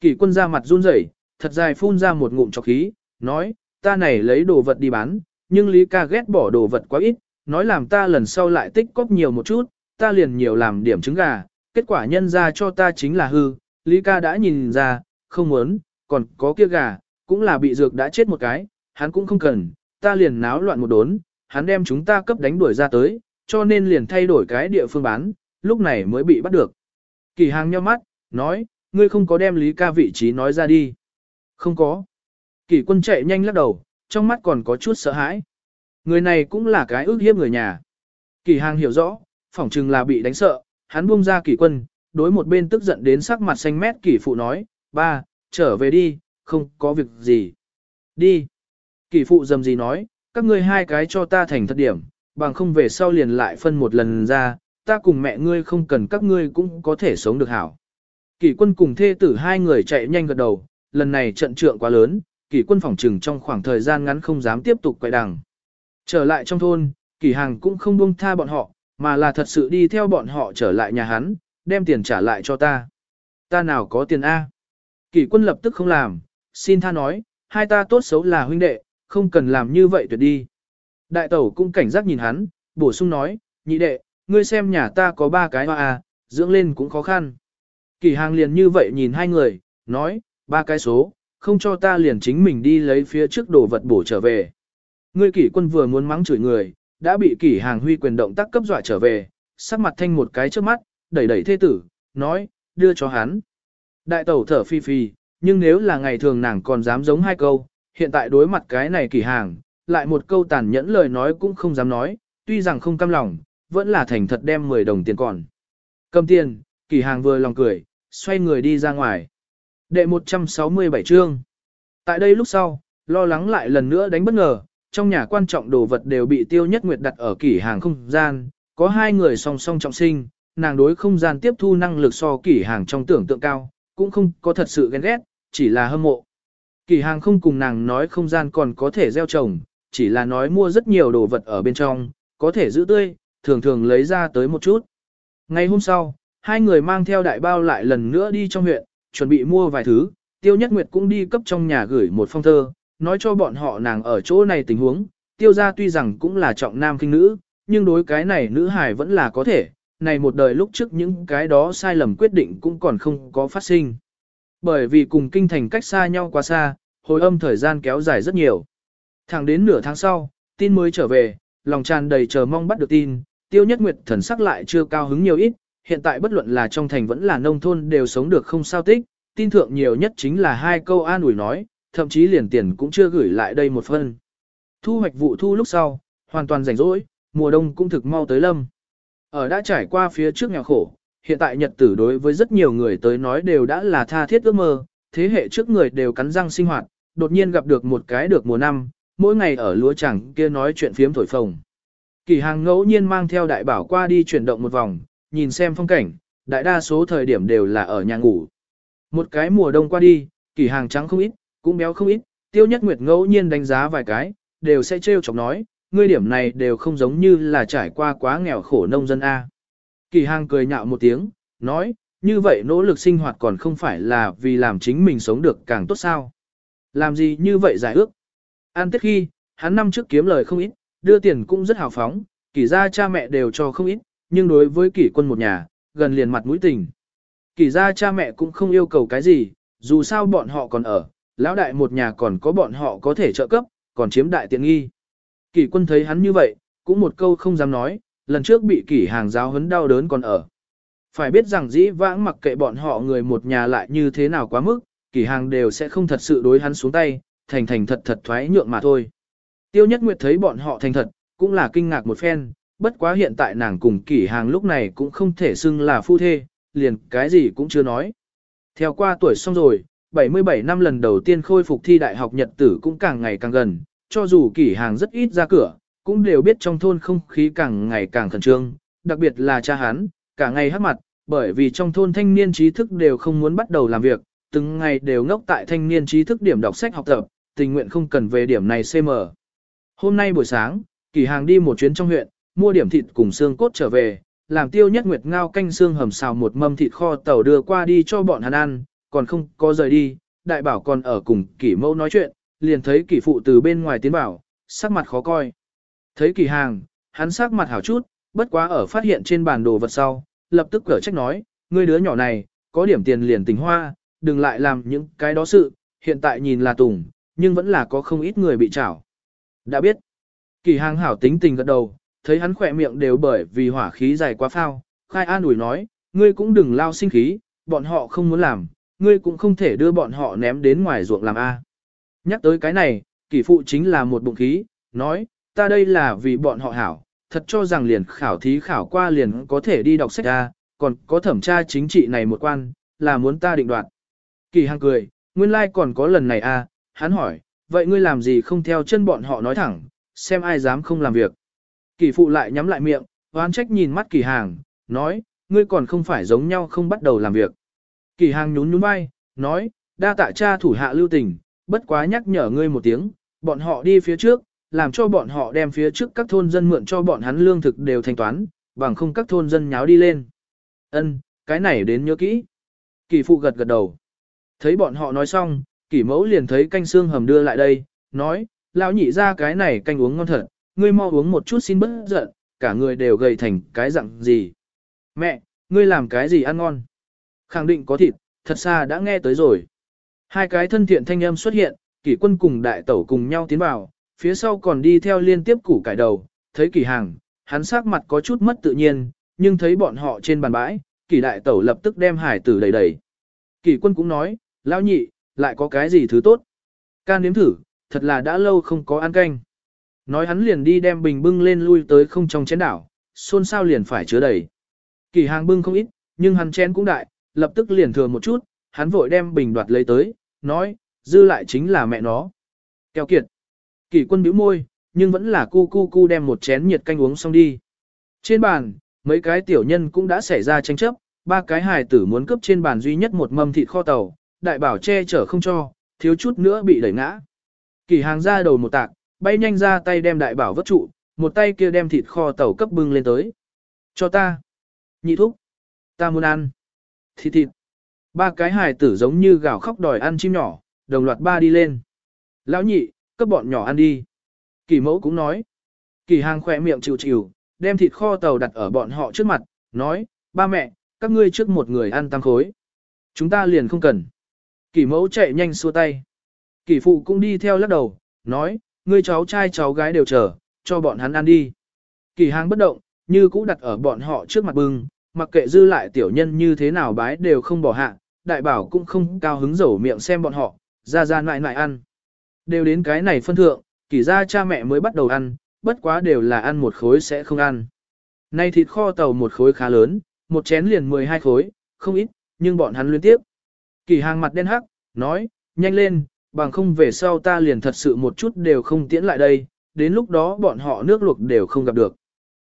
Kỷ quân ra mặt run rẩy, thật dài phun ra một ngụm chọc khí, nói, ta này lấy đồ vật đi bán, nhưng Lý ca ghét bỏ đồ vật quá ít, nói làm ta lần sau lại tích cóp nhiều một chút, ta liền nhiều làm điểm trứng gà, kết quả nhân ra cho ta chính là hư, Lý ca đã nhìn ra, không muốn, còn có kia gà, cũng là bị dược đã chết một cái, hắn cũng không cần, ta liền náo loạn một đốn, hắn đem chúng ta cấp đánh đuổi ra tới, cho nên liền thay đổi cái địa phương bán, lúc này mới bị bắt được. Kỳ hàng nhau mắt, nói, ngươi không có đem Lý ca vị trí nói ra đi. Không có. Kỷ quân chạy nhanh lắc đầu, trong mắt còn có chút sợ hãi. Người này cũng là cái ước hiếp người nhà. Kỷ hàng hiểu rõ, phỏng chừng là bị đánh sợ, hắn buông ra Kỷ quân, đối một bên tức giận đến sắc mặt xanh mét Kỷ phụ nói, ba, trở về đi, không có việc gì. Đi. Kỷ phụ dầm gì nói, các ngươi hai cái cho ta thành thật điểm, bằng không về sau liền lại phân một lần ra, ta cùng mẹ ngươi không cần các ngươi cũng có thể sống được hảo. Kỷ quân cùng thê tử hai người chạy nhanh gật đầu, lần này trận trượng quá lớn, Kỷ quân phòng trừng trong khoảng thời gian ngắn không dám tiếp tục quay đằng. Trở lại trong thôn, Kỷ hàng cũng không buông tha bọn họ, mà là thật sự đi theo bọn họ trở lại nhà hắn, đem tiền trả lại cho ta. Ta nào có tiền A. Kỷ quân lập tức không làm, xin tha nói, hai ta tốt xấu là huynh đệ, không cần làm như vậy tuyệt đi. Đại tẩu cũng cảnh giác nhìn hắn, bổ sung nói, nhị đệ, ngươi xem nhà ta có ba cái hoa à, dưỡng lên cũng khó khăn. Kỳ hàng liền như vậy nhìn hai người, nói, ba cái số, không cho ta liền chính mình đi lấy phía trước đồ vật bổ trở về. Ngươi kỷ quân vừa muốn mắng chửi người, đã bị kỷ hàng huy quyền động tác cấp dọa trở về, sắc mặt thanh một cái trước mắt, đẩy đẩy thê tử, nói, đưa cho hắn. Đại tẩu thở phi phi, nhưng nếu là ngày thường nàng còn dám giống hai câu, hiện tại đối mặt cái này kỷ hàng, lại một câu tàn nhẫn lời nói cũng không dám nói, tuy rằng không căm lòng, vẫn là thành thật đem 10 đồng tiền còn. Cầm tiền, kỷ hàng vừa lòng cười, xoay người đi ra ngoài. Đệ 167 chương. Tại đây lúc sau, lo lắng lại lần nữa đánh bất ngờ, trong nhà quan trọng đồ vật đều bị tiêu nhất nguyệt đặt ở kỷ hàng không gian, có hai người song song trọng sinh, nàng đối không gian tiếp thu năng lực so kỷ hàng trong tưởng tượng cao, cũng không có thật sự ghen ghét, chỉ là hâm mộ. Kỷ hàng không cùng nàng nói không gian còn có thể gieo trồng, chỉ là nói mua rất nhiều đồ vật ở bên trong, có thể giữ tươi, thường thường lấy ra tới một chút. Ngày hôm sau, hai người mang theo đại bao lại lần nữa đi trong huyện, chuẩn bị mua vài thứ, Tiêu Nhất Nguyệt cũng đi cấp trong nhà gửi một phong thơ, nói cho bọn họ nàng ở chỗ này tình huống, Tiêu gia tuy rằng cũng là trọng nam kinh nữ, nhưng đối cái này nữ hài vẫn là có thể, này một đời lúc trước những cái đó sai lầm quyết định cũng còn không có phát sinh. Bởi vì cùng kinh thành cách xa nhau quá xa, hồi âm thời gian kéo dài rất nhiều. Thẳng đến nửa tháng sau, tin mới trở về, lòng tràn đầy chờ mong bắt được tin, tiêu nhất nguyệt thần sắc lại chưa cao hứng nhiều ít, hiện tại bất luận là trong thành vẫn là nông thôn đều sống được không sao tích, tin thượng nhiều nhất chính là hai câu an ủi nói, thậm chí liền tiền cũng chưa gửi lại đây một phân. Thu hoạch vụ thu lúc sau, hoàn toàn rảnh rỗi, mùa đông cũng thực mau tới lâm. Ở đã trải qua phía trước nghèo khổ, hiện tại nhật tử đối với rất nhiều người tới nói đều đã là tha thiết ước mơ, thế hệ trước người đều cắn răng sinh hoạt, đột nhiên gặp được một cái được mùa năm, mỗi ngày ở lúa chẳng kia nói chuyện phiếm thổi phồng. Kỳ hàng ngẫu nhiên mang theo đại bảo qua đi chuyển động một vòng, nhìn xem phong cảnh, đại đa số thời điểm đều là ở nhà ngủ. Một cái mùa đông qua đi, kỳ hàng trắng không ít, cũng béo không ít, tiêu nhất nguyệt ngẫu nhiên đánh giá vài cái, đều sẽ trêu chọc nói, ngươi điểm này đều không giống như là trải qua quá nghèo khổ nông dân A. Kỳ hàng cười nhạo một tiếng, nói, như vậy nỗ lực sinh hoạt còn không phải là vì làm chính mình sống được càng tốt sao. Làm gì như vậy giải ước. An tết khi, hắn năm trước kiếm lời không ít, đưa tiền cũng rất hào phóng, kỳ ra cha mẹ đều cho không ít, nhưng đối với kỷ quân một nhà, gần liền mặt mũi tình. Kỷ ra cha mẹ cũng không yêu cầu cái gì, dù sao bọn họ còn ở, lão đại một nhà còn có bọn họ có thể trợ cấp, còn chiếm đại tiện nghi. Kỷ quân thấy hắn như vậy, cũng một câu không dám nói, lần trước bị kỷ hàng giáo hấn đau đớn còn ở. Phải biết rằng dĩ vãng mặc kệ bọn họ người một nhà lại như thế nào quá mức, kỷ hàng đều sẽ không thật sự đối hắn xuống tay, thành thành thật thật thoái nhượng mà thôi. Tiêu Nhất Nguyệt thấy bọn họ thành thật, cũng là kinh ngạc một phen, bất quá hiện tại nàng cùng kỷ hàng lúc này cũng không thể xưng là phu thê, liền cái gì cũng chưa nói. Theo qua tuổi xong rồi, 77 năm lần đầu tiên khôi phục thi đại học nhật tử cũng càng ngày càng gần, cho dù kỷ hàng rất ít ra cửa, cũng đều biết trong thôn không khí càng ngày càng khẩn trương, đặc biệt là cha hắn, cả ngày hát mặt, bởi vì trong thôn thanh niên trí thức đều không muốn bắt đầu làm việc, từng ngày đều ngốc tại thanh niên trí thức điểm đọc sách học tập, tình nguyện không cần về điểm này CM. Hôm nay buổi sáng, kỳ hàng đi một chuyến trong huyện, mua điểm thịt cùng xương cốt trở về, làm tiêu nhất nguyệt ngao canh xương hầm xào một mâm thịt kho tàu đưa qua đi cho bọn hắn ăn, còn không có rời đi, đại bảo còn ở cùng kỷ mẫu nói chuyện, liền thấy kỷ phụ từ bên ngoài tiến bảo, sắc mặt khó coi. Thấy kỷ hàng, hắn sắc mặt hảo chút, bất quá ở phát hiện trên bàn đồ vật sau, lập tức cở trách nói, ngươi đứa nhỏ này, có điểm tiền liền tình hoa, đừng lại làm những cái đó sự, hiện tại nhìn là tùng, nhưng vẫn là có không ít người bị trảo. Đã biết, kỳ hàng hảo tính tình gật đầu, thấy hắn khỏe miệng đều bởi vì hỏa khí dài quá phao, khai an ủi nói, ngươi cũng đừng lao sinh khí, bọn họ không muốn làm, ngươi cũng không thể đưa bọn họ ném đến ngoài ruộng làm A. Nhắc tới cái này, kỷ phụ chính là một bụng khí, nói, ta đây là vì bọn họ hảo, thật cho rằng liền khảo thí khảo qua liền có thể đi đọc sách A, còn có thẩm tra chính trị này một quan, là muốn ta định đoạt. Kỳ hàng cười, nguyên lai like còn có lần này A, hắn hỏi, vậy ngươi làm gì không theo chân bọn họ nói thẳng, xem ai dám không làm việc. Kỳ phụ lại nhắm lại miệng, oán trách nhìn mắt kỳ hàng, nói, ngươi còn không phải giống nhau không bắt đầu làm việc. Kỳ hàng nhún nhún vai, nói, đa tạ cha thủ hạ lưu tình, bất quá nhắc nhở ngươi một tiếng, bọn họ đi phía trước, làm cho bọn họ đem phía trước các thôn dân mượn cho bọn hắn lương thực đều thanh toán, bằng không các thôn dân nháo đi lên. Ân, cái này đến nhớ kỹ. Kỳ phụ gật gật đầu. Thấy bọn họ nói xong, kỳ mẫu liền thấy canh xương hầm đưa lại đây, nói, lão nhị ra cái này canh uống ngon thật, ngươi mau uống một chút xin bớt giận, cả người đều gầy thành cái dạng gì. Mẹ, ngươi làm cái gì ăn ngon? Khẳng định có thịt, thật xa đã nghe tới rồi. Hai cái thân thiện thanh âm xuất hiện, kỷ quân cùng đại tẩu cùng nhau tiến vào, phía sau còn đi theo liên tiếp củ cải đầu, thấy kỷ hàng, hắn sắc mặt có chút mất tự nhiên, nhưng thấy bọn họ trên bàn bãi, kỷ đại tẩu lập tức đem hải tử đầy đầy. Kỷ quân cũng nói, lão nhị, lại có cái gì thứ tốt. Can nếm thử, thật là đã lâu không có ăn canh. Nói hắn liền đi đem bình bưng lên lui tới không trong chén đảo, xôn xao liền phải chứa đầy. Kỳ hàng bưng không ít, nhưng hắn chén cũng đại, lập tức liền thừa một chút, hắn vội đem bình đoạt lấy tới, nói, dư lại chính là mẹ nó. Kéo kiệt. Kỳ quân bĩu môi, nhưng vẫn là cu cu cu đem một chén nhiệt canh uống xong đi. Trên bàn, mấy cái tiểu nhân cũng đã xảy ra tranh chấp, ba cái hài tử muốn cướp trên bàn duy nhất một mâm thịt kho tàu, đại bảo che chở không cho, thiếu chút nữa bị đẩy ngã. Kỳ hàng ra đầu một tạc, bay nhanh ra tay đem đại bảo vất trụ, một tay kia đem thịt kho tàu cấp bưng lên tới. Cho ta. Nhị thúc. Ta muốn ăn. Thịt thịt. Ba cái hài tử giống như gào khóc đòi ăn chim nhỏ, đồng loạt ba đi lên. Lão nhị, cấp bọn nhỏ ăn đi. Kỳ mẫu cũng nói. Kỳ hàng khỏe miệng chịu chịu, đem thịt kho tàu đặt ở bọn họ trước mặt, nói, ba mẹ, các ngươi trước một người ăn tăng khối. Chúng ta liền không cần. Kỳ mẫu chạy nhanh xua tay. Kỳ phụ cũng đi theo lắc đầu, nói, ngươi cháu trai cháu gái đều chờ, cho bọn hắn ăn đi. Kỳ hàng bất động, như cũ đặt ở bọn họ trước mặt bưng, mặc kệ dư lại tiểu nhân như thế nào bái đều không bỏ hạ, đại bảo cũng không cao hứng dầu miệng xem bọn họ, ra ra nại nại ăn. Đều đến cái này phân thượng, kỳ ra cha mẹ mới bắt đầu ăn, bất quá đều là ăn một khối sẽ không ăn. Nay thịt kho tàu một khối khá lớn, một chén liền 12 khối, không ít, nhưng bọn hắn liên tiếp. Kỳ hàng mặt đen hắc, nói, nhanh lên, bằng không về sau ta liền thật sự một chút đều không tiễn lại đây, đến lúc đó bọn họ nước luộc đều không gặp được.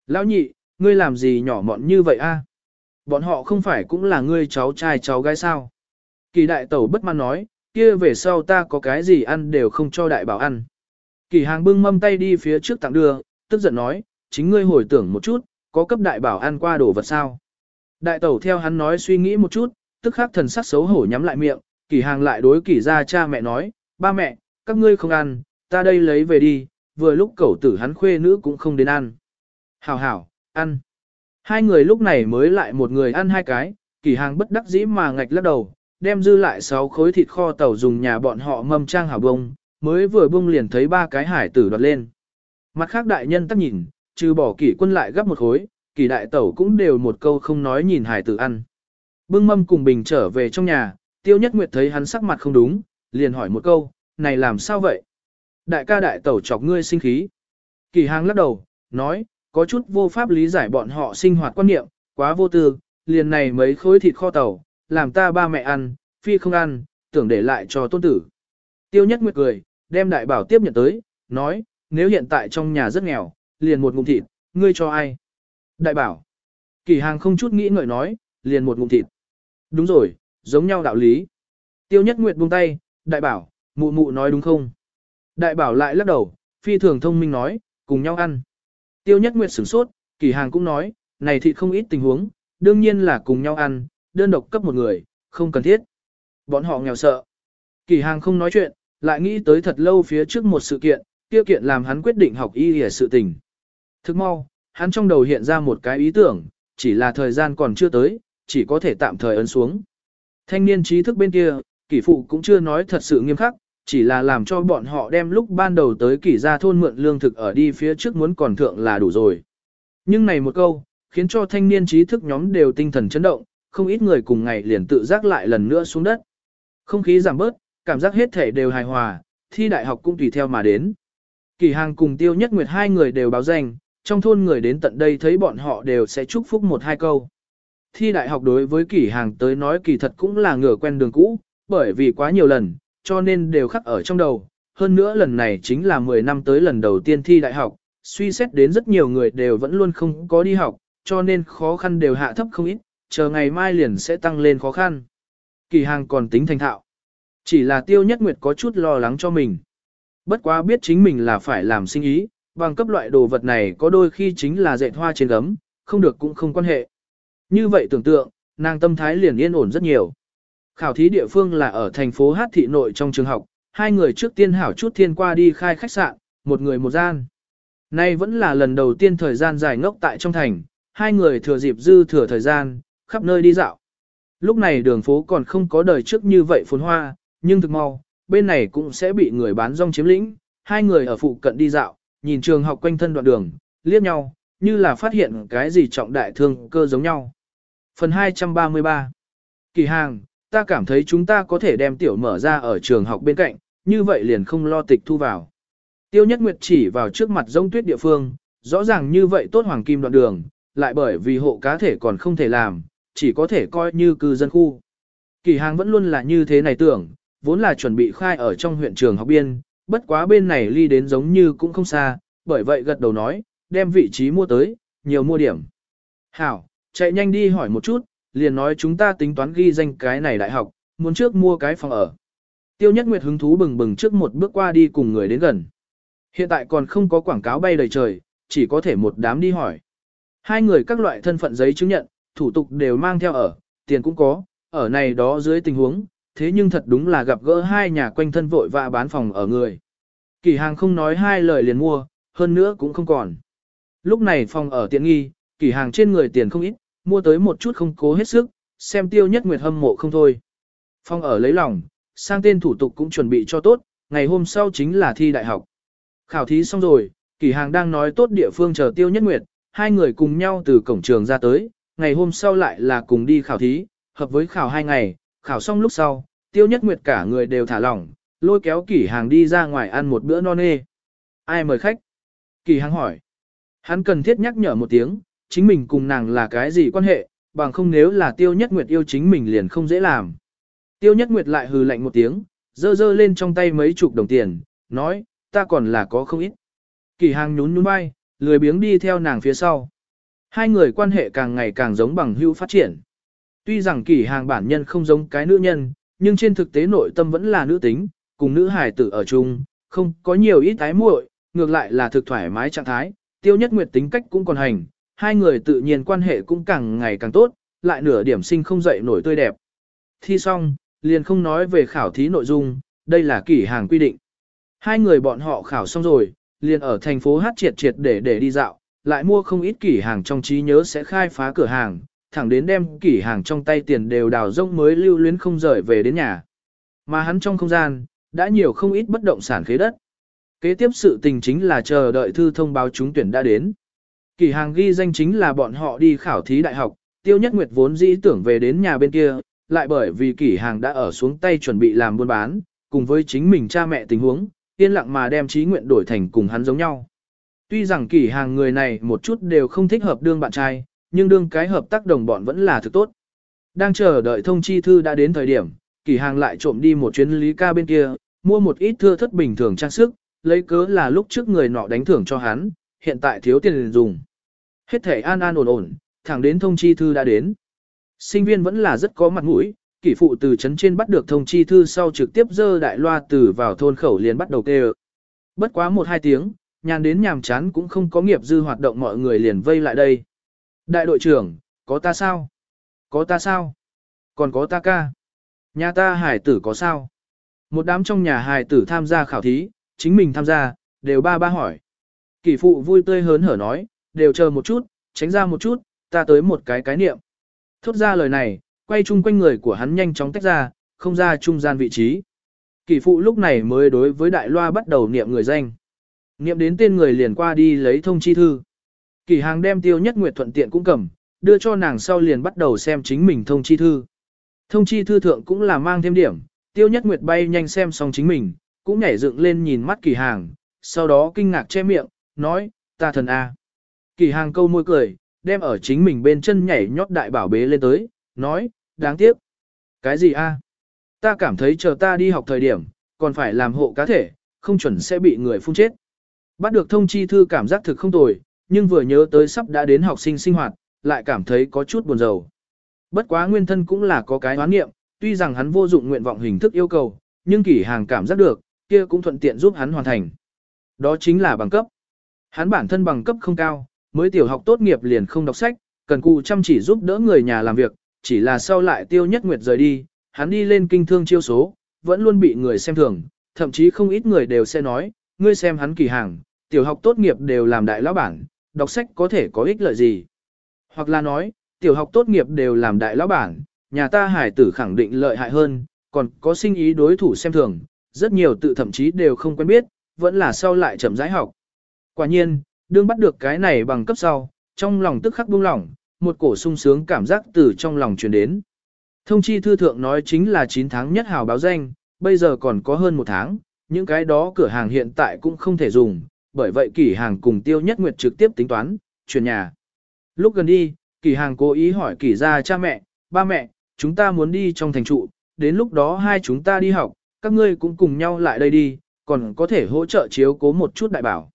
Lão nhị, ngươi làm gì nhỏ mọn như vậy a? Bọn họ không phải cũng là ngươi cháu trai cháu gái sao? Kỳ đại tẩu bất mãn nói, kia về sau ta có cái gì ăn đều không cho đại bảo ăn. Kỳ hàng bưng mâm tay đi phía trước tặng đưa, tức giận nói, chính ngươi hồi tưởng một chút, có cấp đại bảo ăn qua đồ vật sao? Đại tẩu theo hắn nói suy nghĩ một chút, tức khắc thần sắc xấu hổ nhắm lại miệng, kỳ hàng lại đối kỳ ra cha mẹ nói, ba mẹ, các ngươi không ăn, ta đây lấy về đi, vừa lúc cậu tử hắn khuê nữ cũng không đến ăn. Hảo hảo, ăn. Hai người lúc này mới lại một người ăn hai cái, kỳ hàng bất đắc dĩ mà ngạch lắc đầu, đem dư lại sáu khối thịt kho tàu dùng nhà bọn họ mâm trang hảo bông, mới vừa bông liền thấy ba cái hải tử đoạt lên. Mặt khác đại nhân tắt nhìn, trừ bỏ kỳ quân lại gấp một khối, kỳ đại tẩu cũng đều một câu không nói nhìn hải tử ăn. Bưng mâm cùng bình trở về trong nhà, tiêu nhất nguyệt thấy hắn sắc mặt không đúng, liền hỏi một câu, này làm sao vậy? Đại ca đại tẩu chọc ngươi sinh khí. Kỳ hàng lắc đầu, nói, có chút vô pháp lý giải bọn họ sinh hoạt quan niệm, quá vô tư, liền này mấy khối thịt kho tàu, làm ta ba mẹ ăn, phi không ăn, tưởng để lại cho tôn tử. Tiêu nhất nguyệt cười, đem đại bảo tiếp nhận tới, nói, nếu hiện tại trong nhà rất nghèo, liền một ngụm thịt, ngươi cho ai? Đại bảo. Kỳ hàng không chút nghĩ ngợi nói, liền một ngụm thịt. Đúng rồi, giống nhau đạo lý. Tiêu nhất nguyệt buông tay, đại bảo, mụ mụ nói đúng không? Đại bảo lại lắc đầu, phi thường thông minh nói, cùng nhau ăn. Tiêu nhất nguyệt sửng sốt, kỳ hàng cũng nói, này thịt không ít tình huống, đương nhiên là cùng nhau ăn, đơn độc cấp một người, không cần thiết. Bọn họ nghèo sợ. Kỳ hàng không nói chuyện, lại nghĩ tới thật lâu phía trước một sự kiện, tiêu kiện làm hắn quyết định học y hề sự tình. Thức mau, hắn trong đầu hiện ra một cái ý tưởng, chỉ là thời gian còn chưa tới, chỉ có thể tạm thời ấn xuống. Thanh niên trí thức bên kia, kỷ phụ cũng chưa nói thật sự nghiêm khắc, chỉ là làm cho bọn họ đem lúc ban đầu tới kỷ gia thôn mượn lương thực ở đi phía trước muốn còn thượng là đủ rồi. Nhưng này một câu, khiến cho thanh niên trí thức nhóm đều tinh thần chấn động, không ít người cùng ngày liền tự giác lại lần nữa xuống đất. Không khí giảm bớt, cảm giác hết thể đều hài hòa, thi đại học cũng tùy theo mà đến. Kỳ hàng cùng tiêu nhất nguyệt hai người đều báo danh, trong thôn người đến tận đây thấy bọn họ đều sẽ chúc phúc một hai câu. Thi đại học đối với kỷ hàng tới nói kỳ thật cũng là ngửa quen đường cũ, bởi vì quá nhiều lần, cho nên đều khắc ở trong đầu. Hơn nữa lần này chính là 10 năm tới lần đầu tiên thi đại học, suy xét đến rất nhiều người đều vẫn luôn không có đi học, cho nên khó khăn đều hạ thấp không ít, chờ ngày mai liền sẽ tăng lên khó khăn. Kỳ hàng còn tính thành thạo. Chỉ là tiêu nhất nguyệt có chút lo lắng cho mình. Bất quá biết chính mình là phải làm sinh ý, bằng cấp loại đồ vật này có đôi khi chính là dạy hoa trên gấm, không được cũng không quan hệ. Như vậy tưởng tượng, nàng tâm thái liền yên ổn rất nhiều. Khảo thí địa phương là ở thành phố Hát Thị Nội trong trường học, hai người trước tiên hảo chút thiên qua đi khai khách sạn, một người một gian. Nay vẫn là lần đầu tiên thời gian dài ngốc tại trong thành, hai người thừa dịp dư thừa thời gian, khắp nơi đi dạo. Lúc này đường phố còn không có đời trước như vậy phồn hoa, nhưng thực mau, bên này cũng sẽ bị người bán rong chiếm lĩnh. Hai người ở phụ cận đi dạo, nhìn trường học quanh thân đoạn đường, liếc nhau, như là phát hiện cái gì trọng đại thương cơ giống nhau. Phần 233 Kỳ hàng, ta cảm thấy chúng ta có thể đem tiểu mở ra ở trường học bên cạnh, như vậy liền không lo tịch thu vào. Tiêu Nhất Nguyệt chỉ vào trước mặt giống tuyết địa phương, rõ ràng như vậy tốt hoàng kim đoạn đường, lại bởi vì hộ cá thể còn không thể làm, chỉ có thể coi như cư dân khu. Kỳ hàng vẫn luôn là như thế này tưởng, vốn là chuẩn bị khai ở trong huyện trường học biên, bất quá bên này ly đến giống như cũng không xa, bởi vậy gật đầu nói, đem vị trí mua tới, nhiều mua điểm. Hảo, chạy nhanh đi hỏi một chút, liền nói chúng ta tính toán ghi danh cái này đại học, muốn trước mua cái phòng ở. Tiêu Nhất Nguyệt hứng thú bừng bừng trước một bước qua đi cùng người đến gần. Hiện tại còn không có quảng cáo bay đầy trời, chỉ có thể một đám đi hỏi. Hai người các loại thân phận giấy chứng nhận, thủ tục đều mang theo ở, tiền cũng có, ở này đó dưới tình huống, thế nhưng thật đúng là gặp gỡ hai nhà quanh thân vội vã bán phòng ở người. Kỳ hàng không nói hai lời liền mua, hơn nữa cũng không còn. Lúc này phòng ở tiện nghi, kỳ hàng trên người tiền không ít, mua tới một chút không cố hết sức, xem tiêu nhất nguyệt hâm mộ không thôi. Phong ở lấy lòng, sang tên thủ tục cũng chuẩn bị cho tốt, ngày hôm sau chính là thi đại học. Khảo thí xong rồi, kỳ hàng đang nói tốt địa phương chờ tiêu nhất nguyệt, hai người cùng nhau từ cổng trường ra tới, ngày hôm sau lại là cùng đi khảo thí, hợp với khảo hai ngày, khảo xong lúc sau, tiêu nhất nguyệt cả người đều thả lỏng, lôi kéo kỷ hàng đi ra ngoài ăn một bữa no nê. Ai mời khách? Kỷ hàng hỏi. Hắn cần thiết nhắc nhở một tiếng, chính mình cùng nàng là cái gì quan hệ, bằng không nếu là tiêu nhất nguyệt yêu chính mình liền không dễ làm. Tiêu nhất nguyệt lại hừ lạnh một tiếng, dơ dơ lên trong tay mấy chục đồng tiền, nói, ta còn là có không ít. Kỷ hàng nhún nhún vai, lười biếng đi theo nàng phía sau. Hai người quan hệ càng ngày càng giống bằng hữu phát triển. Tuy rằng kỷ hàng bản nhân không giống cái nữ nhân, nhưng trên thực tế nội tâm vẫn là nữ tính, cùng nữ hài tử ở chung, không có nhiều ít tái muội, ngược lại là thực thoải mái trạng thái, tiêu nhất nguyệt tính cách cũng còn hành, hai người tự nhiên quan hệ cũng càng ngày càng tốt, lại nửa điểm sinh không dậy nổi tươi đẹp. Thi xong, liền không nói về khảo thí nội dung, đây là kỷ hàng quy định. Hai người bọn họ khảo xong rồi, liền ở thành phố hát triệt triệt để để đi dạo, lại mua không ít kỷ hàng trong trí nhớ sẽ khai phá cửa hàng, thẳng đến đem kỷ hàng trong tay tiền đều đào rông mới lưu luyến không rời về đến nhà. Mà hắn trong không gian, đã nhiều không ít bất động sản khế đất. Kế tiếp sự tình chính là chờ đợi thư thông báo trúng tuyển đã đến. Kỳ hàng ghi danh chính là bọn họ đi khảo thí đại học, tiêu nhất nguyệt vốn dĩ tưởng về đến nhà bên kia, lại bởi vì Kỳ hàng đã ở xuống tay chuẩn bị làm buôn bán, cùng với chính mình cha mẹ tình huống, yên lặng mà đem trí nguyện đổi thành cùng hắn giống nhau. Tuy rằng Kỳ hàng người này một chút đều không thích hợp đương bạn trai, nhưng đương cái hợp tác đồng bọn vẫn là thực tốt. Đang chờ đợi thông chi thư đã đến thời điểm, Kỳ hàng lại trộm đi một chuyến lý ca bên kia, mua một ít thưa thất bình thường trang sức, lấy cớ là lúc trước người nọ đánh thưởng cho hắn, hiện tại thiếu tiền dùng. Hết thể an an ổn ổn, thẳng đến thông chi thư đã đến. Sinh viên vẫn là rất có mặt mũi, kỷ phụ từ trấn trên bắt được thông chi thư sau trực tiếp dơ đại loa từ vào thôn khẩu liền bắt đầu kêu. Bất quá một hai tiếng, nhàn đến nhàm chán cũng không có nghiệp dư hoạt động mọi người liền vây lại đây. Đại đội trưởng, có ta sao? Có ta sao? Còn có ta ca. Nhà ta hải tử có sao? Một đám trong nhà hải tử tham gia khảo thí, chính mình tham gia, đều ba ba hỏi. Kỳ phụ vui tươi hớn hở nói, đều chờ một chút, tránh ra một chút, ta tới một cái cái niệm. Thốt ra lời này, quay chung quanh người của hắn nhanh chóng tách ra, không ra trung gian vị trí. Kỳ phụ lúc này mới đối với đại loa bắt đầu niệm người danh. Niệm đến tên người liền qua đi lấy thông chi thư. Kỳ hàng đem tiêu nhất nguyệt thuận tiện cũng cầm, đưa cho nàng sau liền bắt đầu xem chính mình thông chi thư. Thông chi thư thượng cũng là mang thêm điểm, tiêu nhất nguyệt bay nhanh xem xong chính mình, cũng nhảy dựng lên nhìn mắt kỳ hàng, sau đó kinh ngạc che miệng, nói, ta thần A. Kỳ hàng câu môi cười, đem ở chính mình bên chân nhảy nhót đại bảo bế lên tới, nói, đáng tiếc. Cái gì A? Ta cảm thấy chờ ta đi học thời điểm, còn phải làm hộ cá thể, không chuẩn sẽ bị người phun chết. Bắt được thông chi thư cảm giác thực không tồi, nhưng vừa nhớ tới sắp đã đến học sinh sinh hoạt, lại cảm thấy có chút buồn rầu. Bất quá nguyên thân cũng là có cái hoán nghiệm, tuy rằng hắn vô dụng nguyện vọng hình thức yêu cầu, nhưng kỷ hàng cảm giác được, kia cũng thuận tiện giúp hắn hoàn thành. Đó chính là bằng cấp. Hắn bản thân bằng cấp không cao, mới tiểu học tốt nghiệp liền không đọc sách, cần cù chăm chỉ giúp đỡ người nhà làm việc, chỉ là sau lại tiêu nhất nguyệt rời đi, hắn đi lên kinh thương chiêu số, vẫn luôn bị người xem thường, thậm chí không ít người đều sẽ nói, ngươi xem hắn kỳ hàng, tiểu học tốt nghiệp đều làm đại lão bản, đọc sách có thể có ích lợi gì. Hoặc là nói, tiểu học tốt nghiệp đều làm đại lão bản, nhà ta hải tử khẳng định lợi hại hơn, còn có sinh ý đối thủ xem thường, rất nhiều tự thậm chí đều không quen biết, vẫn là sau lại chậm rãi học. Quả nhiên, đương bắt được cái này bằng cấp sau, trong lòng tức khắc buông lỏng, một cổ sung sướng cảm giác từ trong lòng truyền đến. Thông chi thư thượng nói chính là 9 tháng nhất hào báo danh, bây giờ còn có hơn một tháng, những cái đó cửa hàng hiện tại cũng không thể dùng, bởi vậy kỷ hàng cùng tiêu nhất nguyệt trực tiếp tính toán, chuyển nhà. Lúc gần đi, kỷ hàng cố ý hỏi kỷ ra cha mẹ, ba mẹ, chúng ta muốn đi trong thành trụ, đến lúc đó hai chúng ta đi học, các ngươi cũng cùng nhau lại đây đi, còn có thể hỗ trợ chiếu cố một chút đại bảo.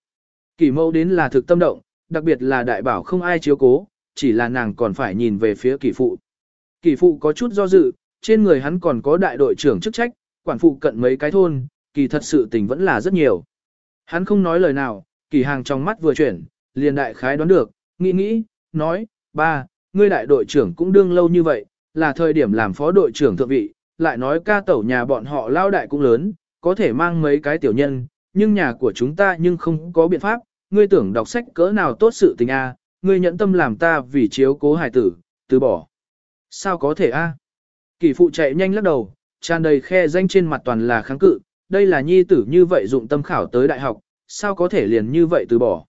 Kỷ mẫu đến là thực tâm động, đặc biệt là đại bảo không ai chiếu cố, chỉ là nàng còn phải nhìn về phía kỷ phụ. Kỷ phụ có chút do dự, trên người hắn còn có đại đội trưởng chức trách, quản phụ cận mấy cái thôn, kỳ thật sự tình vẫn là rất nhiều. Hắn không nói lời nào, kỳ hàng trong mắt vừa chuyển, liền đại khái đoán được, nghĩ nghĩ, nói, ba, ngươi đại đội trưởng cũng đương lâu như vậy, là thời điểm làm phó đội trưởng thượng vị, lại nói ca tẩu nhà bọn họ lao đại cũng lớn, có thể mang mấy cái tiểu nhân, nhưng nhà của chúng ta nhưng không có biện pháp, ngươi tưởng đọc sách cỡ nào tốt sự tình a, ngươi nhẫn tâm làm ta vì chiếu cố hài tử, từ bỏ. Sao có thể a? Kỳ phụ chạy nhanh lắc đầu, tràn đầy khe danh trên mặt toàn là kháng cự, đây là nhi tử như vậy dụng tâm khảo tới đại học, sao có thể liền như vậy từ bỏ.